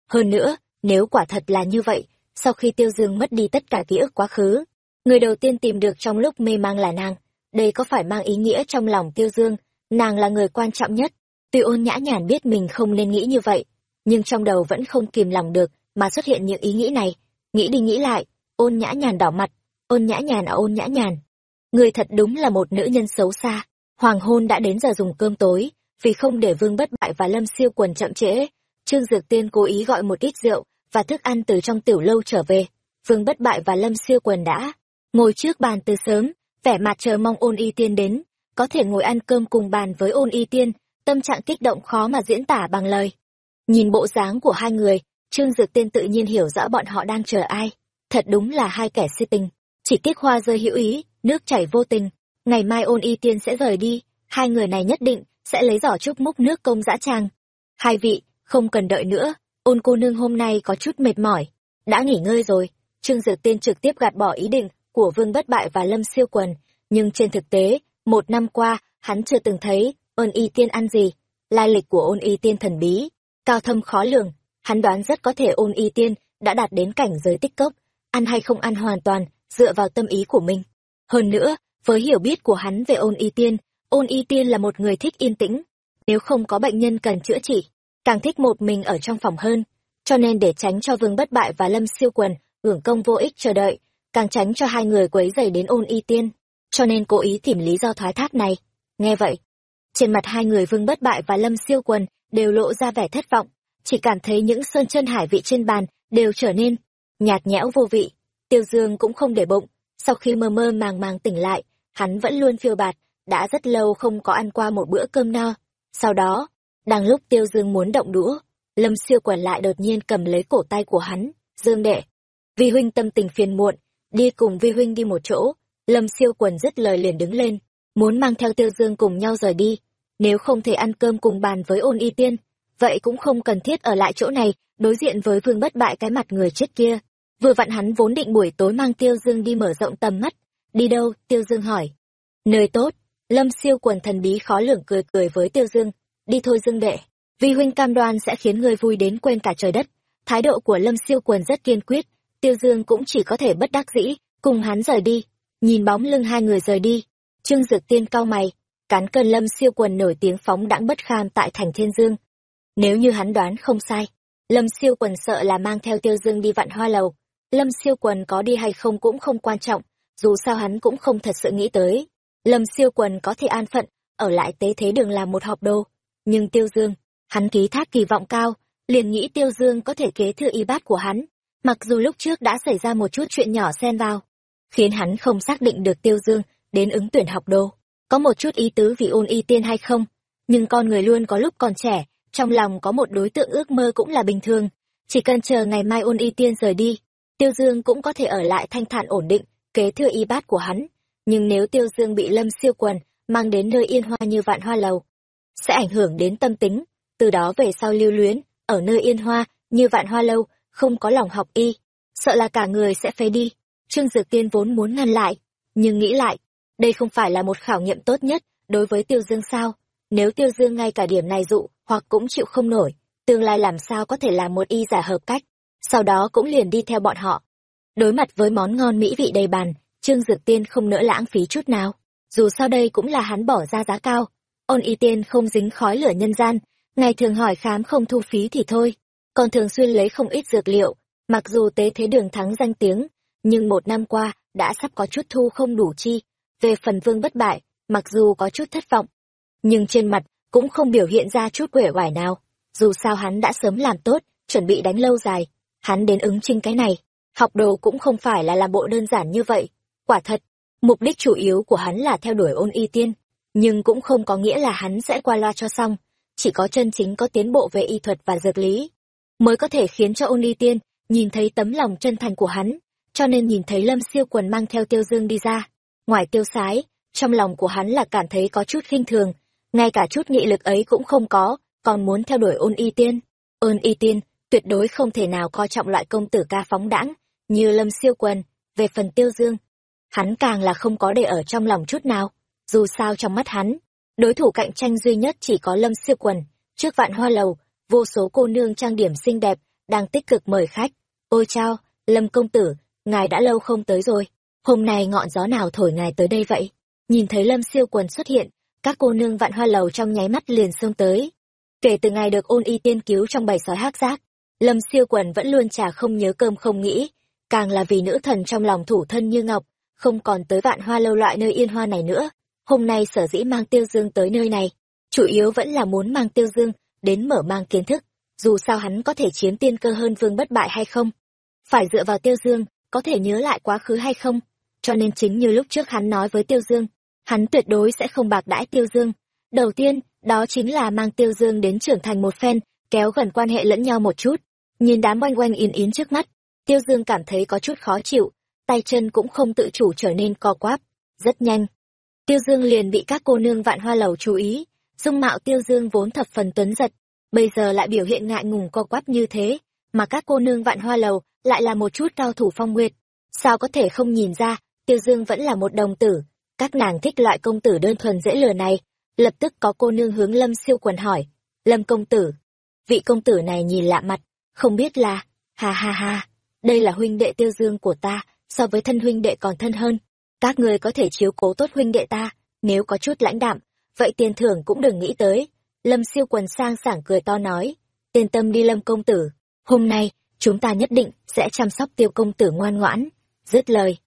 Hơn nữa, nếu quả thật là như vậy, sau khi Tiêu Dương mất đi tất cả ký ức quá khứ, người đầu tiên tìm được trong lúc mê mang là nàng. Đây có phải mang ý nghĩa trong lòng Tiêu Dương, nàng là người quan trọng nhất. Tuy ôn nhã nhàn biết mình không nên nghĩ như vậy, nhưng trong đầu vẫn không kìm lòng được mà xuất hiện những ý nghĩ này. Nghĩ đi nghĩ lại, ôn nhã nhàn đỏ mặt, ôn nhã nhàn à ôn nhã nhàn. Người thật đúng là một nữ nhân xấu xa. Hoàng hôn đã đến giờ dùng cơm tối, vì không để vương bất bại và lâm siêu quần chậm trễ. Trương Dược Tiên cố ý gọi một ít rượu và thức ăn từ trong tiểu lâu trở về. Vương bất bại và lâm siêu quần đã ngồi trước bàn từ sớm, vẻ mặt chờ mong ôn y tiên đến, có thể ngồi ăn cơm cùng bàn với ôn y tiên, tâm trạng kích động khó mà diễn tả bằng lời. Nhìn bộ dáng của hai người, Trương Dược Tiên tự nhiên hiểu rõ bọn họ đang chờ ai. Thật đúng là hai kẻ si tình. Chỉ tiếc hoa rơi hữu ý, nước chảy vô tình. Ngày mai ôn y tiên sẽ rời đi, hai người này nhất định sẽ lấy giỏ chúc múc nước công dã trang. Hai vị, không cần đợi nữa, ôn cô nương hôm nay có chút mệt mỏi. Đã nghỉ ngơi rồi, Trương Dược Tiên trực tiếp gạt bỏ ý định của Vương Bất Bại và Lâm Siêu Quần. Nhưng trên thực tế, một năm qua, hắn chưa từng thấy ôn y tiên ăn gì. Lai lịch của ôn y tiên thần bí, cao thâm khó lường, hắn đoán rất có thể ôn y tiên đã đạt đến cảnh giới tích cốc, ăn hay không ăn hoàn toàn dựa vào tâm ý của mình. Hơn nữa, với hiểu biết của hắn về ôn y tiên, ôn y tiên là một người thích yên tĩnh, nếu không có bệnh nhân cần chữa trị, càng thích một mình ở trong phòng hơn. Cho nên để tránh cho Vương Bất Bại và Lâm Siêu Quần hưởng công vô ích chờ đợi, càng tránh cho hai người quấy dày đến ôn y tiên, cho nên cố ý tìm lý do thoái thác này. Nghe vậy, trên mặt hai người Vương Bất Bại và Lâm Siêu Quần đều lộ ra vẻ thất vọng, chỉ cảm thấy những sơn chân hải vị trên bàn đều trở nên nhạt nhẽo vô vị. Tiêu Dương cũng không để bụng, sau khi mơ mơ màng màng tỉnh lại, hắn vẫn luôn phiêu bạt, đã rất lâu không có ăn qua một bữa cơm no. Sau đó, đang lúc Tiêu Dương muốn động đũa, Lâm Siêu quần lại đột nhiên cầm lấy cổ tay của hắn, Dương đệ. vì huynh tâm tình phiền muộn, đi cùng Vi huynh đi một chỗ. Lâm Siêu quần dứt lời liền đứng lên, muốn mang theo Tiêu Dương cùng nhau rời đi. Nếu không thể ăn cơm cùng bàn với ôn y tiên, vậy cũng không cần thiết ở lại chỗ này, đối diện với vương bất bại cái mặt người chết kia. Vừa vặn hắn vốn định buổi tối mang Tiêu Dương đi mở rộng tầm mắt. Đi đâu? Tiêu Dương hỏi. Nơi tốt. Lâm siêu quần thần bí khó lường cười cười với Tiêu Dương. Đi thôi Dương đệ. Vi huynh cam đoan sẽ khiến ngươi vui đến quên cả trời đất. Thái độ của Lâm siêu quần rất kiên quyết. Tiêu Dương cũng chỉ có thể bất đắc dĩ, cùng hắn rời đi. Nhìn bóng lưng hai người rời đi. Trương Dược Tiên cao mày. Cán cân Lâm siêu quần nổi tiếng phóng đãng bất kham tại thành Thiên Dương. Nếu như hắn đoán không sai, Lâm siêu quần sợ là mang theo Tiêu Dương đi vạn hoa lầu Lâm siêu quần có đi hay không cũng không quan trọng, dù sao hắn cũng không thật sự nghĩ tới. Lâm siêu quần có thể an phận, ở lại tế thế đường làm một học đô. Nhưng Tiêu Dương, hắn ký thác kỳ vọng cao, liền nghĩ Tiêu Dương có thể kế thừa y bát của hắn. Mặc dù lúc trước đã xảy ra một chút chuyện nhỏ xen vào, khiến hắn không xác định được Tiêu Dương đến ứng tuyển học đô. Có một chút ý tứ vì ôn y tiên hay không, nhưng con người luôn có lúc còn trẻ, trong lòng có một đối tượng ước mơ cũng là bình thường. Chỉ cần chờ ngày mai ôn y tiên rời đi, Tiêu Dương cũng có thể ở lại thanh thản ổn định, kế thừa y bát của hắn. Nhưng nếu Tiêu Dương bị Lâm siêu quần, mang đến nơi yên hoa như vạn hoa lầu, sẽ ảnh hưởng đến tâm tính, từ đó về sau lưu luyến, ở nơi yên hoa, như vạn hoa lâu, không có lòng học y, sợ là cả người sẽ phế đi. Trương Dược Tiên vốn muốn ngăn lại, nhưng nghĩ lại, đây không phải là một khảo nghiệm tốt nhất đối với Tiêu Dương sao? Nếu Tiêu Dương ngay cả điểm này dụ, hoặc cũng chịu không nổi, tương lai làm sao có thể làm một y giả hợp cách? sau đó cũng liền đi theo bọn họ. Đối mặt với món ngon mỹ vị đầy bàn, Trương Dược Tiên không nỡ lãng phí chút nào. Dù sao đây cũng là hắn bỏ ra giá cao. Ôn y tiên không dính khói lửa nhân gian, ngày thường hỏi khám không thu phí thì thôi, còn thường xuyên lấy không ít dược liệu. Mặc dù tế thế đường thắng danh tiếng, nhưng một năm qua đã sắp có chút thu không đủ chi. Về phần vương bất bại, mặc dù có chút thất vọng, nhưng trên mặt cũng không biểu hiện ra chút quể oải nào. Dù sao hắn đã sớm làm tốt, chuẩn bị đánh lâu dài, hắn đến ứng trinh cái này Học đồ cũng không phải là làm bộ đơn giản như vậy. Quả thật, mục đích chủ yếu của hắn là theo đuổi ôn y tiên, nhưng cũng không có nghĩa là hắn sẽ qua loa cho xong. Chỉ có chân chính có tiến bộ về y thuật và dược lý, mới có thể khiến cho ôn y tiên nhìn thấy tấm lòng chân thành của hắn, cho nên nhìn thấy Lâm Siêu Quần mang theo Tiêu Dương đi ra. Ngoài tiêu sái, trong lòng của hắn là cảm thấy có chút khinh thường, ngay cả chút nghị lực ấy cũng không có, còn muốn theo đuổi ôn y tiên. Ôn y tiên, tuyệt đối không thể nào coi trọng loại công tử ca phóng đãng như Lâm Siêu Quần, về phần Tiêu Dương. Hắn càng là không có để ở trong lòng chút nào, dù sao trong mắt hắn, đối thủ cạnh tranh duy nhất chỉ có Lâm Siêu Quần, trước vạn hoa lầu, vô số cô nương trang điểm xinh đẹp, đang tích cực mời khách. Ôi chao, Lâm công tử, ngài đã lâu không tới rồi, hôm nay ngọn gió nào thổi ngài tới đây vậy? Nhìn thấy Lâm Siêu Quần xuất hiện, các cô nương vạn hoa lầu trong nháy mắt liền xông tới. Kể từ ngày được ôn y tiên cứu trong bầy sói hắc giác, Lâm Siêu Quần vẫn luôn chả không nhớ cơm không nghĩ, càng là vì nữ thần trong lòng thủ thân như ngọc, không còn tới vạn hoa lâu loại nơi yên hoa này nữa. Hôm nay sở dĩ mang Tiêu Dương tới nơi này, chủ yếu vẫn là muốn mang Tiêu Dương đến mở mang kiến thức, dù sao hắn có thể chiến tiên cơ hơn vương bất bại hay không. Phải dựa vào Tiêu Dương, có thể nhớ lại quá khứ hay không. Cho nên chính như lúc trước hắn nói với Tiêu Dương, hắn tuyệt đối sẽ không bạc đãi Tiêu Dương. Đầu tiên, đó chính là mang Tiêu Dương đến trưởng thành một phen, kéo gần quan hệ lẫn nhau một chút. Nhìn đám oanh oanh yến yến trước mắt, Tiêu Dương cảm thấy có chút khó chịu, tay chân cũng không tự chủ trở nên co quắp. Rất nhanh. Tiêu Dương liền bị các cô nương vạn hoa lầu chú ý, dung mạo Tiêu Dương vốn thập phần tuấn giật, bây giờ lại biểu hiện ngại ngùng co quắp như thế, mà các cô nương vạn hoa lầu lại là một chút cao thủ phong nguyệt. Sao có thể không nhìn ra, Tiêu Dương vẫn là một đồng tử, các nàng thích loại công tử đơn thuần dễ lừa này. Lập tức có cô nương hướng Lâm siêu quần hỏi, Lâm công tử, vị công tử này nhìn lạ mặt, không biết là, ha ha ha, đây là huynh đệ Tiêu Dương của ta, so với thân huynh đệ còn thân hơn. Các người có thể chiếu cố tốt huynh đệ ta, nếu có chút lãnh đạm, vậy tiền thưởng cũng đừng nghĩ tới. Lâm siêu quần sang sảng cười to nói, tiền tâm đi Lâm công tử, hôm nay, chúng ta nhất định sẽ chăm sóc tiêu công tử ngoan ngoãn. Dứt lời.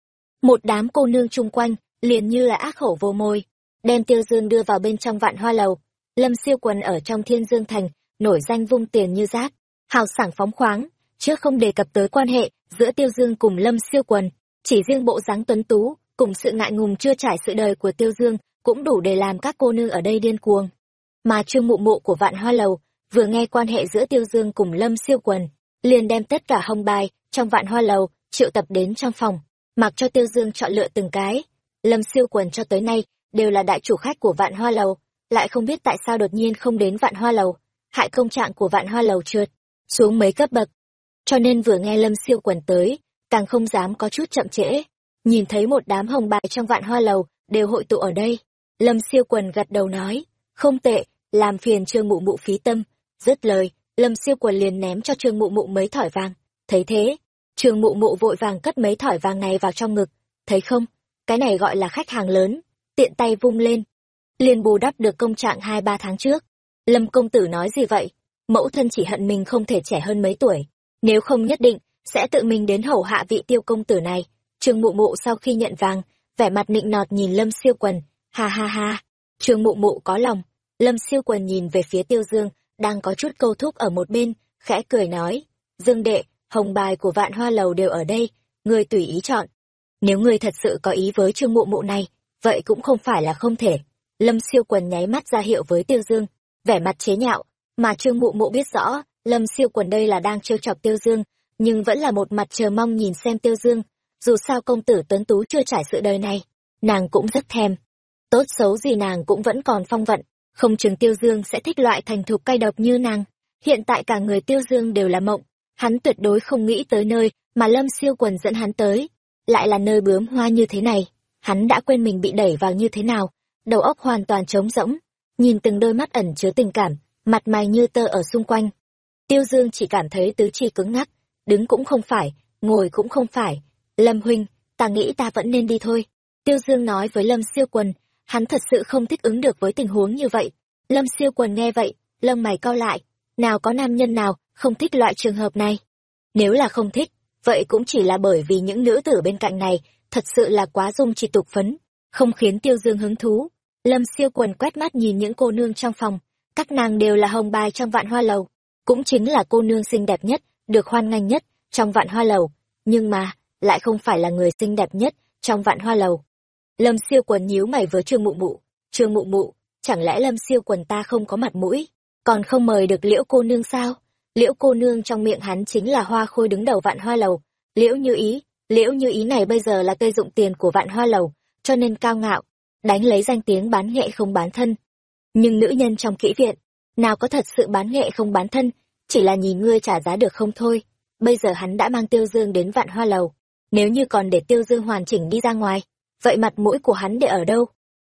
Một đám cô nương chung quanh, liền như là ác khẩu vô môi, đem tiêu dương đưa vào bên trong vạn hoa lầu. Lâm siêu quần ở trong thiên dương thành, nổi danh vung tiền như rác, hào sảng phóng khoáng, trước không đề cập tới quan hệ giữa tiêu dương cùng lâm siêu quần, chỉ riêng bộ dáng tuấn tú, cùng sự ngại ngùng chưa trải sự đời của tiêu dương, cũng đủ để làm các cô nương ở đây điên cuồng. Mà trương mụ mụ của vạn hoa lầu, vừa nghe quan hệ giữa tiêu dương cùng lâm siêu quần, liền đem tất cả hồng bài trong vạn hoa lầu triệu tập đến trong phòng mặc cho tiêu dương chọn lựa từng cái. Lâm siêu quần cho tới nay đều là đại chủ khách của vạn hoa lầu lại không biết tại sao đột nhiên không đến vạn hoa lầu hại công trạng của vạn hoa lầu trượt xuống mấy cấp bậc. Cho nên vừa nghe lâm siêu quần tới càng không dám có chút chậm trễ. Nhìn thấy một đám hồng bài trong vạn hoa lầu đều hội tụ ở đây lâm siêu quần gật đầu nói, không tệ, làm phiền trương mụ mụ phí tâm. Dứt lời, lâm siêu quần liền ném cho trương mụ mụ mấy thỏi vàng. Thấy thế, trương mụ mụ vội vàng cất mấy thỏi vàng này vào trong ngực. Thấy không, cái này gọi là khách hàng lớn, tiện tay vung lên. Liền bù đắp được công trạng hai ba tháng trước. Lâm công tử nói gì vậy? Mẫu thân chỉ hận mình không thể trẻ hơn mấy tuổi. Nếu không nhất định, sẽ tự mình đến hầu hạ vị tiêu công tử này. Trương mụ mụ sau khi nhận vàng, vẻ mặt nịnh nọt nhìn lâm siêu quần ha ha ha trương mụ mụ có lòng lâm siêu quần nhìn về phía tiêu dương đang có chút câu thúc ở một bên, khẽ cười nói, Dương đệ, hồng bài của vạn hoa lầu đều ở đây, ngươi tùy ý chọn. Nếu ngươi thật sự có ý với trương mụ mụ này, vậy cũng không phải là không thể. Lâm siêu quần nháy mắt ra hiệu với Tiêu Dương, vẻ mặt chế nhạo, mà trương mụ mụ biết rõ, Lâm siêu quần đây là đang trêu chọc Tiêu Dương, nhưng vẫn là một mặt chờ mong nhìn xem Tiêu Dương, dù sao công tử tuấn tú chưa trải sự đời này, nàng cũng rất thèm. Tốt xấu gì nàng cũng vẫn còn phong vận, không chừng tiêu dương sẽ thích loại thành thục cay độc như nàng. Hiện tại cả người tiêu dương đều là mộng. Hắn tuyệt đối không nghĩ tới nơi mà lâm siêu quần dẫn hắn tới. Lại là nơi bướm hoa như thế này. Hắn đã quên mình bị đẩy vào như thế nào. Đầu óc hoàn toàn trống rỗng. Nhìn từng đôi mắt ẩn chứa tình cảm mặt mày như tơ ở xung quanh. Tiêu dương chỉ cảm thấy tứ chi cứng ngắc. Đứng cũng không phải ngồi cũng không phải. Lâm huynh ta nghĩ ta vẫn nên đi thôi. Tiêu dương nói với lâm siêu quần hắn thật sự không thích ứng được với tình huống như vậy. Lâm siêu quần nghe vậy, lông mày cau lại, nào có nam nhân nào không thích loại trường hợp này. Nếu là không thích, vậy cũng chỉ là bởi vì những nữ tử bên cạnh này thật sự là quá dung chỉ tục phấn, không khiến tiêu dương hứng thú. Lâm siêu quần quét mắt nhìn những cô nương trong phòng, các nàng đều là hồng bài trong vạn hoa lầu, cũng chính là cô nương xinh đẹp nhất, được hoan nghênh nhất trong vạn hoa lầu. nhưng mà lại không phải là người xinh đẹp nhất trong vạn hoa lầu lâm siêu quần nhíu mày với trương mụ mụ. Trương mụ mụ, chẳng lẽ lâm siêu quần ta không có mặt mũi? Còn không mời được liễu cô nương sao? Liễu cô nương trong miệng hắn chính là hoa khôi đứng đầu vạn hoa lầu. Liễu như ý, liễu như ý này bây giờ là cây dụng tiền của vạn hoa lầu, cho nên cao ngạo, đánh lấy danh tiếng bán nghệ không bán thân. Nhưng nữ nhân trong kỹ viện, nào có thật sự bán nghệ không bán thân, chỉ là nhìn ngươi trả giá được không thôi. Bây giờ hắn đã mang tiêu dương đến vạn hoa lầu, nếu như còn để tiêu dương hoàn chỉnh đi ra ngoài vậy mặt mũi của hắn để ở đâu?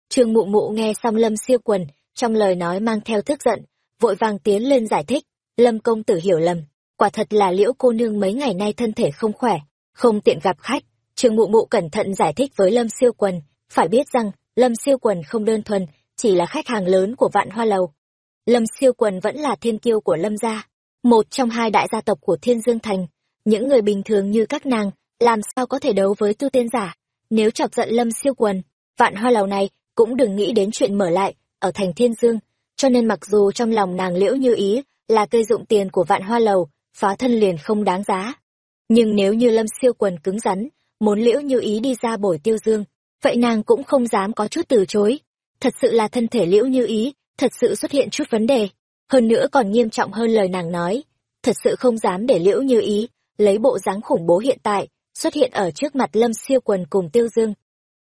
Trương mụ mụ nghe xong lâm siêu quần, trong lời nói mang theo tức giận, vội vàng tiến lên giải thích. Lâm công tử hiểu lầm, quả thật là liễu cô nương mấy ngày nay thân thể không khỏe, không tiện gặp khách. Trương mụ mụ cẩn thận giải thích với lâm siêu quần, phải biết rằng, lâm siêu quần không đơn thuần, chỉ là khách hàng lớn của vạn hoa lầu. Lâm siêu quần vẫn là thiên kiêu của lâm gia, một trong hai đại gia tộc của thiên dương thành. Những người bình thường như các nàng, làm sao có thể đấu với tu tiên giả? Nếu chọc giận lâm siêu quần, vạn hoa lầu này cũng đừng nghĩ đến chuyện mở lại ở thành thiên dương. Cho nên mặc dù trong lòng nàng liễu như ý là cây dụng tiền của vạn hoa lầu, phá thân liền không đáng giá. Nhưng nếu như lâm siêu quần cứng rắn, muốn liễu như ý đi ra bổi tiêu dương, vậy nàng cũng không dám có chút từ chối. Thật sự là thân thể liễu như ý, thật sự xuất hiện chút vấn đề. Hơn nữa còn nghiêm trọng hơn lời nàng nói. Thật sự không dám để liễu như ý lấy bộ dáng khủng bố hiện tại xuất hiện ở trước mặt lâm siêu quần cùng tiêu dương.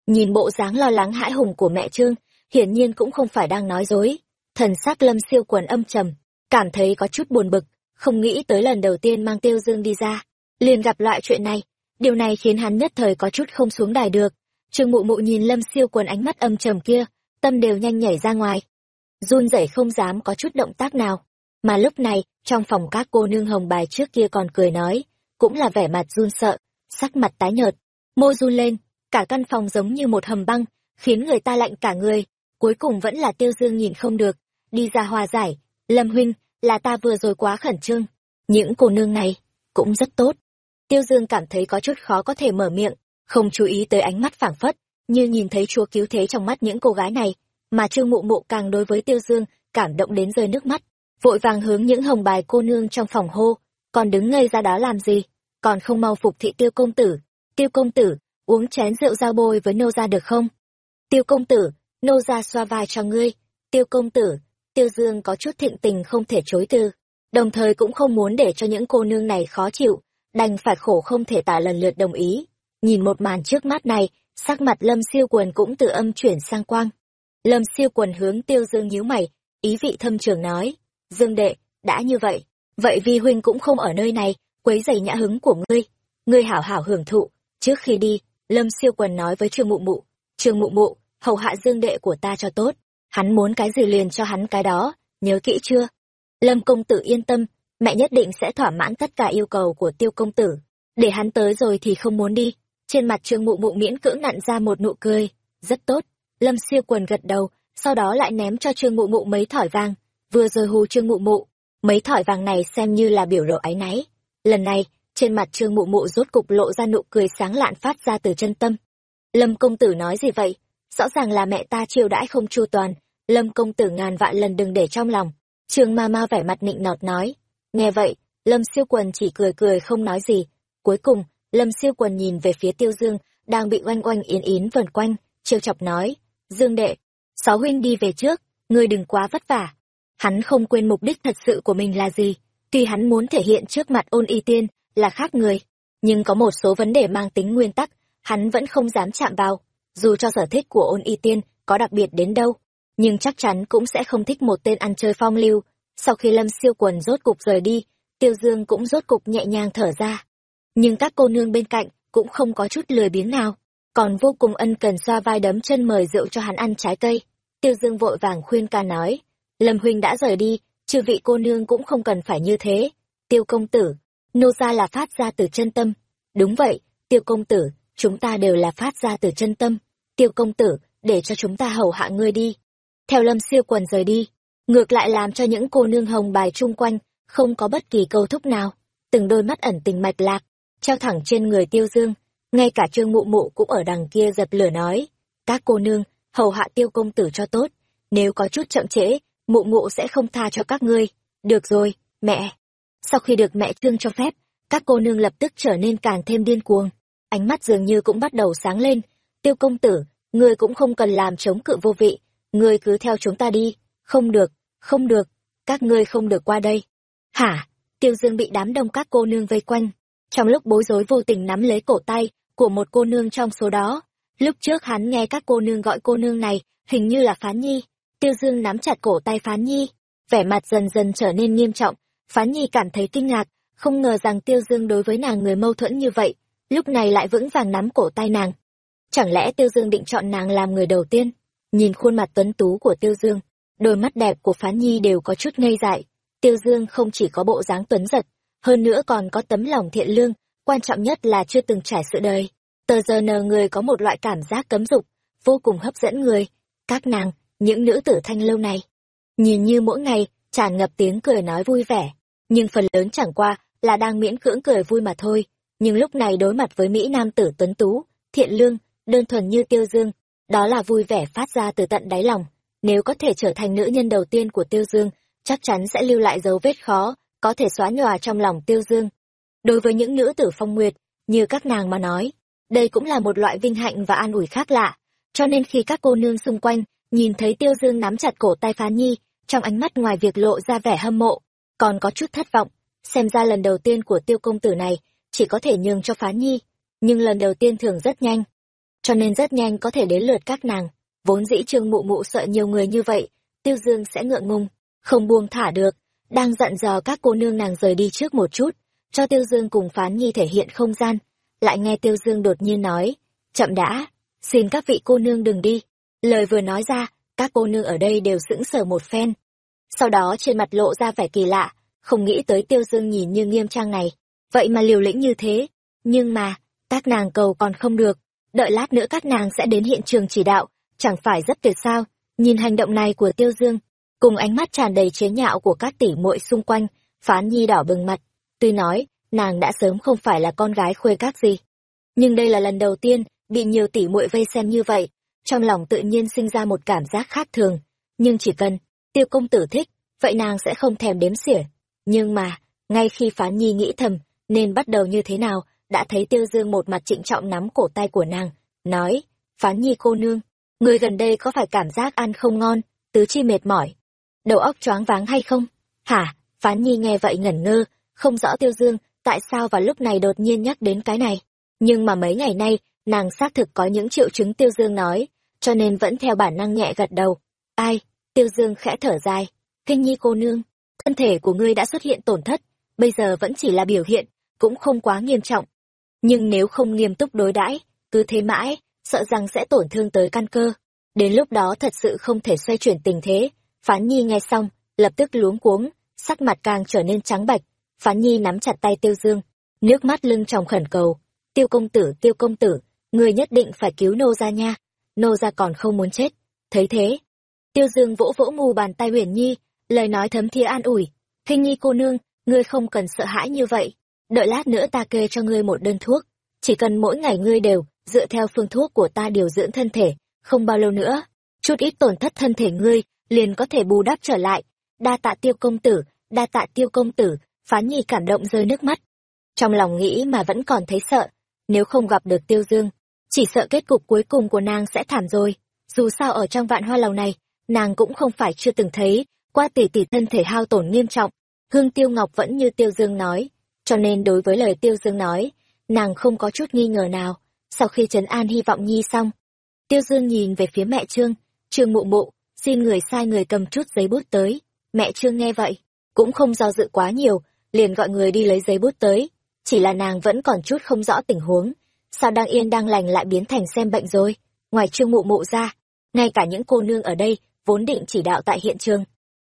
Nhìn bộ dáng lo lắng hãi hùng của mẹ trương, hiển nhiên cũng không phải đang nói dối. Thần sắc lâm siêu quần âm trầm, cảm thấy có chút buồn bực, không nghĩ tới lần đầu tiên mang tiêu dương đi ra. Liền gặp loại chuyện này, điều này khiến hắn nhất thời có chút không xuống đài được. Trương mụ mụ nhìn lâm siêu quần ánh mắt âm trầm kia, tâm đều nhanh nhảy ra ngoài. Run rẩy không dám có chút động tác nào. Mà lúc này, trong phòng các cô nương hồng bài trước kia còn cười nói, cũng là vẻ mặt run sợ sắc mặt tái nhợt. Môi run lên, cả căn phòng giống như một hầm băng, khiến người ta lạnh cả người. Cuối cùng vẫn là tiêu dương nhìn không được. Đi ra hòa giải. Lâm huynh, là ta vừa rồi quá khẩn trương. Những cô nương này cũng rất tốt. Tiêu dương cảm thấy có chút khó có thể mở miệng, không chú ý tới ánh mắt phảng phất, như nhìn thấy chúa cứu thế trong mắt những cô gái này, mà trương mụ mụ càng đối với tiêu dương cảm động đến rơi nước mắt, vội vàng hướng những hồng bài cô nương trong phòng hô, còn đứng ngây ra đó làm gì? Còn không mau phục thị tiêu công tử. Tiêu công tử, uống chén rượu giao bôi với nô gia được không? Tiêu công tử, nô gia xoa vai cho ngươi. Tiêu công tử, tiêu dương có chút thịnh tình không thể chối từ. Đồng thời cũng không muốn để cho những cô nương này khó chịu, đành phải khổ không thể tả lần lượt đồng ý. Nhìn một màn trước mắt này, sắc mặt lâm siêu quần cũng từ âm chuyển sang quang. Lâm siêu quần hướng tiêu dương nhíu mày, ý vị thâm trường nói, dương đệ, đã như vậy. Vậy vi huynh cũng không ở nơi này quấy dày nhã hứng của ngươi. Ngươi hảo hảo hưởng thụ. Trước khi đi, lâm siêu quần nói với trương mụ mụ. Trương mụ mụ, hầu hạ dương đệ của ta cho tốt. Hắn muốn cái gì liền cho hắn cái đó. Nhớ kỹ chưa? Lâm công tử yên tâm. Mẹ nhất định sẽ thỏa mãn tất cả yêu cầu của tiêu công tử. Để hắn tới rồi thì không muốn đi. Trên mặt trương mụ mụ miễn cưỡng nặn ra một nụ cười. Rất tốt. Lâm siêu quần gật đầu, sau đó lại ném cho trương mụ mụ mấy thỏi vàng. Vừa rồi hù trương mụ mụ. Mấy thỏi vàng này xem như là biểu lộ áy náy lần này, trên mặt trương mụ mụ rốt cục lộ ra nụ cười sáng lạn phát ra từ chân tâm. Lâm công tử nói gì vậy? Rõ ràng là mẹ ta chiêu đãi không chu toàn. Lâm công tử ngàn vạn lần đừng để trong lòng. Trương ma ma vẻ mặt nịnh nọt nói. Nghe vậy, lâm siêu quần chỉ cười cười không nói gì. Cuối cùng, lâm siêu quần nhìn về phía tiêu dương, đang bị oanh oanh yến yến vần quanh. Trêu chọc nói, dương đệ, sáu huynh đi về trước, ngươi đừng quá vất vả. Hắn không quên mục đích thật sự của mình là gì? Tuy hắn muốn thể hiện trước mặt ôn y tiên là khác người, nhưng có một số vấn đề mang tính nguyên tắc, hắn vẫn không dám chạm vào. Dù cho sở thích của ôn y tiên có đặc biệt đến đâu, nhưng chắc chắn cũng sẽ không thích một tên ăn chơi phong lưu. Sau khi lâm siêu quần rốt cục rời đi, tiêu dương cũng rốt cục nhẹ nhàng thở ra. Nhưng các cô nương bên cạnh cũng không có chút lười biếng nào, còn vô cùng ân cần xoa vai đấm chân mời rượu cho hắn ăn trái cây. Tiêu dương vội vàng khuyên ca nói, lâm huynh đã rời đi chư vị cô nương cũng không cần phải như thế. Tiêu công tử, nô gia là phát ra từ chân tâm. Đúng vậy, tiêu công tử, chúng ta đều là phát ra từ chân tâm. Tiêu công tử, để cho chúng ta hầu hạ ngươi đi. Theo lâm siêu quần rời đi. Ngược lại làm cho những cô nương hồng bài chung quanh, không có bất kỳ câu thúc nào. Từng đôi mắt ẩn tình mạch lạc, treo thẳng trên người tiêu dương. Ngay cả trương mụ mụ cũng ở đằng kia dập lửa nói, các cô nương, hầu hạ tiêu công tử cho tốt. Nếu có chút chậm trễ mụ mụ sẽ không tha cho các ngươi. Được rồi, mẹ. Sau khi được mẹ thương cho phép, các cô nương lập tức trở nên càng thêm điên cuồng. Ánh mắt dường như cũng bắt đầu sáng lên. Tiêu công tử, ngươi cũng không cần làm chống cự vô vị. Ngươi cứ theo chúng ta đi. Không được không được. Các ngươi không được qua đây. Hả? Tiêu dương bị đám đông các cô nương vây quanh. Trong lúc bối rối vô tình nắm lấy cổ tay của một cô nương trong số đó, lúc trước hắn nghe các cô nương gọi cô nương này hình như là phán nhi tiêu dương nắm chặt cổ tay phán nhi, vẻ mặt dần dần trở nên nghiêm trọng. Phán nhi cảm thấy kinh ngạc, không ngờ rằng tiêu dương đối với nàng người mâu thuẫn như vậy, lúc này lại vững vàng nắm cổ tay nàng. Chẳng lẽ tiêu dương định chọn nàng làm người đầu tiên? Nhìn khuôn mặt tuấn tú của tiêu dương, đôi mắt đẹp của phán nhi đều có chút ngây dại. Tiêu dương không chỉ có bộ dáng tuấn giật, hơn nữa còn có tấm lòng thiện lương, quan trọng nhất là chưa từng trải sự đời. Tờ giờ nờ người có một loại cảm giác cấm dục, vô cùng hấp dẫn người, các nàng những nữ tử thanh lâu này. Nhìn như mỗi ngày, tràn ngập tiếng cười nói vui vẻ, nhưng phần lớn chẳng qua là đang miễn cưỡng cười vui mà thôi. Nhưng lúc này đối mặt với mỹ nam tử tuấn tú, thiện lương, đơn thuần như tiêu dương, đó là vui vẻ phát ra từ tận đáy lòng. Nếu có thể trở thành nữ nhân đầu tiên của tiêu dương, chắc chắn sẽ lưu lại dấu vết khó, có thể xóa nhòa trong lòng tiêu dương. Đối với những nữ tử phong nguyệt, như các nàng mà nói, đây cũng là một loại vinh hạnh và an ủi khác lạ. Cho nên khi các cô nương xung quanh nhìn thấy tiêu dương nắm chặt cổ tay phán nhi, trong ánh mắt ngoài việc lộ ra vẻ hâm mộ, còn có chút thất vọng. Xem ra lần đầu tiên của tiêu công tử này, chỉ có thể nhường cho phán nhi, nhưng lần đầu tiên thường rất nhanh. Cho nên rất nhanh có thể đến lượt các nàng. Vốn dĩ trương mụ mụ sợ nhiều người như vậy, tiêu dương sẽ ngượng ngùng, không buông thả được, đang dặn dò các cô nương nàng rời đi trước một chút, cho tiêu dương cùng phán nhi thể hiện không gian. Lại nghe tiêu dương đột nhiên nói, chậm đã, xin các vị cô nương đừng đi lời vừa nói ra, các cô nương ở đây đều sững sờ một phen. Sau đó trên mặt lộ ra vẻ kỳ lạ, không nghĩ tới tiêu dương nhìn như nghiêm trang này. Vậy mà liều lĩnh như thế, nhưng mà, các nàng cầu còn không được. Đợi lát nữa các nàng sẽ đến hiện trường chỉ đạo, chẳng phải rất tuyệt sao? Nhìn hành động này của tiêu dương, cùng ánh mắt tràn đầy chế nhạo của các tỷ muội xung quanh, phán nhi đỏ bừng mặt. Tuy nói, nàng đã sớm không phải là con gái khuê các gì. Nhưng đây là lần đầu tiên bị nhiều tỷ muội vây xem như vậy trong lòng tự nhiên sinh ra một cảm giác khác thường. Nhưng chỉ cần, tiêu công tử thích, vậy nàng sẽ không thèm đếm xỉa. Nhưng mà, ngay khi phán nhi nghĩ thầm, nên bắt đầu như thế nào, đã thấy tiêu dương một mặt trịnh trọng nắm cổ tay của nàng, nói, phán nhi cô nương, người gần đây có phải cảm giác ăn không ngon, tứ chi mệt mỏi, đầu óc choáng váng hay không? Hả? Phán nhi nghe vậy ngẩn ngơ, không rõ tiêu dương tại sao vào lúc này đột nhiên nhắc đến cái này. Nhưng mà mấy ngày nay, nàng xác thực có những triệu chứng tiêu dương nói cho nên vẫn theo bản năng nhẹ gật đầu. Ai, tiêu dương khẽ thở dài. Kinh nhi cô nương, thân thể của ngươi đã xuất hiện tổn thất, bây giờ vẫn chỉ là biểu hiện, cũng không quá nghiêm trọng. Nhưng nếu không nghiêm túc đối đãi, cứ thế mãi, sợ rằng sẽ tổn thương tới căn cơ. Đến lúc đó thật sự không thể xoay chuyển tình thế. Phán nhi nghe xong, lập tức luống cuống, sắc mặt càng trở nên trắng bạch. Phán nhi nắm chặt tay tiêu dương, nước mắt lưng tròng khẩn cầu. Tiêu công tử, tiêu công tử người nhất định phải cứu nô ra nha nô ra còn không muốn chết. Thấy thế, tiêu dương vỗ vỗ mù bàn tay huyền nhi, lời nói thấm thía an ủi. Hình nhi cô nương, ngươi không cần sợ hãi như vậy. Đợi lát nữa ta kê cho ngươi một đơn thuốc. Chỉ cần mỗi ngày ngươi đều dựa theo phương thuốc của ta điều dưỡng thân thể, không bao lâu nữa, chút ít tổn thất thân thể ngươi liền có thể bù đắp trở lại. Đa tạ tiêu công tử, đa tạ tiêu công tử phán nhi cảm động rơi nước mắt. Trong lòng nghĩ mà vẫn còn thấy sợ, nếu không gặp được tiêu dương chỉ sợ kết cục cuối cùng của nàng sẽ thảm rồi. Dù sao ở trong vạn hoa lầu này, nàng cũng không phải chưa từng thấy, qua tỷ tỷ thân thể hao tổn nghiêm trọng. Hương tiêu ngọc vẫn như tiêu dương nói. Cho nên đối với lời tiêu dương nói, nàng không có chút nghi ngờ nào. Sau khi trấn an hy vọng nhi xong, tiêu dương nhìn về phía mẹ trương. Trương mụ mụ, xin người sai người cầm chút giấy bút tới. Mẹ trương nghe vậy, cũng không do dự quá nhiều, liền gọi người đi lấy giấy bút tới. Chỉ là nàng vẫn còn chút không rõ tình huống sao đang yên đang lành lại biến thành xem bệnh rồi? Ngoài trương mụ mụ ra, ngay cả những cô nương ở đây vốn định chỉ đạo tại hiện trường,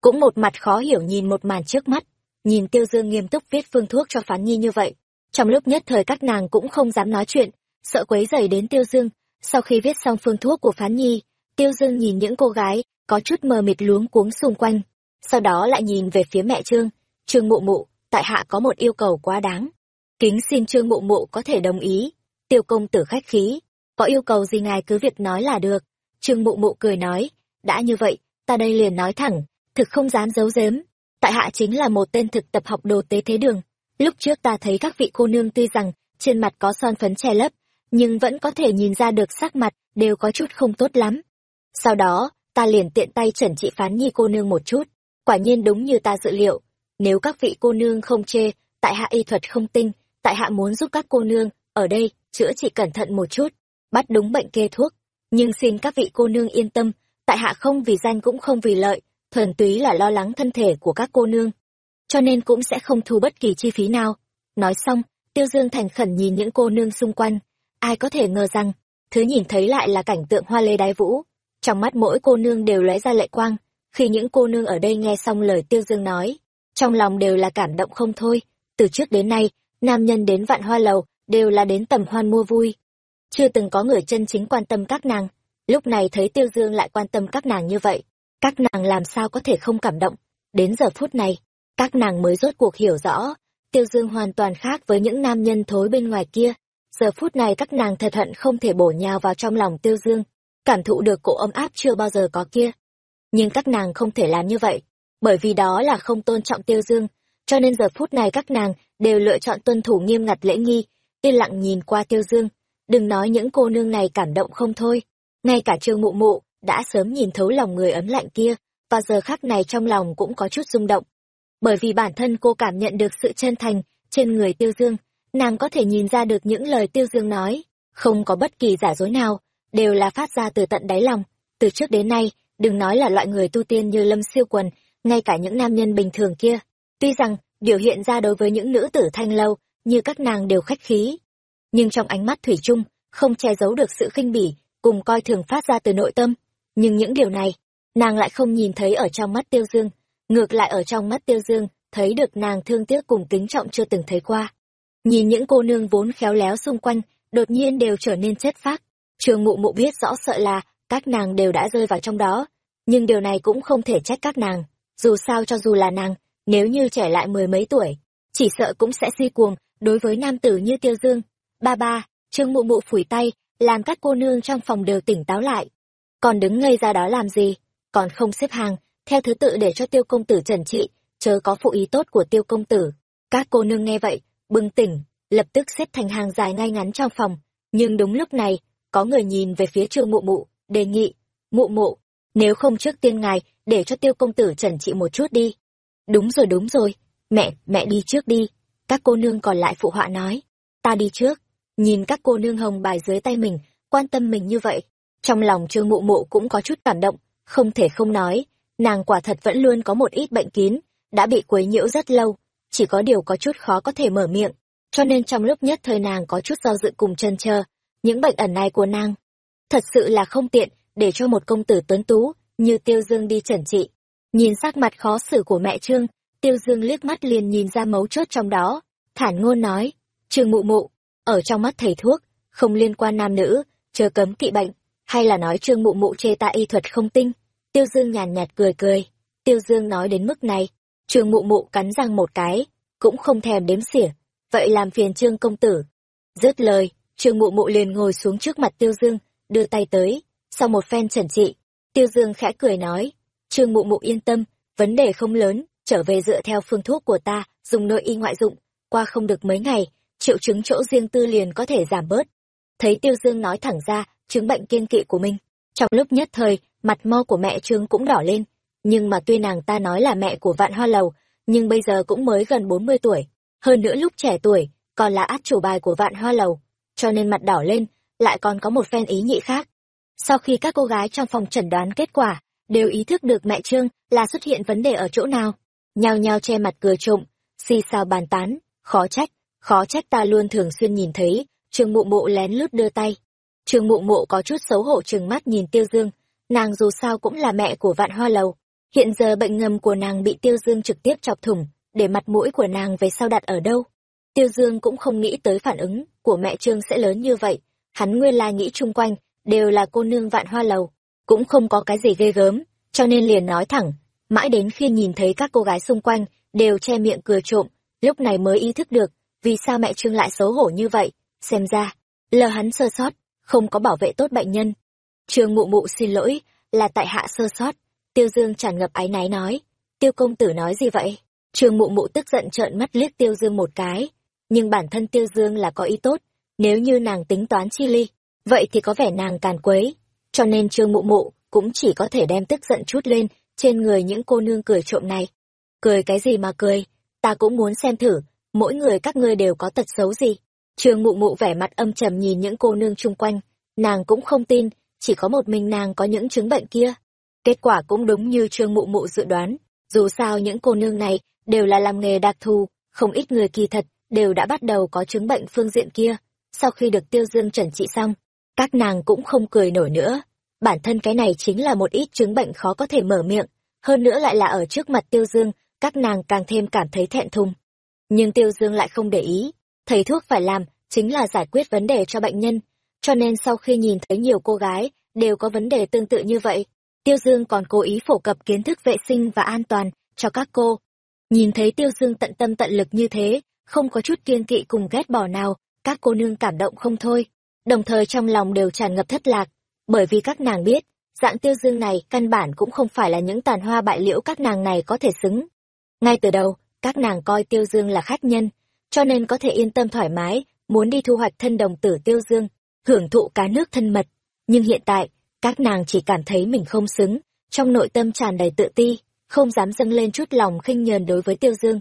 cũng một mặt khó hiểu nhìn một màn trước mắt. Nhìn tiêu dương nghiêm túc viết phương thuốc cho phán nhi như vậy, trong lúc nhất thời các nàng cũng không dám nói chuyện, sợ quấy dày đến tiêu dương. Sau khi viết xong phương thuốc của phán nhi, tiêu dương nhìn những cô gái có chút mờ mịt luống cuống xung quanh, sau đó lại nhìn về phía mẹ trương. Trương mụ mụ, tại hạ có một yêu cầu quá đáng. Kính xin trương mụ mụ có thể đồng ý tiêu công tử khách khí có yêu cầu gì ngài cứ việc nói là được. Trương mụ mụ cười nói đã như vậy ta đây liền nói thẳng thực không dám giấu giếm. Tại hạ chính là một tên thực tập học đồ tế thế đường. Lúc trước ta thấy các vị cô nương tuy rằng trên mặt có son phấn che lấp, nhưng vẫn có thể nhìn ra được sắc mặt đều có chút không tốt lắm. Sau đó, ta liền tiện tay trần trị phán nhi cô nương một chút, quả nhiên đúng như ta dự liệu, nếu các vị cô nương không chê, tại hạ y thuật không tinh, tại hạ muốn giúp các cô nương, ở đây, chữa trị cẩn thận một chút, bắt đúng bệnh kê thuốc, nhưng xin các vị cô nương yên tâm, tại hạ không vì danh cũng không vì lợi, thuần túy là lo lắng thân thể của các cô nương, cho nên cũng sẽ không thu bất kỳ chi phí nào. Nói xong, Tiêu Dương thành khẩn nhìn những cô nương xung quanh, ai có thể ngờ rằng, thứ nhìn thấy lại là cảnh tượng hoa lê đái vũ. Trong mắt mỗi cô nương đều lóe ra lệ quang, khi những cô nương ở đây nghe xong lời Tiêu Dương nói, trong lòng đều là cảm động không thôi. Từ trước đến nay, nam nhân đến vạn hoa lầu đều là đến tầm hoan mua vui. Chưa từng có người chân chính quan tâm các nàng. Lúc này thấy Tiêu Dương lại quan tâm các nàng như vậy, các nàng làm sao có thể không cảm động. Đến giờ phút này, các nàng mới rốt cuộc hiểu rõ, Tiêu Dương hoàn toàn khác với những nam nhân thối bên ngoài kia. Giờ phút này các nàng thật hận không thể bổ nhào vào trong lòng Tiêu Dương, cảm thụ được cỗ ấm áp chưa bao giờ có kia. Nhưng các nàng không thể làm như vậy, bởi vì đó là không tôn trọng Tiêu Dương, cho nên giờ phút này các nàng đều lựa chọn tuân thủ nghiêm ngặt lễ nghi, yên lặng nhìn qua Tiêu Dương. Đừng nói những cô nương này cảm động không thôi, ngay cả Trương Mụ Mụ đã sớm nhìn thấu lòng người ấm lạnh kia, và giờ khắc này trong lòng cũng có chút rung động. Bởi vì bản thân cô cảm nhận được sự chân thành trên người tiêu dương nàng có thể nhìn ra được những lời tiêu dương nói không có bất kỳ giả dối nào đều là phát ra từ tận đáy lòng. Từ trước đến nay đừng nói là loại người tu tiên như lâm siêu quần ngay cả những nam nhân bình thường kia. Tuy rằng biểu hiện ra đối với những nữ tử thanh lâu như các nàng đều khách khí. Nhưng trong ánh mắt thủy chung, không che giấu được sự khinh bỉ, cùng coi thường phát ra từ nội tâm. Nhưng những điều này, nàng lại không nhìn thấy ở trong mắt tiêu dương. Ngược lại ở trong mắt tiêu dương, thấy được nàng thương tiếc cùng kính trọng chưa từng thấy qua. Nhìn những cô nương vốn khéo léo xung quanh, đột nhiên đều trở nên chất phác trường mụ mụ biết rõ sợ là các nàng đều đã rơi vào trong đó, nhưng điều này cũng không thể trách các nàng. Dù sao cho dù là nàng, nếu như trẻ lại mười mấy tuổi, chỉ sợ cũng sẽ si cuồng đối với nam tử như tiêu dương, ba ba, trương mụ mụ phủi tay, làm các cô nương trong phòng đều tỉnh táo lại. Còn đứng ngây ra đó làm gì? Còn không xếp hàng, theo thứ tự để cho tiêu công tử trần trị, chớ có phụ ý tốt của tiêu công tử. Các cô nương nghe vậy, bừng tỉnh, lập tức xếp thành hàng dài ngay ngắn trong phòng. Nhưng đúng lúc này, có người nhìn về phía trương mụ mụ, đề nghị, mụ mụ, nếu không trước tiên ngài để cho tiêu công tử trần trị một chút đi. Đúng rồi đúng rồi, mẹ mẹ đi trước đi các cô nương còn lại phụ họa nói ta đi trước nhìn các cô nương hồng bài dưới tay mình quan tâm mình như vậy trong lòng trương mụ mụ cũng có chút cảm động không thể không nói nàng quả thật vẫn luôn có một ít bệnh kín, đã bị quấy nhiễu rất lâu, chỉ có điều có chút khó có thể mở miệng, cho nên trong lúc nhất thời nàng có chút do dự cùng chân chờ, những bệnh ẩn này của nàng. Thật sự là không tiện để cho một công tử tuấn tú như Tiêu Dương đi chẩn trị. Nhìn sắc mặt khó xử của mẹ Trương, Tiêu Dương liếc mắt liền nhìn ra mấu chốt trong đó, thản ngôn nói, Trương mụ mụ, ở trong mắt thầy thuốc, không liên quan nam nữ, chờ cấm kỵ bệnh, hay là nói Trương mụ mụ chê ta y thuật không tinh, Tiêu Dương nhàn nhạt cười cười. Tiêu Dương nói đến mức này, Trương Mụ Mụ cắn răng một cái, cũng không thèm đếm xỉa. Vậy làm phiền Trương công tử. Dứt lời, Trương Mụ Mụ liền ngồi xuống trước mặt Tiêu Dương, đưa tay tới. Sau một phen chẩn trị, Tiêu Dương khẽ cười nói, Trương Mụ Mụ yên tâm, vấn đề không lớn, trở về dựa theo phương thuốc của ta, dùng nội y ngoại dụng, qua không được mấy ngày, triệu chứng chỗ riêng tư liền có thể giảm bớt. Thấy Tiêu Dương nói thẳng ra, chứng bệnh kiên kỵ của mình. Trong lúc nhất thời, mặt mo của mẹ trương cũng đỏ lên nhưng mà tuy nàng ta nói là mẹ của vạn hoa lầu nhưng bây giờ cũng mới gần bốn mươi tuổi hơn nữa lúc trẻ tuổi còn là át chủ bài của vạn hoa lầu cho nên mặt đỏ lên lại còn có một phen ý nhị khác sau khi các cô gái trong phòng chẩn đoán kết quả đều ý thức được mẹ trương là xuất hiện vấn đề ở chỗ nào nhao nhao che mặt cười trộm. Xì xào bàn tán, khó trách khó trách ta luôn thường xuyên nhìn thấy trương mụ mụ lén lút đưa tay. Trương mụ mụ có chút xấu hổ trừng mắt nhìn tiêu dương, nàng dù sao cũng là mẹ của vạn hoa lầu. Hiện giờ bệnh ngầm của nàng bị tiêu dương trực tiếp chọc thủng, để mặt mũi của nàng về sau đặt ở đâu? Tiêu dương cũng không nghĩ tới phản ứng của mẹ trương sẽ lớn như vậy. Hắn nguyên lai nghĩ chung quanh, đều là cô nương vạn hoa lầu, cũng không có cái gì ghê gớm, cho nên liền nói thẳng mãi đến khi nhìn thấy các cô gái xung quanh đều che miệng cười trộm lúc này mới ý thức được vì sao mẹ trương lại xấu hổ như vậy xem ra lờ hắn sơ sót không có bảo vệ tốt bệnh nhân Trương mụ mụ xin lỗi, là tại hạ sơ sót. Tiêu Dương tràn ngập áy náy nói. Tiêu công tử nói gì vậy? Trương Mụ Mụ tức giận trợn mắt liếc Tiêu Dương một cái, nhưng bản thân Tiêu Dương là có ý tốt, nếu như nàng tính toán chi ly, vậy thì có vẻ nàng càn quấy, cho nên Trương Mụ Mụ cũng chỉ có thể đem tức giận chút lên trên người những cô nương cười trộm này. Cười cái gì mà cười, ta cũng muốn xem thử, mỗi người các ngươi đều có tật xấu gì. Trương Mụ Mụ vẻ mặt âm trầm nhìn những cô nương chung quanh, nàng cũng không tin, chỉ có một mình nàng có những chứng bệnh kia. Kết quả cũng đúng như Trương Mụ Mụ dự đoán, dù sao những cô nương này đều là làm nghề đặc thù, không ít người kỳ thật đều đã bắt đầu có chứng bệnh phương diện kia. Sau khi được Tiêu Dương chuẩn trị xong, các nàng cũng không cười nổi nữa. Bản thân cái này chính là một ít chứng bệnh khó có thể mở miệng, hơn nữa lại là ở trước mặt Tiêu Dương, các nàng càng thêm cảm thấy thẹn thùng. Nhưng Tiêu Dương lại không để ý, thầy thuốc phải làm chính là giải quyết vấn đề cho bệnh nhân, cho nên sau khi nhìn thấy nhiều cô gái đều có vấn đề tương tự như vậy, Tiêu Dương còn cố ý phổ cập kiến thức vệ sinh và an toàn cho các cô. Nhìn thấy Tiêu Dương tận tâm tận lực như thế, không có chút kiên kỵ cùng ghét bỏ nào, các cô nương cảm động không thôi, đồng thời trong lòng đều tràn ngập thất lạc, bởi vì các nàng biết, dạng Tiêu Dương này căn bản cũng không phải là những tàn hoa bại liễu các nàng này có thể xứng. Ngay từ đầu, các nàng coi Tiêu Dương là khách nhân, cho nên có thể yên tâm thoải mái, muốn đi thu hoạch thân đồng tử Tiêu Dương, hưởng thụ cá nước thân mật. Nhưng hiện tại, các nàng chỉ cảm thấy mình không xứng, trong nội tâm tràn đầy tự ti, không dám dâng lên chút lòng khinh nhờn đối với Tiêu Dương.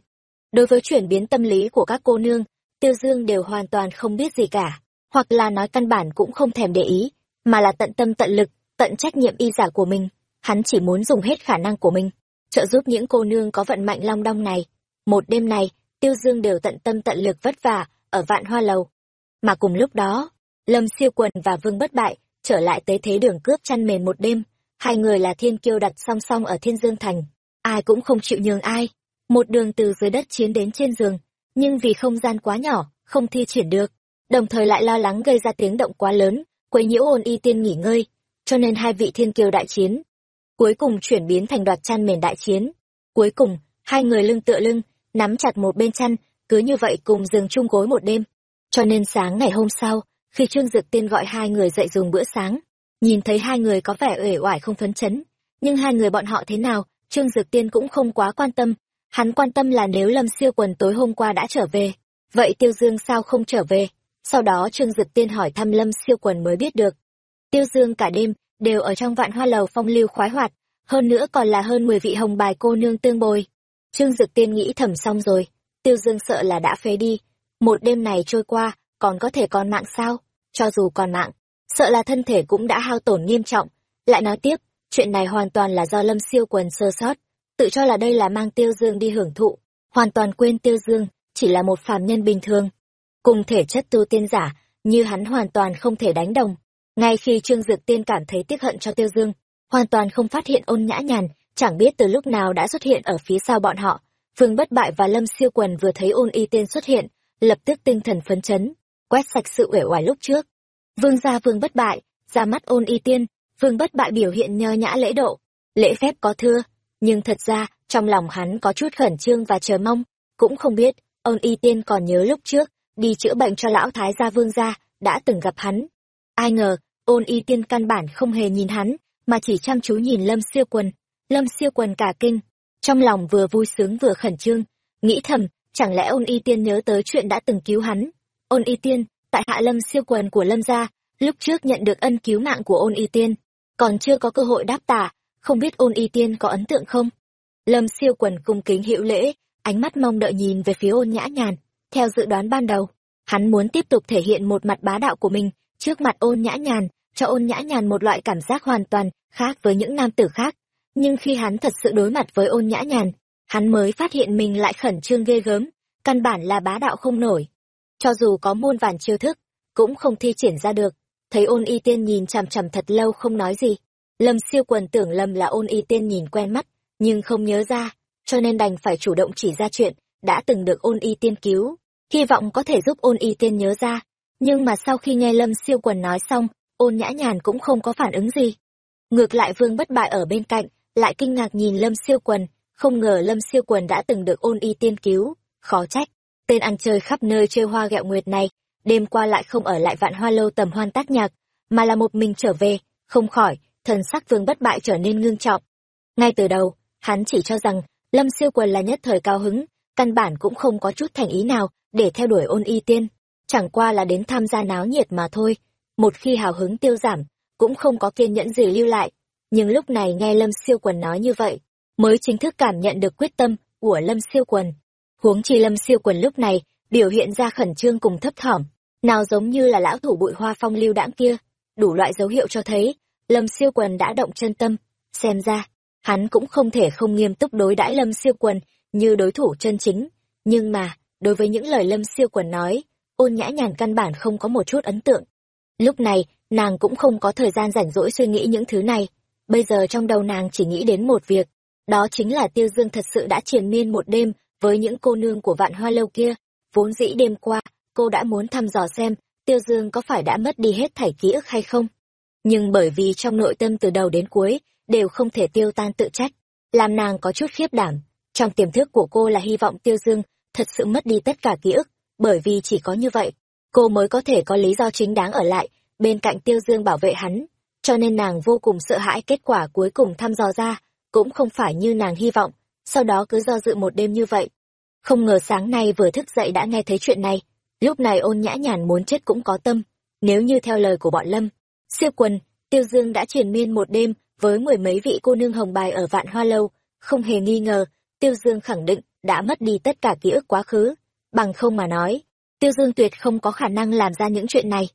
Đối với chuyển biến tâm lý của các cô nương, Tiêu Dương đều hoàn toàn không biết gì cả, hoặc là nói căn bản cũng không thèm để ý, mà là tận tâm tận lực, tận trách nhiệm y giả của mình. Hắn chỉ muốn dùng hết khả năng của mình, trợ giúp những cô nương có vận mạnh long đong này. Một đêm này, Tiêu Dương đều tận tâm tận lực vất vả, ở vạn hoa lầu. Mà cùng lúc đó, Lâm Siêu Quần và Vương Bất Bại trở lại tới thế đường cướp chăn mền một đêm. Hai người là thiên kiêu đặt song song ở Thiên Dương Thành. Ai cũng không chịu nhường ai. Một đường từ dưới đất chiến đến trên giường. Nhưng vì không gian quá nhỏ, không thi triển được. Đồng thời lại lo lắng gây ra tiếng động quá lớn, quấy nhiễu ôn y tiên nghỉ ngơi. Cho nên hai vị thiên kiều đại chiến. Cuối cùng chuyển biến thành đoạt chăn mền đại chiến. Cuối cùng, hai người lưng tựa lưng, nắm chặt một bên chăn, cứ như vậy cùng giường chung gối một đêm. Cho nên sáng ngày hôm sau, khi Trương Dực Tiên gọi hai người dậy dùng bữa sáng, nhìn thấy hai người có vẻ uể oải không phấn chấn, nhưng hai người bọn họ thế nào, Trương Dực Tiên cũng không quá quan tâm, hắn quan tâm là nếu Lâm Siêu Quần tối hôm qua đã trở về, vậy Tiêu Dương sao không trở về? Sau đó Trương Dực Tiên hỏi thăm Lâm Siêu Quần mới biết được. Tiêu Dương cả đêm đều ở trong vạn hoa lầu phong lưu khoái hoạt, hơn nữa còn là hơn 10 vị hồng bài cô nương tương bồi. Trương Dực Tiên nghĩ thầm xong rồi, Tiêu Dương sợ là đã phế đi, một đêm này trôi qua, còn có thể còn mạng sao? cho dù còn mạng, sợ là thân thể cũng đã hao tổn nghiêm trọng. Lại nói tiếp, chuyện này hoàn toàn là do Lâm Siêu Quần sơ sót, tự cho là đây là mang Tiêu Dương đi hưởng thụ, hoàn toàn quên Tiêu Dương chỉ là một phàm nhân bình thường. Cùng thể chất tu tiên giả, như hắn hoàn toàn không thể đánh đồng. Ngay khi Trương Dược Tiên cảm thấy tiếc hận cho Tiêu Dương, hoàn toàn không phát hiện ôn nhã nhàn, chẳng biết từ lúc nào đã xuất hiện ở phía sau bọn họ. Phương Bất Bại và Lâm Siêu Quần vừa thấy ôn y tiên xuất hiện, lập tức tinh thần phấn chấn, quét sạch sự uể oải lúc trước. Vương gia vương bất bại, ra mắt ôn y tiên, vương bất bại biểu hiện nho nhã lễ độ, lễ phép có thưa, nhưng thật ra, trong lòng hắn có chút khẩn trương và chờ mong, cũng không biết, ôn y tiên còn nhớ lúc trước, đi chữa bệnh cho lão thái gia vương gia, đã từng gặp hắn. Ai ngờ, ôn y tiên căn bản không hề nhìn hắn, mà chỉ chăm chú nhìn lâm siêu quần. Lâm siêu quần cả kinh, trong lòng vừa vui sướng vừa khẩn trương, nghĩ thầm, chẳng lẽ ôn y tiên nhớ tới chuyện đã từng cứu hắn, ôn y tiên tại hạ lâm siêu quần của lâm gia lúc trước nhận được ân cứu mạng của ôn y tiên còn chưa có cơ hội đáp tả không biết ôn y tiên có ấn tượng không lâm siêu quần cung kính hiệu lễ ánh mắt mong đợi nhìn về phía ôn nhã nhàn theo dự đoán ban đầu hắn muốn tiếp tục thể hiện một mặt bá đạo của mình trước mặt ôn nhã nhàn cho ôn nhã nhàn một loại cảm giác hoàn toàn khác với những nam tử khác nhưng khi hắn thật sự đối mặt với ôn nhã nhàn hắn mới phát hiện mình lại khẩn trương ghê gớm căn bản là bá đạo không nổi cho dù có muôn vàn chiêu thức, cũng không thi triển ra được. Thấy ôn y tiên nhìn chằm chằm thật lâu không nói gì. Lâm siêu quần tưởng Lâm là ôn y tiên nhìn quen mắt, nhưng không nhớ ra, cho nên đành phải chủ động chỉ ra chuyện, đã từng được ôn y tiên cứu. Hy vọng có thể giúp ôn y tiên nhớ ra. Nhưng mà sau khi nghe Lâm siêu quần nói xong, ôn nhã nhàn cũng không có phản ứng gì. Ngược lại vương bất bại ở bên cạnh, lại kinh ngạc nhìn Lâm siêu quần, không ngờ Lâm siêu quần đã từng được ôn y tiên cứu, khó trách tên ăn chơi khắp nơi chơi hoa gẹo nguyệt này, đêm qua lại không ở lại vạn hoa lâu tầm hoan tác nhạc, mà là một mình trở về, không khỏi, thần sắc vương bất bại trở nên ngưng trọng. Ngay từ đầu, hắn chỉ cho rằng, lâm siêu quần là nhất thời cao hứng căn bản cũng không có chút thành ý nào để theo đuổi ôn y tiên. Chẳng qua là đến tham gia náo nhiệt mà thôi. Một khi hào hứng tiêu giảm, cũng không có kiên nhẫn gì lưu lại. Nhưng lúc này nghe lâm siêu quần nói như vậy, mới chính thức cảm nhận được quyết tâm của lâm siêu quần. Huống chi lâm siêu quần lúc này biểu hiện ra khẩn trương cùng thấp thỏm, nào giống như là lão thủ bụi hoa phong lưu đãng kia. Đủ loại dấu hiệu cho thấy, lâm siêu quần đã động chân tâm. Xem ra, hắn cũng không thể không nghiêm túc đối đãi lâm siêu quần như đối thủ chân chính. Nhưng mà đối với những lời lâm siêu quần nói, ôn nhã nhàn căn bản không có một chút ấn tượng. Lúc này, nàng cũng không có thời gian rảnh rỗi suy nghĩ những thứ này. Bây giờ trong đầu nàng chỉ nghĩ đến một việc, đó chính là tiêu dương thật sự đã triền miên một đêm với những cô nương của vạn hoa lâu kia. Vốn dĩ đêm qua, cô đã muốn thăm dò xem tiêu dương có phải đã mất đi hết thảy ký ức hay không. Nhưng bởi vì trong nội tâm từ đầu đến cuối đều không thể tiêu tan tự trách, làm nàng có chút khiếp đảm. Trong tiềm thức của cô là hy vọng tiêu dương thật sự mất đi tất cả ký ức, bởi vì chỉ có như vậy, cô mới có thể có lý do chính đáng ở lại bên cạnh tiêu dương bảo vệ hắn. Cho nên nàng vô cùng sợ hãi kết quả cuối cùng thăm dò ra, cũng không phải như nàng hy vọng, sau đó cứ do dự một đêm như vậy. Không ngờ sáng nay vừa thức dậy đã nghe thấy chuyện này, lúc này ôn nhã nhàn muốn chết cũng có tâm, nếu như theo lời của bọn lâm, siêu quần, tiêu dương đã truyền miên một đêm với mười mấy vị cô nương hồng bài ở vạn hoa lâu, không hề nghi ngờ, tiêu dương khẳng định đã mất đi tất cả ký ức quá khứ. Bằng không mà nói, tiêu dương tuyệt không có khả năng làm ra những chuyện này.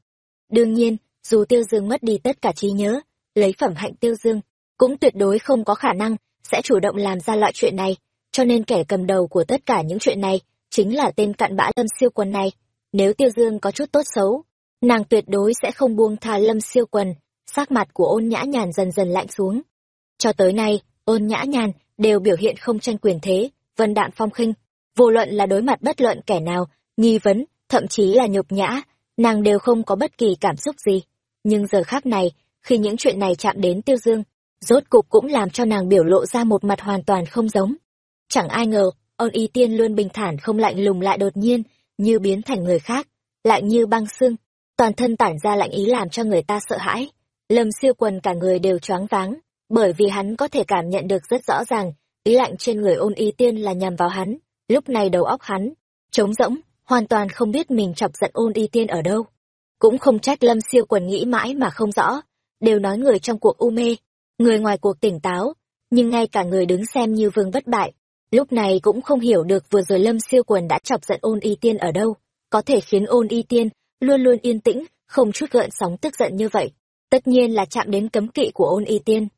Đương nhiên, dù tiêu dương mất đi tất cả trí nhớ, lấy phẩm hạnh tiêu dương cũng tuyệt đối không có khả năng sẽ chủ động làm ra loại chuyện này. Cho nên kẻ cầm đầu của tất cả những chuyện này chính là tên cặn bã lâm siêu quần này. Nếu tiêu dương có chút tốt xấu, nàng tuyệt đối sẽ không buông tha lâm siêu quần. Sắc mặt của ôn nhã nhàn dần dần lạnh xuống. Cho tới nay, ôn nhã nhàn đều biểu hiện không tranh quyền thế vân đạm phong khinh. Vô luận là đối mặt bất luận kẻ nào, nghi vấn, thậm chí là nhục nhã, nàng đều không có bất kỳ cảm xúc gì. Nhưng giờ khác này, khi những chuyện này chạm đến tiêu dương, rốt cục cũng làm cho nàng biểu lộ ra một mặt hoàn toàn không giống. Chẳng ai ngờ, ôn y tiên luôn bình thản không lạnh lùng lại đột nhiên, như biến thành người khác lạnh như băng xương. Toàn thân tản ra lạnh ý làm cho người ta sợ hãi. Lâm siêu quần cả người đều choáng váng, bởi vì hắn có thể cảm nhận được rất rõ ràng ý lạnh trên người ôn y tiên là nhằm vào hắn. Lúc này đầu óc hắn trống rỗng, hoàn toàn không biết mình chọc giận ôn y tiên ở đâu. Cũng không trách lâm siêu quần nghĩ mãi mà không rõ, đều nói người trong cuộc u mê, người ngoài cuộc tỉnh táo, nhưng ngay cả người đứng xem như vương bất bại, lúc này cũng không hiểu được vừa rồi lâm siêu quần đã chọc giận ôn y tiên ở đâu. Có thể khiến ôn y tiên luôn luôn yên tĩnh, không chút gợn sóng tức giận như vậy. Tất nhiên là chạm đến cấm kỵ của ôn y tiên.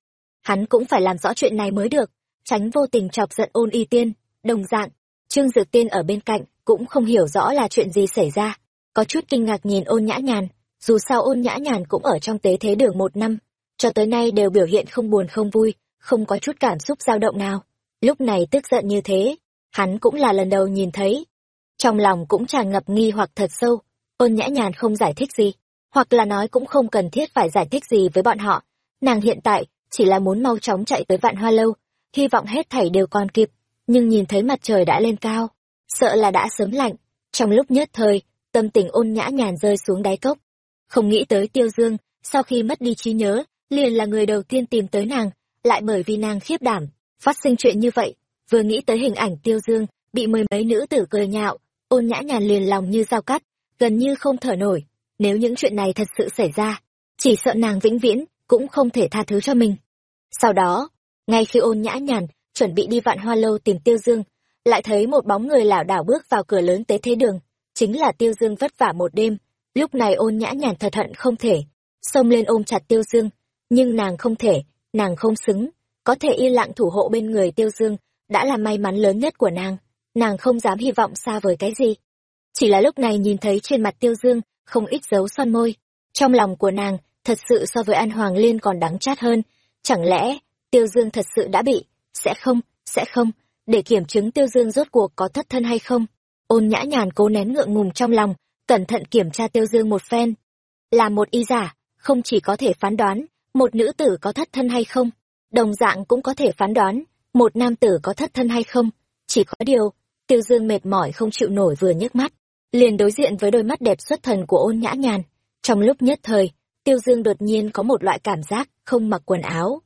Hắn cũng phải làm rõ chuyện này mới được tránh vô tình chọc giận ôn y tiên. Đồng dạng, trương dược tiên ở bên cạnh cũng không hiểu rõ là chuyện gì xảy ra. Có chút kinh ngạc nhìn ôn nhã nhàn. Dù sao ôn nhã nhàn cũng ở trong tế thế đường một năm. Cho tới nay đều biểu hiện không buồn không vui, không có chút cảm xúc dao động nào. Lúc này tức giận như thế, hắn cũng là lần đầu nhìn thấy. Trong lòng cũng tràn ngập nghi hoặc thật sâu. Ôn nhã nhàn không giải thích gì, hoặc là nói cũng không cần thiết phải giải thích gì với bọn họ. Nàng hiện tại chỉ là muốn mau chóng chạy tới vạn hoa lâu hy vọng hết thảy đều còn kịp, nhưng nhìn thấy mặt trời đã lên cao, sợ là đã sớm lạnh. Trong lúc nhất thời, tâm tình ôn nhã nhàn rơi xuống đáy cốc. Không nghĩ tới tiêu dương, sau khi mất đi trí nhớ, liền là người đầu tiên tìm tới nàng, lại bởi vì nàng khiếp đảm, phát sinh chuyện như vậy, vừa nghĩ tới hình ảnh tiêu dương, bị mười mấy nữ tử cười nhạo, ôn nhã nhàn liền lòng như dao cắt, gần như không thở nổi. Nếu những chuyện này thật sự xảy ra, chỉ sợ nàng vĩnh viễn cũng không thể tha thứ cho mình. Sau đó ngay khi ôn nhã nhàn chuẩn bị đi vạn hoa lâu tìm tiêu dương, lại thấy một bóng người lảo đảo bước vào cửa lớn tế thế đường, chính là tiêu dương vất vả một đêm. Lúc này ôn nhã nhàn thật hận không thể, xông lên ôm chặt tiêu dương, nhưng nàng không thể, nàng không xứng. Có thể yên lặng thủ hộ bên người tiêu dương đã là may mắn lớn nhất của nàng nàng không dám hy vọng xa vời cái gì. Chỉ là lúc này nhìn thấy trên mặt tiêu dương không ít dấu son môi, trong lòng của nàng thật sự so với an hoàng liên còn đắng chát hơn. Chẳng lẽ tiêu dương thật sự đã bị, sẽ không sẽ không, để kiểm chứng tiêu dương rốt cuộc có thất thân hay không. Ôn nhã nhàn cố nén ngượng ngùng trong lòng, cẩn thận kiểm tra tiêu dương một phen. Là một y giả, không chỉ có thể phán đoán, một nữ tử có thất thân hay không. Đồng dạng cũng có thể phán đoán, một nam tử có thất thân hay không. Chỉ có điều, tiêu dương mệt mỏi không chịu nổi vừa nhấc mắt. Liền đối diện với đôi mắt đẹp xuất thần của ôn nhã nhàn. Trong lúc nhất thời, tiêu dương đột nhiên có một loại cảm giác không mặc quần áo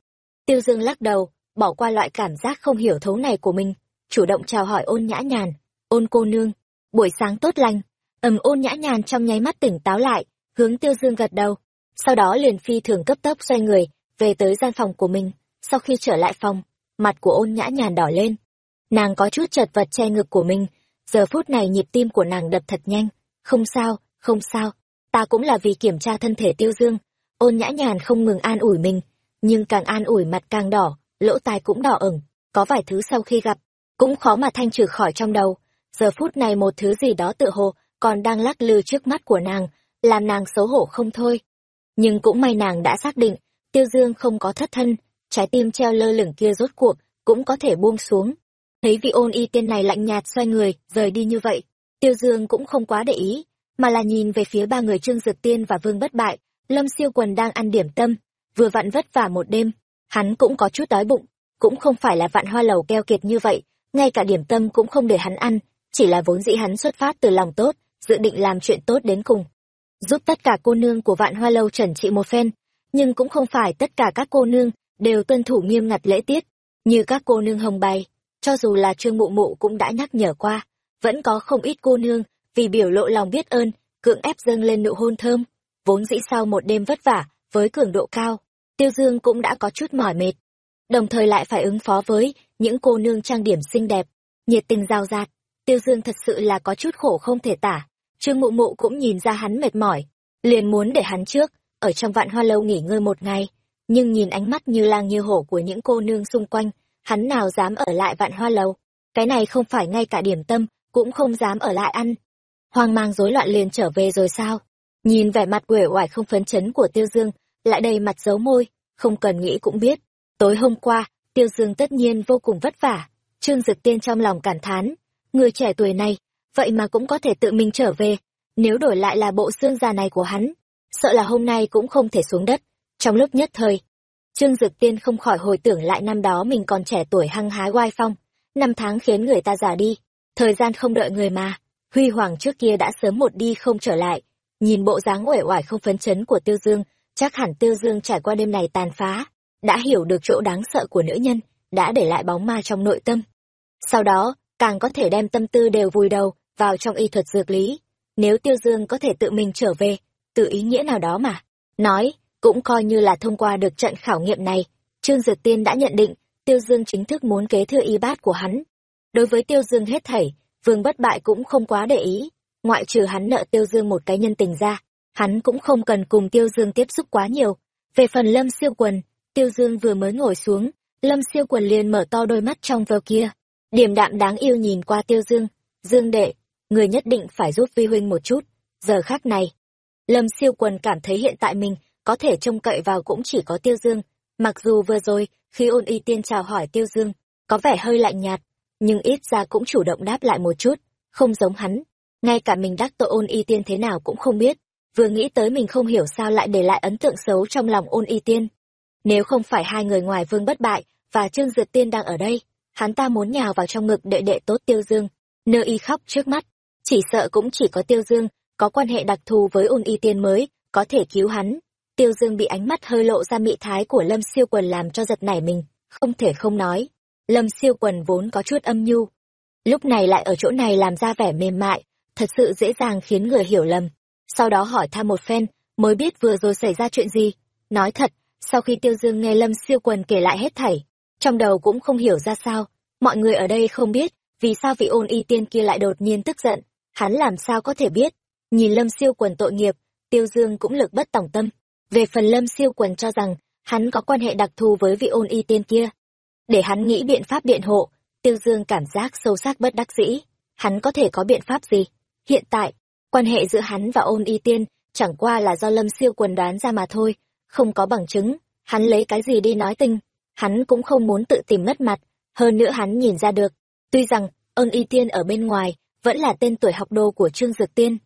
tiêu dương lắc đầu, bỏ qua loại cảm giác không hiểu thấu này của mình, chủ động chào hỏi ôn nhã nhàn. Ôn cô nương, buổi sáng tốt lành. Ầm ôn nhã nhàn trong nháy mắt tỉnh táo lại, hướng tiêu dương gật đầu. Sau đó liền phi thường cấp tốc xoay người, về tới gian phòng của mình. Sau khi trở lại phòng, mặt của ôn nhã nhàn đỏ lên. Nàng có chút chật vật che ngực của mình. Giờ phút này nhịp tim của nàng đập thật nhanh. Không sao không sao. Ta cũng là vì kiểm tra thân thể tiêu dương. Ôn nhã nhàn không ngừng an ủi mình nhưng càng an ủi mặt càng đỏ, lỗ tai cũng đỏ ửng, có vài thứ sau khi gặp, cũng khó mà thanh trừ khỏi trong đầu. Giờ phút này một thứ gì đó tựa hồ còn đang lắc lư trước mắt của nàng, làm nàng xấu hổ không thôi. Nhưng cũng may nàng đã xác định, tiêu dương không có thất thân, trái tim treo lơ lửng kia rốt cuộc cũng có thể buông xuống. Thấy vị ôn y tiên này lạnh nhạt xoay người, rời đi như vậy, tiêu dương cũng không quá để ý, mà là nhìn về phía ba người trương dược tiên và vương bất bại, lâm siêu quần đang ăn điểm tâm vừa vặn vất vả một đêm, hắn cũng có chút đói bụng, cũng không phải là vạn hoa lầu keo kiệt như vậy, ngay cả điểm tâm cũng không để hắn ăn, chỉ là vốn dĩ hắn xuất phát từ lòng tốt, dự định làm chuyện tốt đến cùng. Giúp tất cả cô nương của vạn hoa lâu trần trị một phen, nhưng cũng không phải tất cả các cô nương đều tuân thủ nghiêm ngặt lễ tiết, như các cô nương hồng bày, cho dù là trương mụ mụ cũng đã nhắc nhở qua, vẫn có không ít cô nương vì biểu lộ lòng biết ơn, cưỡng ép dâng lên nụ hôn thơm. Vốn dĩ sau một đêm vất vả, với cường độ cao tiêu dương cũng đã có chút mỏi mệt, đồng thời lại phải ứng phó với những cô nương trang điểm xinh đẹp, nhiệt tình giao dạt tiêu dương thật sự là có chút khổ không thể tả. Trương mụ mụ cũng nhìn ra hắn mệt mỏi, liền muốn để hắn trước, ở trong vạn hoa lâu nghỉ ngơi một ngày. Nhưng nhìn ánh mắt như lang như hổ của những cô nương xung quanh, hắn nào dám ở lại vạn hoa lâu? Cái này không phải ngay cả điểm tâm, cũng không dám ở lại ăn. Hoang mang rối loạn liền trở về rồi sao? Nhìn vẻ mặt uể oải không phấn chấn của tiêu dương lại đầy mặt dấu môi, không cần nghĩ cũng biết. Tối hôm qua, tiêu dương tất nhiên vô cùng vất vả. Trương dực tiên trong lòng cảm thán, người trẻ tuổi này, vậy mà cũng có thể tự mình trở về. Nếu đổi lại là bộ xương già này của hắn, sợ là hôm nay cũng không thể xuống đất. Trong lúc nhất thời, trương dực tiên không khỏi hồi tưởng lại năm đó mình còn trẻ tuổi hăng hái oai phong, năm tháng khiến người ta già đi. Thời gian không đợi người mà, huy hoàng trước kia đã sớm một đi không trở lại. Nhìn bộ dáng uể oải không phấn chấn của tiêu dương chắc hẳn tiêu dương trải qua đêm này tàn phá đã hiểu được chỗ đáng sợ của nữ nhân đã để lại bóng ma trong nội tâm sau đó càng có thể đem tâm tư đều vùi đầu vào trong y thuật dược lý. Nếu Tiêu Dương có thể tự mình trở về, tự ý nghĩa nào đó mà. Nói, cũng coi như là thông qua được trận khảo nghiệm này, Trương Dược Tiên đã nhận định Tiêu Dương chính thức muốn kế thừa y bát của hắn. Đối với Tiêu Dương hết thảy, Vương Bất Bại cũng không quá để ý, ngoại trừ hắn nợ Tiêu Dương một cái nhân tình ra, hắn cũng không cần cùng Tiêu Dương tiếp xúc quá nhiều. Về phần Lâm Siêu Quần, Tiêu Dương vừa mới ngồi xuống, Lâm Siêu Quần liền mở to đôi mắt trong veo kia, Điềm đạm đáng yêu nhìn qua Tiêu Dương, Dương đệ, người nhất định phải giúp Vi huynh một chút, giờ khác này. Lâm siêu quần cảm thấy hiện tại mình có thể trông cậy vào cũng chỉ có Tiêu Dương, mặc dù vừa rồi, khi ôn y tiên chào hỏi Tiêu Dương, có vẻ hơi lạnh nhạt, nhưng ít ra cũng chủ động đáp lại một chút, không giống hắn. Ngay cả mình đắc tội ôn y tiên thế nào cũng không biết, vừa nghĩ tới mình không hiểu sao lại để lại ấn tượng xấu trong lòng ôn y tiên. Nếu không phải hai người ngoài vương bất bại và Trương Dược Tiên đang ở đây, hắn ta muốn nhào vào trong ngực đệ đệ tốt Tiêu Dương, nơ y khóc trước mắt, chỉ sợ cũng chỉ có Tiêu Dương, có quan hệ đặc thù với ôn y tiên mới, có thể cứu hắn. Tiêu Dương bị ánh mắt hơi lộ ra mị thái của Lâm Siêu Quần làm cho giật nảy mình, không thể không nói. Lâm Siêu Quần vốn có chút âm nhu, lúc này lại ở chỗ này làm ra vẻ mềm mại, thật sự dễ dàng khiến người hiểu lầm. Sau đó hỏi thăm một phen, mới biết vừa rồi xảy ra chuyện gì. Nói thật, sau khi Tiêu Dương nghe Lâm Siêu Quần kể lại hết thảy, trong đầu cũng không hiểu ra sao, mọi người ở đây không biết, vì sao vị ôn y tiên kia lại đột nhiên tức giận, hắn làm sao có thể biết. Nhìn Lâm Siêu Quần tội nghiệp, Tiêu Dương cũng lực bất tỏng tâm. Về phần Lâm Siêu Quần cho rằng, hắn có quan hệ đặc thù với vị ôn y tiên kia. Để hắn nghĩ biện pháp biện hộ, Tiêu Dương cảm giác sâu sắc bất đắc dĩ. Hắn có thể có biện pháp gì? Hiện tại, quan hệ giữa hắn và ôn y tiên chẳng qua là do Lâm Siêu Quần đoán ra mà thôi, không có bằng chứng, hắn lấy cái gì đi nói tinh hắn cũng không muốn tự tìm mất mặt, hơn nữa hắn nhìn ra được, tuy rằng ôn y tiên ở bên ngoài vẫn là tên tuổi học đô của Trương Dược Tiên,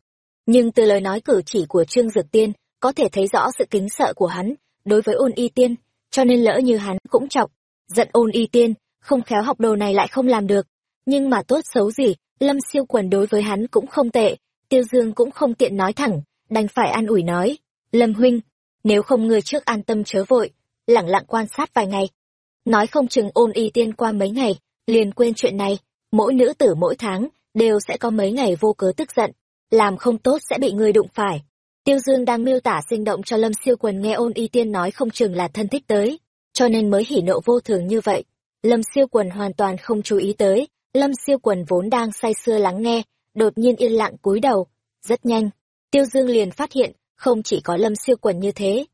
nhưng từ lời nói cử chỉ của Trương Dược Tiên có thể thấy rõ sự kính sợ của hắn đối với ôn y tiên, cho nên lỡ như hắn cũng chọc, giận ôn y tiên, không khéo học đồ này lại không làm được. Nhưng mà tốt xấu gì, Lâm siêu quần đối với hắn cũng không tệ, Tiêu Dương cũng không tiện nói thẳng, đành phải an ủi nói, Lâm huynh, nếu không người trước an tâm chớ vội, lẳng lặng quan sát vài ngày, nói không chừng ôn y tiên qua mấy ngày liền quên chuyện này mỗi nữ tử mỗi tháng đều sẽ có mấy ngày vô cớ tức giận, làm không tốt sẽ bị người đụng phải. Tiêu Dương đang miêu tả sinh động cho Lâm Siêu Quần nghe ôn y tiên nói không chừng là thân thích tới, cho nên mới hỉ nộ vô thường như vậy. Lâm Siêu Quần hoàn toàn không chú ý tới, Lâm Siêu Quần vốn đang say sưa lắng nghe, đột nhiên yên lặng cúi đầu. Rất nhanh, Tiêu Dương liền phát hiện, không chỉ có Lâm Siêu Quần như thế.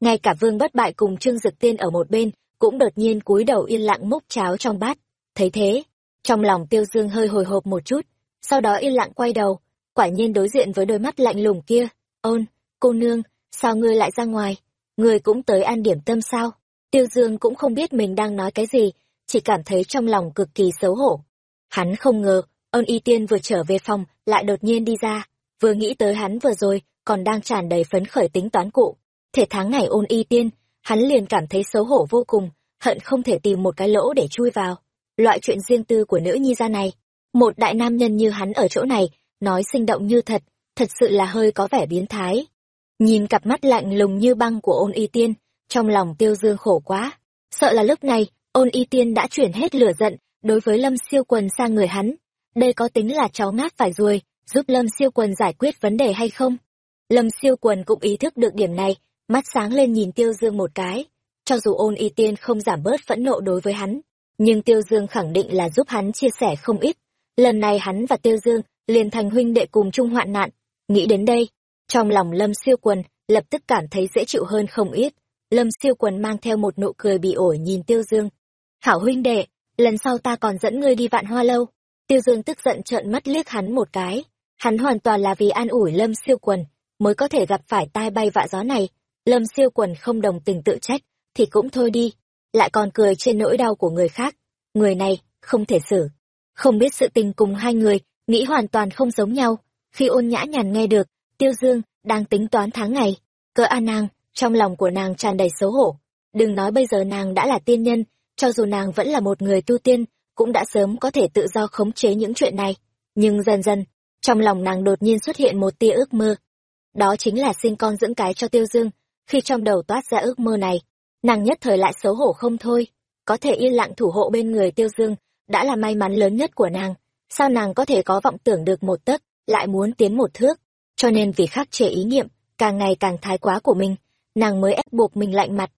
Ngay cả Vương Bất Bại cùng Trương Dực Tiên ở một bên, cũng đột nhiên cúi đầu yên lặng múc cháo trong bát. Thấy thế, trong lòng Tiêu Dương hơi hồi hộp một chút, sau đó yên lặng quay đầu, quả nhiên đối diện với đôi mắt lạnh lùng kia. Ôn, cô nương, sao ngươi lại ra ngoài? Ngươi cũng tới ăn điểm tâm sao? Tiêu Dương cũng không biết mình đang nói cái gì, chỉ cảm thấy trong lòng cực kỳ xấu hổ. Hắn không ngờ, ôn y tiên vừa trở về phòng, lại đột nhiên đi ra, vừa nghĩ tới hắn vừa rồi, còn đang tràn đầy phấn khởi tính toán cụ. Thể tháng này ôn y tiên, hắn liền cảm thấy xấu hổ vô cùng, hận không thể tìm một cái lỗ để chui vào. Loại chuyện riêng tư của nữ nhi ra này, một đại nam nhân như hắn ở chỗ này, nói sinh động như thật, thật sự là hơi có vẻ biến thái. Nhìn cặp mắt lạnh lùng như băng của ôn y tiên, trong lòng tiêu dương khổ quá. Sợ là lúc này, ôn y tiên đã chuyển hết lửa giận, đối với lâm siêu quần sang người hắn. Đây có tính là cháu ngáp phải ruồi, giúp lâm siêu quần giải quyết vấn đề hay không? Lâm siêu quần cũng ý thức được điểm này, mắt sáng lên nhìn tiêu dương một cái. Cho dù ôn y tiên không giảm bớt phẫn nộ đối với hắn, nhưng tiêu dương khẳng định là giúp hắn chia sẻ không ít. Lần này hắn và tiêu dương liền thành huynh đệ cùng chung hoạn nạn. Nghĩ đến đây, trong lòng lâm siêu quần lập tức cảm thấy dễ chịu hơn không ít. Lâm siêu quần mang theo một nụ cười bị ổi nhìn tiêu dương. Hảo huynh đệ, lần sau ta còn dẫn ngươi đi vạn hoa lâu. Tiêu dương tức giận trợn mắt liếc hắn một cái. Hắn hoàn toàn là vì an ủi lâm siêu quần, mới có thể gặp phải tai bay vạ gió này. Lâm siêu quần không đồng tình tự trách, thì cũng thôi đi. Lại còn cười trên nỗi đau của người khác. Người này, không thể xử. Không biết sự tình cùng hai người, nghĩ hoàn toàn không giống nhau. Khi ôn nhã nhàn nghe được, Tiêu Dương đang tính toán tháng ngày. Cỡ an nàng, trong lòng của nàng tràn đầy xấu hổ. Đừng nói bây giờ nàng đã là tiên nhân, cho dù nàng vẫn là một người tu tiên, cũng đã sớm có thể tự do khống chế những chuyện này. Nhưng dần dần, trong lòng nàng đột nhiên xuất hiện một tia ước mơ. Đó chính là sinh con dưỡng cái cho Tiêu Dương. Khi trong đầu toát ra ước mơ này, nàng nhất thời lại xấu hổ không thôi. Có thể yên lặng thủ hộ bên người Tiêu Dương, đã là may mắn lớn nhất của nàng. Sao nàng có thể có vọng tưởng được một tấc, lại muốn tiến một thước? Cho nên vì khắc chế ý niệm, càng ngày càng thái quá của mình, nàng mới ép buộc mình lạnh mặt.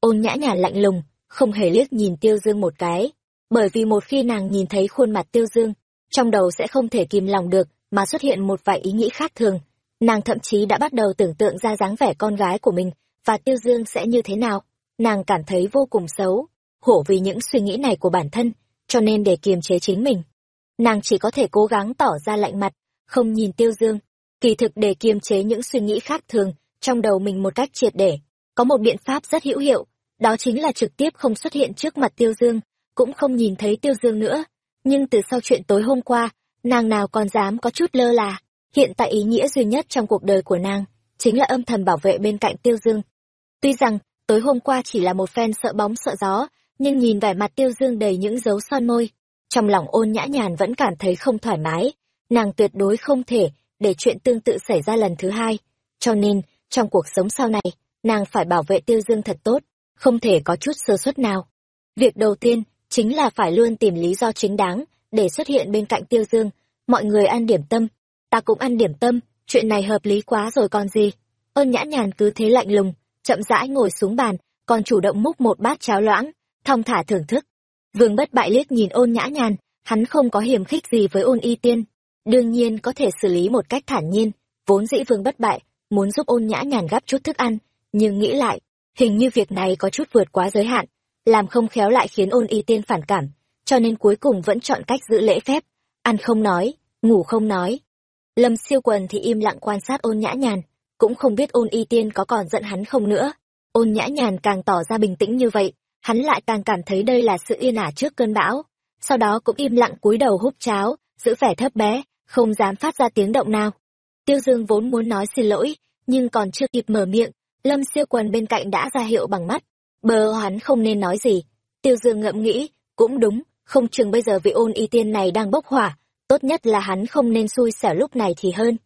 Ôn nhã nhả lạnh lùng, không hề liếc nhìn Tiêu Dương một cái, bởi vì một khi nàng nhìn thấy khuôn mặt Tiêu Dương, trong đầu sẽ không thể kìm lòng được mà xuất hiện một vài ý nghĩ khác thường. Nàng thậm chí đã bắt đầu tưởng tượng ra dáng vẻ con gái của mình và Tiêu Dương sẽ như thế nào. Nàng cảm thấy vô cùng xấu, hổ vì những suy nghĩ này của bản thân, cho nên để kiềm chế chính mình. Nàng chỉ có thể cố gắng tỏ ra lạnh mặt, không nhìn Tiêu Dương. Kỳ thực để kiềm chế những suy nghĩ khác thường trong đầu mình một cách triệt để, có một biện pháp rất hữu hiệu, đó chính là trực tiếp không xuất hiện trước mặt Tiêu Dương, cũng không nhìn thấy Tiêu Dương nữa. Nhưng từ sau chuyện tối hôm qua, nàng nào còn dám có chút lơ là. Hiện tại ý nghĩa duy nhất trong cuộc đời của nàng, chính là âm thầm bảo vệ bên cạnh Tiêu Dương. Tuy rằng, tối hôm qua chỉ là một phen sợ bóng sợ gió, nhưng nhìn vẻ mặt Tiêu Dương đầy những dấu son môi, trong lòng ôn nhã nhàn vẫn cảm thấy không thoải mái. Nàng tuyệt đối không thể để chuyện tương tự xảy ra lần thứ hai. Cho nên, trong cuộc sống sau này, nàng phải bảo vệ Tiêu Dương thật tốt, không thể có chút sơ suất nào. Việc đầu tiên chính là phải luôn tìm lý do chính đáng để xuất hiện bên cạnh Tiêu Dương. Mọi người ăn điểm tâm, ta cũng ăn điểm tâm, chuyện này hợp lý quá rồi còn gì. Ôn nhã nhàn cứ thế lạnh lùng, chậm rãi ngồi xuống bàn, còn chủ động múc một bát cháo loãng, thong thả thưởng thức. Vương bất bại liếc nhìn ôn nhã nhàn, hắn không có hiềm khích gì với ôn y tiên. Đương nhiên có thể xử lý một cách thản nhiên, vốn dĩ vương bất bại, muốn giúp ôn nhã nhàn gắp chút thức ăn, nhưng nghĩ lại, hình như việc này có chút vượt quá giới hạn, làm không khéo lại khiến ôn y tiên phản cảm, cho nên cuối cùng vẫn chọn cách giữ lễ phép, ăn không nói, ngủ không nói. Lâm siêu quần thì im lặng quan sát ôn nhã nhàn, cũng không biết ôn y tiên có còn giận hắn không nữa. Ôn nhã nhàn càng tỏ ra bình tĩnh như vậy, hắn lại càng cảm thấy đây là sự yên ả trước cơn bão. Sau đó cũng im lặng cúi đầu húp cháo, giữ vẻ thấp bé, không dám phát ra tiếng động nào. Tiêu Dương vốn muốn nói xin lỗi, nhưng còn chưa kịp mở miệng, Lâm siêu quần bên cạnh đã ra hiệu bằng mắt. Bờ hắn không nên nói gì. Tiêu Dương ngậm nghĩ, cũng đúng, không chừng bây giờ vị ôn y tiên này đang bốc hỏa, tốt nhất là hắn không nên xui xẻo lúc này thì hơn.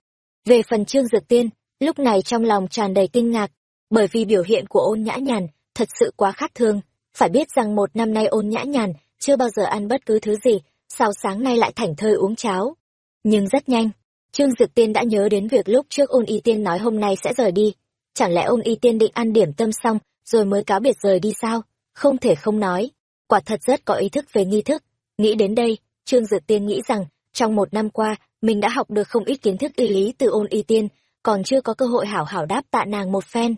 Về phần trương dược tiên, lúc này trong lòng tràn đầy kinh ngạc, bởi vì biểu hiện của ôn nhã nhàn thật sự quá khác thường. Phải biết rằng một năm nay ôn nhã nhàn chưa bao giờ ăn bất cứ thứ gì sao sáng nay lại thảnh thơi uống cháo. Nhưng rất nhanh, Trương Dực Tiên đã nhớ đến việc lúc trước ôn y tiên nói hôm nay sẽ rời đi. Chẳng lẽ ôn y tiên định ăn điểm tâm xong rồi mới cáo biệt rời đi sao? Không thể không nói. Quả thật rất có ý thức về nghi thức. Nghĩ đến đây, Trương dược Tiên nghĩ rằng trong một năm qua mình đã học được không ít kiến thức y lý từ ôn y tiên, còn chưa có cơ hội hảo hảo đáp tạ nàng một phen.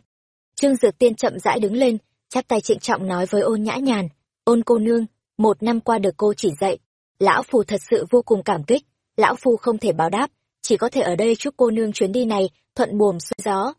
Trương Dược Tiên chậm rãi đứng lên, chắp tay trịnh trọng nói với ôn nhã nhàn, ôn cô nương, một năm qua được cô chỉ dạy, lão phù thật sự vô cùng cảm kích, lão phu không thể báo đáp, chỉ có thể ở đây chúc cô nương chuyến đi này thuận buồm xuôi gió.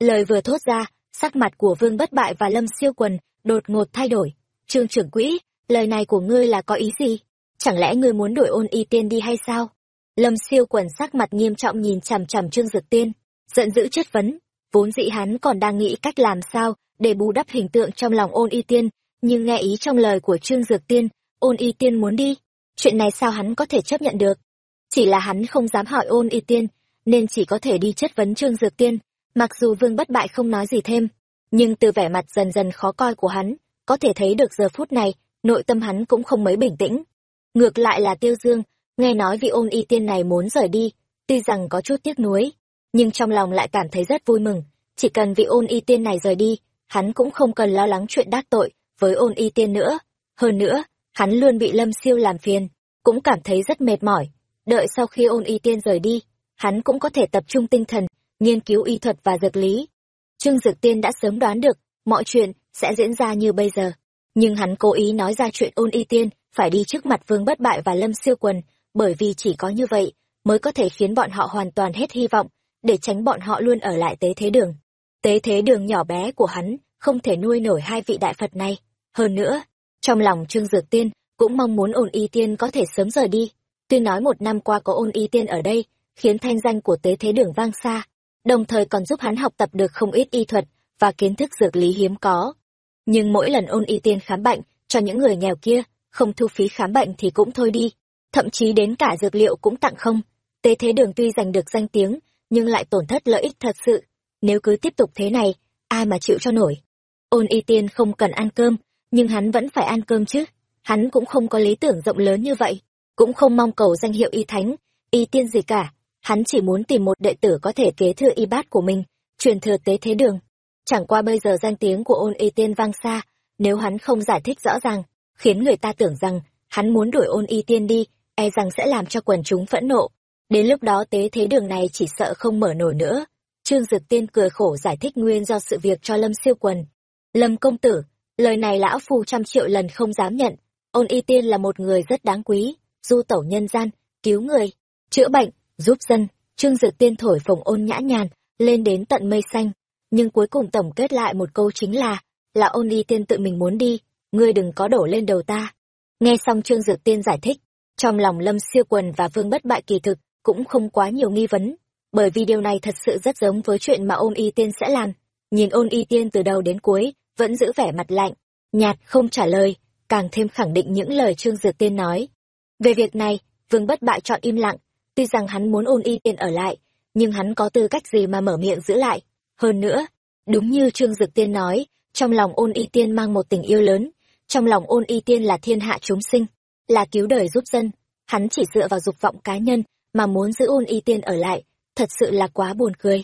Lời vừa thốt ra, sắc mặt của Vương Bất Bại và Lâm Siêu Quần đột ngột thay đổi. Trương trưởng quỹ, lời này của ngươi là có ý gì? Chẳng lẽ ngươi muốn đuổi ôn y tiên đi hay sao? Lâm Siêu Quần sắc mặt nghiêm trọng nhìn chằm chằm Trương Dực Tiên, giận dữ chất vấn. Vốn dĩ hắn còn đang nghĩ cách làm sao để bù đắp hình tượng trong lòng ôn y tiên, nhưng nghe ý trong lời của Trương Dược Tiên, ôn y tiên muốn đi. Chuyện này sao hắn có thể chấp nhận được? Chỉ là hắn không dám hỏi ôn y tiên, nên chỉ có thể đi chất vấn Trương Dược Tiên, mặc dù Vương Bất Bại không nói gì thêm. Nhưng từ vẻ mặt dần dần khó coi của hắn, có thể thấy được giờ phút này, nội tâm hắn cũng không mấy bình tĩnh. Ngược lại là Tiêu Dương, nghe nói vị ôn y tiên này muốn rời đi, tuy rằng có chút tiếc nuối, nhưng trong lòng lại cảm thấy rất vui mừng. Chỉ cần vị ôn y tiên này rời đi, hắn cũng không cần lo lắng chuyện đắc tội với ôn y tiên nữa. Hơn nữa, hắn luôn bị lâm siêu làm phiền, cũng cảm thấy rất mệt mỏi. Đợi sau khi ôn y tiên rời đi, hắn cũng có thể tập trung tinh thần, nghiên cứu y thuật và dược lý. Trương Dược Tiên đã sớm đoán được, mọi chuyện sẽ diễn ra như bây giờ. Nhưng hắn cố ý nói ra chuyện ôn y tiên phải đi trước mặt vương bất bại và lâm siêu quần, bởi vì chỉ có như vậy mới có thể khiến bọn họ hoàn toàn hết hy vọng, để tránh bọn họ luôn ở lại tế thế đường. Tế thế đường nhỏ bé của hắn không thể nuôi nổi hai vị đại Phật này. Hơn nữa, trong lòng Trương Dược Tiên cũng mong muốn ôn y tiên có thể sớm rời đi. Tuy nói một năm qua có ôn y tiên ở đây, khiến thanh danh của tế thế đường vang xa, đồng thời còn giúp hắn học tập được không ít y thuật và kiến thức dược lý hiếm có. Nhưng mỗi lần ôn y tiên khám bệnh cho những người nghèo kia, không thu phí khám bệnh thì cũng thôi đi, thậm chí đến cả dược liệu cũng tặng không. Tế thế đường tuy giành được danh tiếng, nhưng lại tổn thất lợi ích thật sự. Nếu cứ tiếp tục thế này, ai mà chịu cho nổi. Ôn y tiên không cần ăn cơm, nhưng hắn vẫn phải ăn cơm chứ. Hắn cũng không có lý tưởng rộng lớn như vậy, cũng không mong cầu danh hiệu y thánh, y tiên gì cả. Hắn chỉ muốn tìm một đệ tử có thể kế thừa y bát của mình, truyền thừa tế thế đường. Chẳng qua bây giờ danh tiếng của ôn y tiên vang xa, nếu hắn không giải thích rõ ràng, khiến người ta tưởng rằng hắn muốn đuổi ôn y tiên đi, e rằng sẽ làm cho quần chúng phẫn nộ. Đến lúc đó tế thế đường này chỉ sợ không mở nổi nữa. Trương Dực Tiên cười khổ giải thích nguyên do sự việc cho Lâm Siêu Quần. Lâm công tử, lời này lão phu trăm triệu lần không dám nhận. Ôn y tiên là một người rất đáng quý, du tẩu nhân gian, cứu người, chữa bệnh, giúp dân. Trương dự Tiên thổi phồng ôn nhã nhàn, lên đến tận mây xanh. Nhưng cuối cùng tổng kết lại một câu chính là, là ôn y tiên tự mình muốn đi, ngươi đừng có đổ lên đầu ta. Nghe xong Trương Dược Tiên giải thích, trong lòng Lâm Siêu Quần và Vương Bất Bại kỳ thực cũng không quá nhiều nghi vấn, bởi vì điều này thật sự rất giống với chuyện mà ôn y tiên sẽ làm. Nhìn ôn y tiên từ đầu đến cuối, vẫn giữ vẻ mặt lạnh, nhạt không trả lời, càng thêm khẳng định những lời Trương Dược Tiên nói. Về việc này, Vương Bất Bại chọn im lặng, tuy rằng hắn muốn ôn y tiên ở lại, nhưng hắn có tư cách gì mà mở miệng giữ lại. Hơn nữa, đúng như Trương dực Tiên nói, trong lòng ôn y tiên mang một tình yêu lớn, trong lòng ôn y tiên là thiên hạ chúng sinh, là cứu đời giúp dân. Hắn chỉ dựa vào dục vọng cá nhân mà muốn giữ ôn y tiên ở lại, thật sự là quá buồn cười.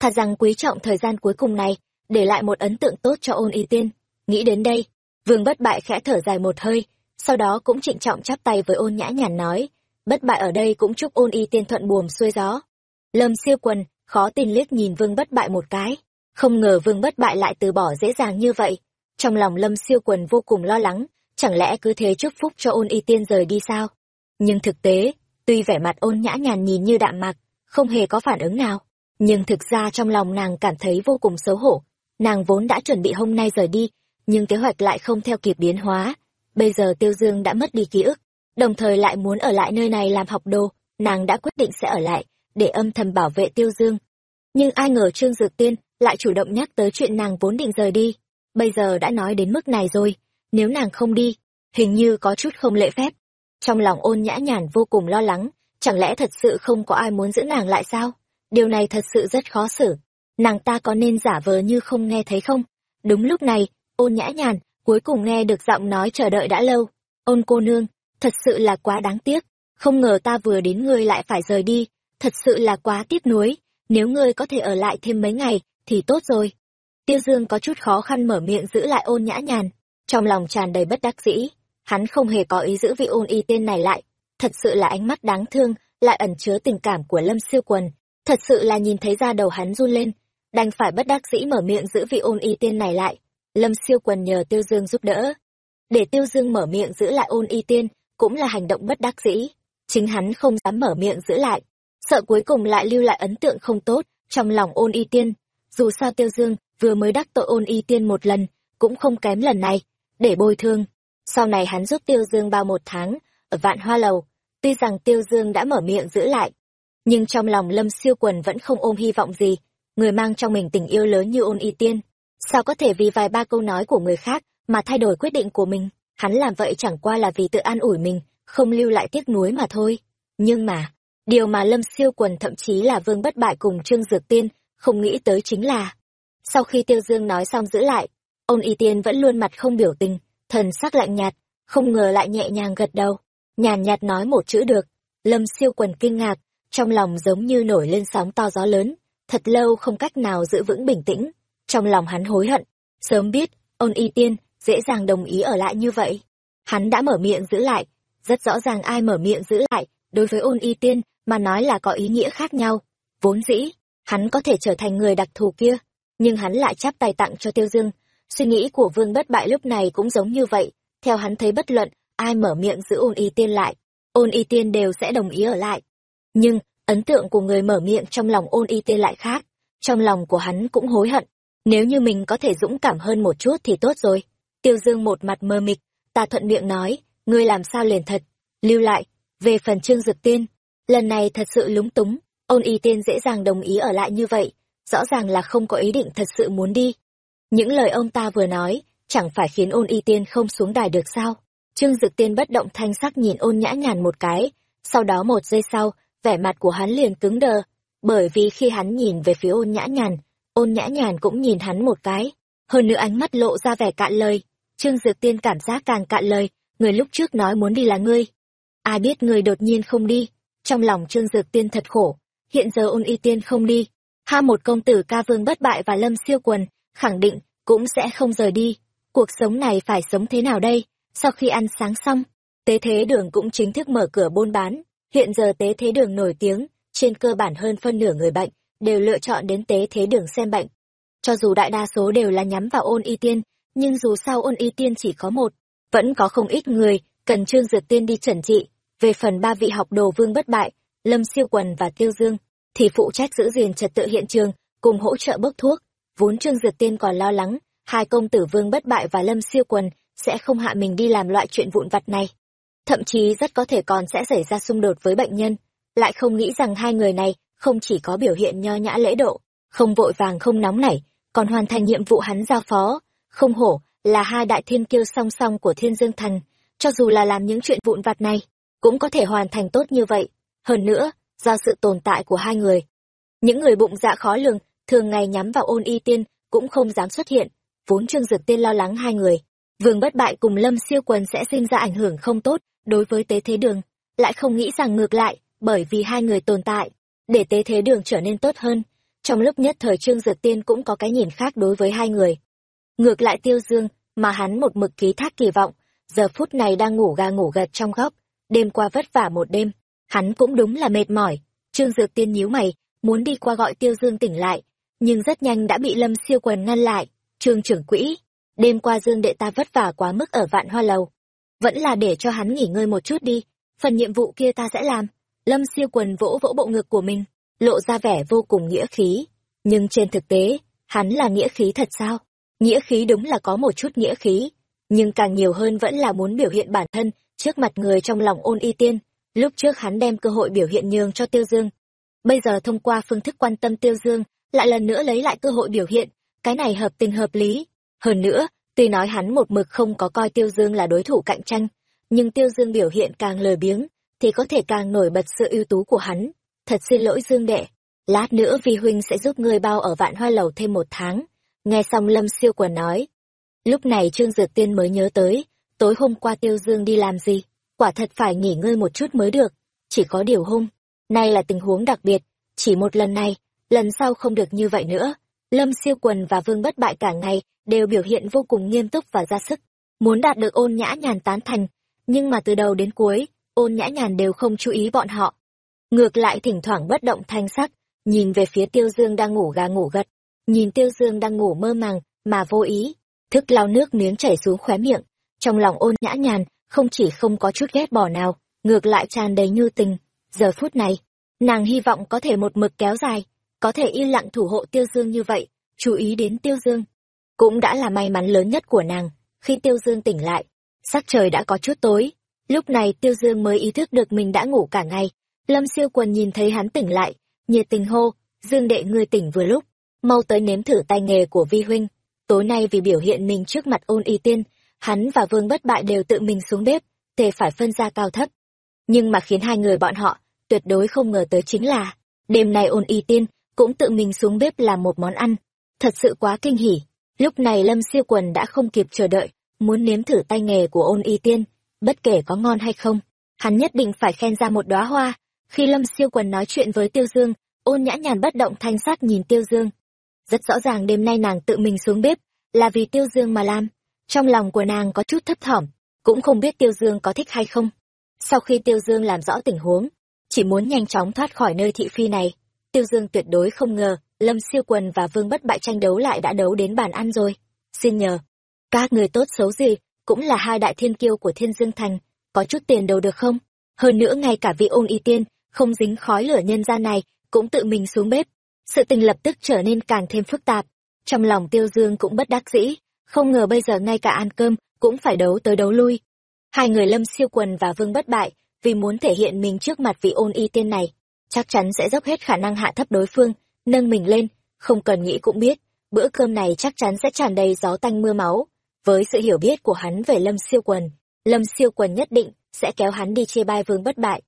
Thật rằng quý trọng thời gian cuối cùng này, để lại một ấn tượng tốt cho ôn y tiên. Nghĩ đến đây, vương bất bại khẽ thở dài một hơi, sau đó cũng trịnh trọng chắp tay với ôn nhã nhàn nói, bất bại ở đây cũng chúc ôn y tiên thuận buồm xuôi gió. Lâm siêu quần, khó tin liếc nhìn vương bất bại một cái, không ngờ vương bất bại lại từ bỏ dễ dàng như vậy. Trong lòng lâm siêu quần vô cùng lo lắng, chẳng lẽ cứ thế chúc phúc cho ôn y tiên rời đi sao? Nhưng thực tế, tuy vẻ mặt ôn nhã nhàn nhìn như đạm mạc, không hề có phản ứng nào, nhưng thực ra trong lòng nàng cảm thấy vô cùng xấu hổ. Nàng vốn đã chuẩn bị hôm nay rời đi, nhưng kế hoạch lại không theo kịp biến hóa. Bây giờ Tiêu Dương đã mất đi ký ức, đồng thời lại muốn ở lại nơi này làm học đồ, nàng đã quyết định sẽ ở lại, để âm thầm bảo vệ Tiêu Dương. Nhưng ai ngờ Trương Dược Tiên lại chủ động nhắc tới chuyện nàng vốn định rời đi. Bây giờ đã nói đến mức này rồi, nếu nàng không đi, hình như có chút không lễ phép. Trong lòng ôn nhã nhàn vô cùng lo lắng, chẳng lẽ thật sự không có ai muốn giữ nàng lại sao? Điều này thật sự rất khó xử. Nàng ta có nên giả vờ như không nghe thấy không? Đúng lúc này, ôn nhã nhàn, cuối cùng nghe được giọng nói chờ đợi đã lâu. Ôn cô nương, thật sự là quá đáng tiếc, không ngờ ta vừa đến ngươi lại phải rời đi, thật sự là quá tiếc nuối, nếu ngươi có thể ở lại thêm mấy ngày, thì tốt rồi. Tiêu Dương có chút khó khăn mở miệng giữ lại ôn nhã nhàn, trong lòng tràn đầy bất đắc dĩ, hắn không hề có ý giữ vị ôn y tên này lại, thật sự là ánh mắt đáng thương, lại ẩn chứa tình cảm của Lâm Siêu Quần, thật sự là nhìn thấy ra đầu hắn run lên, đành phải bất đắc dĩ mở miệng giữ vị ôn y tiên này lại. Lâm Siêu Quần nhờ Tiêu Dương giúp đỡ. Để Tiêu Dương mở miệng giữ lại ôn y tiên, cũng là hành động bất đắc dĩ. Chính hắn không dám mở miệng giữ lại, sợ cuối cùng lại lưu lại ấn tượng không tốt trong lòng ôn y tiên. Dù sao Tiêu Dương vừa mới đắc tội ôn y tiên một lần, cũng không kém lần này, để bồi thương. Sau này hắn giúp Tiêu Dương bao một tháng, ở vạn hoa lầu, tuy rằng Tiêu Dương đã mở miệng giữ lại, nhưng trong lòng Lâm Siêu Quần vẫn không ôm hy vọng gì, người mang trong mình tình yêu lớn như ôn y tiên. Sao có thể vì vài ba câu nói của người khác mà thay đổi quyết định của mình? Hắn làm vậy chẳng qua là vì tự an ủi mình, không lưu lại tiếc nuối mà thôi. Nhưng mà, điều mà Lâm Siêu Quần thậm chí là Vương Bất Bại cùng Trương Dược Tiên không nghĩ tới chính là, sau khi Tiêu Dương nói xong giữ lại, ôn y tiên vẫn luôn mặt không biểu tình, thần sắc lạnh nhạt, không ngờ lại nhẹ nhàng gật đầu, nhàn nhạt nói một chữ được. Lâm Siêu Quần kinh ngạc, trong lòng giống như nổi lên sóng to gió lớn, thật lâu không cách nào giữ vững bình tĩnh. Trong lòng hắn hối hận, sớm biết, ôn y tiên, dễ dàng đồng ý ở lại như vậy. Hắn đã mở miệng giữ lại, rất rõ ràng ai mở miệng giữ lại, đối với ôn y tiên, mà nói là có ý nghĩa khác nhau. Vốn dĩ, hắn có thể trở thành người đặc thù kia, nhưng hắn lại chắp tay tặng cho Tiêu Dương. Suy nghĩ của Vương Bất Bại lúc này cũng giống như vậy, theo hắn thấy bất luận, ai mở miệng giữ ôn y tiên lại, ôn y tiên đều sẽ đồng ý ở lại. Nhưng, ấn tượng của người mở miệng trong lòng ôn y tiên lại khác, trong lòng của hắn cũng hối hận. Nếu như mình có thể dũng cảm hơn một chút thì tốt rồi. Tiêu Dương một mặt mơ mịt, ta thuận miệng nói, ngươi làm sao liền thật, lưu lại, về phần trương dực tiên. Lần này thật sự lúng túng, ôn y tiên dễ dàng đồng ý ở lại như vậy, rõ ràng là không có ý định thật sự muốn đi. Những lời ông ta vừa nói, chẳng phải khiến ôn y tiên không xuống đài được sao? Trương Dực Tiên bất động thanh sắc nhìn ôn nhã nhàn một cái, sau đó một giây sau, vẻ mặt của hắn liền cứng đờ, bởi vì khi hắn nhìn về phía ôn nhã nhàn, ôn nhã nhàn cũng nhìn hắn một cái, hơn nữa ánh mắt lộ ra vẻ cạn lời. Trương dược Tiên cảm giác càng cạn lời, người lúc trước nói muốn đi là ngươi. Ai biết người đột nhiên không đi, trong lòng Trương dược Tiên thật khổ, hiện giờ ôn y tiên không đi. Ha một công tử ca vương bất bại và lâm siêu quần, khẳng định, cũng sẽ không rời đi. Cuộc sống này phải sống thế nào đây? Sau khi ăn sáng xong, tế thế đường cũng chính thức mở cửa buôn bán. Hiện giờ tế thế đường nổi tiếng, trên cơ bản hơn phân nửa người bệnh, đều lựa chọn đến tế thế đường xem bệnh. Cho dù đại đa số đều là nhắm vào ôn y tiên, nhưng dù sao ôn y tiên chỉ có một, vẫn có không ít người cần trương dược tiên đi chẩn trị. Về phần ba vị học đồ vương bất bại, Lâm Siêu Quần và Tiêu Dương, thì phụ trách giữ gìn trật tự hiện trường, cùng hỗ trợ bốc thuốc. Vốn trương dược tiên còn lo lắng, hai công tử vương bất bại và Lâm Siêu Quần sẽ không hạ mình đi làm loại chuyện vụn vặt này. Thậm chí rất có thể còn sẽ xảy ra xung đột với bệnh nhân, lại không nghĩ rằng hai người này không chỉ có biểu hiện nho nhã lễ độ, không vội vàng không nóng nảy, còn hoàn thành nhiệm vụ hắn giao phó, không hổ là hai đại thiên kiêu song song của Thiên Dương Thành, cho dù là làm những chuyện vụn vặt này, cũng có thể hoàn thành tốt như vậy. Hơn nữa, do sự tồn tại của hai người, những người bụng dạ khó lường, thường ngày nhắm vào ôn y tiên, cũng không dám xuất hiện, vốn Trương Dược Tiên lo lắng hai người, Vương bất bại cùng Lâm siêu quần sẽ sinh ra ảnh hưởng không tốt đối với tế thế đường, lại không nghĩ rằng ngược lại, bởi vì hai người tồn tại, để tế thế đường trở nên tốt hơn. Trong lúc nhất thời Trương Dược Tiên cũng có cái nhìn khác đối với hai người. Ngược lại Tiêu Dương, mà hắn một mực ký thác kỳ vọng, giờ phút này đang ngủ ga ngủ gật trong góc, đêm qua vất vả một đêm, hắn cũng đúng là mệt mỏi. Trương Dược Tiên nhíu mày, muốn đi qua gọi Tiêu Dương tỉnh lại, nhưng rất nhanh đã bị Lâm Siêu Quần ngăn lại. Trương trưởng quỹ, đêm qua dương đệ ta vất vả quá mức ở vạn hoa lầu vẫn là để cho hắn nghỉ ngơi một chút đi phần nhiệm vụ kia ta sẽ làm lâm siêu quần vỗ vỗ bộ ngực của mình lộ ra vẻ vô cùng nghĩa khí. Nhưng trên thực tế hắn là nghĩa khí thật sao? Nghĩa khí đúng là có một chút nghĩa khí nhưng càng nhiều hơn vẫn là muốn biểu hiện bản thân trước mặt người trong lòng ôn y tiên. Lúc trước hắn đem cơ hội biểu hiện nhường cho tiêu dương. Bây giờ thông qua phương thức quan tâm tiêu dương lại lần nữa lấy lại cơ hội biểu hiện. Cái này hợp tình hợp lý. Hơn nữa, tuy nói hắn một mực không có coi Tiêu Dương là đối thủ cạnh tranh, nhưng Tiêu Dương biểu hiện càng lời biếng, thì có thể càng nổi bật sự ưu tú của hắn. Thật xin lỗi Dương đệ, lát nữa Vi Huynh sẽ giúp ngươi bao ở vạn hoa lầu thêm một tháng. Nghe xong Lâm siêu quần nói. Lúc này Trương Dược Tiên mới nhớ tới, tối hôm qua Tiêu Dương đi làm gì? quả thật phải nghỉ ngơi một chút mới được. Chỉ có điều hôm, nay là tình huống đặc biệt, chỉ một lần này, lần sau không được như vậy nữa. Lâm siêu quần và vương bất bại cả ngày đều biểu hiện vô cùng nghiêm túc và ra sức, muốn đạt được ôn nhã nhàn tán thành, nhưng mà từ đầu đến cuối, ôn nhã nhàn đều không chú ý bọn họ. Ngược lại thỉnh thoảng bất động thanh sắc, nhìn về phía tiêu dương đang ngủ gà ngủ gật, nhìn tiêu dương đang ngủ mơ màng, mà vô ý, thức lau nước miếng chảy xuống khóe miệng, trong lòng ôn nhã nhàn, không chỉ không có chút ghét bỏ nào, ngược lại tràn đầy như tình. Giờ phút này, nàng hy vọng có thể một mực kéo dài, có thể yên lặng thủ hộ tiêu dương như vậy, chú ý đến tiêu dương. Cũng đã là may mắn lớn nhất của nàng, khi tiêu dương tỉnh lại, sắc trời đã có chút tối, lúc này tiêu dương mới ý thức được mình đã ngủ cả ngày. Lâm siêu quần nhìn thấy hắn tỉnh lại, nhiệt tình hô, dương đệ ngươi tỉnh vừa lúc, mau tới nếm thử tay nghề của vi huynh. Tối nay vì biểu hiện mình trước mặt ôn y tiên, hắn và vương bất bại đều tự mình xuống bếp, tề phải phân ra cao thấp. Nhưng mà khiến hai người bọn họ tuyệt đối không ngờ tới chính là, đêm nay ôn y tiên cũng tự mình xuống bếp làm một món ăn. Thật sự quá kinh hỉ. Lúc này Lâm Siêu Quần đã không kịp chờ đợi, muốn nếm thử tay nghề của ôn y tiên, bất kể có ngon hay không. Hắn nhất định phải khen ra một đóa hoa. Khi Lâm Siêu Quần nói chuyện với Tiêu Dương, ôn nhã nhàn bất động thanh sắc nhìn Tiêu Dương. Rất rõ ràng đêm nay nàng tự mình xuống bếp, là vì Tiêu Dương mà làm. Trong lòng của nàng có chút thấp thỏm, cũng không biết Tiêu Dương có thích hay không. Sau khi Tiêu Dương làm rõ tình huống, chỉ muốn nhanh chóng thoát khỏi nơi thị phi này, Tiêu Dương tuyệt đối không ngờ, Lâm Siêu Quần và Vương Bất Bại tranh đấu lại đã đấu đến bàn ăn rồi. Xin nhờ, các người tốt xấu gì, cũng là hai đại thiên kiêu của Thiên Dương Thành, có chút tiền đầu được không? Hơn nữa ngay cả vị ôn y tiên, không dính khói lửa nhân gian này, cũng tự mình xuống bếp. Sự tình lập tức trở nên càng thêm phức tạp. Trong lòng Tiêu Dương cũng bất đắc dĩ, không ngờ bây giờ ngay cả ăn cơm cũng phải đấu tới đấu lui. Hai người Lâm Siêu Quần và Vương Bất Bại, vì muốn thể hiện mình trước mặt vị ôn y tiên này, chắc chắn sẽ dốc hết khả năng hạ thấp đối phương, nâng mình lên, không cần nghĩ cũng biết, bữa cơm này chắc chắn sẽ tràn đầy gió tanh mưa máu. Với sự hiểu biết của hắn về Lâm Siêu Quần, Lâm Siêu Quần nhất định sẽ kéo hắn đi chia bai Vương Bất Bại.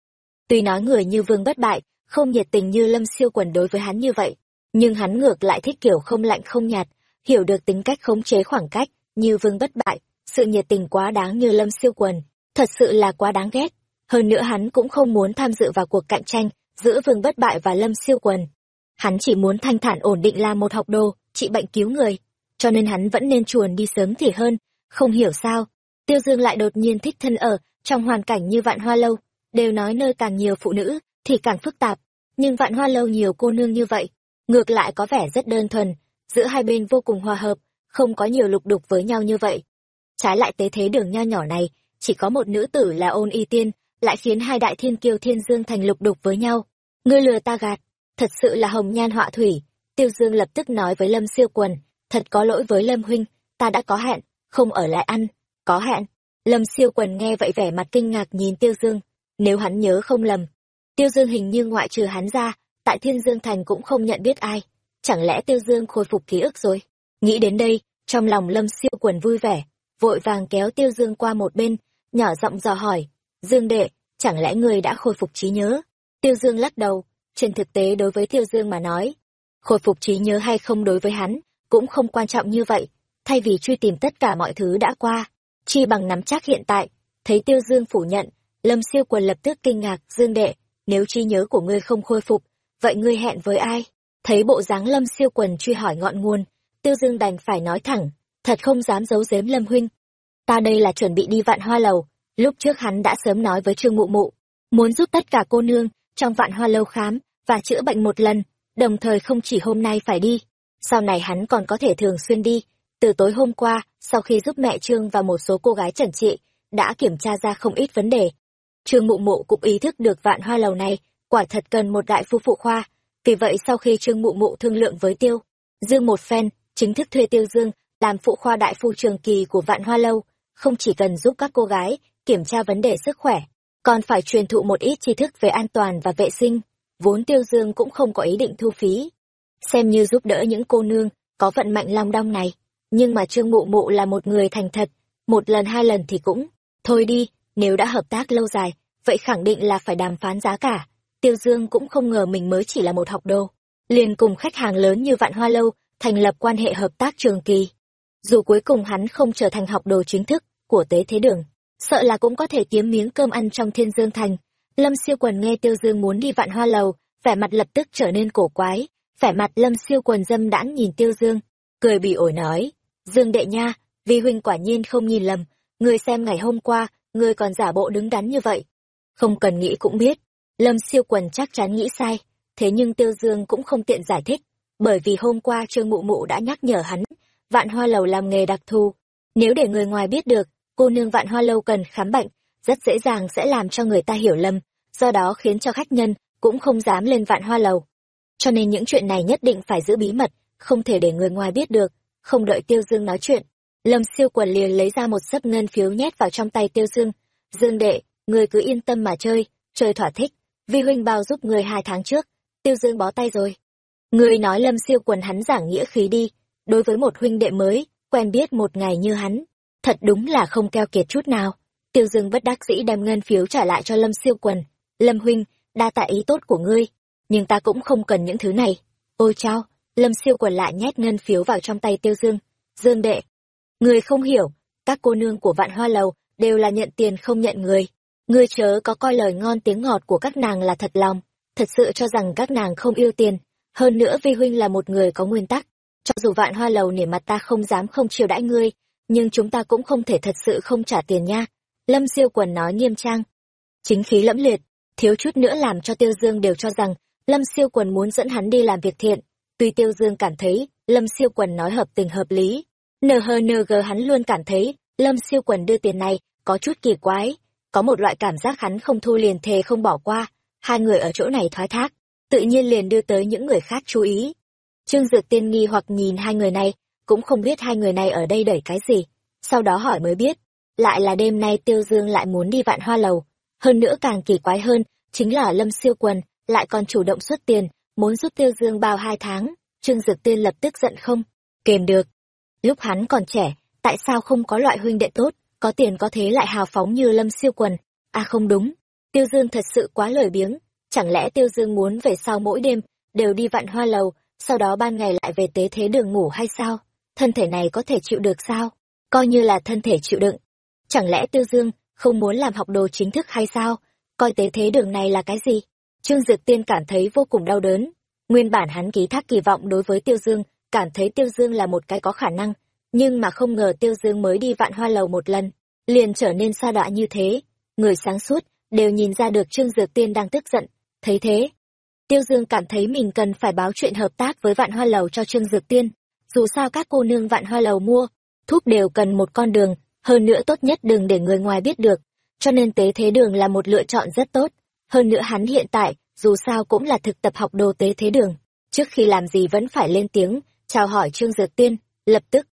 Tuy nói người như Vương Bất Bại không nhiệt tình như Lâm Siêu Quần đối với hắn như vậy, nhưng hắn ngược lại thích kiểu không lạnh không nhạt, hiểu được tính cách khống chế khoảng cách như Vương Bất Bại, sự nhiệt tình quá đáng như Lâm Siêu Quần, thật sự là quá đáng ghét. Hơn nữa hắn cũng không muốn tham dự vào cuộc cạnh tranh giữa Vương Bất Bại và Lâm Siêu Quần. Hắn chỉ muốn thanh thản ổn định là một học đồ, trị bệnh cứu người, cho nên hắn vẫn nên chuồn đi sớm thì hơn, không hiểu sao. Tiêu Dương lại đột nhiên thích thân ở, trong hoàn cảnh như vạn hoa lâu, đều nói nơi càng nhiều phụ nữ, thì càng phức tạp, nhưng vạn hoa lâu nhiều cô nương như vậy, ngược lại có vẻ rất đơn thuần, giữa hai bên vô cùng hòa hợp, không có nhiều lục đục với nhau như vậy. Trái lại tế thế đường nho nhỏ này, chỉ có một nữ tử là ôn y tiên, lại khiến hai đại thiên kiêu thiên dương thành lục đục với nhau. Ngươi lừa ta gạt, thật sự là hồng nhan họa thủy. Tiêu Dương lập tức nói với Lâm Siêu Quần, thật có lỗi với Lâm Huynh, ta đã có hẹn, không ở lại ăn, có hẹn. Lâm Siêu Quần nghe vậy vẻ mặt kinh ngạc nhìn Tiêu Dương, nếu hắn nhớ không lầm. Tiêu Dương hình như ngoại trừ hắn ra, tại Thiên Dương Thành cũng không nhận biết ai. Chẳng lẽ Tiêu Dương khôi phục ký ức rồi? Nghĩ đến đây, trong lòng Lâm Siêu Quần vui vẻ, vội vàng kéo Tiêu Dương qua một bên, nhỏ giọng dò hỏi, Dương đệ, chẳng lẽ người đã khôi phục trí nhớ? Tiêu Dương lắc đầu, trên thực tế đối với Tiêu Dương mà nói, khôi phục trí nhớ hay không đối với hắn, cũng không quan trọng như vậy, thay vì truy tìm tất cả mọi thứ đã qua, chi bằng nắm chắc hiện tại, thấy Tiêu Dương phủ nhận, Lâm Siêu Quần lập tức kinh ngạc, Dương đệ, nếu trí nhớ của ngươi không khôi phục, vậy ngươi hẹn với ai? Thấy bộ dáng Lâm Siêu Quần truy hỏi ngọn nguồn, Tiêu Dương đành phải nói thẳng, thật không dám giấu giếm Lâm huynh. Ta đây là chuẩn bị đi vạn hoa lầu, lúc trước hắn đã sớm nói với Trương Mụ Mụ, muốn giúp tất cả cô nương trong vạn hoa lâu khám và chữa bệnh một lần, đồng thời không chỉ hôm nay phải đi, sau này hắn còn có thể thường xuyên đi. Từ tối hôm qua, sau khi giúp mẹ Trương và một số cô gái trần trị, đã kiểm tra ra không ít vấn đề. Trương Mụ Mụ cũng ý thức được vạn hoa lầu này, quả thật cần một đại phu phụ khoa. Vì vậy sau khi Trương Mụ Mụ thương lượng với Tiêu, Dương một phen, chính thức thuê Tiêu Dương làm phụ khoa đại phu trường kỳ của vạn hoa lâu, không chỉ cần giúp các cô gái kiểm tra vấn đề sức khỏe, còn phải truyền thụ một ít tri thức về an toàn và vệ sinh, vốn Tiêu Dương cũng không có ý định thu phí. Xem như giúp đỡ những cô nương có vận mạnh long đong này, nhưng mà Trương Mụ Mụ là một người thành thật, một lần hai lần thì cũng, thôi đi, nếu đã hợp tác lâu dài, vậy khẳng định là phải đàm phán giá cả. Tiêu Dương cũng không ngờ mình mới chỉ là một học đô, liền cùng khách hàng lớn như Vạn Hoa Lâu, thành lập quan hệ hợp tác trường kỳ. Dù cuối cùng hắn không trở thành học đồ chính thức của tế thế đường, sợ là cũng có thể kiếm miếng cơm ăn trong thiên dương thành. Lâm siêu quần nghe tiêu dương muốn đi vạn hoa lầu, vẻ mặt lập tức trở nên cổ quái, vẻ mặt lâm siêu quần dâm đãng nhìn tiêu dương, cười bị ổi nói, dương đệ nha, vi huynh quả nhiên không nhìn lầm, người xem ngày hôm qua, ngươi còn giả bộ đứng đắn như vậy. Không cần nghĩ cũng biết, lâm siêu quần chắc chắn nghĩ sai, thế nhưng tiêu dương cũng không tiện giải thích, bởi vì hôm qua trương mụ mụ đã nhắc nhở hắn, vạn hoa lầu làm nghề đặc thù, nếu để người ngoài biết được, cô nương vạn hoa lâu cần khám bệnh, rất dễ dàng sẽ làm cho người ta hiểu lầm, do đó khiến cho khách nhân cũng không dám lên vạn hoa lầu. Cho nên những chuyện này nhất định phải giữ bí mật, không thể để người ngoài biết được, không đợi Tiêu Dương nói chuyện. Lâm siêu quần liền lấy ra một sấp ngân phiếu nhét vào trong tay Tiêu Dương. Dương đệ, người cứ yên tâm mà chơi, chơi thỏa thích, vi huynh bao giúp người hai tháng trước, Tiêu Dương bó tay rồi. Người nói Lâm siêu quần hắn giảng nghĩa khí đi, đối với một huynh đệ mới, quen biết một ngày như hắn, thật đúng là không keo kiệt chút nào. Tiêu Dương bất đắc dĩ đem ngân phiếu trả lại cho Lâm siêu quần. Lâm huynh, đa tạ ý tốt của ngươi, nhưng ta cũng không cần những thứ này. Ôi chao, Lâm siêu quần lại nhét ngân phiếu vào trong tay Tiêu Dương. Dương đệ, người không hiểu, các cô nương của vạn hoa lầu đều là nhận tiền không nhận người. Ngươi chớ có coi lời ngon tiếng ngọt của các nàng là thật lòng, thật sự cho rằng các nàng không yêu tiền. Hơn nữa Vi Huynh là một người có nguyên tắc, cho dù vạn hoa lầu nể mặt ta không dám không chiều đãi ngươi, nhưng chúng ta cũng không thể thật sự không trả tiền nha. Lâm siêu quần nói nghiêm trang. Chính khí lẫm liệt, thiếu chút nữa làm cho Tiêu Dương đều cho rằng Lâm siêu quần muốn dẫn hắn đi làm việc thiện. Tuy Tiêu Dương cảm thấy Lâm siêu quần nói hợp tình hợp lý, NHNG hắn luôn cảm thấy Lâm siêu quần đưa tiền này có chút kỳ quái, có một loại cảm giác hắn không thu liền thề không bỏ qua, hai người ở chỗ này thoái thác, tự nhiên liền đưa tới những người khác chú ý. Trương Dược Tiên nghi hoặc nhìn hai người này, cũng không biết hai người này ở đây đẩy cái gì. Sau đó hỏi mới biết, lại là đêm nay Tiêu Dương lại muốn đi vạn hoa lầu. Hơn nữa càng kỳ quái hơn, chính là Lâm Siêu Quần, lại còn chủ động xuất tiền, muốn giúp Tiêu Dương bao hai tháng. Trương Dược Tiên lập tức giận không, kềm được. Lúc hắn còn trẻ, tại sao không có loại huynh đệ tốt, có tiền có thế lại hào phóng như Lâm Siêu Quần? À không đúng, Tiêu Dương thật sự quá lời biếng, chẳng lẽ Tiêu Dương muốn về sau mỗi đêm, đều đi vạn hoa lầu, sau đó ban ngày lại về tế thế đường ngủ hay sao? Thân thể này có thể chịu được sao? Coi như là thân thể chịu đựng. Chẳng lẽ Tiêu Dương không muốn làm học đồ chính thức hay sao? Coi tế thế đường này là cái gì? Trương Dược Tiên cảm thấy vô cùng đau đớn. Nguyên bản hắn ký thác kỳ vọng đối với Tiêu Dương, cảm thấy Tiêu Dương là một cái có khả năng, nhưng mà không ngờ Tiêu Dương mới đi vạn hoa lầu một lần, liền trở nên xa đọa như thế. Người sáng suốt, đều nhìn ra được Trương Dược Tiên đang tức giận. Thấy thế, Tiêu Dương cảm thấy mình cần phải báo chuyện hợp tác với Vạn Hoa Lầu cho Trương Dược Tiên. Dù sao các cô nương Vạn Hoa Lầu mua, thuốc đều cần một con đường, hơn nữa tốt nhất đừng để người ngoài biết được. Cho nên tế thế đường là một lựa chọn rất tốt. Hơn nữa hắn hiện tại, dù sao cũng là thực tập học đồ tế thế đường. Trước khi làm gì vẫn phải lên tiếng, chào hỏi Trương Dược Tiên, lập tức.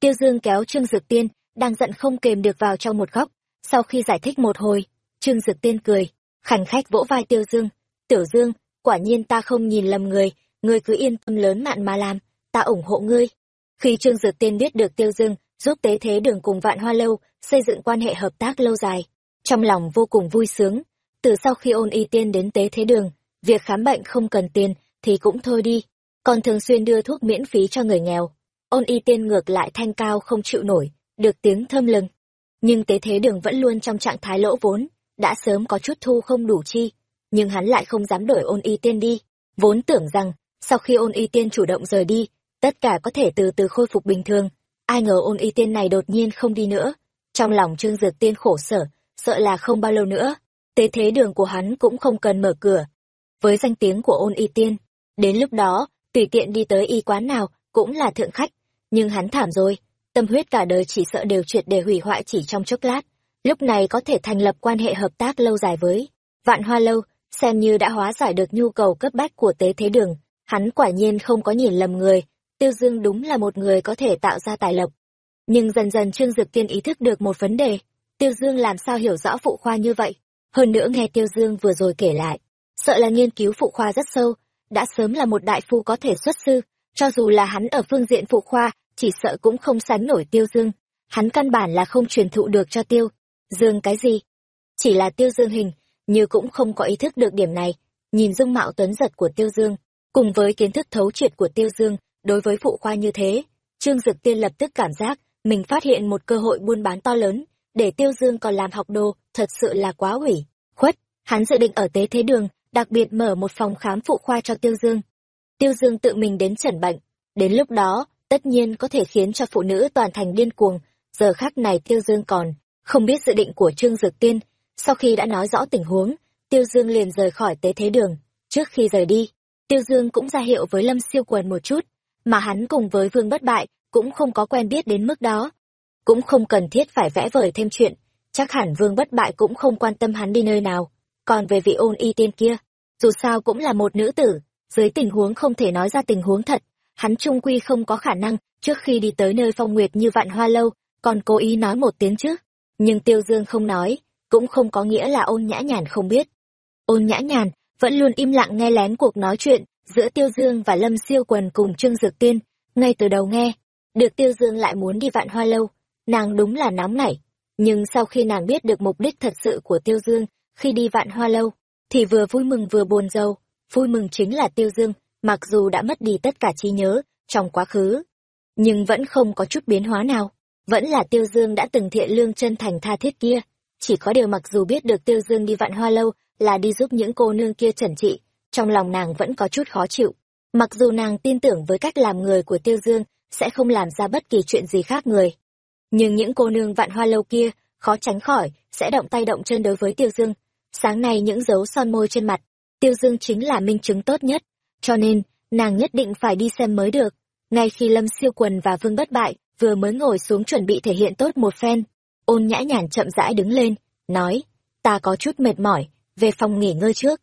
Tiêu Dương kéo Trương Dược Tiên, đang giận không kềm được vào trong một góc. Sau khi giải thích một hồi, Trương Dược Tiên cười, khảnh khách vỗ vai Tiêu Dương. Tiểu Dương, quả nhiên ta không nhìn lầm người, ngươi cứ yên tâm lớn mạn mà làm, ta ủng hộ ngươi. Khi Trương Dược Tiên biết được Tiêu Dương giúp tế thế đường cùng Vạn Hoa Lâu xây dựng quan hệ hợp tác lâu dài, trong lòng vô cùng vui sướng. Từ sau khi ôn y tiên đến tế thế đường, việc khám bệnh không cần tiền thì cũng thôi đi, còn thường xuyên đưa thuốc miễn phí cho người nghèo. Ôn y tiên ngược lại thanh cao không chịu nổi, được tiếng thơm lừng. Nhưng tế thế đường vẫn luôn trong trạng thái lỗ vốn, đã sớm có chút thu không đủ chi, nhưng hắn lại không dám đổi ôn y tiên đi, vốn tưởng rằng, sau khi ôn y tiên chủ động rời đi, tất cả có thể từ từ khôi phục bình thường, ai ngờ ôn y tiên này đột nhiên không đi nữa. Trong lòng Trương Dược Tiên khổ sở, sợ là không bao lâu nữa, tế thế đường của hắn cũng không cần mở cửa. Với danh tiếng của ôn y tiên, đến lúc đó, tùy tiện đi tới y quán nào, cũng là thượng khách, nhưng hắn thảm rồi, tâm huyết cả đời chỉ sợ đều triệt để hủy hoại chỉ trong chốc lát, lúc này có thể thành lập quan hệ hợp tác lâu dài với Vạn Hoa Lâu, xem như đã hóa giải được nhu cầu cấp bách của tế thế đường. Hắn quả nhiên không có nhìn lầm người, Tiêu Dương đúng là một người có thể tạo ra tài lộc. Nhưng dần dần Trương Dực Tiên ý thức được một vấn đề, Tiêu Dương làm sao hiểu rõ phụ khoa như vậy? Hơn nữa nghe Tiêu Dương vừa rồi kể lại, sợ là nghiên cứu phụ khoa rất sâu, đã sớm là một đại phu có thể xuất sư, cho dù là hắn ở phương diện phụ khoa, chỉ sợ cũng không sánh nổi Tiêu Dương. Hắn căn bản là không truyền thụ được cho Tiêu. Dương cái gì? Chỉ là Tiêu Dương hình, như cũng không có ý thức được điểm này, nhìn dung mạo tuấn giật của Tiêu Dương, cùng với kiến thức thấu triệt của Tiêu Dương, đối với phụ khoa như thế, Trương Dực Tiên lập tức cảm giác mình phát hiện một cơ hội buôn bán to lớn, để Tiêu Dương còn làm học đồ, thật sự là quá ủy khuất. Hắn dự định ở tế thế đường, đặc biệt mở một phòng khám phụ khoa cho Tiêu Dương. Tiêu Dương tự mình đến chẩn bệnh. Đến lúc đó, tất nhiên có thể khiến cho phụ nữ toàn thành điên cuồng. Giờ khác này Tiêu Dương còn không biết dự định của Trương Dược Tiên. Sau khi đã nói rõ tình huống, Tiêu Dương liền rời khỏi tế thế đường. Trước khi rời đi, Tiêu Dương cũng ra hiệu với Lâm Siêu Quần một chút, mà hắn cùng với Vương Bất Bại cũng không có quen biết đến mức đó. Cũng không cần thiết phải vẽ vời thêm chuyện, chắc hẳn Vương Bất Bại cũng không quan tâm hắn đi nơi nào. Còn về vị ôn y tiên kia, dù sao cũng là một nữ tử, dưới tình huống không thể nói ra tình huống thật, hắn trung quy không có khả năng trước khi đi tới nơi phong nguyệt như vạn hoa lâu, còn cố ý nói một tiếng trước. Nhưng Tiêu Dương không nói, cũng không có nghĩa là ôn nhã nhàn không biết. Ôn nhã nhàn vẫn luôn im lặng nghe lén cuộc nói chuyện giữa Tiêu Dương và Lâm Siêu Quần cùng Trương Dược Tiên, ngay từ đầu nghe, được Tiêu Dương lại muốn đi vạn hoa lâu, nàng đúng là nóng nảy. Nhưng sau khi nàng biết được mục đích thật sự của Tiêu Dương khi đi vạn hoa lâu, thì vừa vui mừng vừa buồn rầu. Vui mừng chính là Tiêu Dương, mặc dù đã mất đi tất cả trí nhớ trong quá khứ, nhưng vẫn không có chút biến hóa nào. Vẫn là Tiêu Dương đã từng thiện lương chân thành tha thiết kia. Chỉ có điều mặc dù biết được Tiêu Dương đi vạn hoa lâu là đi giúp những cô nương kia chẩn trị, trong lòng nàng vẫn có chút khó chịu. Mặc dù nàng tin tưởng với cách làm người của Tiêu Dương sẽ không làm ra bất kỳ chuyện gì khác người. Nhưng những cô nương vạn hoa lâu kia, khó tránh khỏi, sẽ động tay động chân đối với Tiêu Dương. Sáng nay những dấu son môi trên mặt, Tiêu Dương chính là minh chứng tốt nhất. Cho nên, nàng nhất định phải đi xem mới được. Ngay khi Lâm Siêu Quần và Vương Bất Bại vừa mới ngồi xuống chuẩn bị thể hiện tốt một phen, ôn nhã nhàn chậm rãi đứng lên, nói, ta có chút mệt mỏi, về phòng nghỉ ngơi trước.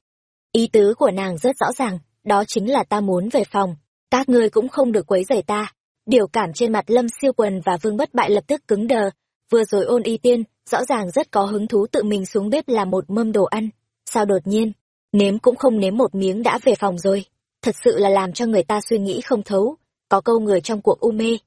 Ý tứ của nàng rất rõ ràng, đó chính là ta muốn về phòng, các ngươi cũng không được quấy rầy ta. Biểu cảm trên mặt Lâm Siêu Quần và Vương Bất Bại lập tức cứng đờ, vừa rồi ôn y tiên, rõ ràng rất có hứng thú tự mình xuống bếp làm một mâm đồ ăn. Sao đột nhiên, nếm cũng không nếm một miếng đã về phòng rồi. Thật sự là làm cho người ta suy nghĩ không thấu, có câu người trong cuộc u mê.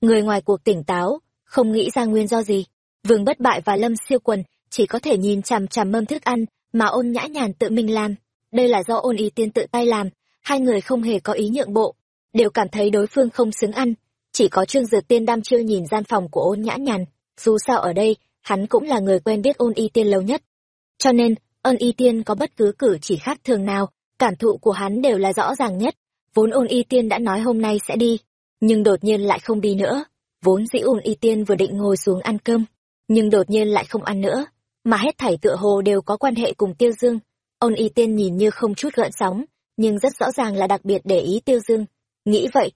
Người ngoài cuộc tỉnh táo, không nghĩ ra nguyên do gì. Vương Bất Bại và Lâm Siêu Quần chỉ có thể nhìn chằm chằm mâm thức ăn mà ôn nhã nhàn tự mình làm. Đây là do ôn y tiên tự tay làm, hai người không hề có ý nhượng bộ, đều cảm thấy đối phương không xứng ăn. Chỉ có Trương Dược Tiên đam chiêu nhìn gian phòng của ôn nhã nhàn, dù sao ở đây, hắn cũng là người quen biết ôn y tiên lâu nhất. Cho nên, ôn y tiên có bất cứ cử chỉ khác thường nào, cảm thụ của hắn đều là rõ ràng nhất. Vốn ôn y tiên đã nói hôm nay sẽ đi, nhưng đột nhiên lại không đi nữa. Vốn dĩ ôn y tiên vừa định ngồi xuống ăn cơm, nhưng đột nhiên lại không ăn nữa, mà hết thảy tựa hồ đều có quan hệ cùng Tiêu Dương. Ôn y tiên nhìn như không chút gợn sóng, nhưng rất rõ ràng là đặc biệt để ý Tiêu Dương. Nghĩ vậy,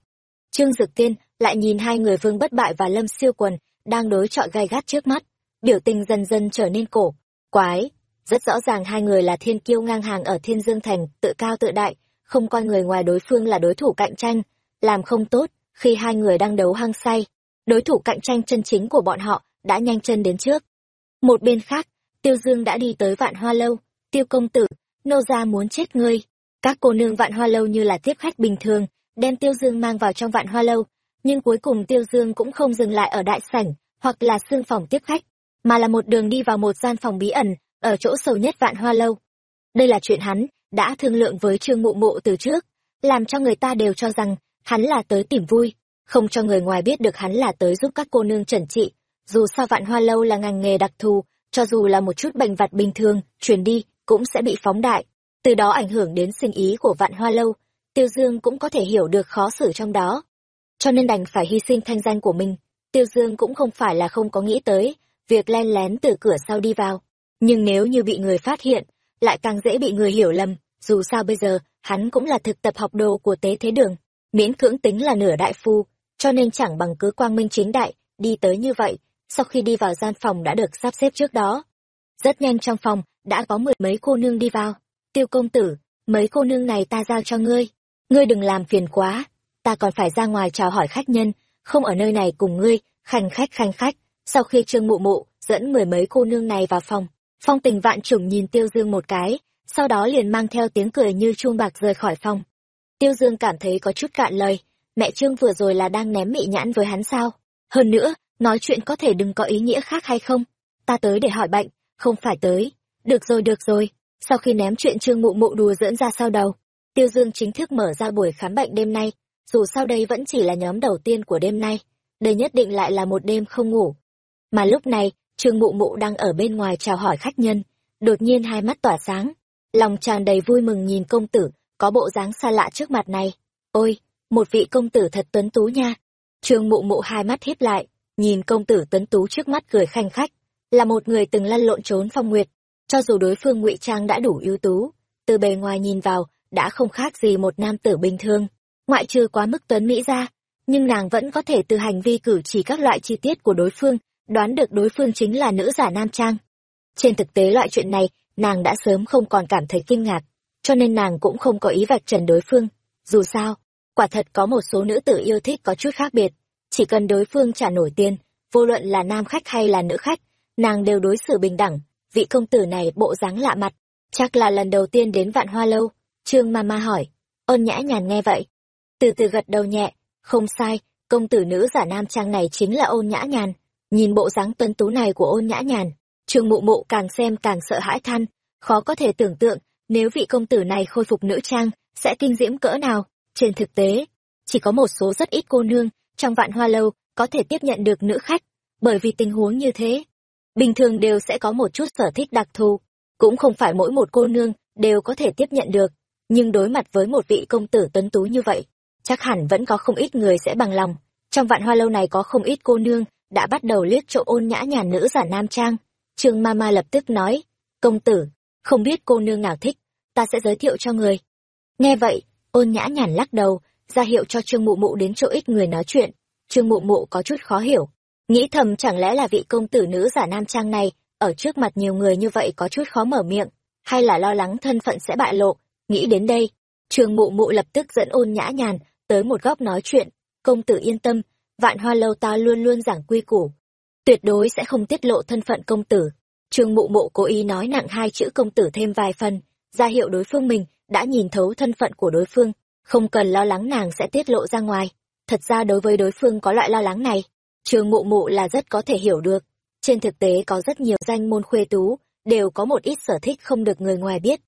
Trương Dực Tiên lại nhìn hai người Vương Bất Bại và Lâm Siêu Quần đang đối chọi gai gắt trước mắt, biểu tình dần dần trở nên cổ, quái. Rất rõ ràng hai người là thiên kiêu ngang hàng ở Thiên Dương Thành, tự cao tự đại, không coi người ngoài đối phương là đối thủ cạnh tranh, làm không tốt, khi hai người đang đấu hăng say, đối thủ cạnh tranh chân chính của bọn họ đã nhanh chân đến trước. Một bên khác, Tiêu Dương đã đi tới vạn hoa lâu, tiêu công tử, nô gia muốn chết ngươi. Các cô nương vạn hoa lâu như là tiếp khách bình thường, đem Tiêu Dương mang vào trong vạn hoa lâu, nhưng cuối cùng Tiêu Dương cũng không dừng lại ở đại sảnh, hoặc là xương phòng tiếp khách, mà là một đường đi vào một gian phòng bí ẩn, ở chỗ sâu nhất vạn hoa lâu. Đây là chuyện hắn, đã thương lượng với Trương Mụ Mụ từ trước, làm cho người ta đều cho rằng, hắn là tới tìm vui, không cho người ngoài biết được hắn là tới giúp các cô nương trần trị. Dù sao vạn hoa lâu là ngành nghề đặc thù, cho dù là một chút bệnh vặt bình thường, truyền đi, cũng sẽ bị phóng đại, từ đó ảnh hưởng đến sinh ý của vạn hoa lâu, Tiêu Dương cũng có thể hiểu được khó xử trong đó. Cho nên đành phải hy sinh thanh danh của mình, Tiêu Dương cũng không phải là không có nghĩ tới, việc len lén từ cửa sau đi vào. Nhưng nếu như bị người phát hiện, lại càng dễ bị người hiểu lầm, dù sao bây giờ, hắn cũng là thực tập học đồ của tế thế đường, miễn cưỡng tính là nửa đại phu, cho nên chẳng bằng cứ quang minh chính đại, đi tới như vậy, sau khi đi vào gian phòng đã được sắp xếp trước đó. Rất nhanh trong phòng, đã có mười mấy cô nương đi vào. Tiêu công tử, mấy cô nương này ta giao cho ngươi. Ngươi đừng làm phiền quá, ta còn phải ra ngoài chào hỏi khách nhân, không ở nơi này cùng ngươi, khanh khách khanh khách. Sau khi Trương Mụ Mụ dẫn mười mấy cô nương này vào phòng, phong tình vạn trùng nhìn Tiêu Dương một cái, sau đó liền mang theo tiếng cười như chuông bạc rời khỏi phòng. Tiêu Dương cảm thấy có chút cạn lời, mẹ Trương vừa rồi là đang ném mị nhãn với hắn sao? Hơn nữa, nói chuyện có thể đừng có ý nghĩa khác hay không? Ta tới để hỏi bệnh, không phải tới. Được rồi được rồi, sau khi ném chuyện Trương Mụ Mụ đùa dẫn ra sau đầu, Tiêu Dương chính thức mở ra buổi khám bệnh đêm nay, dù sao đây vẫn chỉ là nhóm đầu tiên của đêm nay, đây nhất định lại là một đêm không ngủ. Mà lúc này, trương mụ mụ đang ở bên ngoài chào hỏi khách nhân. Đột nhiên hai mắt tỏa sáng lòng tràn đầy vui mừng nhìn công tử có bộ dáng xa lạ trước mặt này. Ôi một vị công tử thật tuấn tú nha. Trương mụ mụ hai mắt híp lại nhìn công tử tuấn tú trước mắt cười khanh khách là một người từng lăn lộn trốn phong nguyệt. Cho dù đối phương ngụy trang đã đủ ưu tú từ bề ngoài nhìn vào đã không khác gì một nam tử bình thường. Ngoại trừ quá mức tuấn mỹ ra nhưng nàng vẫn có thể từ hành vi cử chỉ các loại chi tiết của đối phương đoán được đối phương chính là nữ giả nam trang. Trên thực tế loại chuyện này, nàng đã sớm không còn cảm thấy kinh ngạc, cho nên nàng cũng không có ý vạch trần đối phương. Dù sao, quả thật có một số nữ tử yêu thích có chút khác biệt. Chỉ cần đối phương trả nổi tiền, vô luận là nam khách hay là nữ khách, nàng đều đối xử bình đẳng, vị công tử này bộ dáng lạ mặt. Chắc là lần đầu tiên đến vạn hoa lâu, trương ma ma hỏi, ôn nhã nhàn nghe vậy? Từ từ gật đầu nhẹ, không sai, công tử nữ giả nam trang này chính là ôn nhã nhàn nhìn bộ dáng tuấn tú này của ôn nhã nhàn, trương mụ mụ càng xem càng sợ hãi than. Khó có thể tưởng tượng, nếu vị công tử này khôi phục nữ trang, sẽ kinh diễm cỡ nào. Trên thực tế, chỉ có một số rất ít cô nương trong vạn hoa lâu có thể tiếp nhận được nữ khách. Bởi vì tình huống như thế, bình thường đều sẽ có một chút sở thích đặc thù. Cũng không phải mỗi một cô nương đều có thể tiếp nhận được. Nhưng đối mặt với một vị công tử tuấn tú như vậy, chắc hẳn vẫn có không ít người sẽ bằng lòng. Trong vạn hoa lâu này có không ít cô nương đã bắt đầu liếc chỗ ôn nhã nhàn nữ giả nam trang. Trương ma ma lập tức nói, công tử, không biết cô nương nào thích, ta sẽ giới thiệu cho người. Nghe vậy, ôn nhã nhàn lắc đầu, ra hiệu cho trương mụ mụ đến chỗ ít người nói chuyện. Trương mụ mụ có chút khó hiểu, nghĩ thầm chẳng lẽ là vị công tử nữ giả nam trang này, ở trước mặt nhiều người như vậy có chút khó mở miệng, hay là lo lắng thân phận sẽ bại lộ. Nghĩ đến đây, trương mụ mụ lập tức dẫn ôn nhã nhàn tới một góc nói chuyện. Công tử yên tâm vạn hoa lâu ta luôn luôn giảng quy củ. Tuyệt đối sẽ không tiết lộ thân phận công tử. Trương mụ mộ cố ý nói nặng hai chữ công tử thêm vài phần, ra hiệu đối phương mình đã nhìn thấu thân phận của đối phương, không cần lo lắng nàng sẽ tiết lộ ra ngoài. Thật ra đối với đối phương có loại lo lắng này, trương mụ mụ là rất có thể hiểu được. Trên thực tế có rất nhiều danh môn khuê tú, đều có một ít sở thích không được người ngoài biết.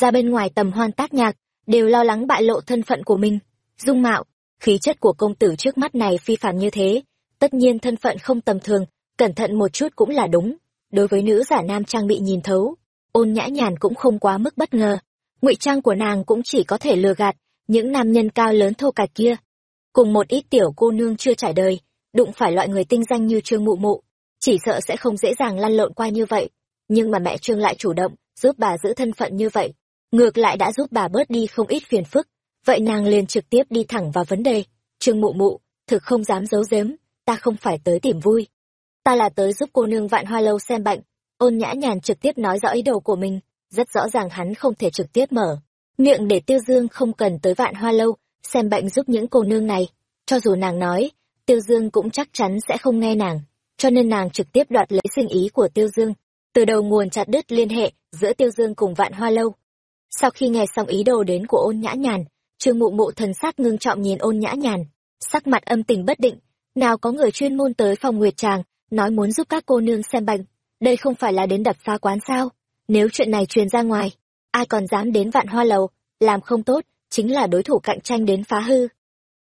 Ra bên ngoài tầm hoan tác nhạc, đều lo lắng bại lộ thân phận của mình. Dung mạo khí chất của công tử trước mắt này phi phàm như thế, tất nhiên thân phận không tầm thường, cẩn thận một chút cũng là đúng. Đối với nữ giả nam trang bị nhìn thấu, ôn nhã nhàn cũng không quá mức bất ngờ. Ngụy trang của nàng cũng chỉ có thể lừa gạt những nam nhân cao lớn thô cạch kia. Cùng một ít tiểu cô nương chưa trải đời, đụng phải loại người tinh danh như trương mụ mụ, chỉ sợ sẽ không dễ dàng lăn lộn qua như vậy. Nhưng mà mẹ trương lại chủ động giúp bà giữ thân phận như vậy, ngược lại đã giúp bà bớt đi không ít phiền phức vậy nàng liền trực tiếp đi thẳng vào vấn đề. Trương mụ mụ, thực không dám giấu giếm, ta không phải tới tìm vui. Ta là tới giúp cô nương vạn hoa lâu xem bệnh. Ôn nhã nhàn trực tiếp nói rõ ý đồ của mình, rất rõ ràng hắn không thể trực tiếp mở. Miệng để tiêu dương không cần tới vạn hoa lâu, xem bệnh giúp những cô nương này. Cho dù nàng nói, tiêu dương cũng chắc chắn sẽ không nghe nàng. Cho nên nàng trực tiếp đoạt lấy sinh ý của tiêu dương. Từ đầu nguồn chặt đứt liên hệ giữa tiêu dương cùng vạn hoa lâu. Sau khi nghe xong ý đồ đến của ôn nhã nhàn trương mụ mụ thần sắc ngưng trọng nhìn ôn nhã nhàn, sắc mặt âm tình bất định. Nào có người chuyên môn tới phòng nguyệt tràng, nói muốn giúp các cô nương xem bệnh. Đây không phải là đến đập phá quán sao? Nếu chuyện này truyền ra ngoài, ai còn dám đến vạn hoa lầu? Làm không tốt, chính là đối thủ cạnh tranh đến phá hư.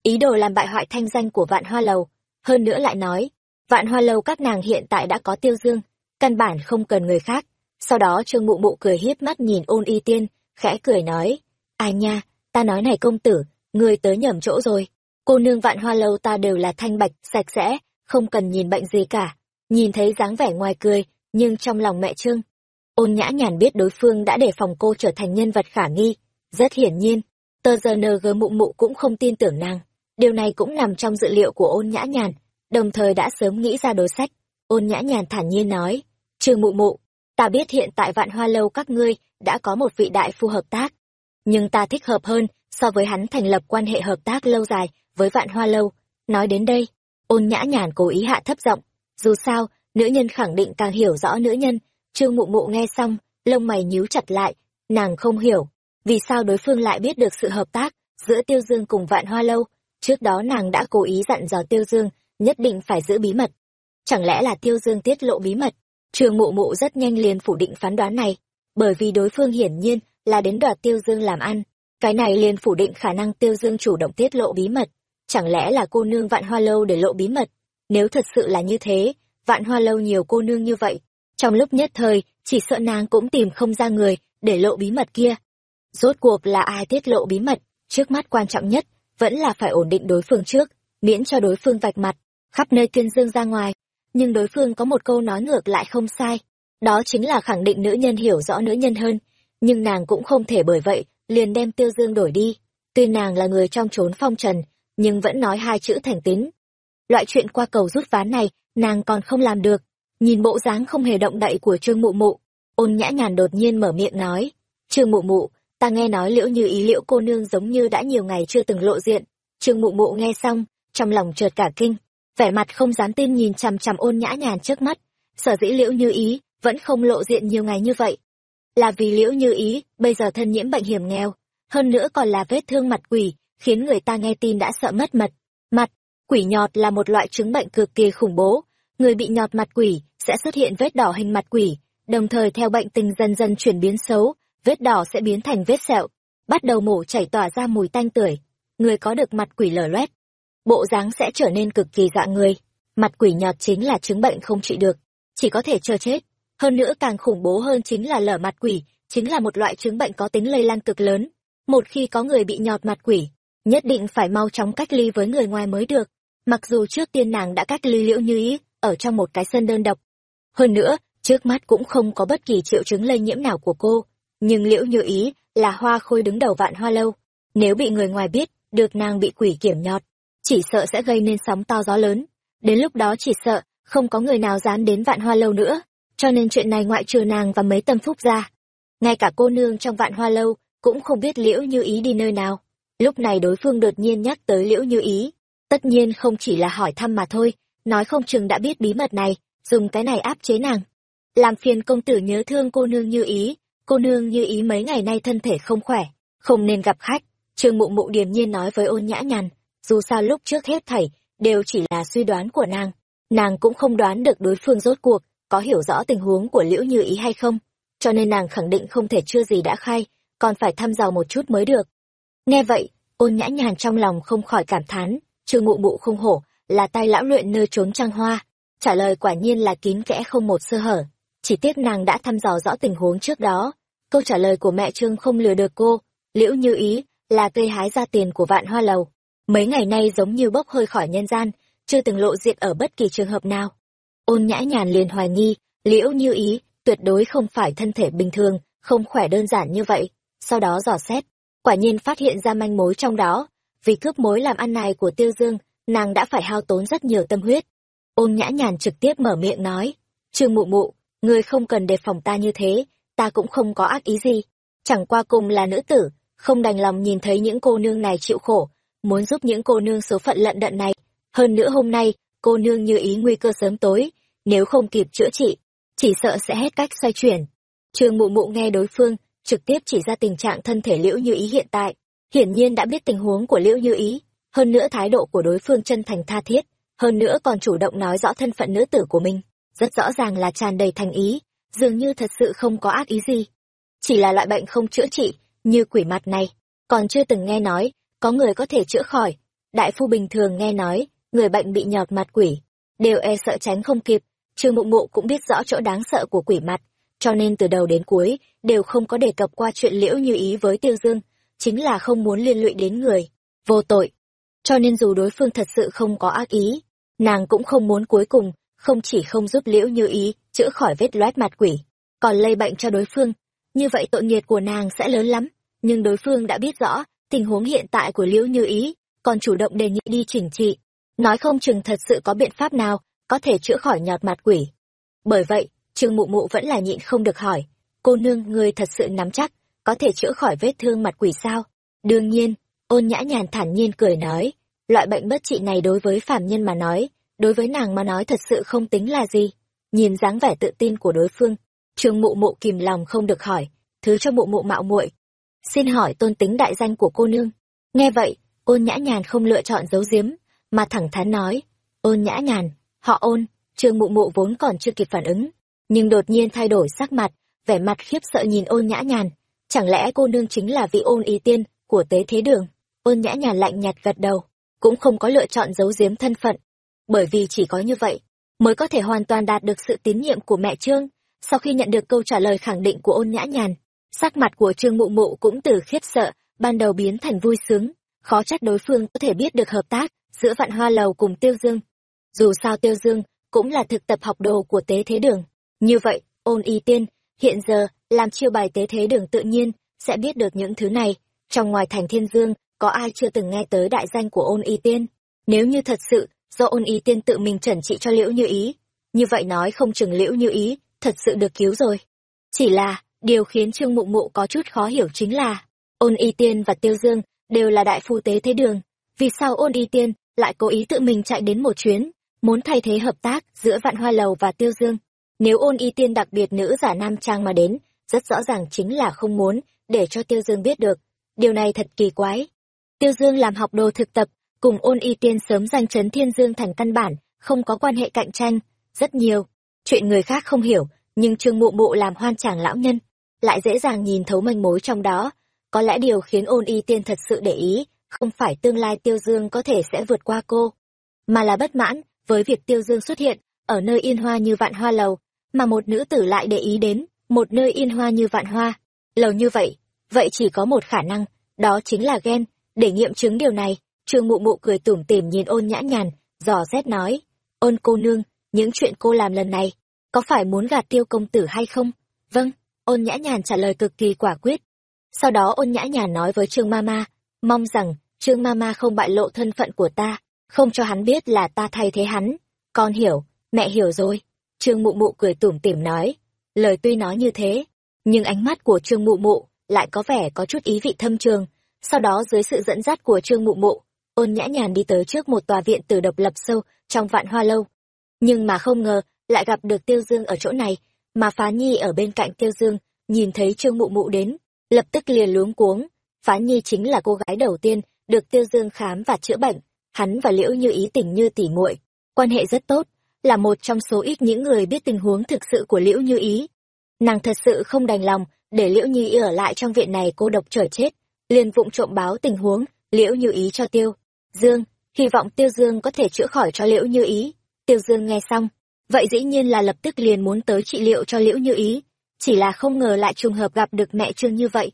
Ý đồ làm bại hoại thanh danh của vạn hoa lầu. Hơn nữa lại nói, vạn hoa lầu các nàng hiện tại đã có tiêu dương, căn bản không cần người khác. Sau đó trương mụ mụ cười hiếp mắt nhìn ôn y tiên, khẽ cười nói, ai nha ta nói này công tử người tới nhầm chỗ rồi. Cô nương vạn hoa lâu ta đều là thanh bạch, sạch sẽ, không cần nhìn bệnh gì cả. Nhìn thấy dáng vẻ ngoài cười, nhưng trong lòng mẹ trương ôn nhã nhàn biết đối phương đã để phòng cô trở thành nhân vật khả nghi. Rất hiển nhiên, tờ giờ ng mụ mụ cũng không tin tưởng nàng. Điều này cũng nằm trong dự liệu của ôn nhã nhàn, đồng thời đã sớm nghĩ ra đối sách. Ôn nhã nhàn thản nhiên nói trương mụ mụ, ta biết hiện tại vạn hoa lâu các ngươi đã có một vị đại phu hợp tác nhưng ta thích hợp hơn so với hắn thành lập quan hệ hợp tác lâu dài với vạn hoa lâu. Nói đến đây, ôn nhã nhàn cố ý hạ thấp giọng. Dù sao, nữ nhân khẳng định càng hiểu rõ nữ nhân. Trương mụ mụ nghe xong, lông mày nhíu chặt lại. Nàng không hiểu, vì sao đối phương lại biết được sự hợp tác giữa tiêu dương cùng vạn hoa lâu. Trước đó nàng đã cố ý dặn dò tiêu dương nhất định phải giữ bí mật. Chẳng lẽ là tiêu dương tiết lộ bí mật? Trương mụ mụ rất nhanh liền phủ định phán đoán này, bởi vì đối phương hiển nhiên là đến đoạt tiêu dương làm ăn. Cái này liền phủ định khả năng tiêu dương chủ động tiết lộ bí mật. Chẳng lẽ là cô nương vạn hoa lâu để lộ bí mật? Nếu thật sự là như thế, vạn hoa lâu nhiều cô nương như vậy. Trong lúc nhất thời, chỉ sợ nàng cũng tìm không ra người để lộ bí mật kia. Rốt cuộc là ai tiết lộ bí mật? Trước mắt quan trọng nhất, vẫn là phải ổn định đối phương trước, miễn cho đối phương vạch mặt, khắp nơi tuyên dương ra ngoài. Nhưng đối phương có một câu nói ngược lại không sai. Đó chính là khẳng định nữ nhân hiểu rõ nữ nhân hơn nhưng nàng cũng không thể bởi vậy, liền đem tiêu dương đổi đi. Tuy nàng là người trong trốn phong trần, nhưng vẫn nói hai chữ thành tín. Loại chuyện qua cầu rút ván này, nàng còn không làm được. Nhìn bộ dáng không hề động đậy của trương mụ mụ, ôn nhã nhàn đột nhiên mở miệng nói, trương mụ mụ, ta nghe nói liễu như ý liễu cô nương giống như đã nhiều ngày chưa từng lộ diện. Trương mụ mụ nghe xong, trong lòng trượt cả kinh, vẻ mặt không dám tin nhìn chằm chằm ôn nhã nhàn trước mắt. Sở dĩ liễu như ý vẫn không lộ diện nhiều ngày như vậy là vì liễu như ý, bây giờ thân nhiễm bệnh hiểm nghèo, hơn nữa còn là vết thương mặt quỷ, khiến người ta nghe tin đã sợ mất mật. Mặt quỷ nhọt là một loại chứng bệnh cực kỳ khủng bố, người bị nhọt mặt quỷ sẽ xuất hiện vết đỏ hình mặt quỷ, đồng thời theo bệnh tình dần dần chuyển biến xấu, vết đỏ sẽ biến thành vết sẹo, bắt đầu mổ chảy tỏa ra mùi tanh tưởi, người có được mặt quỷ lở loét, bộ dáng sẽ trở nên cực kỳ dọa người. Mặt quỷ nhọt chính là chứng bệnh không trị được, chỉ có thể chờ chết hơn nữa càng khủng bố hơn chính là lở mặt quỷ, chính là một loại chứng bệnh có tính lây lan cực lớn. Một khi có người bị nhọt mặt quỷ, nhất định phải mau chóng cách ly với người ngoài mới được. Mặc dù trước tiên nàng đã cách ly liễu như ý, ở trong một cái sân đơn độc. Hơn nữa, trước mắt cũng không có bất kỳ triệu chứng lây nhiễm nào của cô. Nhưng liễu như ý là hoa khôi đứng đầu vạn hoa lâu. Nếu bị người ngoài biết, được nàng bị quỷ kiểm nhọt, chỉ sợ sẽ gây nên sóng to gió lớn. Đến lúc đó chỉ sợ, không có người nào dám đến vạn hoa lâu nữa cho nên chuyện này ngoại trừ nàng và mấy tâm phúc ra, ngay cả cô nương trong vạn hoa lâu cũng không biết liễu như ý đi nơi nào. Lúc này đối phương đột nhiên nhắc tới liễu như ý, tất nhiên không chỉ là hỏi thăm mà thôi, nói không chừng đã biết bí mật này, dùng cái này áp chế nàng. Làm phiền công tử nhớ thương cô nương như ý, cô nương như ý mấy ngày nay thân thể không khỏe, không nên gặp khách. Trương mụ mụ điềm nhiên nói với ôn nhã nhàn, dù sao lúc trước hết thảy đều chỉ là suy đoán của nàng nàng cũng không đoán được đối phương rốt cuộc có hiểu rõ tình huống của liễu như ý hay không, cho nên nàng khẳng định không thể chưa gì đã khai, còn phải thăm dò một chút mới được. Nghe vậy, ôn nhã nhàn trong lòng không khỏi cảm thán trương mụ mụ không hổ là tay lão luyện nơi trốn trăng hoa, trả lời quả nhiên là kín kẽ không một sơ hở, chỉ tiếc nàng đã thăm dò rõ tình huống trước đó. Câu trả lời của mẹ trương không lừa được cô, liễu như ý là cây hái ra tiền của vạn hoa lầu, mấy ngày nay giống như bốc hơi khỏi nhân gian, chưa từng lộ diện ở bất kỳ trường hợp nào ôn nhã nhàn liền hoài nghi, liễu như ý, tuyệt đối không phải thân thể bình thường, không khỏe đơn giản như vậy. Sau đó dò xét, quả nhiên phát hiện ra manh mối trong đó. Vì cướp mối làm ăn này của tiêu dương, nàng đã phải hao tốn rất nhiều tâm huyết. Ôn nhã nhàn trực tiếp mở miệng nói, trương mụ mụ, ngươi không cần đề phòng ta như thế, ta cũng không có ác ý gì. Chẳng qua cùng là nữ tử, không đành lòng nhìn thấy những cô nương này chịu khổ, muốn giúp những cô nương số phận lận đận này. Hơn nữa hôm nay, cô nương như ý nguy cơ sớm tối nếu không kịp chữa trị, chỉ sợ sẽ hết cách xoay chuyển. Trương mụ mụ nghe đối phương, trực tiếp chỉ ra tình trạng thân thể liễu như ý hiện tại. Hiển nhiên đã biết tình huống của liễu như ý, hơn nữa thái độ của đối phương chân thành tha thiết, hơn nữa còn chủ động nói rõ thân phận nữ tử của mình. Rất rõ ràng là tràn đầy thành ý, dường như thật sự không có ác ý gì. Chỉ là loại bệnh không chữa trị, như quỷ mặt này, còn chưa từng nghe nói, có người có thể chữa khỏi. Đại phu bình thường nghe nói, người bệnh bị nhọt mặt quỷ, đều e sợ tránh không kịp trương Mộ Mộ cũng biết rõ chỗ đáng sợ của quỷ mặt, cho nên từ đầu đến cuối đều không có đề cập qua chuyện liễu như ý với tiêu dương, chính là không muốn liên lụy đến người. Vô tội. Cho nên dù đối phương thật sự không có ác ý, nàng cũng không muốn cuối cùng không chỉ không giúp liễu như ý chữa khỏi vết loét mặt quỷ, còn lây bệnh cho đối phương. Như vậy tội nghiệt của nàng sẽ lớn lắm, nhưng đối phương đã biết rõ tình huống hiện tại của liễu như ý, còn chủ động đề nghị đi chỉnh trị. Nói không chừng thật sự có biện pháp nào có thể chữa khỏi nhọt mặt quỷ. Bởi vậy, trương mụ mụ vẫn là nhịn không được hỏi, cô nương người thật sự nắm chắc, có thể chữa khỏi vết thương mặt quỷ sao? Đương nhiên, ôn nhã nhàn thản nhiên cười nói, loại bệnh bất trị này đối với phàm nhân mà nói, đối với nàng mà nói thật sự không tính là gì. Nhìn dáng vẻ tự tin của đối phương, trương mụ mụ kìm lòng không được hỏi, thứ cho mụ mụ mạo muội. Xin hỏi tôn tính đại danh của cô nương. Nghe vậy, ôn nhã nhàn không lựa chọn giấu giếm, mà thẳng thắn nói, ôn nhã nhàn họ ôn, trương mụ mụ vốn còn chưa kịp phản ứng, nhưng đột nhiên thay đổi sắc mặt, vẻ mặt khiếp sợ nhìn ôn nhã nhàn. Chẳng lẽ cô nương chính là vị ôn ý tiên của tế thế đường? Ôn nhã nhàn lạnh nhạt gật đầu, cũng không có lựa chọn giấu giếm thân phận. Bởi vì chỉ có như vậy, mới có thể hoàn toàn đạt được sự tín nhiệm của mẹ trương. Sau khi nhận được câu trả lời khẳng định của ôn nhã nhàn, sắc mặt của trương mụ mụ cũng từ khiếp sợ, ban đầu biến thành vui sướng. Khó trách đối phương có thể biết được hợp tác giữa vạn hoa lầu cùng tiêu dương dù sao tiêu dương cũng là thực tập học đồ của tế thế đường. Như vậy, ôn y tiên hiện giờ làm chiêu bài tế thế đường tự nhiên sẽ biết được những thứ này. Trong ngoài thành thiên dương, có ai chưa từng nghe tới đại danh của ôn y tiên? Nếu như thật sự do ôn y tiên tự mình trần trị cho liễu như ý, như vậy nói không chừng liễu như ý thật sự được cứu rồi. Chỉ là, điều khiến trương mụ mụ có chút khó hiểu chính là, ôn y tiên và tiêu dương đều là đại phu tế thế đường. Vì sao ôn y tiên lại cố ý tự mình chạy đến một chuyến? Muốn thay thế hợp tác giữa vạn hoa lầu và tiêu dương. Nếu ôn y tiên đặc biệt nữ giả nam trang mà đến, rất rõ ràng chính là không muốn để cho tiêu dương biết được. Điều này thật kỳ quái. Tiêu dương làm học đồ thực tập, cùng ôn y tiên sớm danh chấn thiên dương thành căn bản, không có quan hệ cạnh tranh, rất nhiều. Chuyện người khác không hiểu, nhưng trương mụ mụ làm hoan chàng lão nhân, lại dễ dàng nhìn thấu manh mối trong đó. Có lẽ điều khiến ôn y tiên thật sự để ý, không phải tương lai tiêu dương có thể sẽ vượt qua cô, mà là bất mãn với việc tiêu dương xuất hiện ở nơi yên hoa như vạn hoa lầu, mà một nữ tử lại để ý đến một nơi yên hoa như vạn hoa lầu như vậy. Vậy chỉ có một khả năng, đó chính là ghen. Để nghiệm chứng điều này, trương mụ mụ cười tủm tỉm nhìn ôn nhã nhàn, dò rét nói, ôn cô nương, những chuyện cô làm lần này, có phải muốn gạt tiêu công tử hay không? Vâng ôn nhã nhàn trả lời cực kỳ quả quyết. Sau đó ôn nhã nhàn nói với trương ma ma, mong rằng trương ma ma không bại lộ thân phận của ta không cho hắn biết là ta thay thế hắn. Con hiểu, mẹ hiểu rồi. Trương mụ mụ cười tủm tỉm nói. Lời tuy nói như thế, nhưng ánh mắt của trương mụ mụ lại có vẻ có chút ý vị thâm trường. Sau đó dưới sự dẫn dắt của trương mụ mụ, ôn nhã nhàn đi tới trước một tòa viện từ độc lập sâu trong vạn hoa lâu. Nhưng mà không ngờ lại gặp được tiêu dương ở chỗ này, mà phá nhi ở bên cạnh tiêu dương nhìn thấy trương mụ mụ đến, lập tức liền luống cuống. Phá nhi chính là cô gái đầu tiên được tiêu dương khám và chữa bệnh hắn và liễu như ý tình như tỉ muội, quan hệ rất tốt, là một trong số ít những người biết tình huống thực sự của liễu như ý. Nàng thật sự không đành lòng để liễu như ý ở lại trong viện này cô độc trở chết, liền vụng trộm báo tình huống, liễu như ý cho tiêu dương, hy vọng tiêu dương có thể chữa khỏi cho liễu như ý. Tiêu dương nghe xong, vậy dĩ nhiên là lập tức liền muốn tới trị liệu cho liễu như ý, chỉ là không ngờ lại trùng hợp gặp được mẹ trương như vậy.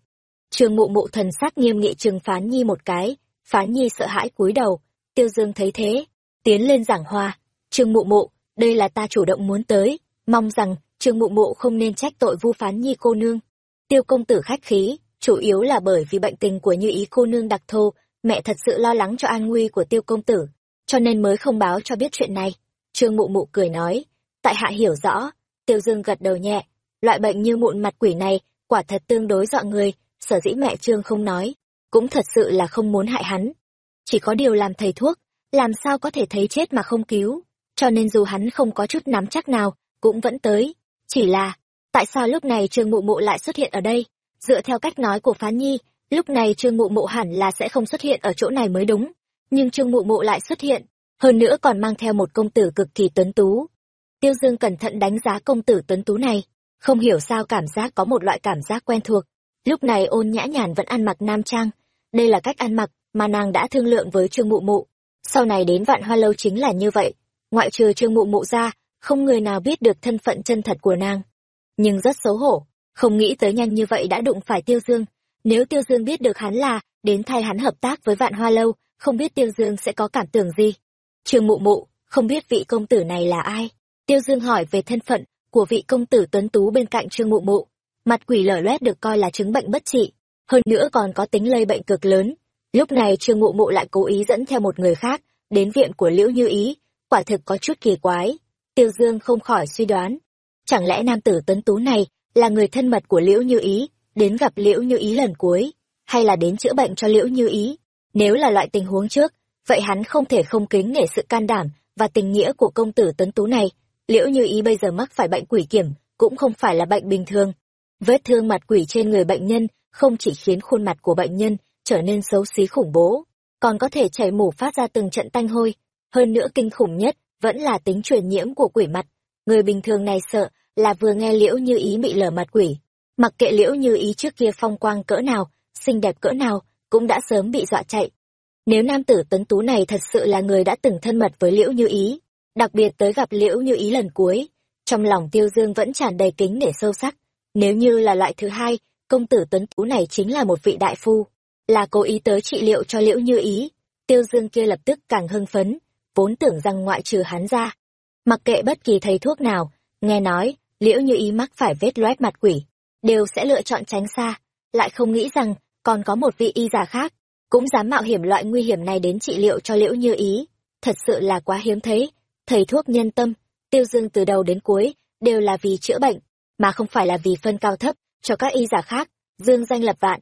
Trương mụ mụ thần sắc nghiêm nghị trừng phán nhi một cái, phán nhi sợ hãi cúi đầu tiêu dương thấy thế, tiến lên giảng hòa. Trương mụ mụ, đây là ta chủ động muốn tới. Mong rằng, trương mụ mụ không nên trách tội vu phán nhi cô nương. Tiêu công tử khách khí, chủ yếu là bởi vì bệnh tình của như ý cô nương đặc thù, mẹ thật sự lo lắng cho an nguy của tiêu công tử, cho nên mới không báo cho biết chuyện này. Trương mụ mụ cười nói, tại hạ hiểu rõ. Tiêu dương gật đầu nhẹ, loại bệnh như mụn mặt quỷ này, quả thật tương đối dọa người, sở dĩ mẹ trương không nói, cũng thật sự là không muốn hại hắn chỉ có điều làm thầy thuốc, làm sao có thể thấy chết mà không cứu. Cho nên dù hắn không có chút nắm chắc nào, cũng vẫn tới. Chỉ là, tại sao lúc này trương mụ mụ lại xuất hiện ở đây? Dựa theo cách nói của phán nhi, lúc này trương mụ mụ hẳn là sẽ không xuất hiện ở chỗ này mới đúng. Nhưng trương mụ mụ lại xuất hiện, hơn nữa còn mang theo một công tử cực kỳ tuấn tú. Tiêu dương cẩn thận đánh giá công tử tuấn tú này, không hiểu sao cảm giác có một loại cảm giác quen thuộc. Lúc này ôn nhã nhàn vẫn ăn mặc nam trang, đây là cách ăn mặc mà nàng đã thương lượng với trương mụ mụ. Sau này đến vạn hoa lâu chính là như vậy. Ngoại trừ trương mụ mụ ra, không người nào biết được thân phận chân thật của nàng. Nhưng rất xấu hổ, không nghĩ tới nhanh như vậy đã đụng phải tiêu dương. Nếu tiêu dương biết được hắn là, đến thay hắn hợp tác với vạn hoa lâu, không biết tiêu dương sẽ có cảm tưởng gì. Trương mụ mụ, không biết vị công tử này là ai? Tiêu dương hỏi về thân phận của vị công tử tuấn tú bên cạnh trương mụ mụ. Mặt quỷ lở loét được coi là chứng bệnh bất trị. Hơn nữa còn có tính lây bệnh cực lớn lúc này trương ngụ mụ lại cố ý dẫn theo một người khác đến viện của liễu như ý. Quả thực có chút kỳ quái. Tiêu dương không khỏi suy đoán. Chẳng lẽ nam tử tuấn tú này là người thân mật của liễu như ý, đến gặp liễu như ý lần cuối, hay là đến chữa bệnh cho liễu như ý? Nếu là loại tình huống trước, vậy hắn không thể không kính nể sự can đảm và tình nghĩa của công tử tuấn tú này. Liễu như ý bây giờ mắc phải bệnh quỷ kiểm, cũng không phải là bệnh bình thường. Vết thương mặt quỷ trên người bệnh nhân không chỉ khiến khuôn mặt của bệnh nhân trở nên xấu xí khủng bố, còn có thể chảy mủ phát ra từng trận tanh hôi. Hơn nữa kinh khủng nhất vẫn là tính truyền nhiễm của quỷ mặt. Người bình thường này sợ là vừa nghe liễu như ý bị lở mặt quỷ. Mặc kệ liễu như ý trước kia phong quang cỡ nào, xinh đẹp cỡ nào, cũng đã sớm bị dọa chạy. Nếu nam tử tuấn tú này thật sự là người đã từng thân mật với liễu như ý, đặc biệt tới gặp liễu như ý lần cuối, trong lòng tiêu dương vẫn tràn đầy kính để sâu sắc. Nếu như là loại thứ hai, công tử tuấn tú này chính là một vị đại phu là cố ý tới trị liệu cho liễu như ý. Tiêu dương kia lập tức càng hưng phấn, vốn tưởng rằng ngoại trừ hắn ra, mặc kệ bất kỳ thầy thuốc nào, nghe nói, liễu như ý mắc phải vết loét mặt quỷ, đều sẽ lựa chọn tránh xa. Lại không nghĩ rằng, còn có một vị y giả khác, cũng dám mạo hiểm loại nguy hiểm này đến trị liệu cho liễu như ý. Thật sự là quá hiếm thấy, thầy thuốc nhân tâm, tiêu dương từ đầu đến cuối, đều là vì chữa bệnh, mà không phải là vì phân cao thấp cho các y giả khác, dương danh lập vạn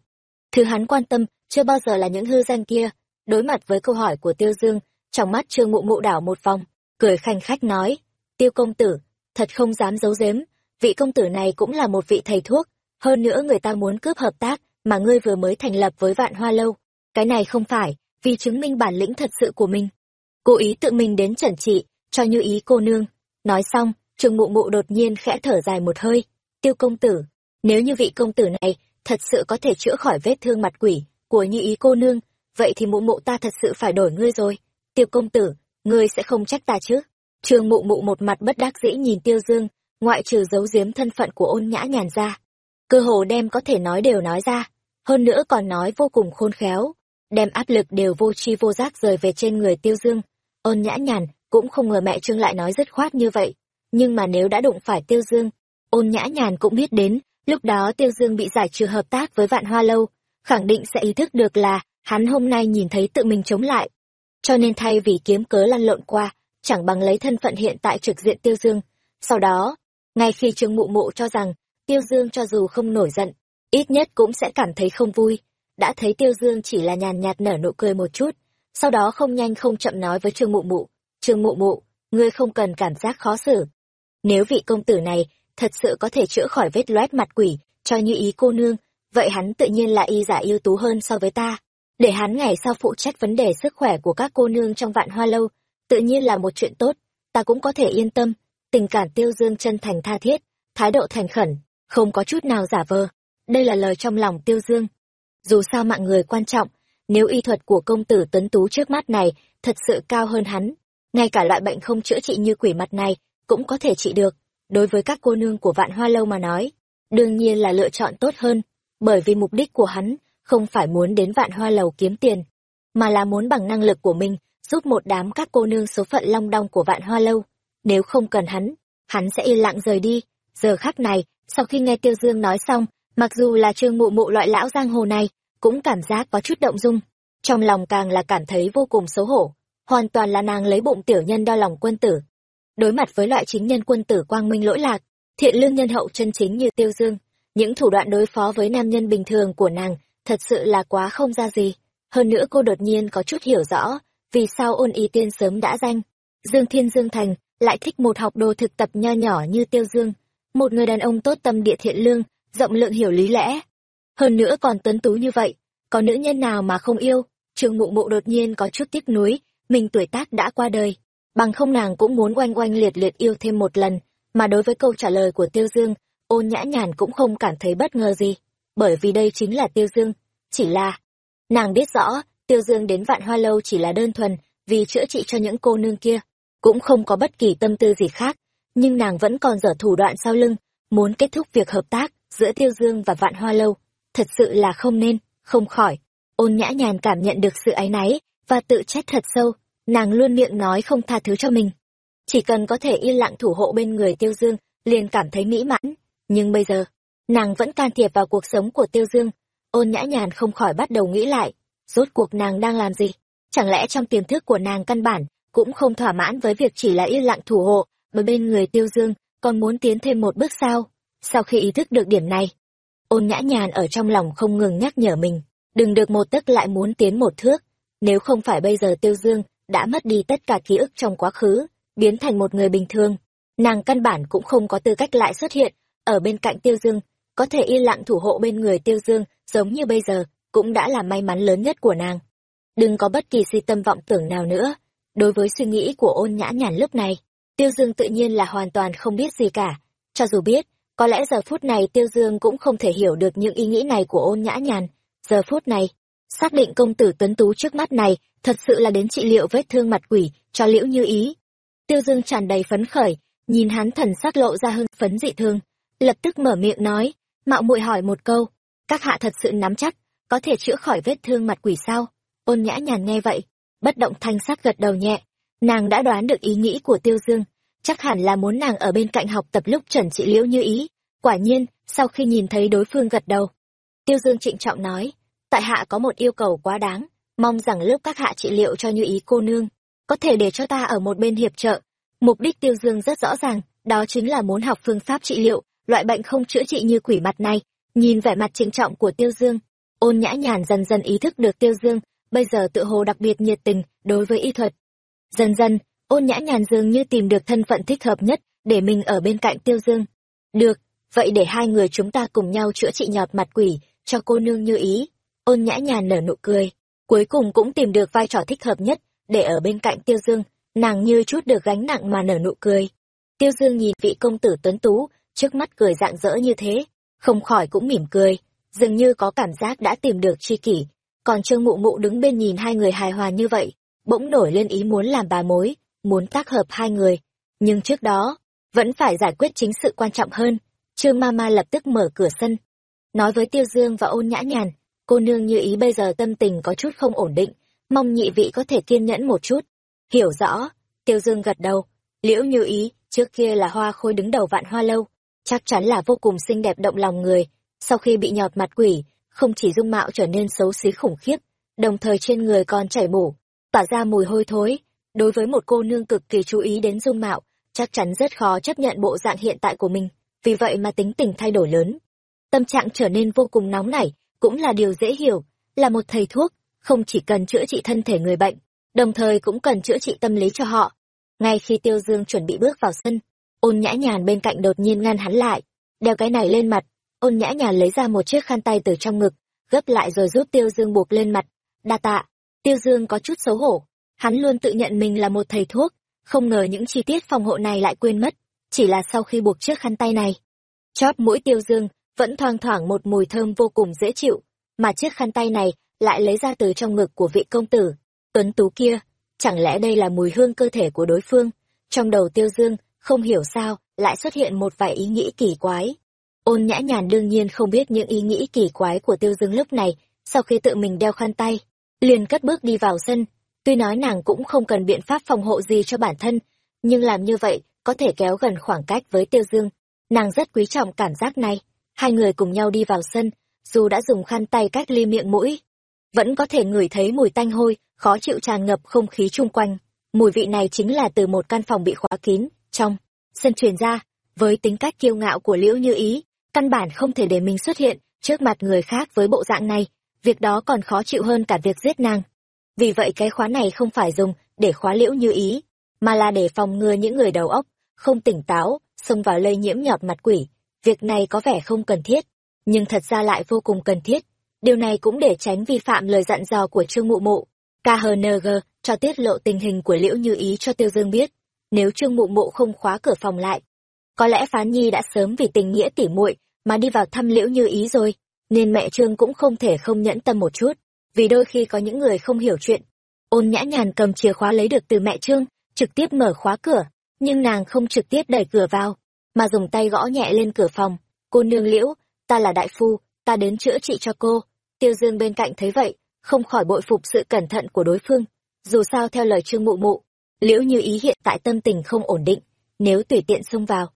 thứ hắn quan tâm chưa bao giờ là những hư danh kia. Đối mặt với câu hỏi của tiêu dương, trong mắt trương mụ mụ đảo một vòng, cười khanh khách nói, tiêu công tử, thật không dám giấu giếm, vị công tử này cũng là một vị thầy thuốc, hơn nữa người ta muốn cướp hợp tác mà ngươi vừa mới thành lập với vạn hoa lâu. Cái này không phải vì chứng minh bản lĩnh thật sự của mình. Cố ý tự mình đến trần trị cho như ý cô nương. Nói xong, trương mụ mụ đột nhiên khẽ thở dài một hơi. Tiêu công tử, nếu như vị công tử này thật sự có thể chữa khỏi vết thương mặt quỷ của như ý cô nương, vậy thì mụ mụ ta thật sự phải đổi ngươi rồi. Tiêu công tử, ngươi sẽ không trách ta chứ? Trương mụ mụ một mặt bất đắc dĩ nhìn tiêu dương, ngoại trừ giấu giếm thân phận của ôn nhã nhàn ra. Cơ hồ đem có thể nói đều nói ra, hơn nữa còn nói vô cùng khôn khéo. Đem áp lực đều vô tri vô giác rời về trên người tiêu dương, ôn nhã nhàn cũng không ngờ mẹ trương lại nói dứt khoát như vậy. Nhưng mà nếu đã đụng phải tiêu dương, ôn nhã nhàn cũng biết đến lúc đó tiêu dương bị giải trừ hợp tác với vạn hoa lâu, khẳng định sẽ ý thức được là hắn hôm nay nhìn thấy tự mình chống lại. Cho nên thay vì kiếm cớ lăn lộn qua, chẳng bằng lấy thân phận hiện tại trực diện tiêu dương. Sau đó, ngay khi trương mụ mụ cho rằng tiêu dương cho dù không nổi giận, ít nhất cũng sẽ cảm thấy không vui, đã thấy tiêu dương chỉ là nhàn nhạt nở nụ cười một chút, sau đó không nhanh không chậm nói với trương mụ mụ, trương mụ mụ, ngươi không cần cảm giác khó xử. Nếu vị công tử này thật sự có thể chữa khỏi vết loét mặt quỷ, cho như ý cô nương, vậy hắn tự nhiên là y giả ưu tú hơn so với ta. Để hắn ngày sau phụ trách vấn đề sức khỏe của các cô nương trong vạn hoa lâu, tự nhiên là một chuyện tốt, ta cũng có thể yên tâm. Tình cảm tiêu dương chân thành tha thiết, thái độ thành khẩn, không có chút nào giả vờ. Đây là lời trong lòng tiêu dương. Dù sao mạng người quan trọng, nếu y thuật của công tử tuấn tú trước mắt này thật sự cao hơn hắn, ngay cả loại bệnh không chữa trị như quỷ mặt này cũng có thể trị được đối với các cô nương của vạn hoa lâu mà nói, đương nhiên là lựa chọn tốt hơn, bởi vì mục đích của hắn không phải muốn đến vạn hoa lầu kiếm tiền, mà là muốn bằng năng lực của mình giúp một đám các cô nương số phận long đong của vạn hoa lâu. Nếu không cần hắn hắn sẽ yên lặng rời đi. Giờ khắc này, sau khi nghe tiêu dương nói xong, mặc dù là trương mụ mụ loại lão giang hồ này, cũng cảm giác có chút động dung. Trong lòng càng là cảm thấy vô cùng xấu hổ. Hoàn toàn là nàng lấy bụng tiểu nhân đo lòng quân tử đối mặt với loại chính nhân quân tử quang minh lỗi lạc, thiện lương nhân hậu chân chính như tiêu dương, những thủ đoạn đối phó với nam nhân bình thường của nàng thật sự là quá không ra gì. Hơn nữa cô đột nhiên có chút hiểu rõ vì sao ôn ý tiên sớm đã danh. Dương thiên dương thành lại thích một học đồ thực tập nho nhỏ như tiêu dương, một người đàn ông tốt tâm địa thiện lương, rộng lượng hiểu lý lẽ. Hơn nữa còn tuấn tú như vậy, có nữ nhân nào mà không yêu? Trương mụ mụ đột nhiên có chút tiếc nuối, mình tuổi tác đã qua đời bằng không nàng cũng muốn oanh oanh liệt liệt yêu thêm một lần, mà đối với câu trả lời của tiêu dương, ôn nhã nhàn cũng không cảm thấy bất ngờ gì, bởi vì đây chính là tiêu dương, chỉ là nàng biết rõ, tiêu dương đến vạn hoa lâu chỉ là đơn thuần vì chữa trị cho những cô nương kia, cũng không có bất kỳ tâm tư gì khác, nhưng nàng vẫn còn dở thủ đoạn sau lưng, muốn kết thúc việc hợp tác giữa tiêu dương và vạn hoa lâu. Thật sự là không nên, không khỏi, ôn nhã nhàn cảm nhận được sự áy náy và tự trách thật sâu nàng luôn miệng nói không tha thứ cho mình. Chỉ cần có thể yên lặng thủ hộ bên người tiêu dương, liền cảm thấy mỹ mãn. Nhưng bây giờ, nàng vẫn can thiệp vào cuộc sống của tiêu dương. Ôn nhã nhàn không khỏi bắt đầu nghĩ lại, rốt cuộc nàng đang làm gì? Chẳng lẽ trong tiềm thức của nàng căn bản cũng không thỏa mãn với việc chỉ là yên lặng thủ hộ bởi bên người tiêu dương còn muốn tiến thêm một bước sao? Sau khi ý thức được điểm này, ôn nhã nhàn ở trong lòng không ngừng nhắc nhở mình, đừng được một tức lại muốn tiến một thước. Nếu không phải bây giờ tiêu dương đã mất đi tất cả ký ức trong quá khứ, biến thành một người bình thường. Nàng căn bản cũng không có tư cách lại xuất hiện ở bên cạnh tiêu dương. Có thể yên lặng thủ hộ bên người tiêu dương giống như bây giờ cũng đã là may mắn lớn nhất của nàng. Đừng có bất kỳ si tâm vọng tưởng nào nữa. Đối với suy nghĩ của ôn nhã nhàn lúc này, tiêu dương tự nhiên là hoàn toàn không biết gì cả. Cho dù biết, có lẽ giờ phút này tiêu dương cũng không thể hiểu được những ý nghĩ này của ôn nhã nhàn. Giờ phút này xác định công tử tuấn tú trước mắt này thật sự là đến trị liệu vết thương mặt quỷ cho liễu như ý Tiêu Dương tràn đầy phấn khởi, nhìn hắn thần sắc lộ ra hưng phấn dị thường, lập tức mở miệng nói, mạo muội hỏi một câu, các hạ thật sự nắm chắc, có thể chữa khỏi vết thương mặt quỷ sao? Ôn nhã nhàn nghe vậy, bất động thanh sắc gật đầu nhẹ, nàng đã đoán được ý nghĩ của Tiêu Dương, chắc hẳn là muốn nàng ở bên cạnh học tập lúc trần trị liễu như ý. Quả nhiên, sau khi nhìn thấy đối phương gật đầu, Tiêu Dương trịnh trọng nói, tại hạ có một yêu cầu quá đáng, mong rằng lúc các hạ trị liệu cho như ý cô nương, có thể để cho ta ở một bên hiệp trợ. Mục đích Tiêu Dương rất rõ ràng, đó chính là muốn học phương pháp trị liệu, loại bệnh không chữa trị như quỷ mặt này. Nhìn vẻ mặt trịnh trọng của Tiêu Dương, ôn nhã nhàn dần dần ý thức được Tiêu Dương, bây giờ tự hồ đặc biệt nhiệt tình đối với y thuật. Dần dần, ôn nhã nhàn dường như tìm được thân phận thích hợp nhất để mình ở bên cạnh Tiêu Dương. Được, vậy để hai người chúng ta cùng nhau chữa trị nhọt mặt quỷ, cho cô nương như ý. Ôn nhã nhàn nở nụ cười, cuối cùng cũng tìm được vai trò thích hợp nhất để ở bên cạnh Tiêu Dương, nàng như chút được gánh nặng mà nở nụ cười. Tiêu Dương nhìn vị công tử tuấn tú, trước mắt cười rạng rỡ như thế, không khỏi cũng mỉm cười, dường như có cảm giác đã tìm được tri kỷ. Còn Trương Mụ Mụ đứng bên nhìn hai người hài hòa như vậy, bỗng nổi lên ý muốn làm bà mối, muốn tác hợp hai người. Nhưng trước đó, vẫn phải giải quyết chính sự quan trọng hơn. Trương Mama lập tức mở cửa sân, nói với Tiêu Dương và ôn nhã nhàn, cô nương như ý bây giờ tâm tình có chút không ổn định, mong nhị vị có thể kiên nhẫn một chút. Hiểu rõ, Tiêu Dương gật đầu, liễu như ý, trước kia là hoa khôi đứng đầu vạn hoa lâu, chắc chắn là vô cùng xinh đẹp động lòng người, sau khi bị nhọt mặt quỷ, không chỉ dung mạo trở nên xấu xí khủng khiếp, đồng thời trên người còn chảy mủ, tỏa ra mùi hôi thối. Đối với một cô nương cực kỳ chú ý đến dung mạo, chắc chắn rất khó chấp nhận bộ dạng hiện tại của mình, vì vậy mà tính tình thay đổi lớn. Tâm trạng trở nên vô cùng nóng nảy, cũng là điều dễ hiểu, là một thầy thuốc, không chỉ cần chữa trị thân thể người bệnh, đồng thời cũng cần chữa trị tâm lý cho họ. Ngay khi Tiêu Dương chuẩn bị bước vào sân, ôn nhã nhàn bên cạnh đột nhiên ngăn hắn lại, đeo cái này lên mặt, ôn nhã nhàn lấy ra một chiếc khăn tay từ trong ngực, gấp lại rồi giúp Tiêu Dương buộc lên mặt. Đa tạ, Tiêu Dương có chút xấu hổ, hắn luôn tự nhận mình là một thầy thuốc, không ngờ những chi tiết phòng hộ này lại quên mất, chỉ là sau khi buộc chiếc khăn tay này. Chóp mũi Tiêu Dương vẫn thoang thoảng một mùi thơm vô cùng dễ chịu, mà chiếc khăn tay này lại lấy ra từ trong ngực của vị công tử, tuấn tú kia, chẳng lẽ đây là mùi hương cơ thể của đối phương? Trong đầu Tiêu Dương, không hiểu sao, lại xuất hiện một vài ý nghĩ kỳ quái. Ôn nhã nhàn đương nhiên không biết những ý nghĩ kỳ quái của Tiêu Dương lúc này, sau khi tự mình đeo khăn tay, liền cất bước đi vào sân, tuy nói nàng cũng không cần biện pháp phòng hộ gì cho bản thân, nhưng làm như vậy có thể kéo gần khoảng cách với Tiêu Dương. Nàng rất quý trọng cảm giác này. Hai người cùng nhau đi vào sân, dù đã dùng khăn tay cách ly miệng mũi, vẫn có thể ngửi thấy mùi tanh hôi, khó chịu tràn ngập không khí chung quanh. Mùi vị này chính là từ một căn phòng bị khóa kín, trong, sân truyền ra, với tính cách kiêu ngạo của Liễu Như Ý, căn bản không thể để mình xuất hiện trước mặt người khác với bộ dạng này, việc đó còn khó chịu hơn cả việc giết nàng. Vì vậy cái khóa này không phải dùng để khóa Liễu Như Ý, mà là để phòng ngừa những người đầu óc, không tỉnh táo, xông vào lây nhiễm nhọt mặt quỷ. Việc này có vẻ không cần thiết, nhưng thật ra lại vô cùng cần thiết. Điều này cũng để tránh vi phạm lời dặn dò của Trương Mụ Mụ. KHNG cho tiết lộ tình hình của Liễu Như Ý cho Tiêu Dương biết. Nếu Trương Mụ Mụ không khóa cửa phòng lại, có lẽ Phán Nhi đã sớm vì tình nghĩa tỉ muội mà đi vào thăm Liễu Như Ý rồi, nên mẹ Trương cũng không thể không nhẫn tâm một chút, vì đôi khi có những người không hiểu chuyện. Ôn nhã nhàn cầm chìa khóa lấy được từ mẹ Trương, trực tiếp mở khóa cửa, nhưng nàng không trực tiếp đẩy cửa vào, mà dùng tay gõ nhẹ lên cửa phòng. Cô nương Liễu, ta là đại phu, ta đến chữa trị cho cô. Tiêu Dương bên cạnh thấy vậy, không khỏi bội phục sự cẩn thận của đối phương. Dù sao theo lời Trương Mụ Mụ, Liễu Như Ý hiện tại tâm tình không ổn định, nếu tùy tiện xông vào,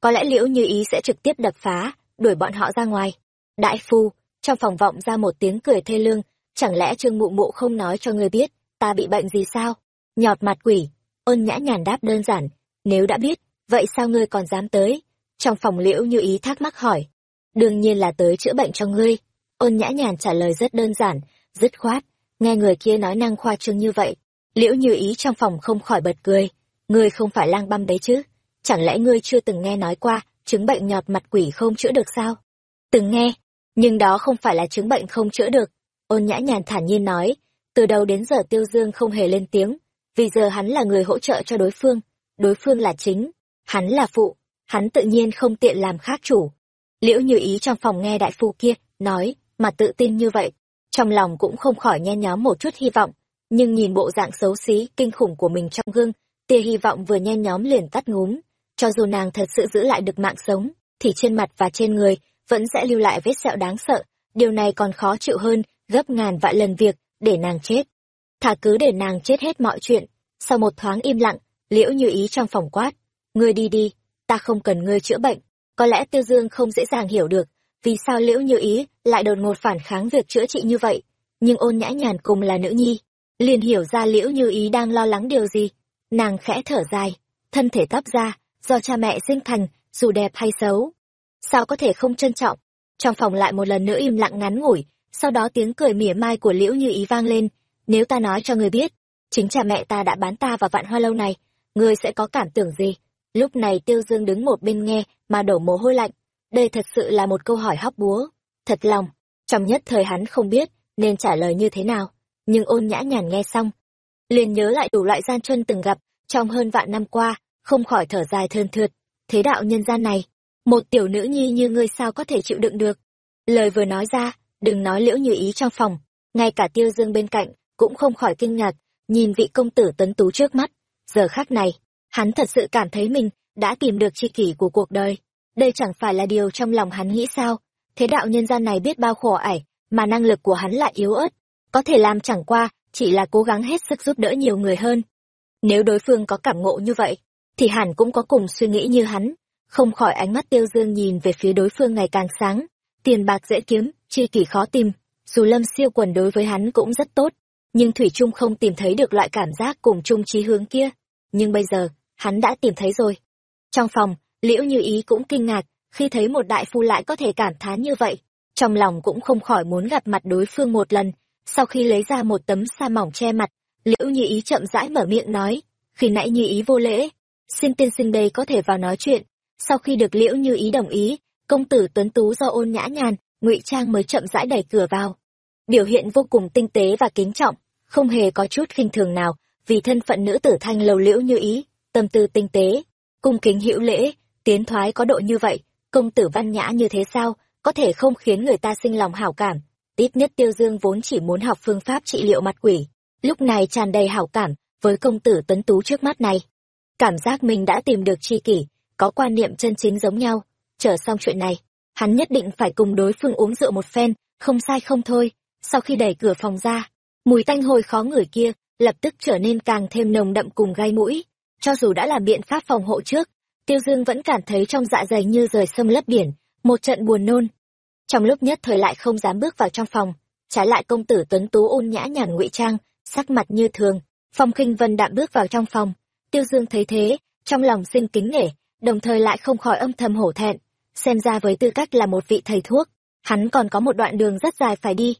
có lẽ Liễu Như Ý sẽ trực tiếp đập phá, đuổi bọn họ ra ngoài. Đại phu, trong phòng vọng ra một tiếng cười thê lương, chẳng lẽ Trương Mụ Mụ không nói cho ngươi biết, ta bị bệnh gì sao? Nhọt mặt quỷ, ôn nhã nhàn đáp đơn giản, nếu đã biết, vậy sao ngươi còn dám tới? Trong phòng Liễu Như Ý thắc mắc hỏi, đương nhiên là tới chữa bệnh cho ngươi. Ôn nhã nhàn trả lời rất đơn giản, dứt khoát, nghe người kia nói năng khoa trương như vậy. Liễu như ý trong phòng không khỏi bật cười, ngươi không phải lang băm đấy chứ, chẳng lẽ ngươi chưa từng nghe nói qua, chứng bệnh nhọt mặt quỷ không chữa được sao? Từng nghe, nhưng đó không phải là chứng bệnh không chữa được. Ôn nhã nhàn thản nhiên nói, từ đầu đến giờ tiêu dương không hề lên tiếng, vì giờ hắn là người hỗ trợ cho đối phương, đối phương là chính, hắn là phụ, hắn tự nhiên không tiện làm khác chủ, liễu như ý trong phòng nghe đại phu kia nói mà tự tin như vậy. Trong lòng cũng không khỏi nhen nhóm một chút hy vọng nhưng nhìn bộ dạng xấu xí kinh khủng của mình trong gương tia hy vọng vừa nhen nhóm liền tắt ngúm. Cho dù nàng thật sự giữ lại được mạng sống thì trên mặt và trên người vẫn sẽ lưu lại vết sẹo đáng sợ. Điều này còn khó chịu hơn gấp ngàn vạn lần việc để nàng chết. Thà cứ để nàng chết hết mọi chuyện. Sau một thoáng im lặng liễu như ý trong phòng quát ngươi đi đi, ta không cần ngươi chữa bệnh, có lẽ tiêu dương không dễ dàng hiểu được vì sao liễu như ý lại đột ngột phản kháng việc chữa trị như vậy, nhưng ôn nhã nhàn cùng là nữ nhi, liền hiểu ra liễu như ý đang lo lắng điều gì. Nàng khẽ thở dài, thân thể tóc ra, do cha mẹ sinh thành, dù đẹp hay xấu, sao có thể không trân trọng. Trong phòng lại một lần nữa im lặng ngắn ngủi, sau đó tiếng cười mỉa mai của liễu như ý vang lên. Nếu ta nói cho người biết, chính cha mẹ ta đã bán ta vào vạn hoa lâu này, ngươi sẽ có cảm tưởng gì? Lúc này tiêu dương đứng một bên nghe, mà đổ mồ hôi lạnh. Đây thật sự là một câu hỏi hóc búa. Thật lòng, trong nhất thời hắn không biết nên trả lời như thế nào, nhưng ôn nhã nhàn nghe xong. Liền nhớ lại đủ loại gian truân từng gặp trong hơn vạn năm qua, không khỏi thở dài thơn thượt. Thế đạo nhân gian này, một tiểu nữ nhi như ngươi sao có thể chịu đựng được? Lời vừa nói ra, đừng nói liễu như ý trong phòng, ngay cả tiêu dương bên cạnh cũng không khỏi kinh ngạc, nhìn vị công tử tấn tú trước mắt. Giờ khác này hắn thật sự cảm thấy mình đã tìm được tri kỷ của cuộc đời. Đây chẳng phải là điều trong lòng hắn nghĩ sao? Thế đạo nhân gian này biết bao khổ ải, mà năng lực của hắn lại yếu ớt. Có thể làm chẳng qua, chỉ là cố gắng hết sức giúp đỡ nhiều người hơn. Nếu đối phương có cảm ngộ như vậy, thì hẳn cũng có cùng suy nghĩ như hắn. Không khỏi ánh mắt tiêu dương nhìn về phía đối phương ngày càng sáng. Tiền bạc dễ kiếm, tri kỷ khó tìm. Dù lâm siêu quần đối với hắn cũng rất tốt. Nhưng thủy trung không tìm thấy được loại cảm giác cùng chung chí hướng kia. Nhưng bây giờ hắn đã tìm thấy rồi. Trong phòng, liễu như ý cũng kinh ngạc, khi thấy một đại phu lại có thể cảm thán như vậy, trong lòng cũng không khỏi muốn gặp mặt đối phương một lần. Sau khi lấy ra một tấm sa mỏng che mặt, liễu như ý chậm rãi mở miệng nói, khi nãy như ý vô lễ, xin tiên sinh đây có thể vào nói chuyện. Sau khi được liễu như ý đồng ý, công tử tuấn tú do ôn nhã nhàn, ngụy trang mới chậm rãi đẩy cửa vào. Biểu hiện vô cùng tinh tế và kính trọng, không hề có chút khinh thường nào, vì thân phận nữ tử thanh lầu liễu như ý tâm tư tinh tế, cung kính hữu lễ, tiến thoái có độ như vậy, công tử văn nhã như thế sao, có thể không khiến người ta sinh lòng hảo cảm. Ít nhất tiêu dương vốn chỉ muốn học phương pháp trị liệu mặt quỷ, lúc này tràn đầy hảo cảm với công tử tuấn tú trước mắt này. Cảm giác mình đã tìm được tri kỷ, có quan niệm chân chính giống nhau. Chờ xong chuyện này, hắn nhất định phải cùng đối phương uống rượu một phen, không sai không thôi. Sau khi đẩy cửa phòng ra, mùi tanh hôi khó ngửi kia lập tức trở nên càng thêm nồng đậm cùng gai mũi cho dù đã làm biện pháp phòng hộ trước, tiêu dương vẫn cảm thấy trong dạ dày như rời sâm lấp biển, một trận buồn nôn. Trong lúc nhất thời lại không dám bước vào trong phòng, trái lại công tử tuấn tú ôn nhã nhàn ngụy trang, sắc mặt như thường. Phong khinh vân đạm bước vào trong phòng, tiêu dương thấy thế, trong lòng sinh kính nể, đồng thời lại không khỏi âm thầm hổ thẹn. Xem ra với tư cách là một vị thầy thuốc, hắn còn có một đoạn đường rất dài phải đi.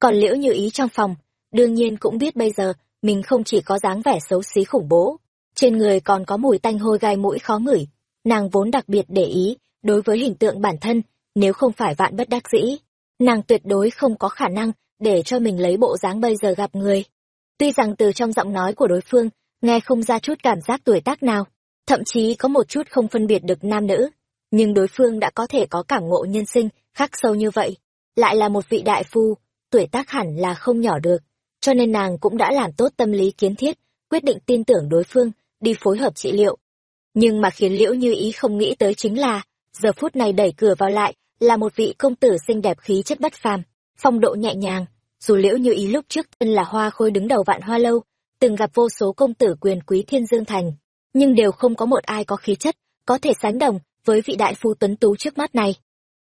Còn liễu như ý trong phòng, đương nhiên cũng biết bây giờ, mình không chỉ có dáng vẻ xấu xí khủng bố trên người còn có mùi tanh hôi gai mũi khó ngửi. Nàng vốn đặc biệt để ý đối với hình tượng bản thân, nếu không phải vạn bất đắc dĩ, nàng tuyệt đối không có khả năng để cho mình lấy bộ dáng bây giờ gặp người. Tuy rằng từ trong giọng nói của đối phương, nghe không ra chút cảm giác tuổi tác nào, thậm chí có một chút không phân biệt được nam nữ, nhưng đối phương đã có thể có cảm ngộ nhân sinh khắc sâu như vậy, lại là một vị đại phu, tuổi tác hẳn là không nhỏ được, cho nên nàng cũng đã làm tốt tâm lý kiến thiết, quyết định tin tưởng đối phương đi phối hợp trị liệu. Nhưng mà khiến liễu như ý không nghĩ tới chính là, giờ phút này đẩy cửa vào lại, là một vị công tử xinh đẹp khí chất bất phàm, phong độ nhẹ nhàng. Dù liễu như ý lúc trước thân là hoa khôi đứng đầu vạn hoa lâu, từng gặp vô số công tử quyền quý thiên dương thành, nhưng đều không có một ai có khí chất, có thể sánh đồng với vị đại phu tuấn tú trước mắt này.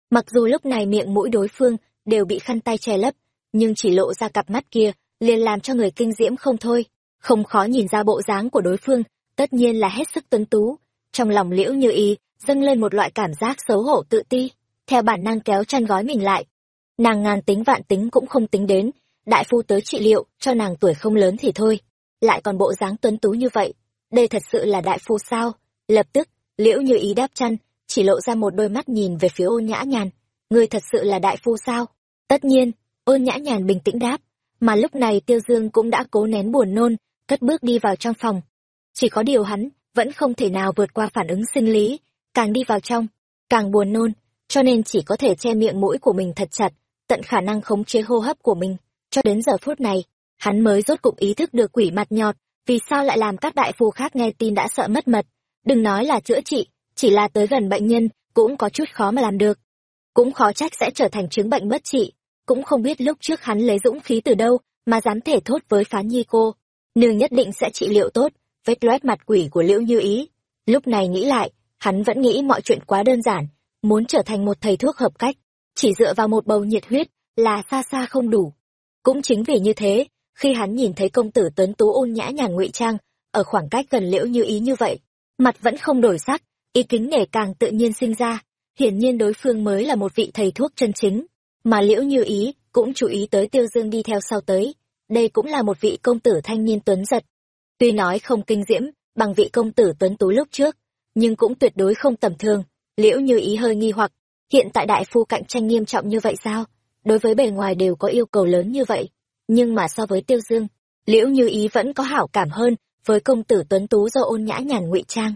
Mặc dù lúc này miệng mũi đối phương đều bị khăn tay che lấp, nhưng chỉ lộ ra cặp mắt kia liền làm cho người kinh diễm không thôi. Không khó nhìn ra bộ dáng của đối phương tất nhiên là hết sức tuấn tú. Trong lòng liễu như ý, dâng lên một loại cảm giác xấu hổ tự ti. Theo bản năng kéo chăn gói mình lại. Nàng ngàn tính vạn tính cũng không tính đến. Đại phu tới trị liệu, cho nàng tuổi không lớn thì thôi. Lại còn bộ dáng tuấn tú như vậy. Đây thật sự là đại phu sao? Lập tức, liễu như ý đáp chăn, chỉ lộ ra một đôi mắt nhìn về phía ôn nhã nhàn. Ngươi thật sự là đại phu sao? Tất nhiên ôn nhã nhàn bình tĩnh đáp. Mà lúc này tiêu dương cũng đã cố nén buồn nôn, cất bước đi vào trong phòng chỉ có điều hắn vẫn không thể nào vượt qua phản ứng sinh lý, càng đi vào trong, càng buồn nôn, cho nên chỉ có thể che miệng mũi của mình thật chặt, tận khả năng khống chế hô hấp của mình. Cho đến giờ phút này, hắn mới rốt cục ý thức được quỷ mặt nhọt, vì sao lại làm các đại phu khác nghe tin đã sợ mất mật. Đừng nói là chữa trị, chỉ là tới gần bệnh nhân, cũng có chút khó mà làm được. Cũng khó trách sẽ trở thành chứng bệnh bất trị, cũng không biết lúc trước hắn lấy dũng khí từ đâu mà dám thể thốt với phán nhi cô. Nương nhất định sẽ trị liệu tốt vết loét mặt quỷ của liễu như ý. Lúc này nghĩ lại, hắn vẫn nghĩ mọi chuyện quá đơn giản, muốn trở thành một thầy thuốc hợp cách, chỉ dựa vào một bầu nhiệt huyết là xa xa không đủ. Cũng chính vì như thế, khi hắn nhìn thấy công tử tuấn tú ôn nhã nhàn ngụy trang ở khoảng cách gần liễu như ý như vậy, mặt vẫn không đổi sắc, ý kính nể càng tự nhiên sinh ra. Hiển nhiên đối phương mới là một vị thầy thuốc chân chính, mà liễu như ý cũng chú ý tới tiêu dương đi theo sau tới. Đây cũng là một vị công tử thanh niên tuấn giật tuy nói không kinh diễm, bằng vị công tử tuấn tú lúc trước, nhưng cũng tuyệt đối không tầm thường, liễu như ý hơi nghi hoặc. Hiện tại đại phu cạnh tranh nghiêm trọng như vậy sao? Đối với bề ngoài đều có yêu cầu lớn như vậy, nhưng mà so với tiêu dương, liễu như ý vẫn có hảo cảm hơn với công tử tuấn tú do ôn nhã nhàn ngụy trang.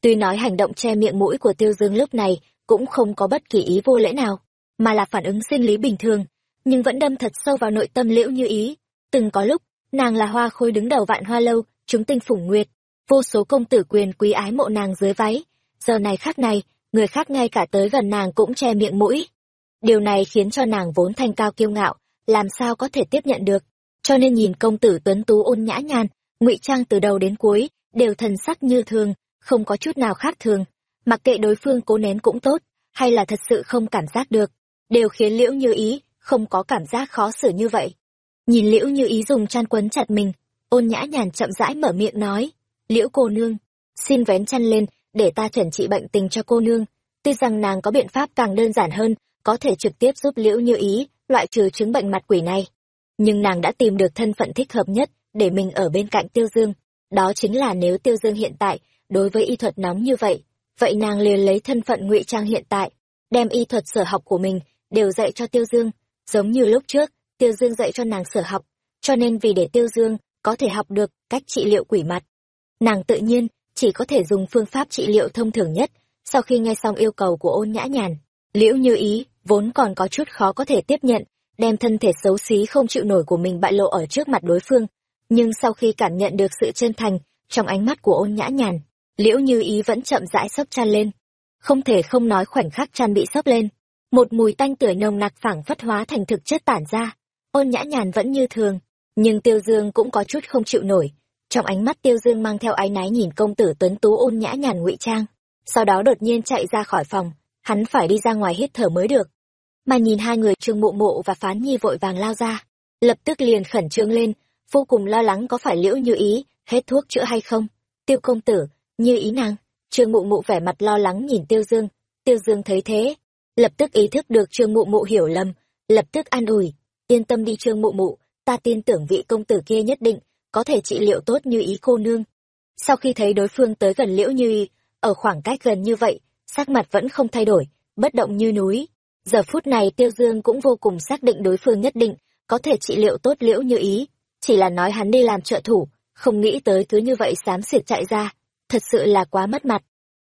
Tuy nói hành động che miệng mũi của tiêu dương lúc này cũng không có bất kỳ ý vô lễ nào, mà là phản ứng sinh lý bình thường, nhưng vẫn đâm thật sâu vào nội tâm liễu như ý. Từng có lúc, nàng là hoa khôi đứng đầu vạn hoa lâu chúng tinh phủng nguyệt, vô số công tử quyền quý ái mộ nàng dưới váy. Giờ này khác này, người khác ngay cả tới gần nàng cũng che miệng mũi. Điều này khiến cho nàng vốn thanh cao kiêu ngạo, làm sao có thể tiếp nhận được? Cho nên nhìn công tử tuấn tú ôn nhã nhàn, ngụy trang từ đầu đến cuối, đều thần sắc như thường, không có chút nào khác thường. Mặc kệ đối phương cố nén cũng tốt, hay là thật sự không cảm giác được, đều khiến liễu như ý không có cảm giác khó xử như vậy. Nhìn liễu như ý dùng chăn quấn chặt mình ôn nhã nhàn chậm rãi mở miệng nói, liễu cô nương, xin vén chăn lên để ta chuẩn trị bệnh tình cho cô nương. Tuy rằng nàng có biện pháp càng đơn giản hơn, có thể trực tiếp giúp liễu như ý loại trừ chứng bệnh mặt quỷ này, nhưng nàng đã tìm được thân phận thích hợp nhất để mình ở bên cạnh tiêu dương. Đó chính là nếu tiêu dương hiện tại đối với y thuật nóng như vậy vậy nàng liền lấy thân phận ngụy trang hiện tại, đem y thuật sở học của mình đều dạy cho tiêu dương. Giống như lúc trước, tiêu dương dạy cho nàng sở học, cho nên vì để tiêu dương có thể học được cách trị liệu quỷ mặt. Nàng tự nhiên chỉ có thể dùng phương pháp trị liệu thông thường nhất sau khi nghe xong yêu cầu của ôn nhã nhàn. Liễu như ý vốn còn có chút khó có thể tiếp nhận, đem thân thể xấu xí không chịu nổi của mình bại lộ ở trước mặt đối phương. Nhưng sau khi cảm nhận được sự chân thành trong ánh mắt của ôn nhã nhàn, liễu như ý vẫn chậm rãi sấp chăn lên. Không thể không nói khoảnh khắc chăn bị sấp lên. Một mùi tanh tưởi nồng nặc phảng phất hóa thành thực chất tản ra. Ôn nhã nhàn vẫn như thường nhưng tiêu dương cũng có chút không chịu nổi. Trong ánh mắt tiêu dương mang theo áy náy nhìn công tử tuấn tú ôn nhã nhàn ngụy trang. Sau đó đột nhiên chạy ra khỏi phòng. Hắn phải đi ra ngoài hít thở mới được. Mà nhìn hai người trương mụ mụ và phán nhi vội vàng lao ra. Lập tức liền khẩn trương lên, vô cùng lo lắng có phải liễu như ý hết thuốc chữa hay không. Tiêu công tử, như ý nàng. Trương mụ mụ vẻ mặt lo lắng nhìn tiêu dương. Tiêu dương thấy thế, lập tức ý thức được trương mụ mụ hiểu lầm, lập tức an ủi, yên tâm đi trương mụ mụ ta tin tưởng vị công tử kia nhất định có thể trị liệu tốt như ý cô nương. Sau khi thấy đối phương tới gần liễu như ý ở khoảng cách gần như vậy, sắc mặt vẫn không thay đổi, bất động như núi. Giờ phút này tiêu dương cũng vô cùng xác định đối phương nhất định có thể trị liệu tốt liễu như ý chỉ là nói hắn đi làm trợ thủ, không nghĩ tới cứ như vậy xám xịt chạy ra, thật sự là quá mất mặt.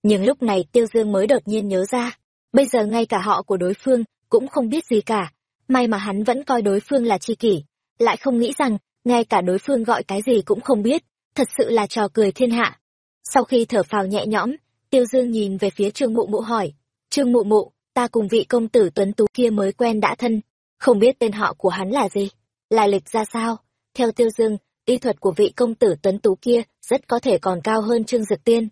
Nhưng lúc này tiêu dương mới đột nhiên nhớ ra, bây giờ ngay cả họ của đối phương cũng không biết gì cả, may mà hắn vẫn coi đối phương là tri kỷ lại không nghĩ rằng, ngay cả đối phương gọi cái gì cũng không biết, thật sự là trò cười thiên hạ. Sau khi thở phào nhẹ nhõm, tiêu dương nhìn về phía trương mụ mụ hỏi, trương mụ mụ, ta cùng vị công tử tuấn tú kia mới quen đã thân, không biết tên họ của hắn là gì? Lai lịch ra sao? Theo tiêu dương, y thuật của vị công tử tuấn tú kia rất có thể còn cao hơn trương dực tiên.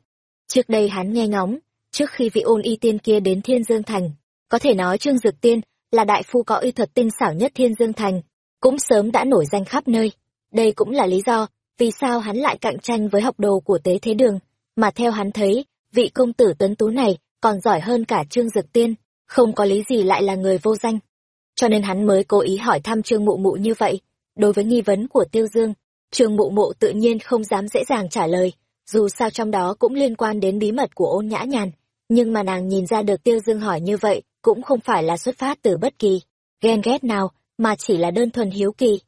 Trước đây hắn nghe ngóng, trước khi vị ôn y tiên kia đến thiên dương thành, có thể nói trương dực tiên là đại phu có y thuật tinh xảo nhất thiên dương thành cũng sớm đã nổi danh khắp nơi. Đây cũng là lý do vì sao hắn lại cạnh tranh với học đồ của tế thế đường, mà theo hắn thấy, vị công tử tuấn tú này còn giỏi hơn cả trương dực tiên, không có lý gì lại là người vô danh. Cho nên hắn mới cố ý hỏi thăm trương mụ mụ như vậy. Đối với nghi vấn của tiêu dương, trương mụ mụ tự nhiên không dám dễ dàng trả lời, dù sao trong đó cũng liên quan đến bí mật của ôn nhã nhàn. Nhưng mà nàng nhìn ra được tiêu dương hỏi như vậy cũng không phải là xuất phát từ bất kỳ ghen ghét nào mà chỉ là đơn thuần hiếu kỳ.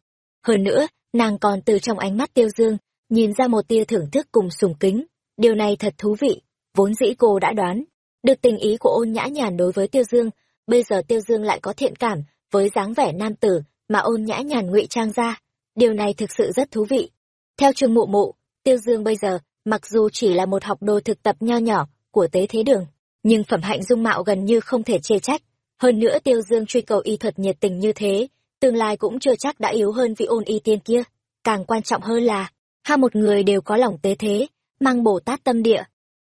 Hơn nữa nàng còn từ trong ánh mắt tiêu dương nhìn ra một tia thưởng thức cùng sùng kính. Điều này thật thú vị vốn dĩ cô đã đoán được tình ý của ôn nhã nhàn đối với tiêu dương bây giờ tiêu dương lại có thiện cảm với dáng vẻ nam tử mà ôn nhã nhàn ngụy trang ra. Điều này thực sự rất thú vị. Theo trương mụ mụ Tiêu Dương bây giờ, mặc dù chỉ là một học đồ thực tập nho nhỏ của tế thế đường, nhưng phẩm hạnh dung mạo gần như không thể chê trách. Hơn nữa Tiêu Dương truy cầu y thuật nhiệt tình như thế, tương lai cũng chưa chắc đã yếu hơn vị ôn y tiên kia. Càng quan trọng hơn là, hai một người đều có lòng tế thế, mang bồ tát tâm địa.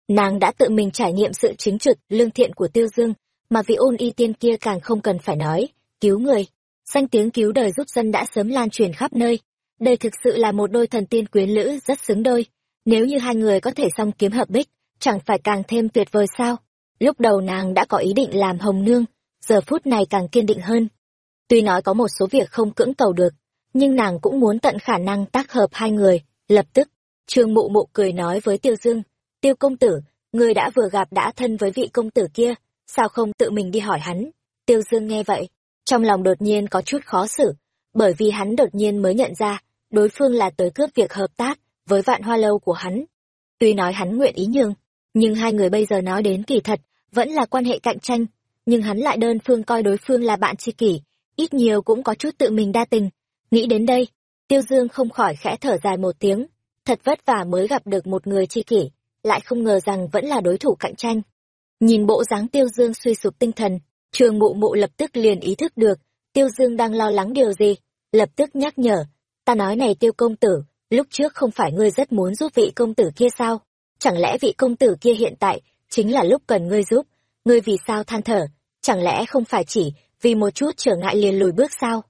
Nàng đã tự mình trải nghiệm sự chính trực, lương thiện của Tiêu Dương, mà vị ôn y tiên kia càng không cần phải nói, cứu người. Danh tiếng cứu đời giúp dân đã sớm lan truyền khắp nơi. Đây thực sự là một đôi thần tiên quyến lữ rất xứng đôi. Nếu như hai người có thể song kiếm hợp bích, chẳng phải càng thêm tuyệt vời sao? Lúc đầu nàng đã có ý định làm hồng nương, giờ phút này càng kiên định hơn. Tuy nói có một số việc không cưỡng cầu được, nhưng nàng cũng muốn tận khả năng tác hợp hai người. Lập tức, Trương Mụ Mụ cười nói với Tiêu Dương, Tiêu công tử, người đã vừa gặp đã thân với vị công tử kia, sao không tự mình đi hỏi hắn? Tiêu Dương nghe vậy, trong lòng đột nhiên có chút khó xử, bởi vì hắn đột nhiên mới nhận ra, đối phương là tới cướp việc hợp tác với vạn hoa lâu của hắn. Tuy nói hắn nguyện ý nhường, nhưng hai người bây giờ nói đến kỳ thật, vẫn là quan hệ cạnh tranh, nhưng hắn lại đơn phương coi đối phương là bạn tri kỷ, ít nhiều cũng có chút tự mình đa tình. Nghĩ đến đây, Tiêu Dương không khỏi khẽ thở dài một tiếng, thật vất vả mới gặp được một người tri kỷ, lại không ngờ rằng vẫn là đối thủ cạnh tranh. Nhìn bộ dáng Tiêu Dương suy sụp tinh thần, Trường Mụ Mụ lập tức liền ý thức được, Tiêu Dương đang lo lắng điều gì, lập tức nhắc nhở, ta nói này Tiêu công tử, lúc trước không phải ngươi rất muốn giúp vị công tử kia sao? Chẳng lẽ vị công tử kia hiện tại chính là lúc cần ngươi giúp, ngươi vì sao than thở, chẳng lẽ không phải chỉ vì một chút trở ngại liền lùi bước sao?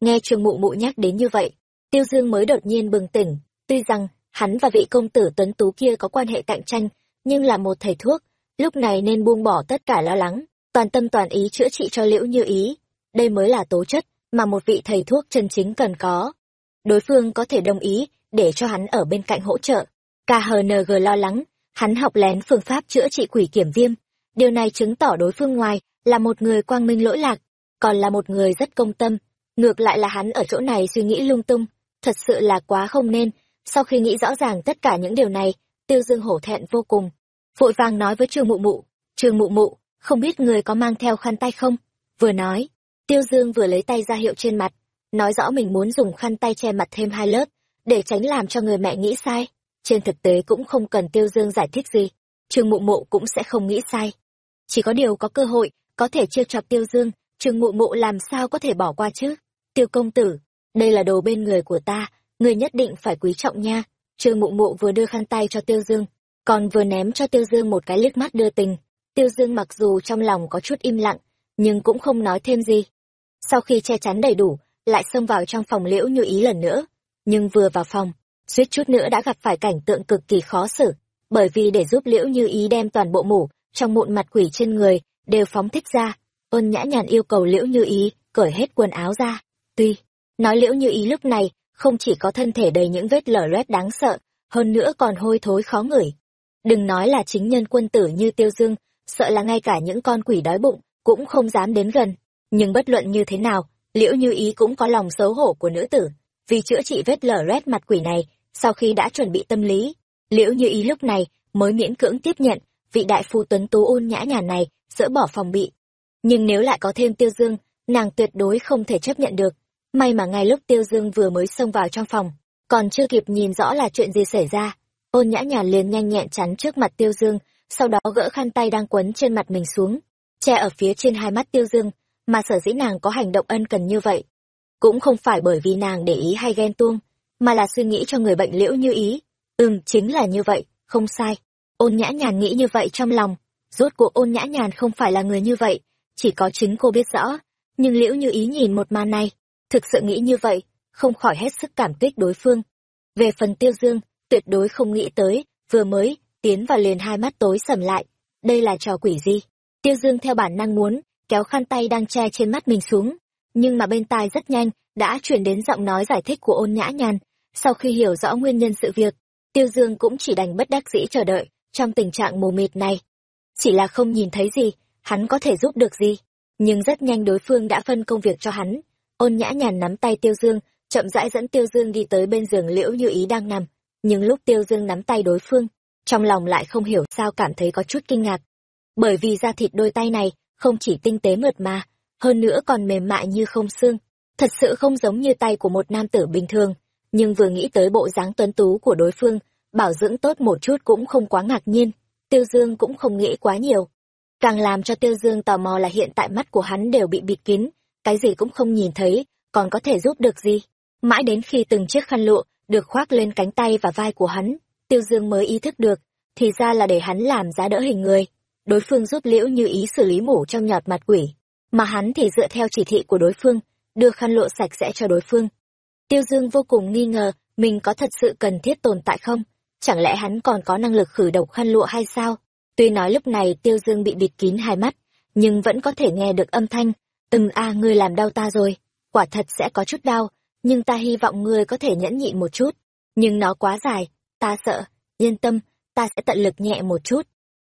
Nghe Trường Mụ Mụ nhắc đến như vậy, Tiêu Dương mới đột nhiên bừng tỉnh, tuy rằng hắn và vị công tử tuấn tú kia có quan hệ cạnh tranh, nhưng là một thầy thuốc, lúc này nên buông bỏ tất cả lo lắng, toàn tâm toàn ý chữa trị cho liễu như ý. Đây mới là tố chất mà một vị thầy thuốc chân chính cần có. Đối phương có thể đồng ý để cho hắn ở bên cạnh hỗ trợ. KHNG lo lắng, hắn học lén phương pháp chữa trị quỷ kiểm viêm. Điều này chứng tỏ đối phương ngoài là một người quang minh lỗi lạc, còn là một người rất công tâm. Ngược lại là hắn ở chỗ này suy nghĩ lung tung, thật sự là quá không nên. Sau khi nghĩ rõ ràng tất cả những điều này, Tiêu Dương hổ thẹn vô cùng. Vội vàng nói với Trương Mụ Mụ, Trương Mụ Mụ, không biết người có mang theo khăn tay không? Vừa nói, Tiêu Dương vừa lấy tay ra hiệu trên mặt, nói rõ mình muốn dùng khăn tay che mặt thêm hai lớp, để tránh làm cho người mẹ nghĩ sai. Trên thực tế cũng không cần Tiêu Dương giải thích gì, Trương Mụ Mụ cũng sẽ không nghĩ sai. Chỉ có điều có cơ hội, có thể chưa chọc Tiêu Dương, Trương Mụ Mụ làm sao có thể bỏ qua chứ? Tiêu công tử, đây là đồ bên người của ta, người nhất định phải quý trọng nha. Trương Mụ Mụ vừa đưa khăn tay cho Tiêu Dương, còn vừa ném cho Tiêu Dương một cái liếc mắt đưa tình. Tiêu Dương mặc dù trong lòng có chút im lặng, nhưng cũng không nói thêm gì. Sau khi che chắn đầy đủ, lại xông vào trong phòng liễu như ý lần nữa. Nhưng vừa vào phòng, suýt chút nữa đã gặp phải cảnh tượng cực kỳ khó xử, bởi vì để giúp liễu như ý đem toàn bộ mủ, trong mụn mặt quỷ trên người, đều phóng thích ra. Ôn nhã nhàn yêu cầu liễu như ý, cởi hết quần áo ra. Tuy, nói liễu như ý lúc này, không chỉ có thân thể đầy những vết lở loét đáng sợ, hơn nữa còn hôi thối khó ngửi. Đừng nói là chính nhân quân tử như Tiêu Dương, sợ là ngay cả những con quỷ đói bụng cũng không dám đến gần. Nhưng bất luận như thế nào, liễu như ý cũng có lòng xấu hổ của nữ tử, vì chữa trị vết lở loét mặt quỷ này, sau khi đã chuẩn bị tâm lý, liễu như ý lúc này mới miễn cưỡng tiếp nhận vị đại phu tuấn tú ôn nhã nhàn này dỡ bỏ phòng bị. Nhưng nếu lại có thêm Tiêu Dương, nàng tuyệt đối không thể chấp nhận được. May mà ngay lúc Tiêu Dương vừa mới xông vào trong phòng, còn chưa kịp nhìn rõ là chuyện gì xảy ra, ôn nhã nhàn liền nhanh nhẹn chắn trước mặt Tiêu Dương, sau đó gỡ khăn tay đang quấn trên mặt mình xuống, che ở phía trên hai mắt Tiêu Dương, mà sở dĩ nàng có hành động ân cần như vậy. Cũng không phải bởi vì nàng để ý hay ghen tuông, mà là suy nghĩ cho người bệnh liễu như ý. Ừm, chính là như vậy, không sai. Ôn nhã nhàn nghĩ như vậy trong lòng, rốt cuộc ôn nhã nhàn không phải là người như vậy, chỉ có chính cô biết rõ. Nhưng liễu như ý nhìn một màn này, thực sự nghĩ như vậy, không khỏi hết sức cảm kích đối phương. Về phần tiêu dương, tuyệt đối không nghĩ tới, vừa mới, tiến vào liền hai mắt tối sầm lại. Đây là trò quỷ gì? Tiêu Dương theo bản năng muốn, kéo khăn tay đang che trên mắt mình xuống. Nhưng mà bên tai rất nhanh, đã chuyển đến giọng nói giải thích của ôn nhã nhàn. Sau khi hiểu rõ nguyên nhân sự việc, Tiêu Dương cũng chỉ đành bất đắc dĩ chờ đợi, trong tình trạng mù mịt này. Chỉ là không nhìn thấy gì, hắn có thể giúp được gì. Nhưng rất nhanh đối phương đã phân công việc cho hắn. Ôn nhã nhàn nắm tay Tiêu Dương, chậm rãi dẫn Tiêu Dương đi tới bên giường liễu như ý đang nằm. Nhưng lúc Tiêu Dương nắm tay đối phương, trong lòng lại không hiểu sao cảm thấy có chút kinh ngạc. Bởi vì da thịt đôi tay này không chỉ tinh tế mượt mà, hơn nữa còn mềm mại như không xương, thật sự không giống như tay của một nam tử bình thường, nhưng vừa nghĩ tới bộ dáng tuấn tú của đối phương bảo dưỡng tốt một chút cũng không quá ngạc nhiên, Tiêu Dương cũng không nghĩ quá nhiều. Càng làm cho Tiêu Dương tò mò là hiện tại mắt của hắn đều bị bịt kín, cái gì cũng không nhìn thấy, còn có thể giúp được gì. Mãi đến khi từng chiếc khăn lụa được khoác lên cánh tay và vai của hắn, Tiêu Dương mới ý thức được, thì ra là để hắn làm giá đỡ hình người. Đối phương giúp Liễu Như Ý xử lý mủ trong nhọt mặt quỷ, mà hắn thì dựa theo chỉ thị của đối phương, đưa khăn lụa sạch sẽ cho đối phương. Tiêu Dương vô cùng nghi ngờ, mình có thật sự cần thiết tồn tại không? Chẳng lẽ hắn còn có năng lực khử độc khăn lụa hay sao? Tuy nói lúc này Tiêu Dương bị bịt kín hai mắt, nhưng vẫn có thể nghe được âm thanh. từng a ngươi làm đau ta rồi, quả thật sẽ có chút đau, nhưng ta hy vọng ngươi có thể nhẫn nhịn một chút. Nhưng nó quá dài, ta sợ, yên tâm, ta sẽ tận lực nhẹ một chút.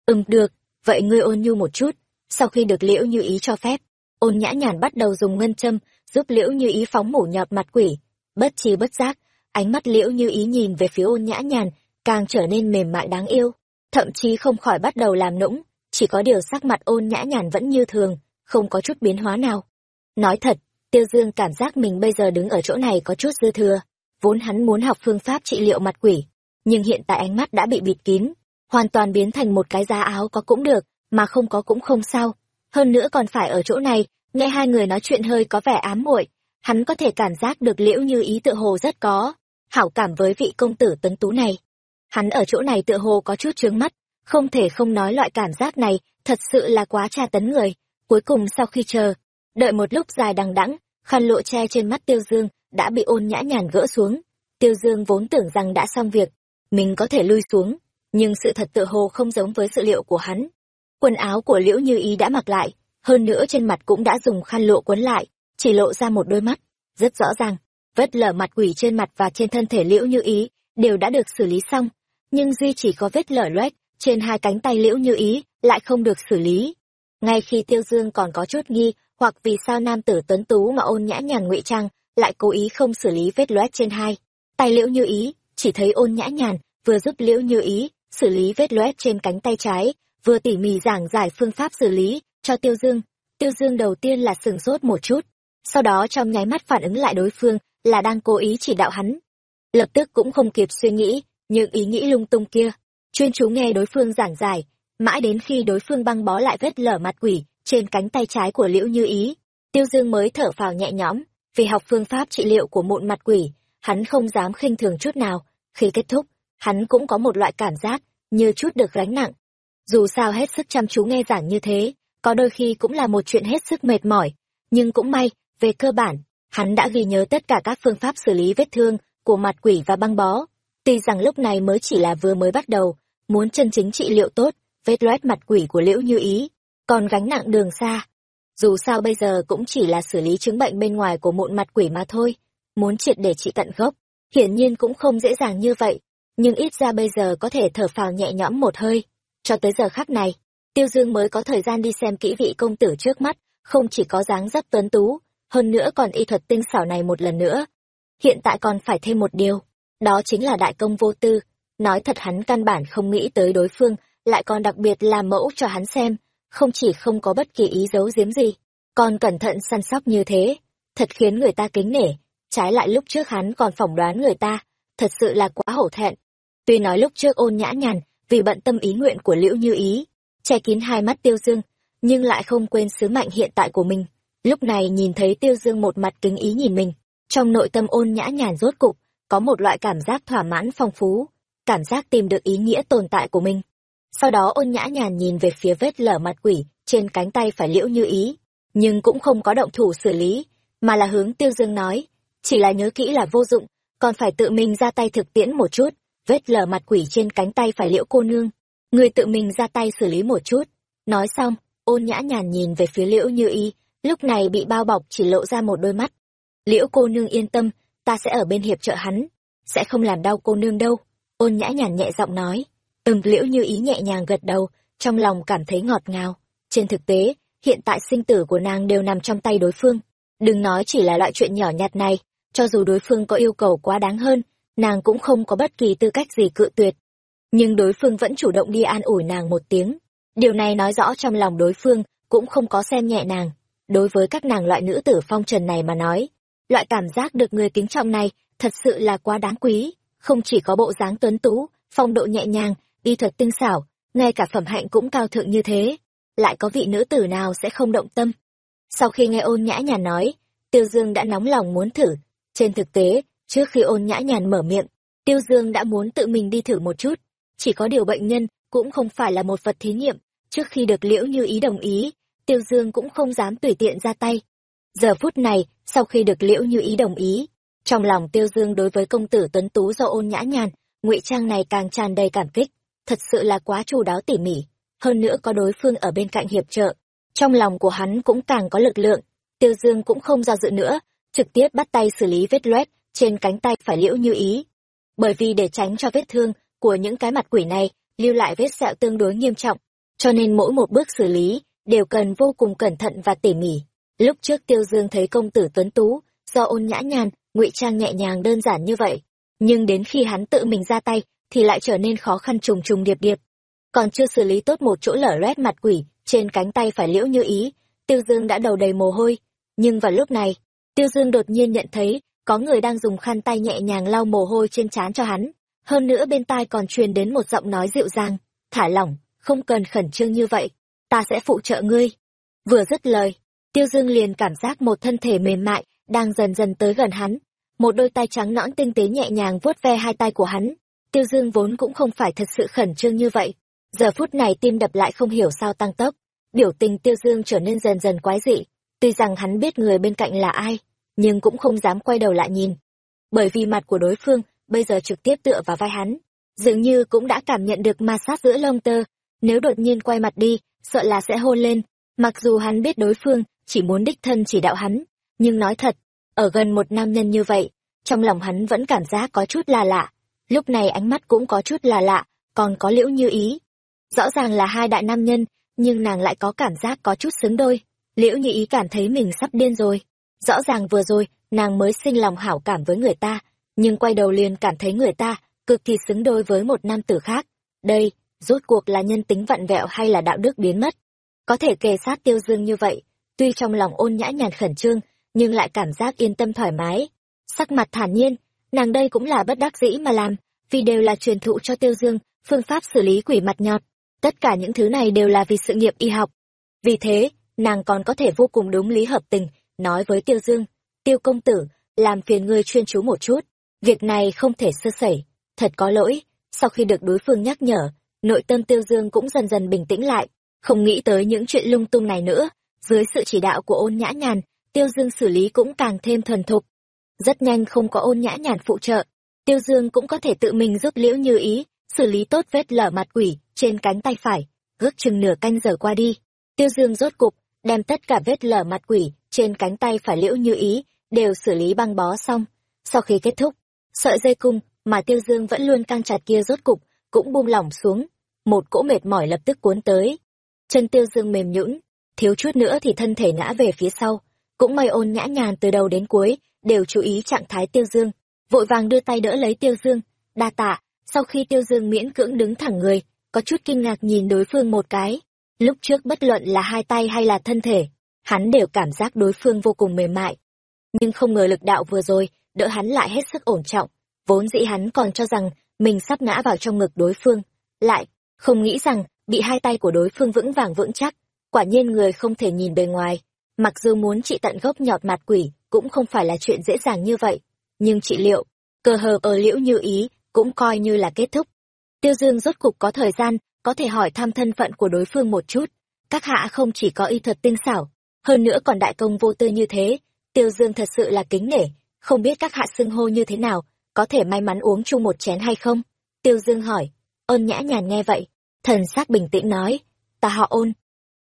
Ừm được, vậy ngươi ôn nhu một chút. Sau khi được liễu như ý cho phép, ôn nhã nhàn bắt đầu dùng ngân châm giúp liễu như ý phóng mủ nhọt mặt quỷ. Bất chi bất giác, ánh mắt liễu như ý nhìn về phía ôn nhã nhàn, càng trở nên mềm mại đáng yêu. Thậm chí không khỏi bắt đầu làm nũng, chỉ có điều sắc mặt ôn nhã nhàn vẫn như thường, không có chút biến hóa nào. Nói thật, Tiêu Dương cảm giác mình bây giờ đứng ở chỗ này có chút dư thừa, vốn hắn muốn học phương pháp trị liệu mặt quỷ, nhưng hiện tại ánh mắt đã bị bịt kín, hoàn toàn biến thành một cái giá áo có cũng được, mà không có cũng không sao. Hơn nữa còn phải ở chỗ này, nghe hai người nói chuyện hơi có vẻ ám muội, hắn có thể cảm giác được liễu như ý tự hồ rất có, hảo cảm với vị công tử tuấn tú này. Hắn ở chỗ này tựa hồ có chút trướng mắt, không thể không nói loại cảm giác này, thật sự là quá tra tấn người. Cuối cùng sau khi chờ, đợi một lúc dài đằng đẵng, khăn lộ che trên mắt Tiêu Dương đã bị ôn nhã nhàn gỡ xuống. Tiêu Dương vốn tưởng rằng đã xong việc, mình có thể lui xuống, nhưng sự thật tựa hồ không giống với sự liệu của hắn. Quần áo của Liễu Như Ý đã mặc lại, hơn nữa trên mặt cũng đã dùng khăn lộ quấn lại, chỉ lộ ra một đôi mắt. Rất rõ ràng, vết lở mặt quỷ trên mặt và trên thân thể Liễu Như Ý đều đã được xử lý xong, nhưng duy chỉ có vết lở loét trên hai cánh tay Liễu Như Ý lại không được xử lý. Ngay khi Tiêu Dương còn có chút nghi, hoặc vì sao nam tử tuấn tú mà ôn nhã nhàn ngụy trang lại cố ý không xử lý vết loét trên hai tay Liễu Như Ý, chỉ thấy ôn nhã nhàn vừa giúp Liễu Như Ý xử lý vết loét trên cánh tay trái, vừa tỉ mỉ giảng giải phương pháp xử lý cho Tiêu Dương. Tiêu Dương đầu tiên là sửng sốt một chút, sau đó trong nháy mắt phản ứng lại đối phương là đang cố ý chỉ đạo hắn. Lập tức cũng không kịp suy nghĩ, những ý nghĩ lung tung kia, chuyên chú nghe đối phương giảng giải, mãi đến khi đối phương băng bó lại vết lở mặt quỷ trên cánh tay trái của Liễu Như Ý, Tiêu Dương mới thở phào nhẹ nhõm, vì học phương pháp trị liệu của mụn mặt quỷ, hắn không dám khinh thường chút nào, khi kết thúc, hắn cũng có một loại cảm giác như chút được gánh nặng. Dù sao hết sức chăm chú nghe giảng như thế, có đôi khi cũng là một chuyện hết sức mệt mỏi, nhưng cũng may, về cơ bản, hắn đã ghi nhớ tất cả các phương pháp xử lý vết thương của mặt quỷ và băng bó. Tuy rằng lúc này mới chỉ là vừa mới bắt đầu, muốn chân chính trị liệu tốt, vết loét mặt quỷ của Liễu Như Ý, còn gánh nặng đường xa. Dù sao bây giờ cũng chỉ là xử lý chứng bệnh bên ngoài của mụn mặt quỷ mà thôi, muốn triệt để trị tận gốc, hiển nhiên cũng không dễ dàng như vậy, nhưng ít ra bây giờ có thể thở phào nhẹ nhõm một hơi. Cho tới giờ khắc này, Tiêu Dương mới có thời gian đi xem kỹ vị công tử trước mắt, không chỉ có dáng dấp tuấn tú, hơn nữa còn y thuật tinh xảo này một lần nữa. Hiện tại còn phải thêm một điều, đó chính là đại công vô tư. Nói thật hắn căn bản không nghĩ tới đối phương, lại còn đặc biệt làm mẫu cho hắn xem, không chỉ không có bất kỳ ý giấu giếm gì, còn cẩn thận săn sóc như thế, thật khiến người ta kính nể, trái lại lúc trước hắn còn phỏng đoán người ta, thật sự là quá hổ thẹn. Tuy nói lúc trước ôn nhã nhàn, vì bận tâm ý nguyện của Liễu Như Ý, che kín hai mắt Tiêu Dương, nhưng lại không quên sứ mệnh hiện tại của mình. Lúc này nhìn thấy Tiêu Dương một mặt kính ý nhìn mình, trong nội tâm ôn nhã nhàn rốt cục, có một loại cảm giác thỏa mãn phong phú, cảm giác tìm được ý nghĩa tồn tại của mình. Sau đó ôn nhã nhàn nhìn về phía vết lở mặt quỷ trên cánh tay phải Liễu Như Ý, nhưng cũng không có động thủ xử lý, mà là hướng Tiêu Dương nói, chỉ là nhớ kỹ là vô dụng, còn phải tự mình ra tay thực tiễn một chút, vết lở mặt quỷ trên cánh tay phải liễu cô nương. Người tự mình ra tay xử lý một chút. Nói xong, ôn nhã nhàn nhìn về phía liễu như ý, lúc này bị bao bọc chỉ lộ ra một đôi mắt. Liễu cô nương yên tâm, ta sẽ ở bên hiệp trợ hắn, sẽ không làm đau cô nương đâu. Ôn nhã nhàn nhẹ giọng nói. Ừm liễu như ý nhẹ nhàng gật đầu, trong lòng cảm thấy ngọt ngào. Trên thực tế, hiện tại sinh tử của nàng đều nằm trong tay đối phương. Đừng nói chỉ là loại chuyện nhỏ nhặt này, cho dù đối phương có yêu cầu quá đáng hơn, nàng cũng không có bất kỳ tư cách gì cự tuyệt. Nhưng đối phương vẫn chủ động đi an ủi nàng một tiếng. Điều này nói rõ trong lòng đối phương cũng không có xem nhẹ nàng. Đối với các nàng loại nữ tử phong trần này mà nói, loại cảm giác được người kính trọng này thật sự là quá đáng quý. Không chỉ có bộ dáng tuấn tú, phong độ nhẹ nhàng, y thuật tinh xảo, ngay cả phẩm hạnh cũng cao thượng như thế. Lại có vị nữ tử nào sẽ không động tâm. Sau khi nghe ôn nhã nhàn nói, Tiêu Dương đã nóng lòng muốn thử. Trên thực tế, trước khi ôn nhã nhàn mở miệng, Tiêu Dương đã muốn tự mình đi thử một chút. Chỉ có điều bệnh nhân cũng không phải là một vật thí nghiệm. Trước khi được liễu như ý đồng ý, Tiêu Dương cũng không dám tùy tiện ra tay. Giờ phút này, sau khi được liễu như ý đồng ý, trong lòng Tiêu Dương đối với công tử tuấn tú do ôn nhã nhàn, ngụy trang này càng tràn đầy cảm kích, thật sự là quá chu đáo tỉ mỉ. Hơn nữa có đối phương ở bên cạnh hiệp trợ, trong lòng của hắn cũng càng có lực lượng. Tiêu Dương cũng không do dự nữa, trực tiếp bắt tay xử lý vết loét trên cánh tay phải liễu như ý. Bởi vì để tránh cho vết thương của những cái mặt quỷ này lưu lại vết sẹo tương đối nghiêm trọng, cho nên mỗi một bước xử lý đều cần vô cùng cẩn thận và tỉ mỉ. Lúc trước Tiêu Dương thấy công tử tuấn tú, do ôn nhã nhàn, ngụy trang nhẹ nhàng đơn giản như vậy, nhưng đến khi hắn tự mình ra tay thì lại trở nên khó khăn trùng trùng điệp điệp. Còn chưa xử lý tốt một chỗ lở loét mặt quỷ trên cánh tay phải liễu như ý, Tiêu Dương đã đầu đầy mồ hôi. Nhưng vào lúc này, Tiêu Dương đột nhiên nhận thấy có người đang dùng khăn tay nhẹ nhàng lau mồ hôi trên trán cho hắn. Hơn nữa bên tai còn truyền đến một giọng nói dịu dàng, thả lỏng, không cần khẩn trương như vậy, ta sẽ phụ trợ ngươi. Vừa dứt lời, Tiêu Dương liền cảm giác một thân thể mềm mại đang dần dần tới gần hắn. Một đôi tay trắng nõn tinh tế nhẹ nhàng vuốt ve hai tay của hắn. Tiêu Dương vốn cũng không phải thật sự khẩn trương như vậy. Giờ phút này tim đập lại không hiểu sao tăng tốc. Biểu tình Tiêu Dương trở nên dần dần quái dị. Tuy rằng hắn biết người bên cạnh là ai, nhưng cũng không dám quay đầu lại nhìn. Bởi vì mặt của đối phương bây giờ trực tiếp tựa vào vai hắn. Dường như cũng đã cảm nhận được ma sát giữa lông tơ. Nếu đột nhiên quay mặt đi, sợ là sẽ hôn lên. Mặc dù hắn biết đối phương chỉ muốn đích thân chỉ đạo hắn, nhưng nói thật, ở gần một nam nhân như vậy, trong lòng hắn vẫn cảm giác có chút là lạ. Lúc này ánh mắt cũng có chút là lạ, còn có liễu như ý. Rõ ràng là hai đại nam nhân, nhưng nàng lại có cảm giác có chút xứng đôi. Liễu như ý cảm thấy mình sắp điên rồi. Rõ ràng vừa rồi, nàng mới sinh lòng hảo cảm với người ta, nhưng quay đầu liền cảm thấy người ta cực kỳ xứng đôi với một nam tử khác. Đây, rốt cuộc là nhân tính vặn vẹo hay là đạo đức biến mất? Có thể kề sát tiêu dương như vậy, tuy trong lòng ôn nhã nhàn khẩn trương, nhưng lại cảm giác yên tâm thoải mái. Sắc mặt thản nhiên, nàng đây cũng là bất đắc dĩ mà làm, vì đều là truyền thụ cho Tiêu Dương, phương pháp xử lý quỷ mặt nhọt. Tất cả những thứ này đều là vì sự nghiệp y học. Vì thế, nàng còn có thể vô cùng đúng lý hợp tình, nói với Tiêu Dương, Tiêu công tử, làm phiền ngươi chuyên chú một chút. Việc này không thể sơ sẩy, thật có lỗi. Sau khi được đối phương nhắc nhở, nội tâm Tiêu Dương cũng dần dần bình tĩnh lại, không nghĩ tới những chuyện lung tung này nữa. Dưới sự chỉ đạo của ôn nhã nhàn, Tiêu Dương xử lý cũng càng thêm thuần thục. Rất nhanh không có ôn nhã nhàn phụ trợ, Tiêu Dương cũng có thể tự mình giúp Liễu Như Ý, xử lý tốt vết lở mặt quỷ trên cánh tay phải. Ước chừng nửa canh giờ qua đi, Tiêu Dương rốt cục, đem tất cả vết lở mặt quỷ trên cánh tay phải Liễu Như Ý, đều xử lý băng bó xong. Sau khi kết thúc, sợi dây cung mà Tiêu Dương vẫn luôn căng chặt kia rốt cục, cũng buông lỏng xuống. Một cỗ mệt mỏi lập tức cuốn tới. Chân Tiêu Dương mềm nhũn, thiếu chút nữa thì thân thể ngã về phía sau. Cũng may ôn nhã nhàn từ đầu đến cuối, đều chú ý trạng thái tiêu dương. Vội vàng đưa tay đỡ lấy tiêu dương. Đa tạ, sau khi tiêu dương miễn cưỡng đứng thẳng người, có chút kinh ngạc nhìn đối phương một cái. Lúc trước bất luận là hai tay hay là thân thể, hắn đều cảm giác đối phương vô cùng mềm mại. Nhưng không ngờ lực đạo vừa rồi, đỡ hắn lại hết sức ổn trọng. Vốn dĩ hắn còn cho rằng mình sắp ngã vào trong ngực đối phương. Lại, không nghĩ rằng bị hai tay của đối phương vững vàng vững chắc quả nhiên người không thể nhìn bề ngoài Mặc dù muốn trị tận gốc nhọt mặt quỷ, cũng không phải là chuyện dễ dàng như vậy. Nhưng trị liệu, cơ hờ ở liễu như ý, cũng coi như là kết thúc. Tiêu Dương rốt cục có thời gian, có thể hỏi thăm thân phận của đối phương một chút. Các hạ không chỉ có y thuật tinh xảo, hơn nữa còn đại công vô tư như thế. Tiêu Dương thật sự là kính nể, không biết các hạ xưng hô như thế nào, có thể may mắn uống chung một chén hay không? Tiêu Dương hỏi, ôn nhã nhàn nghe vậy, thần sắc bình tĩnh nói, ta họ ôn.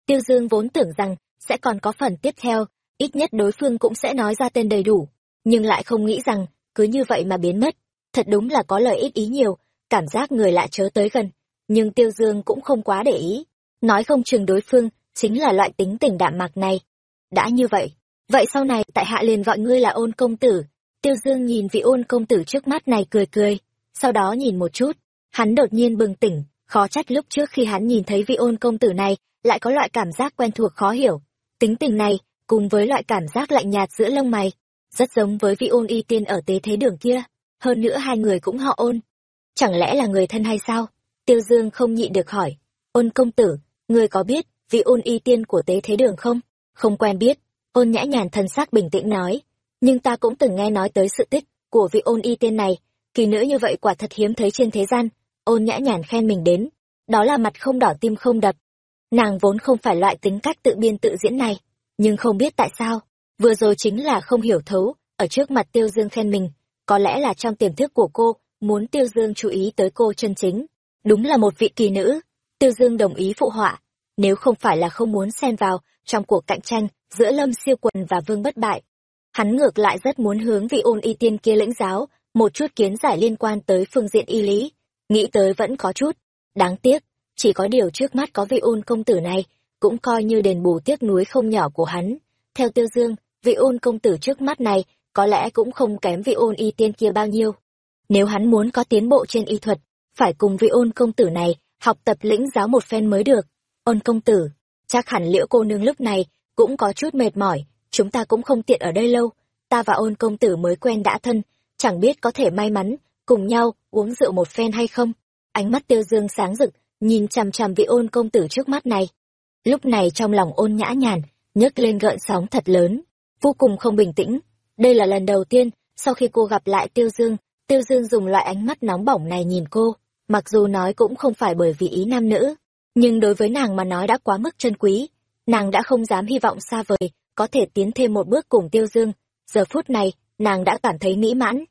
Tiêu Dương vốn tưởng rằng sẽ còn có phần tiếp theo, ít nhất đối phương cũng sẽ nói ra tên đầy đủ, nhưng lại không nghĩ rằng, cứ như vậy mà biến mất. Thật đúng là có lợi ích ý nhiều, cảm giác người lạ chớ tới gần, nhưng Tiêu Dương cũng không quá để ý. Nói không chừng đối phương, chính là loại tính tình đạm mạc này. Đã như vậy, vậy sau này tại hạ liền gọi ngươi là ôn công tử. Tiêu Dương nhìn vị ôn công tử trước mắt này cười cười, sau đó nhìn một chút, hắn đột nhiên bừng tỉnh, khó trách lúc trước khi hắn nhìn thấy vị ôn công tử này, lại có loại cảm giác quen thuộc khó hiểu. Tính tình này, cùng với loại cảm giác lạnh nhạt giữa lông mày, rất giống với vị ôn y tiên ở tế thế đường kia. Hơn nữa hai người cũng họ ôn. chẳng lẽ là người thân hay sao? Tiêu dương không nhịn được hỏi. Ôn công tử ngươi có biết vị ôn y tiên của tế thế đường không? Không quen biết. Ôn nhã nhàn thân xác bình tĩnh nói. Nhưng ta cũng từng nghe nói tới sự tích của vị ôn y tiên này. Kỳ nữ như vậy quả thật hiếm thấy trên thế gian. Ôn nhã nhàn khen mình đến. Đó là mặt không đỏ tim không đập nàng vốn không phải loại tính cách tự biên tự diễn này, nhưng không biết tại sao, vừa rồi chính là không hiểu thấu, ở trước mặt tiêu dương khen mình, có lẽ là trong tiềm thức của cô, muốn tiêu dương chú ý tới cô chân chính. Đúng là một vị kỳ nữ, tiêu dương đồng ý phụ họa, nếu không phải là không muốn xen vào trong cuộc cạnh tranh giữa lâm siêu quần và vương bất bại. Hắn ngược lại rất muốn hướng vị ôn y tiên kia lĩnh giáo, một chút kiến giải liên quan tới phương diện y lý, nghĩ tới vẫn có chút, đáng tiếc chỉ có điều trước mắt có vị ôn công tử này, cũng coi như đền bù tiếc núi không nhỏ của hắn. Theo tiêu dương, vị ôn công tử trước mắt này có lẽ cũng không kém vị ôn y tiên kia bao nhiêu. Nếu hắn muốn có tiến bộ trên y thuật, phải cùng vị ôn công tử này học tập lĩnh giáo một phen mới được. Ôn công tử, chắc hẳn liễu cô nương lúc này cũng có chút mệt mỏi, chúng ta cũng không tiện ở đây lâu. Ta và ôn công tử mới quen đã thân, chẳng biết có thể may mắn cùng nhau uống rượu một phen hay không. Ánh mắt tiêu dương sáng rực nhìn chằm chằm vị ôn công tử trước mắt này. Lúc này trong lòng ôn nhã nhàn, nhấc lên gợn sóng thật lớn, vô cùng không bình tĩnh. Đây là lần đầu tiên, sau khi cô gặp lại tiêu dương tiêu dương dùng loại ánh mắt nóng bỏng này nhìn cô, mặc dù nói cũng không phải bởi vì ý nam nữ, nhưng đối với nàng mà nói đã quá mức chân quý. Nàng đã không dám hy vọng xa vời, có thể tiến thêm một bước cùng tiêu dương. Giờ phút này, nàng đã cảm thấy mỹ mãn.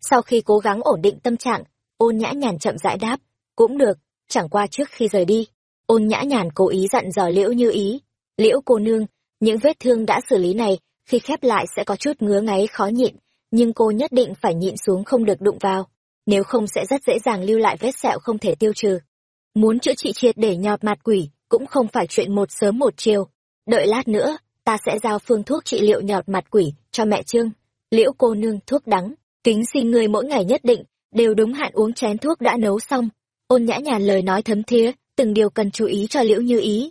Sau khi cố gắng ổn định tâm trạng, ôn nhã nhàn chậm rãi đáp, cũng được chẳng qua trước khi rời đi. Ôn nhã nhàn cố ý dặn dò liễu như ý, liễu cô nương, những vết thương đã xử lý này, khi khép lại sẽ có chút ngứa ngáy khó nhịn, nhưng cô nhất định phải nhịn xuống không được đụng vào, nếu không sẽ rất dễ dàng lưu lại vết sẹo không thể tiêu trừ. Muốn chữa trị triệt để nhọt mặt quỷ cũng không phải chuyện một sớm một chiều. Đợi lát nữa, ta sẽ giao phương thuốc trị liệu nhọt mặt quỷ cho mẹ trương. Liễu cô nương thuốc đắng, kính xin người mỗi ngày nhất định đều đúng hạn uống chén thuốc đã nấu xong ôn nhã nhàn lời nói thấm thía, từng điều cần chú ý cho liễu như ý.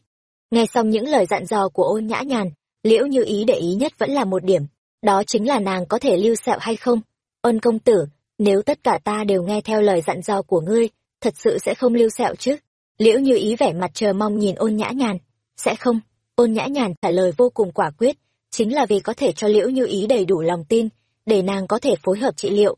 Nghe xong những lời dặn dò của ôn nhã nhàn, liễu như ý để ý nhất vẫn là một điểm, đó chính là nàng có thể lưu sẹo hay không. Ôn công tử, nếu tất cả ta đều nghe theo lời dặn dò của ngươi, thật sự sẽ không lưu sẹo chứ? Liễu như ý vẻ mặt chờ mong nhìn ôn nhã nhàn. Sẽ không, ôn nhã nhàn trả lời vô cùng quả quyết, chính là vì có thể cho liễu như ý đầy đủ lòng tin, để nàng có thể phối hợp trị liệu.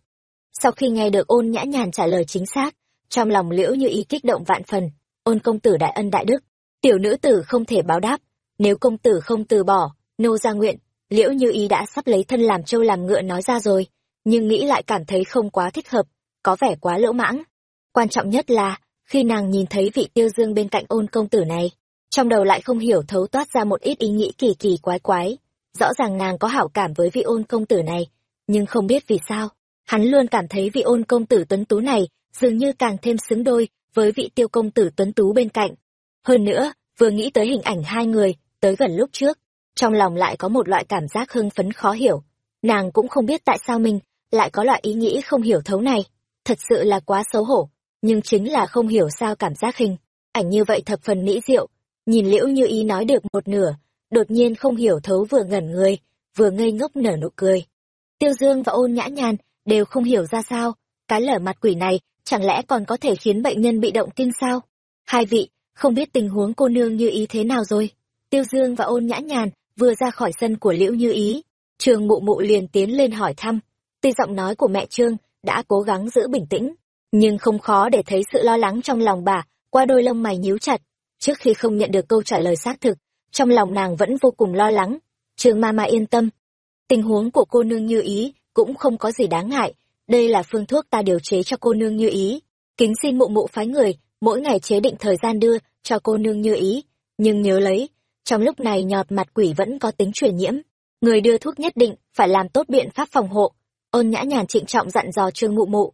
Sau khi nghe được ôn nhã nhàn trả lời chính xác trong lòng liễu như ý kích động vạn phần. Ôn công tử đại ân đại đức. Tiểu nữ tử không thể báo đáp. Nếu công tử không từ bỏ, nô gia nguyện, liễu như ý đã sắp lấy thân làm trâu làm ngựa nói ra rồi. Nhưng nghĩ lại cảm thấy không quá thích hợp, có vẻ quá lỗ mãng. Quan trọng nhất là, khi nàng nhìn thấy vị tiêu dương bên cạnh ôn công tử này, trong đầu lại không hiểu thấu toát ra một ít ý nghĩ kỳ kỳ quái quái. Rõ ràng nàng có hảo cảm với vị ôn công tử này, nhưng không biết vì sao, hắn luôn cảm thấy vị ôn công tử tuấn tú này dường như càng thêm xứng đôi với vị tiêu công tử tuấn tú bên cạnh. Hơn nữa, vừa nghĩ tới hình ảnh hai người, tới gần lúc trước, trong lòng lại có một loại cảm giác hưng phấn khó hiểu. Nàng cũng không biết tại sao mình lại có loại ý nghĩ không hiểu thấu này. Thật sự là quá xấu hổ, nhưng chính là không hiểu sao cảm giác hình ảnh như vậy thập phần mỹ diệu. Nhìn liễu như ý nói được một nửa, đột nhiên không hiểu thấu vừa ngẩn người, vừa ngây ngốc nở nụ cười. Tiêu dương và ôn nhã nhàn đều không hiểu ra sao, cái lở mặt quỷ này chẳng lẽ còn có thể khiến bệnh nhân bị động kinh sao? Hai vị, không biết tình huống cô nương như ý thế nào rồi. Tiêu dương và ôn nhã nhàn vừa ra khỏi sân của liễu như ý. Trường mụ mụ liền tiến lên hỏi thăm. Tuy giọng nói của mẹ trương đã cố gắng giữ bình tĩnh, nhưng không khó để thấy sự lo lắng trong lòng bà, qua đôi lông mày nhíu chặt. Trước khi không nhận được câu trả lời xác thực, trong lòng nàng vẫn vô cùng lo lắng. Trương ma ma yên tâm. Tình huống của cô nương như ý cũng không có gì đáng ngại đây là phương thuốc ta điều chế cho cô nương như ý. Kính xin mụ mụ phái người, mỗi ngày chế định thời gian đưa cho cô nương như ý. Nhưng nhớ lấy, trong lúc này nhọt mặt quỷ vẫn có tính truyền nhiễm. Người đưa thuốc nhất định phải làm tốt biện pháp phòng hộ. Ôn nhã nhàn trịnh trọng dặn dò trương mụ mụ.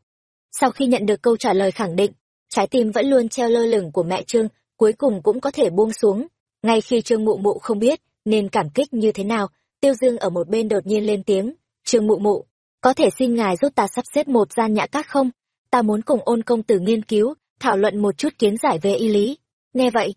Sau khi nhận được câu trả lời khẳng định, trái tim vẫn luôn treo lơ lửng của mẹ trương, cuối cùng cũng có thể buông xuống. Ngay khi trương mụ mụ không biết nên cảm kích như thế nào, tiêu dương ở một bên đột nhiên lên tiếng. Trương mụ mụ có thể xin ngài giúp ta sắp xếp một gian nhã các không? Ta muốn cùng ôn công tử nghiên cứu, thảo luận một chút kiến giải về y lý. Nghe vậy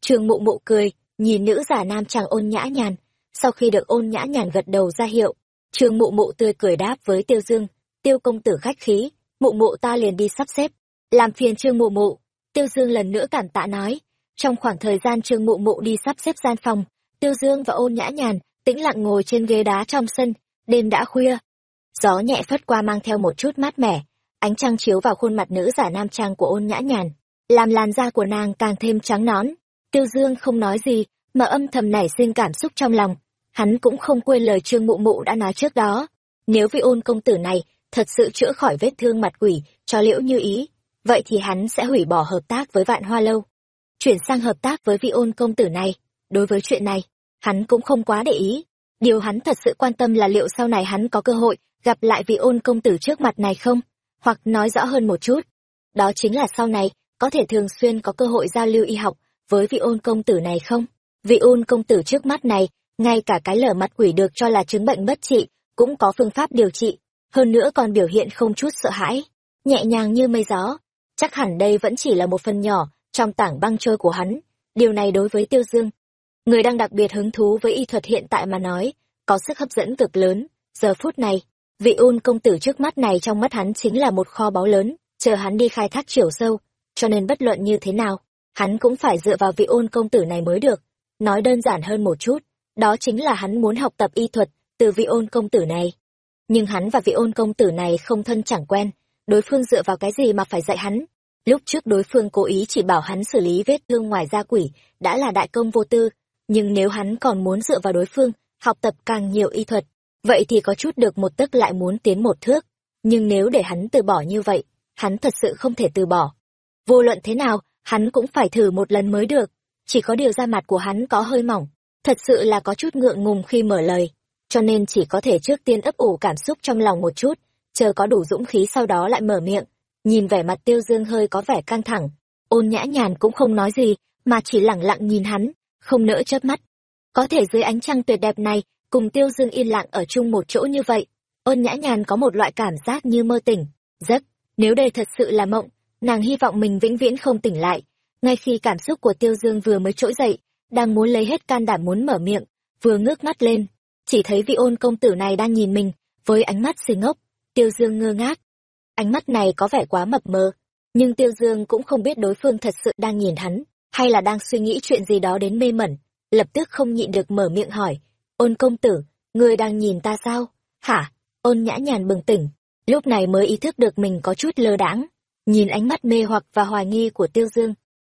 trương mụ mụ cười, nhìn nữ giả nam chàng ôn nhã nhàn. Sau khi được ôn nhã nhàn gật đầu ra hiệu trương mụ mụ tươi cười đáp với tiêu dương. Tiêu công tử khách khí, mụ mụ ta liền đi sắp xếp. Làm phiền trương mụ mụ. Tiêu dương lần nữa cảm tạ nói. Trong khoảng thời gian trương mụ mụ đi sắp xếp gian phòng, tiêu dương và ôn nhã nhàn tĩnh lặng ngồi trên ghế đá trong sân. Đêm đã khuya gió nhẹ phất qua mang theo một chút mát mẻ, ánh trăng chiếu vào khuôn mặt nữ giả nam trang của ôn nhã nhàn, làm làn da của nàng càng thêm trắng nón tiêu dương không nói gì, mà âm thầm nảy sinh cảm xúc trong lòng. Hắn cũng không quên lời trương mụ mụ đã nói trước đó. Nếu vị ôn công tử này thật sự chữa khỏi vết thương mặt quỷ cho liễu như ý, vậy thì hắn sẽ hủy bỏ hợp tác với vạn hoa lâu. Chuyển sang hợp tác với vị ôn công tử này, đối với chuyện này, hắn cũng không quá để ý. Điều hắn thật sự quan tâm là liệu sau này hắn có cơ hội gặp lại vị ôn công tử trước mặt này không? Hoặc nói rõ hơn một chút. Đó chính là sau này, có thể thường xuyên có cơ hội giao lưu y học với vị ôn công tử này không? Vị ôn công tử trước mắt này, ngay cả cái lở mặt quỷ được cho là chứng bệnh bất trị, cũng có phương pháp điều trị. Hơn nữa còn biểu hiện không chút sợ hãi. Nhẹ nhàng như mây gió. Chắc hẳn đây vẫn chỉ là một phần nhỏ trong tảng băng trôi của hắn. Điều này đối với tiêu dương. Người đang đặc biệt hứng thú với y thuật hiện tại mà nói, có sức hấp dẫn cực lớn. Giờ phút này vị ôn công tử trước mắt này trong mắt hắn chính là một kho báu lớn, chờ hắn đi khai thác chiều sâu, cho nên bất luận như thế nào, hắn cũng phải dựa vào vị ôn công tử này mới được. Nói đơn giản hơn một chút, đó chính là hắn muốn học tập y thuật từ vị ôn công tử này. Nhưng hắn và vị ôn công tử này không thân chẳng quen, đối phương dựa vào cái gì mà phải dạy hắn? Lúc trước đối phương cố ý chỉ bảo hắn xử lý vết thương ngoài da quỷ, đã là đại công vô tư, nhưng nếu hắn còn muốn dựa vào đối phương, học tập càng nhiều y thuật vậy thì có chút được một tấc lại muốn tiến một thước. Nhưng nếu để hắn từ bỏ như vậy, hắn thật sự không thể từ bỏ. Vô luận thế nào, hắn cũng phải thử một lần mới được. Chỉ có điều da mặt của hắn có hơi mỏng, thật sự là có chút ngượng ngùng khi mở lời. Cho nên chỉ có thể trước tiên ấp ủ cảm xúc trong lòng một chút, chờ có đủ dũng khí sau đó lại mở miệng. Nhìn vẻ mặt tiêu dương hơi có vẻ căng thẳng, ôn nhã nhàn cũng không nói gì, mà chỉ lẳng lặng nhìn hắn, không nỡ chớp mắt. Có thể dưới ánh trăng tuyệt đẹp này cùng tiêu dương yên lặng ở chung một chỗ như vậy, ôn nhã nhàn có một loại cảm giác như mơ tỉnh. Giấc, nếu đây thật sự là mộng, nàng hy vọng mình vĩnh viễn không tỉnh lại. Ngay khi cảm xúc của tiêu dương vừa mới trỗi dậy, đang muốn lấy hết can đảm muốn mở miệng, vừa ngước mắt lên, chỉ thấy vị ôn công tử này đang nhìn mình, với ánh mắt xì ngốc. Tiêu dương ngơ ngác. Ánh mắt này có vẻ quá mập mờ, nhưng tiêu dương cũng không biết đối phương thật sự đang nhìn hắn, hay là đang suy nghĩ chuyện gì đó đến mê mẩn, lập tức không nhịn được mở miệng hỏi ôn công tử ngươi đang nhìn ta sao? Hả? Ôn nhã nhàn bừng tỉnh. Lúc này mới ý thức được mình có chút lơ đãng. Nhìn ánh mắt mê hoặc và hoài nghi của tiêu dương.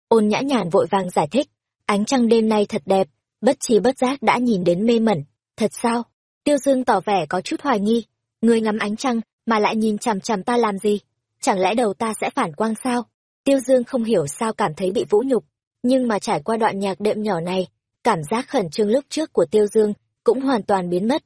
Ôn nhã nhàn vội vàng giải thích. Ánh trăng đêm nay thật đẹp. Bất chi bất giác đã nhìn đến mê mẩn. Thật sao? Tiêu dương tỏ vẻ có chút hoài nghi. Ngươi ngắm ánh trăng mà lại nhìn chằm chằm ta làm gì? Chẳng lẽ đầu ta sẽ phản quang sao? Tiêu dương không hiểu sao cảm thấy bị vũ nhục. Nhưng mà trải qua đoạn nhạc đệm nhỏ này, cảm giác khẩn trương lúc trước của tiêu dương cũng hoàn toàn biến mất.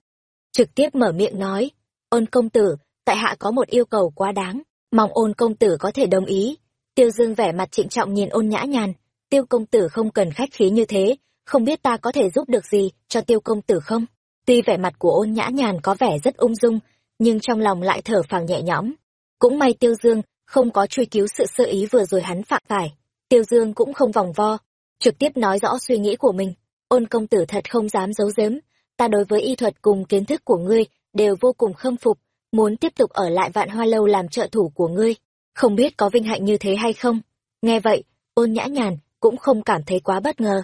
Trực tiếp mở miệng nói, ôn công tử, tại hạ có một yêu cầu quá đáng, mong ôn công tử có thể đồng ý. Tiêu dương vẻ mặt trịnh trọng nhìn ôn nhã nhàn, tiêu công tử không cần khách khí như thế, không biết ta có thể giúp được gì cho tiêu công tử không? Tuy vẻ mặt của ôn nhã nhàn có vẻ rất ung dung, nhưng trong lòng lại thở phào nhẹ nhõm. Cũng may tiêu dương không có truy cứu sự sơ ý vừa rồi hắn phạm phải, tiêu dương cũng không vòng vo, trực tiếp nói rõ suy nghĩ của mình. Ôn công tử thật không dám giấu giếm ta đối với y thuật cùng kiến thức của ngươi đều vô cùng khâm phục, muốn tiếp tục ở lại vạn hoa lâu làm trợ thủ của ngươi. Không biết có vinh hạnh như thế hay không? Nghe vậy, ôn nhã nhàn cũng không cảm thấy quá bất ngờ.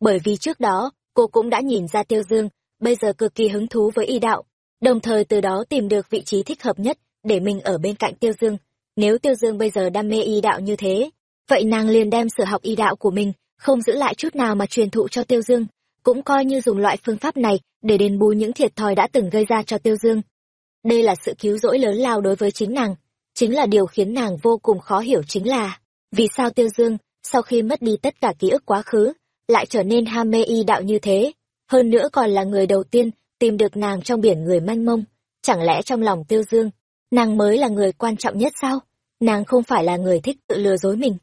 Bởi vì trước đó, cô cũng đã nhìn ra tiêu dương, bây giờ cực kỳ hứng thú với y đạo, đồng thời từ đó tìm được vị trí thích hợp nhất để mình ở bên cạnh tiêu dương. Nếu tiêu dương bây giờ đam mê y đạo như thế, vậy nàng liền đem sở học y đạo của mình không giữ lại chút nào mà truyền thụ cho tiêu dương cũng coi như dùng loại phương pháp này để đền bù những thiệt thòi đã từng gây ra cho tiêu dương. Đây là sự cứu rỗi lớn lao đối với chính nàng, chính là điều khiến nàng vô cùng khó hiểu chính là, vì sao tiêu dương, sau khi mất đi tất cả ký ức quá khứ, lại trở nên ham mê y đạo như thế? Hơn nữa còn là người đầu tiên tìm được nàng trong biển người manh mông, chẳng lẽ trong lòng tiêu dương, nàng mới là người quan trọng nhất sao? Nàng không phải là người thích tự lừa dối mình.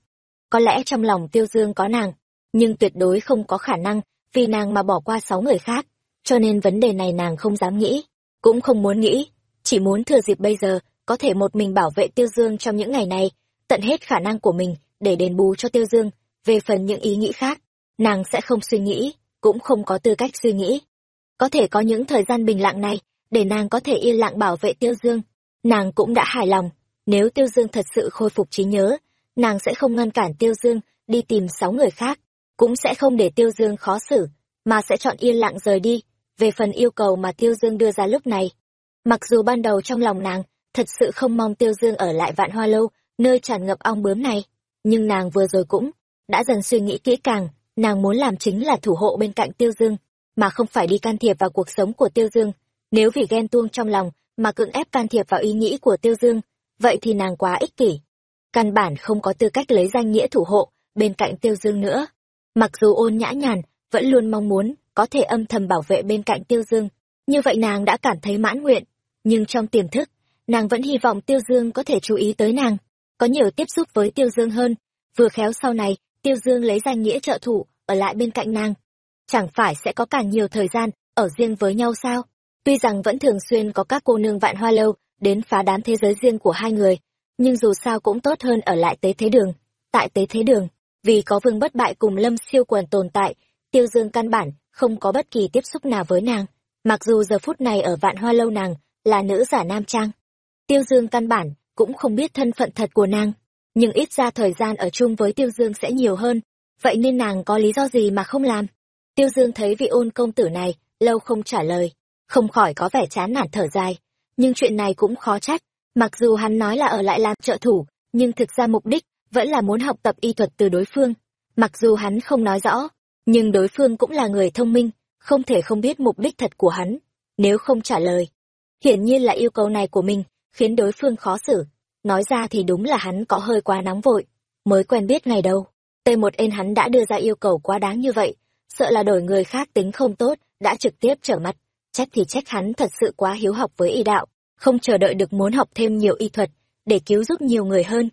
Có lẽ trong lòng tiêu dương có nàng, nhưng tuyệt đối không có khả năng vì nàng mà bỏ qua sáu người khác cho nên vấn đề này nàng không dám nghĩ cũng không muốn nghĩ chỉ muốn thừa dịp bây giờ có thể một mình bảo vệ tiêu dương trong những ngày này tận hết khả năng của mình để đền bù cho tiêu dương. Về phần những ý nghĩ khác nàng sẽ không suy nghĩ cũng không có tư cách suy nghĩ. Có thể có những thời gian bình lặng này để nàng có thể yên lặng bảo vệ tiêu dương nàng cũng đã hài lòng. Nếu tiêu dương thật sự khôi phục trí nhớ nàng sẽ không ngăn cản Tiêu Dương đi tìm sáu người khác, cũng sẽ không để Tiêu Dương khó xử, mà sẽ chọn yên lặng rời đi. Về phần yêu cầu mà Tiêu Dương đưa ra lúc này, mặc dù ban đầu trong lòng nàng thật sự không mong Tiêu Dương ở lại Vạn Hoa Lâu, nơi tràn ngập ong bướm này, nhưng nàng vừa rồi cũng đã dần suy nghĩ kỹ càng, nàng muốn làm chính là thủ hộ bên cạnh Tiêu Dương, mà không phải đi can thiệp vào cuộc sống của Tiêu Dương. Nếu vì ghen tuông trong lòng mà cưỡng ép can thiệp vào ý nghĩ của Tiêu Dương, vậy thì nàng quá ích kỷ. Căn bản không có tư cách lấy danh nghĩa thủ hộ bên cạnh Tiêu Dương nữa. Mặc dù ôn nhã nhàn vẫn luôn mong muốn có thể âm thầm bảo vệ bên cạnh Tiêu Dương, như vậy nàng đã cảm thấy mãn nguyện, nhưng trong tiềm thức, nàng vẫn hy vọng Tiêu Dương có thể chú ý tới nàng, có nhiều tiếp xúc với Tiêu Dương hơn, vừa khéo sau này, Tiêu Dương lấy danh nghĩa trợ thủ, ở lại bên cạnh nàng. Chẳng phải sẽ có càng nhiều thời gian, ở riêng với nhau sao? Tuy rằng vẫn thường xuyên có các cô nương vạn hoa lâu, đến phá đám thế giới riêng của hai người, nhưng dù sao cũng tốt hơn ở lại tế thế đường. Tại tế thế đường, vì có vương bất bại cùng lâm siêu quần tồn tại, Tiêu Dương căn bản, không có bất kỳ tiếp xúc nào với nàng. Mặc dù giờ phút này ở vạn hoa lâu nàng, là nữ giả nam trang. Tiêu Dương căn bản, cũng không biết thân phận thật của nàng, nhưng ít ra thời gian ở chung với Tiêu Dương sẽ nhiều hơn, vậy nên nàng có lý do gì mà không làm? Tiêu Dương thấy vị ôn công tử này, lâu không trả lời, không khỏi có vẻ chán nản thở dài, nhưng chuyện này cũng khó trách, mặc dù hắn nói là ở lại làm trợ thủ, nhưng thực ra mục đích vẫn là muốn học tập y thuật từ đối phương. Mặc dù hắn không nói rõ, nhưng đối phương cũng là người thông minh, không thể không biết mục đích thật của hắn, nếu không trả lời. Hiển nhiên là yêu cầu này của mình, khiến đối phương khó xử. Nói ra thì đúng là hắn có hơi quá nóng vội, mới quen biết ngày đâu. T1N hắn đã đưa ra yêu cầu quá đáng như vậy, sợ là đổi người khác tính không tốt, đã trực tiếp trở mặt. Trách thì trách hắn thật sự quá hiếu học với y đạo, không chờ đợi được muốn học thêm nhiều y thuật, để cứu giúp nhiều người hơn.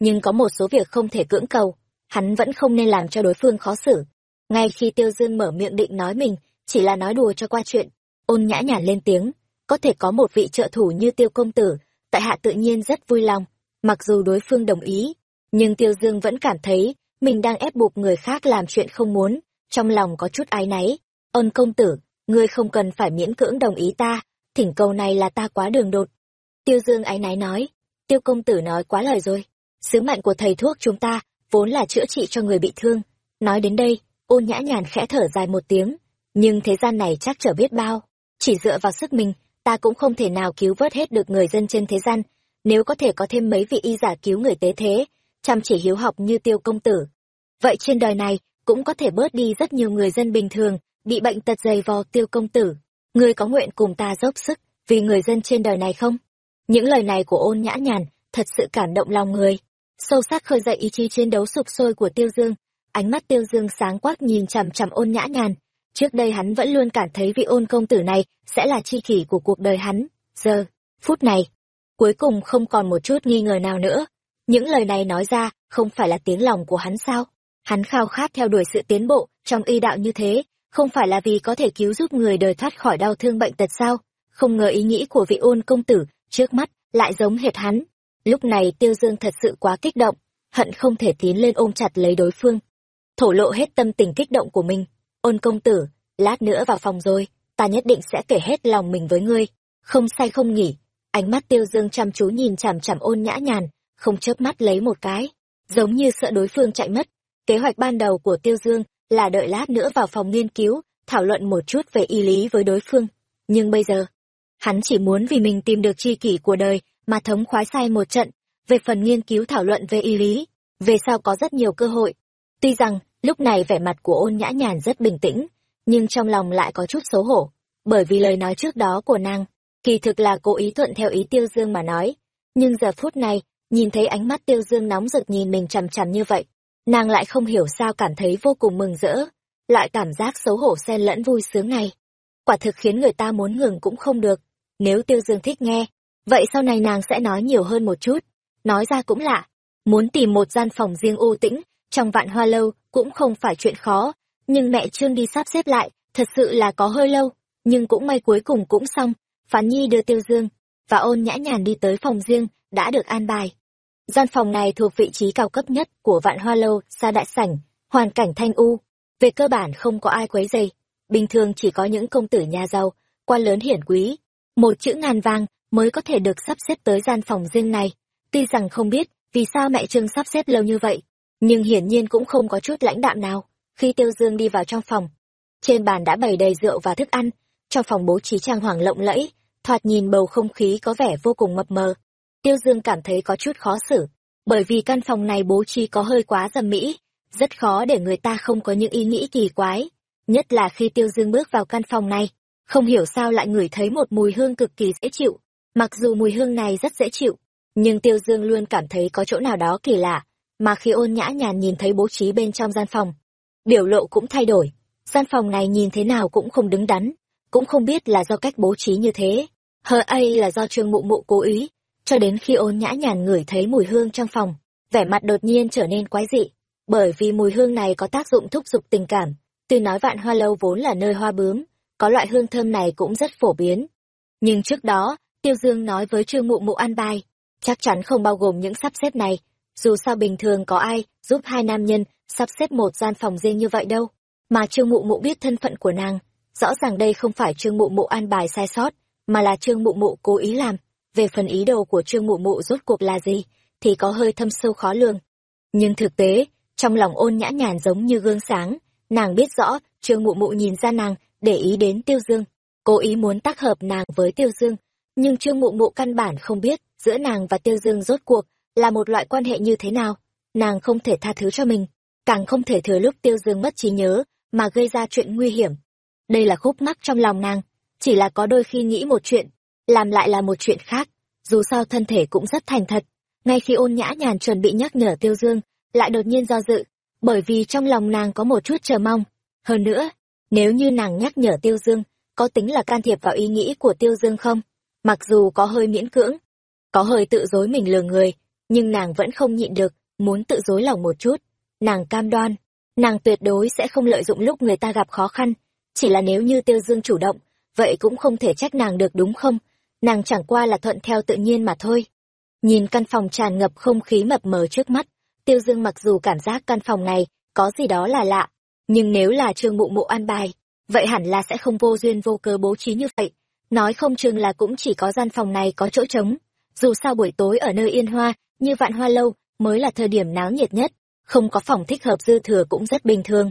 Nhưng có một số việc không thể cưỡng cầu, hắn vẫn không nên làm cho đối phương khó xử. Ngay khi Tiêu Dương mở miệng định nói mình, chỉ là nói đùa cho qua chuyện, ôn nhã nhản lên tiếng, có thể có một vị trợ thủ như Tiêu công tử, tại hạ tự nhiên rất vui lòng, mặc dù đối phương đồng ý, nhưng Tiêu Dương vẫn cảm thấy mình đang ép buộc người khác làm chuyện không muốn, trong lòng có chút áy náy. Ôn công tử, ngươi không cần phải miễn cưỡng đồng ý ta, thỉnh cầu này là ta quá đường đột. Tiêu Dương áy náy nói, tiêu công tử nói quá lời rồi. Sứ mệnh của thầy thuốc chúng ta, vốn là chữa trị cho người bị thương. Nói đến đây, ôn nhã nhàn khẽ thở dài một tiếng, nhưng thế gian này chắc trở biết bao. Chỉ dựa vào sức mình, ta cũng không thể nào cứu vớt hết được người dân trên thế gian. Nếu có thể có thêm mấy vị y giả cứu người tế thế, chăm chỉ hiếu học như tiêu công tử. Vậy trên đời này, cũng có thể bớt đi rất nhiều người dân bình thường, bị bệnh tật dày vò tiêu công tử. Ngươi có nguyện cùng ta dốc sức, vì người dân trên đời này không? Những lời này của ôn nhã nhàn, thật sự cảm động lòng người. Sâu sắc khơi dậy ý chí chiến đấu sụp sôi của Tiêu Dương. Ánh mắt Tiêu Dương sáng quắc nhìn chằm chằm ôn nhã nhàn. Trước đây hắn vẫn luôn cảm thấy vị ôn công tử này sẽ là chi kỷ của cuộc đời hắn. Giờ, phút này, cuối cùng không còn một chút nghi ngờ nào nữa. Những lời này nói ra, không phải là tiếng lòng của hắn sao? Hắn khao khát theo đuổi sự tiến bộ trong y đạo như thế, không phải là vì có thể cứu giúp người đời thoát khỏi đau thương bệnh tật sao? Không ngờ ý nghĩ của vị ôn công tử, trước mắt, lại giống hệt hắn. Lúc này Tiêu Dương thật sự quá kích động, hận không thể tiến lên ôm chặt lấy đối phương. Thổ lộ hết tâm tình kích động của mình. Ôn công tử, lát nữa vào phòng rồi, ta nhất định sẽ kể hết lòng mình với ngươi. Không say không nghỉ. Ánh mắt Tiêu Dương chăm chú nhìn chằm chằm ôn nhã nhàn, không chớp mắt lấy một cái. Giống như sợ đối phương chạy mất. Kế hoạch ban đầu của Tiêu Dương là đợi lát nữa vào phòng nghiên cứu, thảo luận một chút về y lý với đối phương. Nhưng bây giờ, hắn chỉ muốn vì mình tìm được chi kỷ của đời mà thống khoái sai một trận. Về phần nghiên cứu thảo luận về y lý, về sau có rất nhiều cơ hội. Tuy rằng, lúc này vẻ mặt của ôn nhã nhàn rất bình tĩnh, nhưng trong lòng lại có chút xấu hổ, bởi vì lời nói trước đó của nàng, kỳ thực là cố ý thuận theo ý Tiêu Dương mà nói. Nhưng giờ phút này, nhìn thấy ánh mắt Tiêu Dương nóng rực nhìn mình chằm chằm như vậy, nàng lại không hiểu sao cảm thấy vô cùng mừng rỡ, loại cảm giác xấu hổ xen lẫn vui sướng này. Quả thực khiến người ta muốn ngừng cũng không được, nếu Tiêu Dương thích nghe, vậy sau này nàng sẽ nói nhiều hơn một chút. Nói ra cũng lạ, muốn tìm một gian phòng riêng u tĩnh, trong vạn hoa lâu cũng không phải chuyện khó, nhưng mẹ Trương đi sắp xếp lại, thật sự là có hơi lâu, nhưng cũng may cuối cùng cũng xong. Phán Nhi đưa Tiêu Dương, và ôn nhã nhàn đi tới phòng riêng, đã được an bài. Gian phòng này thuộc vị trí cao cấp nhất của vạn hoa lâu, xa đại sảnh, hoàn cảnh thanh u. Về cơ bản không có ai quấy dày, bình thường chỉ có những công tử nhà giàu, quan lớn hiển quý. Một chữ ngàn vàng mới có thể được sắp xếp tới gian phòng riêng này. Tuy rằng không biết vì sao mẹ trương sắp xếp lâu như vậy, nhưng hiển nhiên cũng không có chút lãnh đạm nào. Khi tiêu dương đi vào trong phòng, trên bàn đã bày đầy rượu và thức ăn. Trong phòng bố trí trang hoàng lộng lẫy, thoạt nhìn bầu không khí có vẻ vô cùng mập mờ. Tiêu dương cảm thấy có chút khó xử, bởi vì căn phòng này bố trí có hơi quá dầm mỹ, rất khó để người ta không có những ý nghĩ kỳ quái. Nhất là khi tiêu dương bước vào căn phòng này, không hiểu sao lại ngửi thấy một mùi hương cực kỳ dễ chịu mặc dù mùi hương này rất dễ chịu, nhưng tiêu dương luôn cảm thấy có chỗ nào đó kỳ lạ, mà khi ôn nhã nhàn nhìn thấy bố trí bên trong gian phòng, biểu lộ cũng thay đổi. Gian phòng này nhìn thế nào cũng không đứng đắn, cũng không biết là do cách bố trí như thế, hờ ấy là do trương mụ mụ cố ý, cho đến khi ôn nhã nhàn ngửi thấy mùi hương trong phòng, vẻ mặt đột nhiên trở nên quái dị. Bởi vì mùi hương này có tác dụng thúc giục tình cảm, tuy nói vạn hoa lâu vốn là nơi hoa bướm, có loại hương thơm này cũng rất phổ biến. Nhưng trước đó tiêu dương nói với trương mụ mụ ăn bài, chắc chắn không bao gồm những sắp xếp này. Dù sao bình thường có ai giúp hai nam nhân sắp xếp một gian phòng riêng như vậy đâu. Mà trương mụ mụ biết thân phận của nàng, rõ ràng đây không phải trương mụ mụ an bài sai sót, mà là trương mụ mụ cố ý làm. Về phần ý đồ của trương mụ mụ rốt cuộc là gì, thì có hơi thâm sâu khó lường. Nhưng thực tế, trong lòng ôn nhã nhàn giống như gương sáng, nàng biết rõ trương mụ mụ nhìn ra nàng để ý đến tiêu dương, cố ý muốn tác hợp nàng với tiêu dương nhưng trương mụ mụ căn bản không biết giữa nàng và tiêu dương rốt cuộc là một loại quan hệ như thế nào. Nàng không thể tha thứ cho mình, càng không thể thừa lúc tiêu dương mất trí nhớ mà gây ra chuyện nguy hiểm. Đây là khúc mắc trong lòng nàng, chỉ là có đôi khi nghĩ một chuyện, làm lại là một chuyện khác, dù sao thân thể cũng rất thành thật. Ngay khi ôn nhã nhàn chuẩn bị nhắc nhở tiêu dương, lại đột nhiên do dự, bởi vì trong lòng nàng có một chút chờ mong. Hơn nữa, nếu như nàng nhắc nhở tiêu dương, có tính là can thiệp vào ý nghĩ của tiêu dương không? Mặc dù có hơi miễn cưỡng, có hơi tự dối mình lừa người, nhưng nàng vẫn không nhịn được, muốn tự dối lòng một chút. Nàng cam đoan, nàng tuyệt đối sẽ không lợi dụng lúc người ta gặp khó khăn. Chỉ là nếu như tiêu dương chủ động, vậy cũng không thể trách nàng được đúng không? Nàng chẳng qua là thuận theo tự nhiên mà thôi. Nhìn căn phòng tràn ngập không khí mập mờ trước mắt, tiêu dương mặc dù cảm giác căn phòng này có gì đó là lạ, nhưng nếu là trương mụ mụ an bài, vậy hẳn là sẽ không vô duyên vô cớ bố trí như vậy nói không chừng là cũng chỉ có gian phòng này có chỗ trống. Dù sao buổi tối ở nơi yên hoa, như vạn hoa lâu, mới là thời điểm náo nhiệt nhất. Không có phòng thích hợp dư thừa cũng rất bình thường.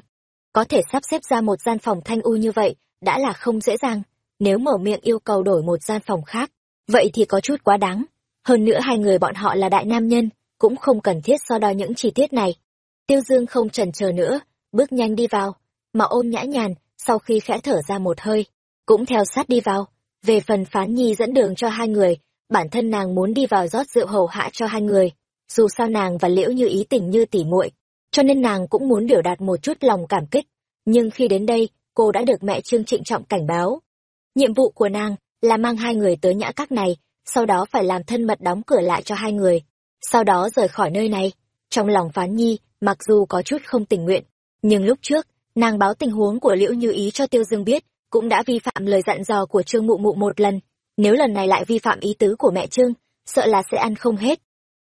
Có thể sắp xếp ra một gian phòng thanh u như vậy, đã là không dễ dàng. Nếu mở miệng yêu cầu đổi một gian phòng khác, vậy thì có chút quá đáng. Hơn nữa hai người bọn họ là đại nam nhân, cũng không cần thiết so đo những chi tiết này. Tiêu dương không chần chờ nữa, bước nhanh đi vào. Mà ôm nhã nhàn, sau khi khẽ thở ra một hơi, cũng theo sát đi vào về phần phán nhi dẫn đường cho hai người, bản thân nàng muốn đi vào rót rượu hầu hạ cho hai người, dù sao nàng và liễu như ý tình như tỉ muội, cho nên nàng cũng muốn biểu đạt một chút lòng cảm kích. Nhưng khi đến đây, cô đã được mẹ trương trịnh trọng cảnh báo. Nhiệm vụ của nàng là mang hai người tới nhã các này, sau đó phải làm thân mật đóng cửa lại cho hai người. Sau đó rời khỏi nơi này, trong lòng phán nhi mặc dù có chút không tình nguyện, nhưng lúc trước, nàng báo tình huống của liễu như ý cho tiêu dương biết cũng đã vi phạm lời dặn dò của trương mụ mụ một lần. Nếu lần này lại vi phạm ý tứ của mẹ trương, sợ là sẽ ăn không hết.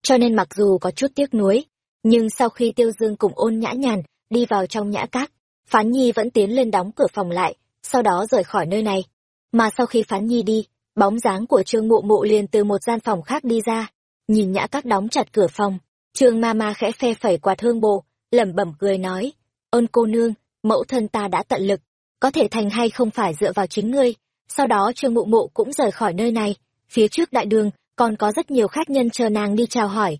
Cho nên mặc dù có chút tiếc nuối, nhưng sau khi tiêu dương cùng ôn nhã nhàn đi vào trong nhã cát, phán nhi vẫn tiến lên đóng cửa phòng lại, sau đó rời khỏi nơi này. Mà sau khi phán nhi đi, bóng dáng của trương mụ mụ liền từ một gian phòng khác đi ra. Nhìn nhã các đóng chặt cửa phòng, trương ma ma khẽ phe phẩy quạt hương bộ, lẩm bẩm cười nói ơn cô nương, mẫu thân ta đã tận lực có thể thành hay không phải dựa vào chính ngươi. Sau đó trương mụ mụ cũng rời khỏi nơi này. Phía trước đại đường, còn có rất nhiều khách nhân chờ nàng đi chào hỏi.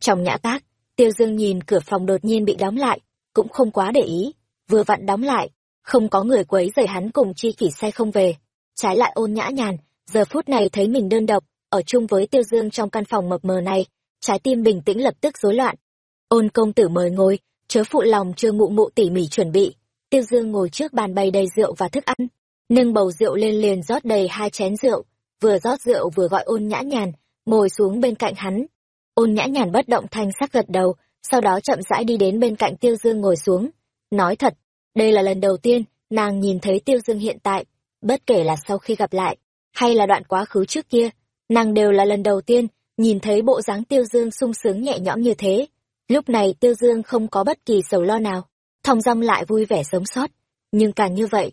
Trong nhã tác, tiêu dương nhìn cửa phòng đột nhiên bị đóng lại, cũng không quá để ý, vừa vặn đóng lại, không có người quấy rầy hắn cùng chi kỷ xe không về. Trái lại ôn nhã nhàn, giờ phút này thấy mình đơn độc, ở chung với tiêu dương trong căn phòng mập mờ này, trái tim bình tĩnh lập tức rối loạn. Ôn công tử mời ngồi, chớ phụ lòng chưa mụ mụ tỉ mỉ chuẩn bị tiêu dương ngồi trước bàn bày đầy rượu và thức ăn, nâng bầu rượu lên liền rót đầy hai chén rượu, vừa rót rượu vừa gọi ôn nhã nhàn, ngồi xuống bên cạnh hắn. Ôn nhã nhàn bất động thanh sắc gật đầu, sau đó chậm rãi đi đến bên cạnh tiêu dương ngồi xuống, nói thật, đây là lần đầu tiên nàng nhìn thấy tiêu dương hiện tại, bất kể là sau khi gặp lại, hay là đoạn quá khứ trước kia, nàng đều là lần đầu tiên nhìn thấy bộ dáng tiêu dương sung sướng nhẹ nhõm như thế. Lúc này tiêu dương không có bất kỳ sầu lo nào thong dong lại vui vẻ sống sót nhưng càng như vậy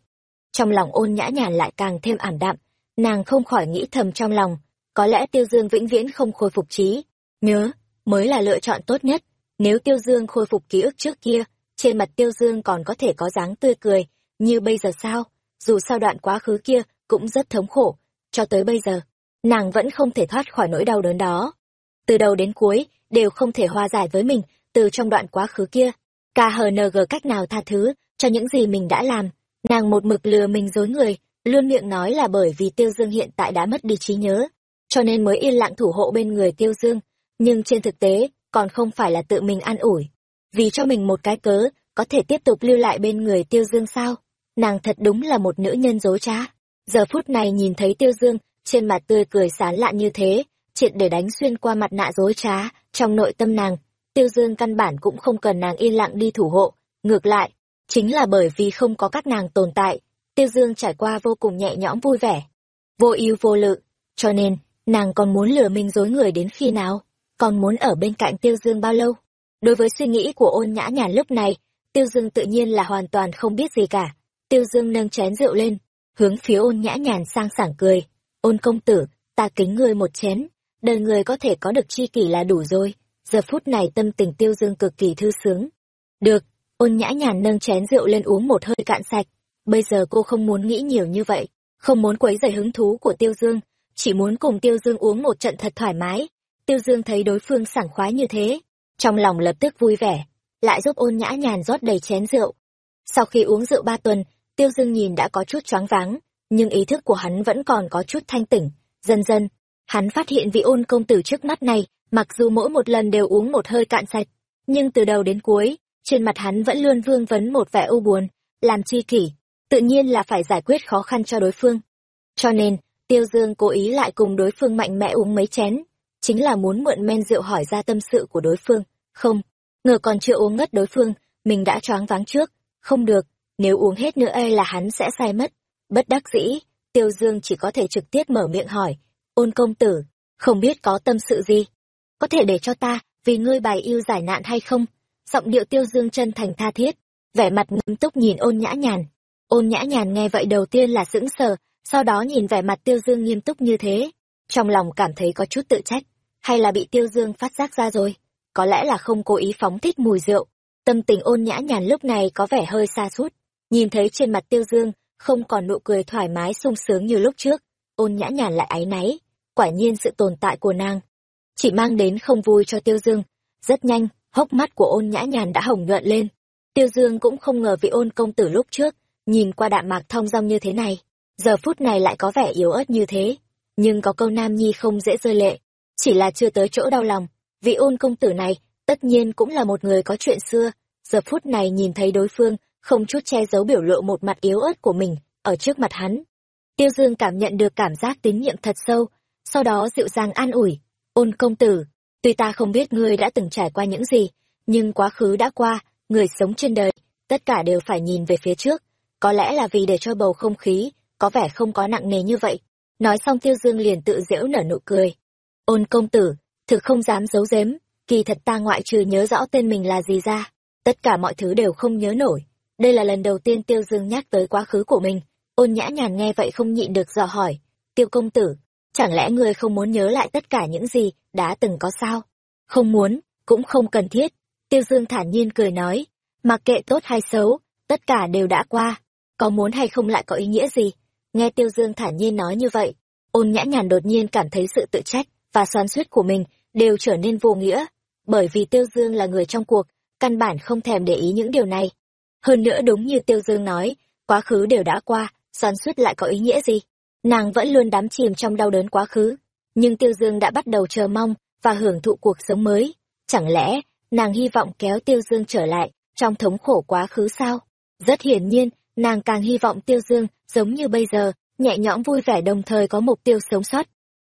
trong lòng ôn nhã nhàn lại càng thêm ảm đạm nàng không khỏi nghĩ thầm trong lòng có lẽ tiêu dương vĩnh viễn không khôi phục trí nhớ mới là lựa chọn tốt nhất. Nếu Tiêu Dương khôi phục ký ức trước kia, trên mặt Tiêu Dương còn có thể có dáng tươi cười, như bây giờ sao? Dù sao đoạn quá khứ kia cũng rất thống khổ, cho tới bây giờ, nàng vẫn không thể thoát khỏi nỗi đau đớn đó. Từ đầu đến cuối, đều không thể hòa giải với mình, từ trong đoạn quá khứ kia. KHNG cách nào tha thứ cho những gì mình đã làm, nàng một mực lừa mình dối người, luôn miệng nói là bởi vì Tiêu Dương hiện tại đã mất đi trí nhớ, cho nên mới yên lặng thủ hộ bên người Tiêu Dương, nhưng trên thực tế, còn không phải là tự mình an ủi. Vì cho mình một cái cớ, có thể tiếp tục lưu lại bên người Tiêu Dương sao? Nàng thật đúng là một nữ nhân dối trá. Giờ phút này nhìn thấy Tiêu Dương, trên mặt tươi cười sán lạ như thế, triệt để đánh xuyên qua mặt nạ dối trá, trong nội tâm nàng. Tiêu Dương căn bản cũng không cần nàng yên lặng đi thủ hộ, ngược lại, chính là bởi vì không có các nàng tồn tại, Tiêu Dương trải qua vô cùng nhẹ nhõm vui vẻ, vô ưu vô lự, cho nên, nàng còn muốn lừa mình dối người đến khi nào, còn muốn ở bên cạnh Tiêu Dương bao lâu. Đối với suy nghĩ của ôn nhã nhàn lúc này, Tiêu Dương tự nhiên là hoàn toàn không biết gì cả. Tiêu Dương nâng chén rượu lên, hướng phía ôn nhã nhàn sang sảng cười. Ôn công tử, ta kính ngươi một chén, đời người có thể có được chi kỷ là đủ rồi. Giờ phút này tâm tình Tiêu Dương cực kỳ thư sướng. Được, ôn nhã nhàn nâng chén rượu lên uống một hơi cạn sạch. Bây giờ cô không muốn nghĩ nhiều như vậy, không muốn quấy rầy hứng thú của Tiêu Dương, chỉ muốn cùng Tiêu Dương uống một trận thật thoải mái. Tiêu Dương thấy đối phương sảng khoái như thế, trong lòng lập tức vui vẻ, lại giúp ôn nhã nhàn rót đầy chén rượu. Sau khi uống rượu ba tuần, Tiêu Dương nhìn đã có chút choáng váng, nhưng ý thức của hắn vẫn còn có chút thanh tỉnh. Dần dần, hắn phát hiện vị ôn công tử trước mắt này, mặc dù mỗi một lần đều uống một hơi cạn sạch, nhưng từ đầu đến cuối, trên mặt hắn vẫn luôn vương vấn một vẻ u buồn, làm chi kỷ, tự nhiên là phải giải quyết khó khăn cho đối phương. Cho nên, Tiêu Dương cố ý lại cùng đối phương mạnh mẽ uống mấy chén, chính là muốn mượn men rượu hỏi ra tâm sự của đối phương. Không, ngờ còn chưa uống ngất đối phương, mình đã choáng váng trước. Không được, nếu uống hết nữa e là hắn sẽ sai mất. Bất đắc dĩ, Tiêu Dương chỉ có thể trực tiếp mở miệng hỏi. Ôn công tử, không biết có tâm sự gì? Có thể để cho ta, vì ngươi bài yêu giải nạn hay không? Giọng điệu Tiêu Dương chân thành tha thiết, vẻ mặt nghiêm túc nhìn ôn nhã nhàn. Ôn nhã nhàn nghe vậy đầu tiên là sững sờ, sau đó nhìn vẻ mặt Tiêu Dương nghiêm túc như thế. Trong lòng cảm thấy có chút tự trách, hay là bị Tiêu Dương phát giác ra rồi? Có lẽ là không cố ý phóng thích mùi rượu. Tâm tình ôn nhã nhàn lúc này có vẻ hơi xa suốt Nhìn thấy trên mặt Tiêu Dương, không còn nụ cười thoải mái sung sướng như lúc trước. Ôn nhã nhàn lại áy náy. Quả nhiên sự tồn tại của nàng. Chỉ mang đến không vui cho Tiêu Dương. Rất nhanh, hốc mắt của ôn nhã nhàn đã hồng nhuận lên. Tiêu Dương cũng không ngờ vị ôn công tử lúc trước, nhìn qua đạm mạc thong dong như thế này. Giờ phút này lại có vẻ yếu ớt như thế. Nhưng có câu nam nhi không dễ rơi lệ. Chỉ là chưa tới chỗ đau lòng. Vị ôn công tử này, tất nhiên cũng là một người có chuyện xưa. Giờ phút này nhìn thấy đối phương, không chút che giấu biểu lộ một mặt yếu ớt của mình, ở trước mặt hắn. Tiêu Dương cảm nhận được cảm giác tín nhiệm thật sâu, sau đó dịu dàng an ủi. Ôn công tử, tuy ta không biết ngươi đã từng trải qua những gì, nhưng quá khứ đã qua, người sống trên đời, tất cả đều phải nhìn về phía trước. Có lẽ là vì để cho bầu không khí, có vẻ không có nặng nề như vậy. Nói xong Tiêu Dương liền tự giễu nở nụ cười. Ôn công tử, thực không dám giấu giếm, kỳ thật ta ngoại trừ nhớ rõ tên mình là gì ra, tất cả mọi thứ đều không nhớ nổi. Đây là lần đầu tiên Tiêu Dương nhắc tới quá khứ của mình, ôn nhã nhàn nghe vậy không nhịn được dò hỏi, Tiêu công tử, chẳng lẽ ngươi không muốn nhớ lại tất cả những gì đã từng có sao? Không muốn, cũng không cần thiết. Tiêu Dương thản nhiên cười nói, mặc kệ tốt hay xấu, tất cả đều đã qua, có muốn hay không lại có ý nghĩa gì? Nghe Tiêu Dương thản nhiên nói như vậy, ôn nhã nhàn đột nhiên cảm thấy sự tự trách và xoan suýt của mình đều trở nên vô nghĩa, bởi vì Tiêu Dương là người trong cuộc, căn bản không thèm để ý những điều này. Hơn nữa đúng như Tiêu Dương nói, quá khứ đều đã qua, xoắn suýt lại có ý nghĩa gì? Nàng vẫn luôn đắm chìm trong đau đớn quá khứ, nhưng Tiêu Dương đã bắt đầu chờ mong và hưởng thụ cuộc sống mới. Chẳng lẽ, nàng hy vọng kéo Tiêu Dương trở lại trong thống khổ quá khứ sao? Rất hiển nhiên, nàng càng hy vọng Tiêu Dương giống như bây giờ, nhẹ nhõm vui vẻ đồng thời có mục tiêu sống sót.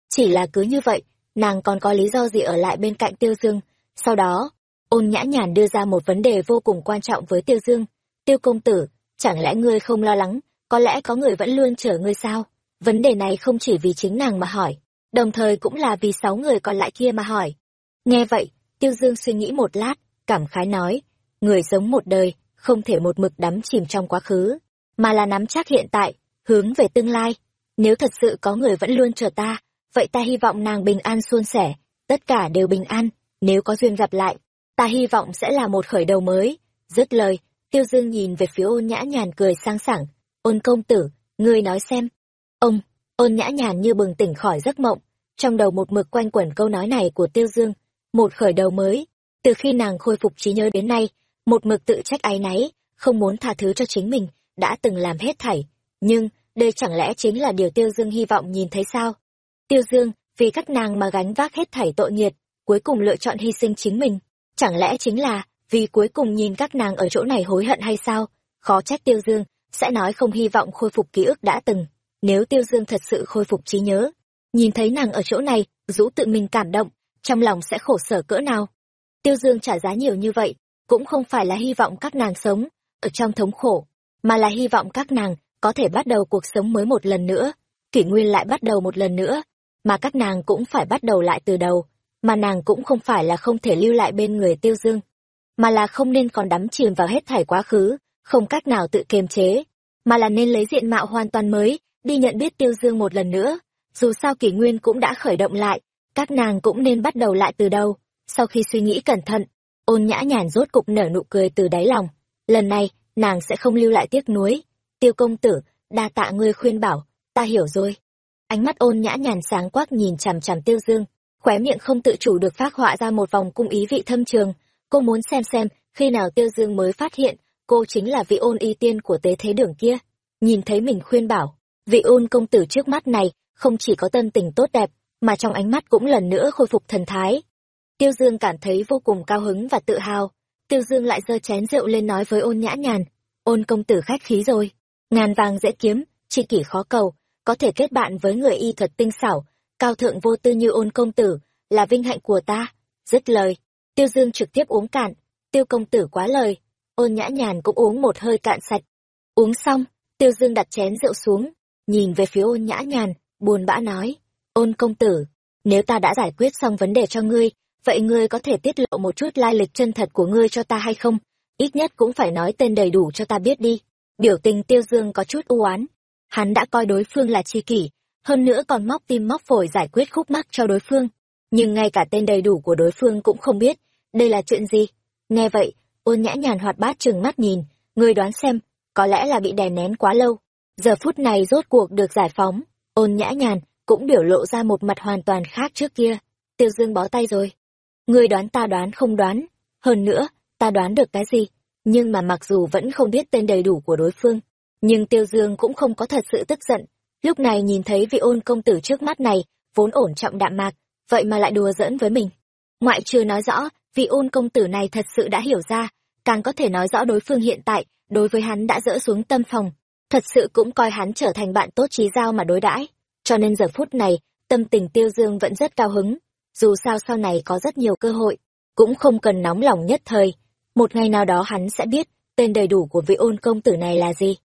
Chỉ là cứ như vậy, nàng còn có lý do gì ở lại bên cạnh Tiêu Dương. Sau đó, ôn nhã nhàn đưa ra một vấn đề vô cùng quan trọng với Tiêu Dương. Tiêu công tử, chẳng lẽ ngươi không lo lắng, có lẽ có người vẫn luôn chờ ngươi sao? Vấn đề này không chỉ vì chính nàng mà hỏi, đồng thời cũng là vì sáu người còn lại kia mà hỏi. Nghe vậy, Tiêu Dương suy nghĩ một lát, cảm khái nói, người sống một đời, không thể một mực đắm chìm trong quá khứ, mà là nắm chắc hiện tại, hướng về tương lai. Nếu thật sự có người vẫn luôn chờ ta, vậy ta hy vọng nàng bình an suôn sẻ, tất cả đều bình an. nếu có duyên gặp lại, ta hy vọng sẽ là một khởi đầu mới. Dứt lời, Tiêu Dương nhìn về phía ôn nhã nhàn cười sang sảng. Ôn công tử, ngươi nói xem. Ông, ôn nhã nhàn như bừng tỉnh khỏi giấc mộng. Trong đầu một mực quanh quẩn câu nói này của Tiêu Dương. Một khởi đầu mới. Từ khi nàng khôi phục trí nhớ đến nay, một mực tự trách áy náy, không muốn tha thứ cho chính mình, đã từng làm hết thảy. Nhưng, đây chẳng lẽ chính là điều Tiêu Dương hy vọng nhìn thấy sao? Tiêu Dương, vì các nàng mà gánh vác hết thảy tội nghiệt, cuối cùng lựa chọn hy sinh chính mình. Chẳng lẽ chính là vì cuối cùng nhìn các nàng ở chỗ này hối hận hay sao? Khó trách Tiêu Dương sẽ nói không hy vọng khôi phục ký ức đã từng. Nếu Tiêu Dương thật sự khôi phục trí nhớ, nhìn thấy nàng ở chỗ này, dũ tự mình cảm động, trong lòng sẽ khổ sở cỡ nào. Tiêu Dương trả giá nhiều như vậy, cũng không phải là hy vọng các nàng sống ở trong thống khổ, mà là hy vọng các nàng có thể bắt đầu cuộc sống mới một lần nữa, kỷ nguyên lại bắt đầu một lần nữa, mà các nàng cũng phải bắt đầu lại từ đầu, mà nàng cũng không phải là không thể lưu lại bên người Tiêu Dương, mà là không nên còn đắm chìm vào hết thảy quá khứ, không cách nào tự kiềm chế, mà là nên lấy diện mạo hoàn toàn mới, đi nhận biết Tiêu Dương một lần nữa. Dù sao kỷ nguyên cũng đã khởi động lại, các nàng cũng nên bắt đầu lại từ đầu. Sau khi suy nghĩ cẩn thận, ôn nhã nhàn rốt cục nở nụ cười từ đáy lòng. Lần này, nàng sẽ không lưu lại tiếc nuối. Tiêu công tử, đa tạ ngươi khuyên bảo, ta hiểu rồi. Ánh mắt ôn nhã nhàn sáng quắc nhìn chằm chằm Tiêu Dương, khóe miệng không tự chủ được phát họa ra một vòng cung ý vị thâm trường. Cô muốn xem xem, khi nào Tiêu Dương mới phát hiện, cô chính là vị ôn y tiên của tế thế đường kia. Nhìn thấy mình khuyên bảo, vị ôn công tử trước mắt này không chỉ có tân tình tốt đẹp, mà trong ánh mắt cũng lần nữa khôi phục thần thái. Tiêu Dương cảm thấy vô cùng cao hứng và tự hào. Tiêu Dương lại giơ chén rượu lên nói với ôn nhã nhàn. Ôn công tử khách khí rồi. Ngàn vàng dễ kiếm, chi kỷ khó cầu, có thể kết bạn với người y thuật tinh xảo, cao thượng vô tư như ôn công tử, là vinh hạnh của ta. Dứt lời, Tiêu Dương trực tiếp uống cạn. Tiêu công tử quá lời. Ôn nhã nhàn cũng uống một hơi cạn sạch. Uống xong, Tiêu Dương đặt chén rượu xuống, nhìn về phía ôn nhã nhàn, buồn bã nói. Ôn công tử, nếu ta đã giải quyết xong vấn đề cho ngươi, vậy ngươi có thể tiết lộ một chút lai lịch chân thật của ngươi cho ta hay không? Ít nhất cũng phải nói tên đầy đủ cho ta biết đi. Biểu tình Tiêu Dương có chút u oán. Hắn đã coi đối phương là chi kỷ, hơn nữa còn móc tim móc phổi giải quyết khúc mắc cho đối phương. Nhưng ngay cả tên đầy đủ của đối phương cũng không biết, đây là chuyện gì. Nghe vậy, ôn nhã nhàn hoạt bát trừng mắt nhìn, người đoán xem, có lẽ là bị đè nén quá lâu. Giờ phút này rốt cuộc được giải phóng, ôn nhã nhàn cũng biểu lộ ra một mặt hoàn toàn khác trước kia. Tiêu Dương bó tay rồi. người đoán ta đoán không đoán. Hơn nữa, ta đoán được cái gì? Nhưng mà mặc dù vẫn không biết tên đầy đủ của đối phương, nhưng Tiêu Dương cũng không có thật sự tức giận. Lúc này nhìn thấy vị ôn công tử trước mắt này, vốn ổn trọng đạm mạc, vậy mà lại đùa giỡn với mình. Ngoại trừ nói rõ, vị ôn công tử này thật sự đã hiểu ra, càng có thể nói rõ đối phương hiện tại, đối với hắn đã dỡ xuống tâm phòng, thật sự cũng coi hắn trở thành bạn tốt trí giao mà đối đãi. Cho nên giờ phút này, tâm tình Tiêu Dương vẫn rất cao hứng, dù sao sau này có rất nhiều cơ hội, cũng không cần nóng lòng nhất thời. Một ngày nào đó hắn sẽ biết tên đầy đủ của vị ôn công tử này là gì.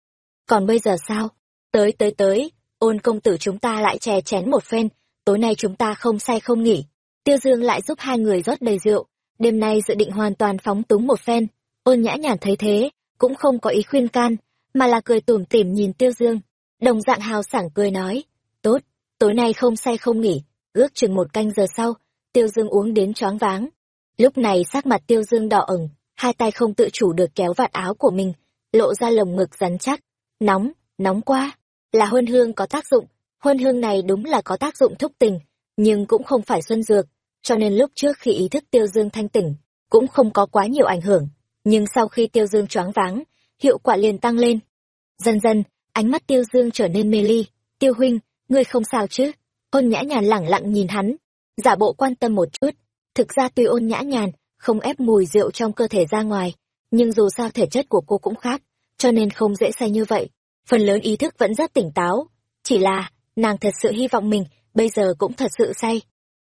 Còn bây giờ sao? Tới tới tới, ôn công tử chúng ta lại chè chén một phen, tối nay chúng ta không say không nghỉ. Tiêu Dương lại giúp hai người rót đầy rượu, đêm nay dự định hoàn toàn phóng túng một phen. Ôn nhã nhàn thấy thế, cũng không có ý khuyên can, mà là cười tủm tỉm nhìn Tiêu Dương. Đồng dạng hào sảng cười nói, tốt, tối nay không say không nghỉ, ước chừng một canh giờ sau, Tiêu Dương uống đến choáng váng. Lúc này sắc mặt Tiêu Dương đỏ ửng, hai tay không tự chủ được kéo vạt áo của mình, lộ ra lồng ngực rắn chắc. Nóng, nóng quá, là huân hương có tác dụng, huân hương này đúng là có tác dụng thúc tình, nhưng cũng không phải xuân dược, cho nên lúc trước khi ý thức Tiêu Dương thanh tỉnh, cũng không có quá nhiều ảnh hưởng, nhưng sau khi Tiêu Dương choáng váng, hiệu quả liền tăng lên. Dần dần, ánh mắt Tiêu Dương trở nên mê ly, Tiêu huynh, ngươi không sao chứ? Ôn nhã nhàn lẳng lặng nhìn hắn, giả bộ quan tâm một chút. Thực ra tuy ôn nhã nhàn, không ép mùi rượu trong cơ thể ra ngoài, nhưng dù sao thể chất của cô cũng khác, cho nên không dễ say như vậy. Phần lớn ý thức vẫn rất tỉnh táo, chỉ là, nàng thật sự hy vọng mình, bây giờ cũng thật sự say.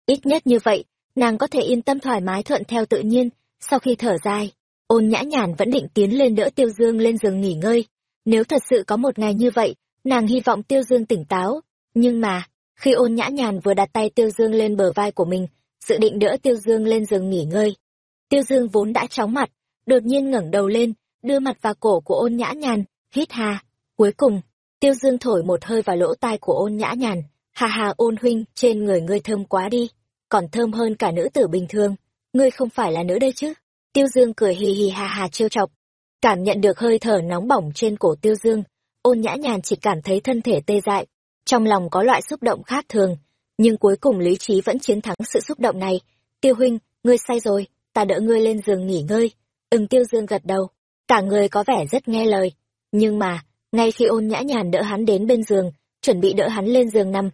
Ít nhất như vậy, nàng có thể yên tâm thoải mái thuận theo tự nhiên, sau khi thở dài, ôn nhã nhàn vẫn định tiến lên đỡ Tiêu Dương lên giường nghỉ ngơi. Nếu thật sự có một ngày như vậy, nàng hy vọng Tiêu Dương tỉnh táo. Nhưng mà, khi ôn nhã nhàn vừa đặt tay Tiêu Dương lên bờ vai của mình, dự định đỡ Tiêu Dương lên giường nghỉ ngơi. Tiêu Dương vốn đã chóng mặt, đột nhiên ngẩng đầu lên, đưa mặt vào cổ của ôn nhã nhàn, hít hà. Cuối cùng, Tiêu Dương thổi một hơi vào lỗ tai của ôn nhã nhàn. Hà hà ôn huynh, trên người ngươi thơm quá đi, còn thơm hơn cả nữ tử bình thường. ngươi không phải là nữ đây chứ? Tiêu dương cười hì hì hà hà trêu chọc. Cảm nhận được hơi thở nóng bỏng trên cổ tiêu dương ôn nhã nhàn chỉ cảm thấy thân thể tê dại trong lòng có loại xúc động khác thường. Nhưng cuối cùng lý trí vẫn chiến thắng sự xúc động này. Tiêu huynh ngươi say rồi ta đỡ ngươi lên giường nghỉ ngơi. Ưng tiêu dương gật đầu. Cả người có vẻ rất nghe lời. Nhưng mà ngay khi ôn nhã nhàn đỡ hắn đến bên giường chuẩn bị đỡ hắn lên giường nằm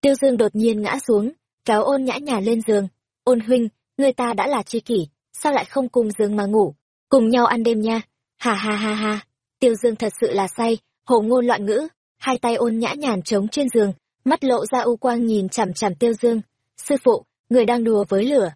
tiêu dương đột nhiên ngã xuống, kéo ôn nhã nhà lên giường. Ôn huynh, người ta đã là tri kỷ, sao lại không cùng giường mà ngủ? Cùng nhau ăn đêm nha. Hà hà hà hà tiêu dương thật sự là say, hồ ngôn loạn ngữ. Hai tay ôn nhã nhàn trống trên giường, mắt lộ ra u quang nhìn chằm chằm tiêu dương. Sư phụ, người đang đùa với lửa.